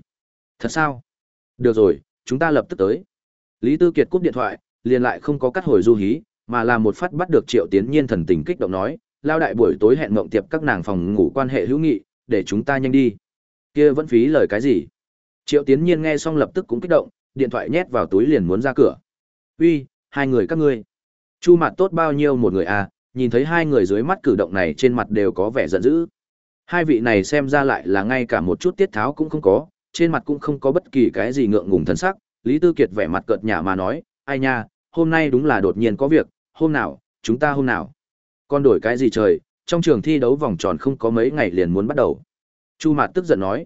Thật sao? Được rồi, chúng ta lập tức tới. Lý Tư Kiệt cúp điện thoại, liền lại không có cắt hồi du hí, mà là một phát bắt được Triệu Tiến Nhiên thần tình kích động nói, lao đại buổi tối hẹn mộng tiệp các nàng phòng ngủ quan hệ hữu nghị, để chúng ta nhanh đi. Kia vẫn phí lời cái gì? Triệu Tiến Nhiên nghe xong lập tức cũng kích động, điện thoại nhét vào túi liền muốn ra cửa. Uy, hai người các ngươi. Chu mặt tốt bao nhiêu một người à, nhìn thấy hai người dưới mắt cử động này trên mặt đều có vẻ giận dữ. Hai vị này xem ra lại là ngay cả một chút tiết tháo cũng không có, trên mặt cũng không có bất kỳ cái gì ngượng ngùng thân sắc, Lý Tư Kiệt vẻ mặt cợt nhả mà nói, ai nha, hôm nay đúng là đột nhiên có việc, hôm nào, chúng ta hôm nào. Con đổi cái gì trời, trong trường thi đấu vòng tròn không có mấy ngày liền muốn bắt đầu. Chu Mạt tức giận nói.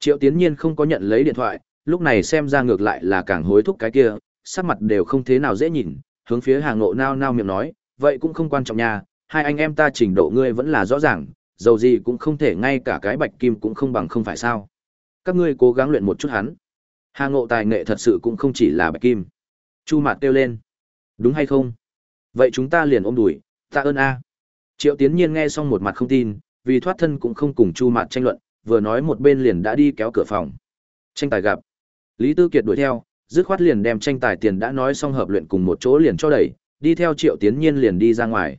Triệu Tiến Nhiên không có nhận lấy điện thoại, lúc này xem ra ngược lại là càng hối thúc cái kia, sắc mặt đều không thế nào dễ nhìn, hướng phía hàng ngộ nao nao miệng nói, vậy cũng không quan trọng nha, hai anh em ta trình độ ngươi vẫn là rõ ràng, dầu gì cũng không thể ngay cả cái bạch kim cũng không bằng không phải sao. Các ngươi cố gắng luyện một chút hắn. Hà ngộ tài nghệ thật sự cũng không chỉ là bạch kim. Chu Mạt kêu lên. Đúng hay không? Vậy chúng ta liền ôm đùi, ta ơn a. Triệu Tiến Nhiên nghe xong một mặt không tin, vì thoát thân cũng không cùng Chu Mạt tranh luận, vừa nói một bên liền đã đi kéo cửa phòng. Tranh tài gặp. Lý Tư Kiệt đuổi theo, dứt khoát liền đem tranh tài tiền đã nói xong hợp luyện cùng một chỗ liền cho đẩy, đi theo Triệu Tiến Nhiên liền đi ra ngoài.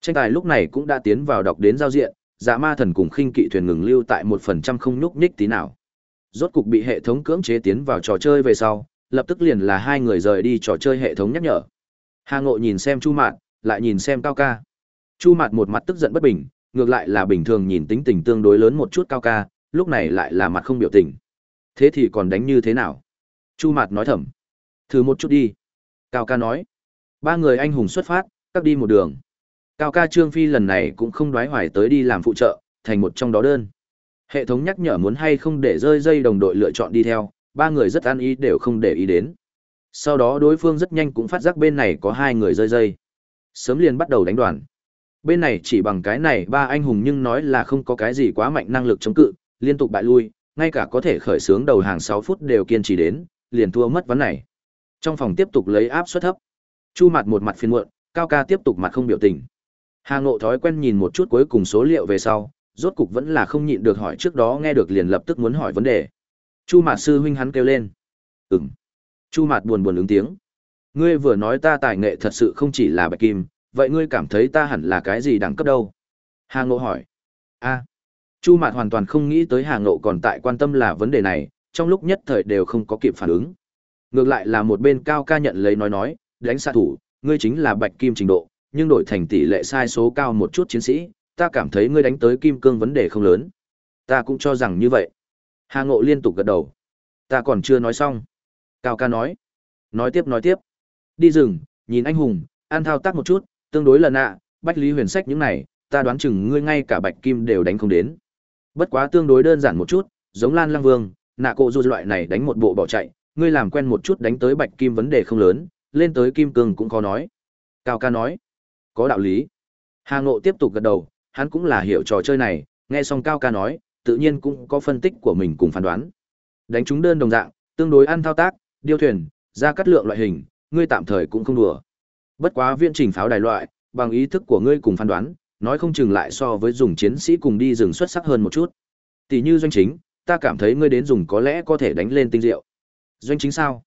Tranh tài lúc này cũng đã tiến vào đọc đến giao diện, Dạ Ma Thần cùng khinh kỵ thuyền ngừng lưu tại một phần trăm không nhúc nhích tí nào. Rốt cục bị hệ thống cưỡng chế tiến vào trò chơi về sau, lập tức liền là hai người rời đi trò chơi hệ thống nhắc nhở. Hà Ngộ nhìn xem Chu Mạt, lại nhìn xem Cao Ca. Chu Mạt một mặt tức giận bất bình, ngược lại là bình thường nhìn tính tình tương đối lớn một chút Cao Ca, lúc này lại là mặt không biểu tình. Thế thì còn đánh như thế nào? Chu Mạt nói thầm. Thử một chút đi. Cao Ca nói. Ba người anh hùng xuất phát, cắt đi một đường. Cao Ca Trương Phi lần này cũng không đoái hoài tới đi làm phụ trợ, thành một trong đó đơn. Hệ thống nhắc nhở muốn hay không để rơi dây đồng đội lựa chọn đi theo, ba người rất an ý đều không để ý đến. Sau đó đối phương rất nhanh cũng phát giác bên này có hai người rơi dây. Sớm liền bắt đầu đánh đoàn. Bên này chỉ bằng cái này ba anh hùng nhưng nói là không có cái gì quá mạnh năng lực chống cự, liên tục bại lui, ngay cả có thể khởi xướng đầu hàng 6 phút đều kiên trì đến, liền thua mất ván này. Trong phòng tiếp tục lấy áp suất thấp. Chu mặt một mặt phiền muộn, Cao ca tiếp tục mặt không biểu tình. Hà Ngộ thói quen nhìn một chút cuối cùng số liệu về sau, rốt cục vẫn là không nhịn được hỏi trước đó nghe được liền lập tức muốn hỏi vấn đề. Chu Mạt sư huynh hắn kêu lên. Ừm. Chu Mạt buồn buồn ứng tiếng. Ngươi vừa nói ta tài nghệ thật sự không chỉ là bạch kim, vậy ngươi cảm thấy ta hẳn là cái gì đẳng cấp đâu? Hà Ngộ hỏi. A. Chu Mạt hoàn toàn không nghĩ tới Hà Ngộ còn tại quan tâm là vấn đề này, trong lúc nhất thời đều không có kịp phản ứng. Ngược lại là một bên cao ca nhận lấy nói nói, đánh xạ thủ, ngươi chính là bạch kim trình độ, nhưng đổi thành tỷ lệ sai số cao một chút chiến sĩ, ta cảm thấy ngươi đánh tới kim cương vấn đề không lớn. Ta cũng cho rằng như vậy. Hà Ngộ liên tục gật đầu. Ta còn chưa nói xong. Cao ca nói. Nói tiếp nói tiếp. Đi rừng, nhìn anh hùng, an thao tác một chút, tương đối lần ạ, bách lý huyền sách những này, ta đoán chừng ngươi ngay cả bạch kim đều đánh không đến. Bất quá tương đối đơn giản một chút, giống Lan Lăng Vương, nạ cộ du loại này đánh một bộ bỏ chạy, ngươi làm quen một chút đánh tới bạch kim vấn đề không lớn, lên tới kim cương cũng khó nói. Cao ca nói. Có đạo lý. Hà Ngộ tiếp tục gật đầu, hắn cũng là hiểu trò chơi này, nghe xong Cao ca nói, tự nhiên cũng có phân tích của mình cùng phán đoán. Đánh chúng đơn đồng dạng, tương đối ăn thao tác, điêu thuyền, ra cắt lượng loại hình, ngươi tạm thời cũng không đùa. Bất quá viên trình pháo đài loại, bằng ý thức của ngươi cùng phán đoán, nói không chừng lại so với dùng chiến sĩ cùng đi rừng xuất sắc hơn một chút. Tỷ như doanh chính, ta cảm thấy ngươi đến dùng có lẽ có thể đánh lên tinh diệu. Doanh chính sao?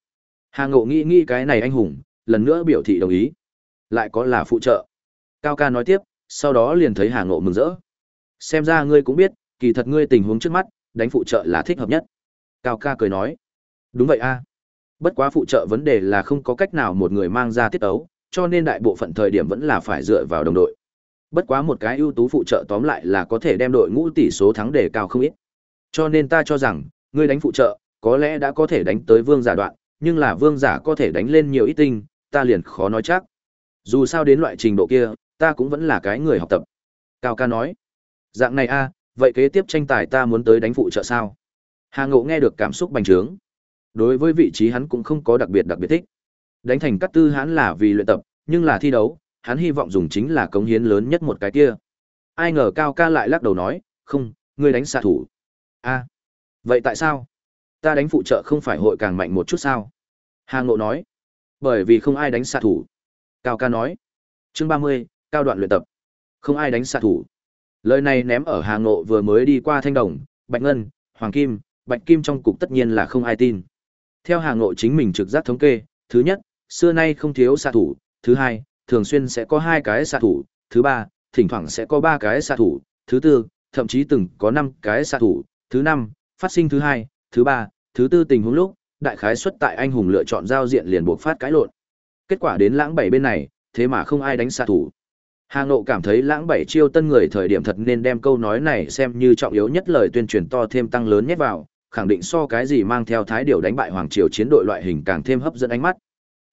Hà Ngộ nghĩ nghĩ cái này anh hùng, lần nữa biểu thị đồng ý. Lại có là phụ trợ. Cao ca nói tiếp, sau đó liền thấy Hà Ngộ mừng rỡ. Xem ra ngươi cũng biết, kỳ thật ngươi tình huống trước mắt, đánh phụ trợ là thích hợp nhất. Cao ca cười nói. Đúng vậy a. Bất quá phụ trợ vấn đề là không có cách nào một người mang ra tiết ấu, cho nên đại bộ phận thời điểm vẫn là phải dựa vào đồng đội. Bất quá một cái ưu tú phụ trợ tóm lại là có thể đem đội ngũ tỷ số thắng đề cao không ít. Cho nên ta cho rằng, ngươi đánh phụ trợ, có lẽ đã có thể đánh tới vương giả đoạn, nhưng là vương giả có thể đánh lên nhiều ít tinh, ta liền khó nói chắc. Dù sao đến loại trình độ kia, ta cũng vẫn là cái người học tập. Cao ca nói, dạng này a, vậy kế tiếp tranh tài ta muốn tới đánh phụ trợ sao? Hà Ngộ nghe được cảm xúc bành trướng. Đối với vị trí hắn cũng không có đặc biệt đặc biệt thích. Đánh thành cắt tư hắn là vì luyện tập, nhưng là thi đấu, hắn hy vọng dùng chính là cống hiến lớn nhất một cái kia. Ai ngờ Cao ca lại lắc đầu nói, không, ngươi đánh xạ thủ. a vậy tại sao? Ta đánh phụ trợ không phải hội càng mạnh một chút sao? Hà Ngộ nói, bởi vì không ai đánh xạ thủ. Cao ca nói, chương ba mươi cao đoạn luyện tập. Không ai đánh xạ thủ. Lời này ném ở Hà Ngộ vừa mới đi qua Thanh Đồng, Bạch Ngân, Hoàng Kim, Bạch Kim trong cục tất nhiên là không ai tin. Theo Hà Ngộ chính mình trực giác thống kê, thứ nhất, xưa nay không thiếu xạ thủ, thứ hai, thường xuyên sẽ có hai cái xạ thủ, thứ ba, thỉnh thoảng sẽ có ba cái xạ thủ, thứ tư, thậm chí từng có năm cái xạ thủ, thứ năm, phát sinh thứ hai, thứ ba, thứ tư tình huống lúc, đại khái xuất tại anh hùng lựa chọn giao diện liền buộc phát cãi lộn. Kết quả đến lãng bảy bên này, thế mà không ai đánh xạ thủ. Hà Ngộ cảm thấy lãng bảy chiêu tân người thời điểm thật nên đem câu nói này xem như trọng yếu nhất lời tuyên truyền to thêm tăng lớn nhét vào, khẳng định so cái gì mang theo thái điều đánh bại hoàng triều chiến đội loại hình càng thêm hấp dẫn ánh mắt.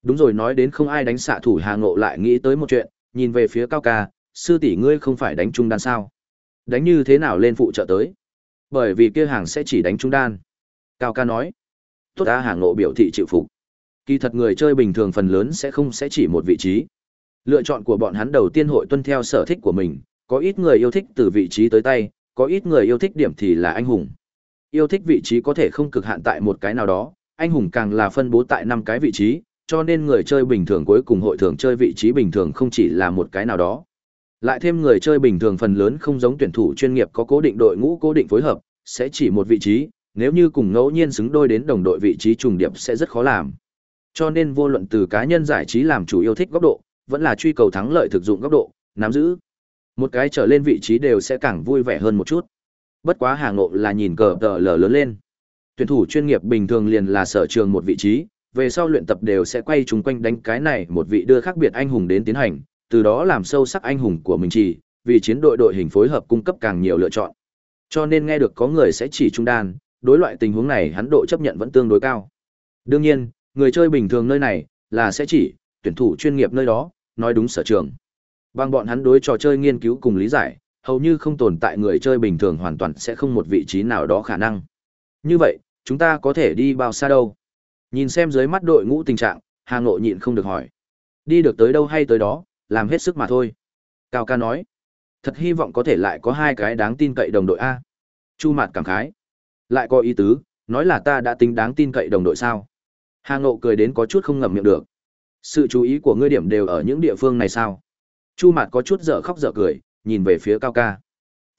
Đúng rồi nói đến không ai đánh xạ thủ Hà Ngộ lại nghĩ tới một chuyện, nhìn về phía Cao Ca, sư tỷ ngươi không phải đánh trung đan sao? Đánh như thế nào lên phụ trợ tới? Bởi vì kia hàng sẽ chỉ đánh trung đan. Cao Ca nói. Tốt ta Hà Ngộ biểu thị chịu phục. Kỳ thật người chơi bình thường phần lớn sẽ không sẽ chỉ một vị trí. Lựa chọn của bọn hắn đầu tiên hội tuân theo sở thích của mình, có ít người yêu thích từ vị trí tới tay, có ít người yêu thích điểm thì là anh hùng. Yêu thích vị trí có thể không cực hạn tại một cái nào đó, anh hùng càng là phân bố tại năm cái vị trí, cho nên người chơi bình thường cuối cùng hội thường chơi vị trí bình thường không chỉ là một cái nào đó. Lại thêm người chơi bình thường phần lớn không giống tuyển thủ chuyên nghiệp có cố định đội ngũ cố định phối hợp, sẽ chỉ một vị trí, nếu như cùng ngẫu nhiên xứng đôi đến đồng đội vị trí trùng điệp sẽ rất khó làm. Cho nên vô luận từ cá nhân giải trí làm chủ yêu thích góc độ, vẫn là truy cầu thắng lợi thực dụng góc độ, nắm giữ. Một cái trở lên vị trí đều sẽ càng vui vẻ hơn một chút. Bất quá Hà Ngộ là nhìn cờ tờ lở lớn lên. Tuyển thủ chuyên nghiệp bình thường liền là sở trường một vị trí, về sau luyện tập đều sẽ quay chung quanh đánh cái này một vị đưa khác biệt anh hùng đến tiến hành, từ đó làm sâu sắc anh hùng của mình chỉ, vì chiến đội đội hình phối hợp cung cấp càng nhiều lựa chọn. Cho nên nghe được có người sẽ chỉ trung đan, đối loại tình huống này hắn độ chấp nhận vẫn tương đối cao. Đương nhiên, người chơi bình thường nơi này là sẽ chỉ tuyển thủ chuyên nghiệp nơi đó, nói đúng sở trường. Bằng bọn hắn đối trò chơi nghiên cứu cùng lý giải, hầu như không tồn tại người chơi bình thường hoàn toàn sẽ không một vị trí nào đó khả năng. Như vậy, chúng ta có thể đi bao xa đâu? Nhìn xem dưới mắt đội ngũ tình trạng, Hà Ngộ nhịn không được hỏi. Đi được tới đâu hay tới đó, làm hết sức mà thôi. Cao ca nói. Thật hy vọng có thể lại có hai cái đáng tin cậy đồng đội A. Chu Mạt cảm khái. Lại có ý tứ, nói là ta đã tính đáng tin cậy đồng đội sao. Hà Ngộ cười đến có chút không ngậm miệng được. Sự chú ý của ngươi điểm đều ở những địa phương này sao? Chu Mạt có chút dở khóc dở cười, nhìn về phía Cao ca.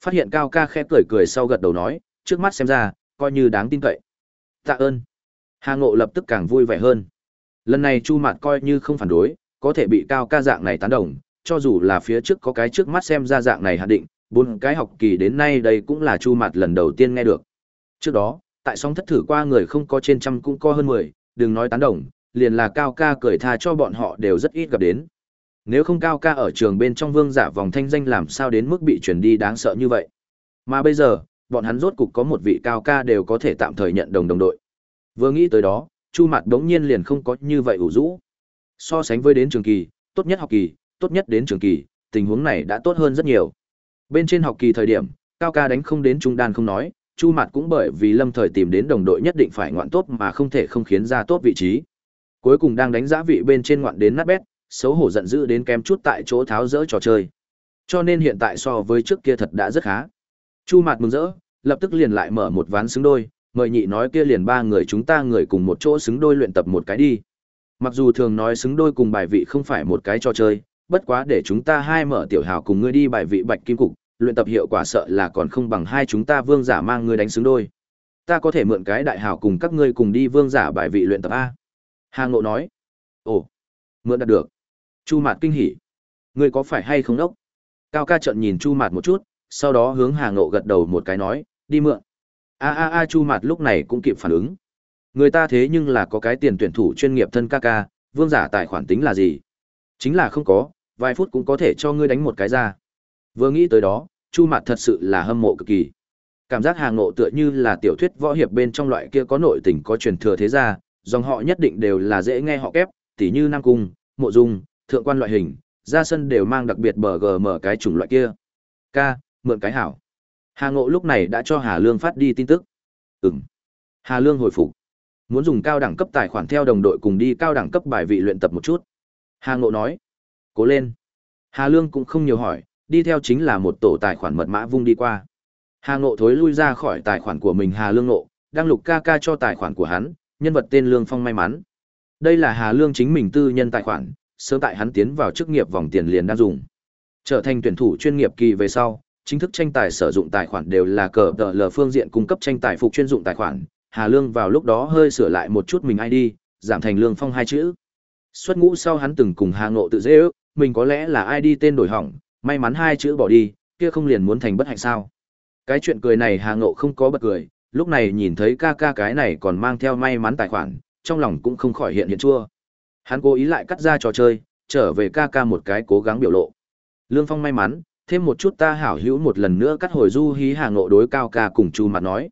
Phát hiện Cao ca khẽ cười cười sau gật đầu nói, trước mắt xem ra, coi như đáng tin cậy. Tạ ơn. Hà Ngộ lập tức càng vui vẻ hơn. Lần này Chu Mạt coi như không phản đối, có thể bị Cao ca dạng này tán đồng, cho dù là phía trước có cái trước mắt xem ra dạng này hạn định, bốn cái học kỳ đến nay đây cũng là Chu Mạt lần đầu tiên nghe được. Trước đó, tại sóng thất thử qua người không có trên trăm cũng có hơn 10, đừng nói tán đồng, liền là Cao ca cười tha cho bọn họ đều rất ít gặp đến. Nếu không Cao ca ở trường bên trong vương giả vòng thanh danh làm sao đến mức bị chuyển đi đáng sợ như vậy. Mà bây giờ, bọn hắn rốt cục có một vị Cao ca đều có thể tạm thời nhận đồng đồng đội. Vừa nghĩ tới đó, Chu Mạt đống nhiên liền không có như vậy ủ rũ. So sánh với đến trường kỳ, tốt nhất học kỳ, tốt nhất đến trường kỳ, tình huống này đã tốt hơn rất nhiều. Bên trên học kỳ thời điểm, Cao ca đánh không đến trung đan không nói, Chu Mạt cũng bởi vì lâm thời tìm đến đồng đội nhất định phải ngoạn tốt mà không thể không khiến ra tốt vị trí. Cuối cùng đang đánh giá vị bên trên ngoạn đến nát bét, xấu hổ giận dữ đến kém chút tại chỗ tháo rỡ trò chơi. Cho nên hiện tại so với trước kia thật đã rất khá. Chu Mạt mừng rỡ, lập tức liền lại mở một ván xứng đôi, mời nhị nói kia liền ba người chúng ta người cùng một chỗ xứng đôi luyện tập một cái đi. Mặc dù thường nói xứng đôi cùng bài vị không phải một cái trò chơi, bất quá để chúng ta hai mở tiểu hào cùng ngươi đi bài vị bạch kim cục, luyện tập hiệu quả sợ là còn không bằng hai chúng ta vương giả mang ngươi đánh xứng đôi. Ta có thể mượn cái đại hào cùng các ngươi cùng đi vương giả bài vị luyện tập a. Hà Ngộ nói. Ồ, mượn đạt được. Chu Mạt kinh hỉ. Ngươi có phải hay không đốc? Cao ca trợn nhìn Chu Mạt một chút, sau đó hướng Hà Ngộ gật đầu một cái nói, đi mượn. A a a Chu Mạt lúc này cũng kịp phản ứng. Người ta thế nhưng là có cái tiền tuyển thủ chuyên nghiệp thân ca ca, vương giả tài khoản tính là gì? Chính là không có, vài phút cũng có thể cho ngươi đánh một cái ra. Vừa nghĩ tới đó, Chu Mạt thật sự là hâm mộ cực kỳ. Cảm giác hàng nộ tựa như là tiểu thuyết võ hiệp bên trong loại kia có nội tình có truyền thừa thế gia, dòng họ nhất định đều là dễ nghe họ kép, tỉ như Nam Cung, Mộ Dung, Thượng quan loại hình, ra sân đều mang đặc biệt bờ gờ mở cái chủng loại kia. Ca, mượn cái hảo. Hà Ngộ lúc này đã cho Hà Lương phát đi tin tức. Ừm. Hà Lương hồi phục. Muốn dùng cao đẳng cấp tài khoản theo đồng đội cùng đi cao đẳng cấp bài vị luyện tập một chút. Hà Ngộ nói. Cố lên. Hà Lương cũng không nhiều hỏi, đi theo chính là một tổ tài khoản mật mã vung đi qua. Hà Ngộ thối lui ra khỏi tài khoản của mình Hà Lương Ngộ, đăng lục ca ca cho tài khoản của hắn, nhân vật tên Lương Phong may mắn. Đây là Hà Lương chính mình tư nhân tài khoản, sớm tại hắn tiến vào chức nghiệp vòng tiền liền đang dùng. Trở thành tuyển thủ chuyên nghiệp kỳ về sau, chính thức tranh tài sử dụng tài khoản đều là cờ tờ lờ phương diện cung cấp tranh tài phục chuyên dụng tài khoản. Hà Lương vào lúc đó hơi sửa lại một chút mình ID, giảm thành Lương Phong hai chữ. Xuất ngũ sau hắn từng cùng Hà Ngộ tự dễ ước, mình có lẽ là ID tên đổi hỏng, may mắn hai chữ bỏ đi, kia không liền muốn thành bất hạnh sao. Cái chuyện cười này Hà Ngộ không có bật cười, lúc này nhìn thấy ca ca cái này còn mang theo may mắn tài khoản, trong lòng cũng không khỏi hiện hiện chua. Hắn cố ý lại cắt ra trò chơi, trở về ca ca một cái cố gắng biểu lộ. Lương Phong may mắn, thêm một chút ta hảo hữu một lần nữa cắt hồi du hí Hà Ngộ đối cao ca cùng Chu Mặt nói.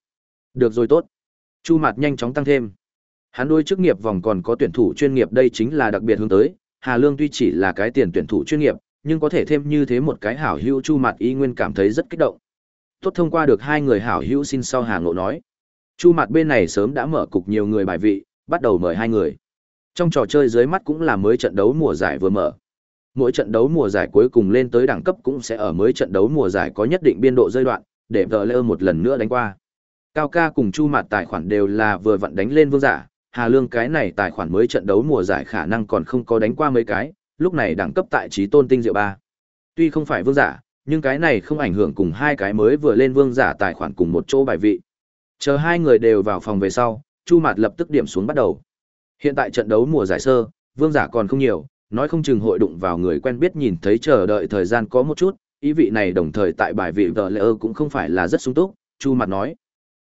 Được rồi tốt. Chu Mặt nhanh chóng tăng thêm. Hắn đôi chức nghiệp vòng còn có tuyển thủ chuyên nghiệp đây chính là đặc biệt hướng tới, Hà Lương tuy chỉ là cái tiền tuyển thủ chuyên nghiệp, nhưng có thể thêm như thế một cái hảo hữu Chu mặt Y Nguyên cảm thấy rất kích động. Tốt thông qua được hai người hảo hữu xin sau Hà Ngộ nói. Chu mặt bên này sớm đã mở cục nhiều người bài vị, bắt đầu mời hai người. Trong trò chơi dưới mắt cũng là mới trận đấu mùa giải vừa mở. Mỗi trận đấu mùa giải cuối cùng lên tới đẳng cấp cũng sẽ ở mới trận đấu mùa giải có nhất định biên độ giai đoạn, để vợ lơ một lần nữa đánh qua. Cao ca cùng Chu Mạt tài khoản đều là vừa vặn đánh lên vương giả, Hà Lương cái này tài khoản mới trận đấu mùa giải khả năng còn không có đánh qua mấy cái, lúc này đẳng cấp tại trí tôn tinh diệu ba. Tuy không phải vương giả, nhưng cái này không ảnh hưởng cùng hai cái mới vừa lên vương giả tài khoản cùng một chỗ bài vị. Chờ hai người đều vào phòng về sau, Chu Mạt lập tức điểm xuống bắt đầu. Hiện tại trận đấu mùa giải sơ, vương giả còn không nhiều, nói không chừng hội đụng vào người quen biết nhìn thấy chờ đợi thời gian có một chút, ý vị này đồng thời tại bài vị vợ lỡ cũng không phải là rất sung túc, Chu mặt nói.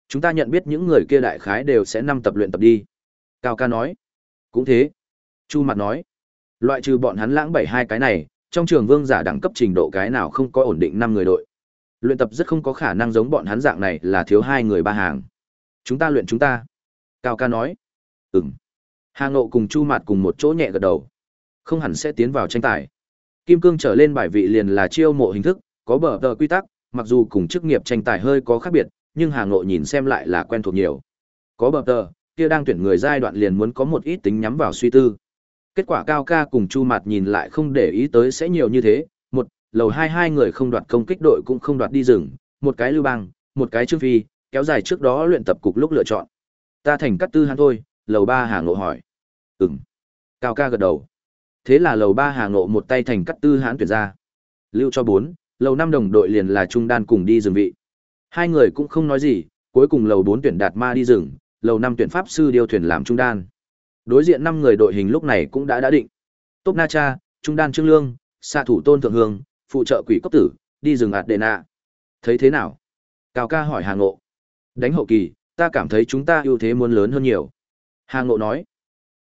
Chúng ta nhận biết những người kia đại khái đều sẽ năm tập luyện tập đi. Cao ca nói. Cũng thế. Chu mặt nói. Loại trừ bọn hắn lãng bảy hai cái này, trong trường vương giả đẳng cấp trình độ cái nào không có ổn định năm người đội. Luyện tập rất không có khả năng giống bọn hắn dạng này là thiếu hai người ba hàng. Chúng ta luyện chúng ta. Cao ca nói. Ừm. Hà Ngộ cùng Chu Mạt cùng một chỗ nhẹ gật đầu. Không hẳn sẽ tiến vào tranh tài. Kim cương trở lên bài vị liền là chiêu mộ hình thức, có bờ tờ quy tắc, mặc dù cùng chức nghiệp tranh tài hơi có khác biệt, nhưng Hà Ngộ nhìn xem lại là quen thuộc nhiều. Có bờ tờ, kia đang tuyển người giai đoạn liền muốn có một ít tính nhắm vào suy tư. Kết quả Cao ca cùng Chu Mạt nhìn lại không để ý tới sẽ nhiều như thế, một, lầu hai hai người không đoạt công kích đội cũng không đoạt đi rừng, một cái lưu bang, một cái trương phi, kéo dài trước đó luyện tập cục lúc lựa chọn. Ta thành cắt tư hắn thôi, lầu ba Hà Ngộ hỏi. Ừm. Cao ca gật đầu. Thế là lầu ba Hà Ngộ một tay thành cắt tư hãn tuyển ra. Lưu cho bốn, lầu năm đồng đội liền là trung đan cùng đi rừng vị. Hai người cũng không nói gì, cuối cùng lầu bốn tuyển đạt ma đi rừng, lầu năm tuyển pháp sư điều thuyền làm trung đan. Đối diện năm người đội hình lúc này cũng đã đã định. top Na Cha, trung đan Trương Lương, xạ thủ Tôn Thượng Hương, phụ trợ quỷ cốc tử, đi rừng ạt đệ nạ. Thấy thế nào? Cao ca hỏi Hà Ngộ. Đánh hậu kỳ, ta cảm thấy chúng ta ưu thế muốn lớn hơn nhiều. Hà Ngộ nói.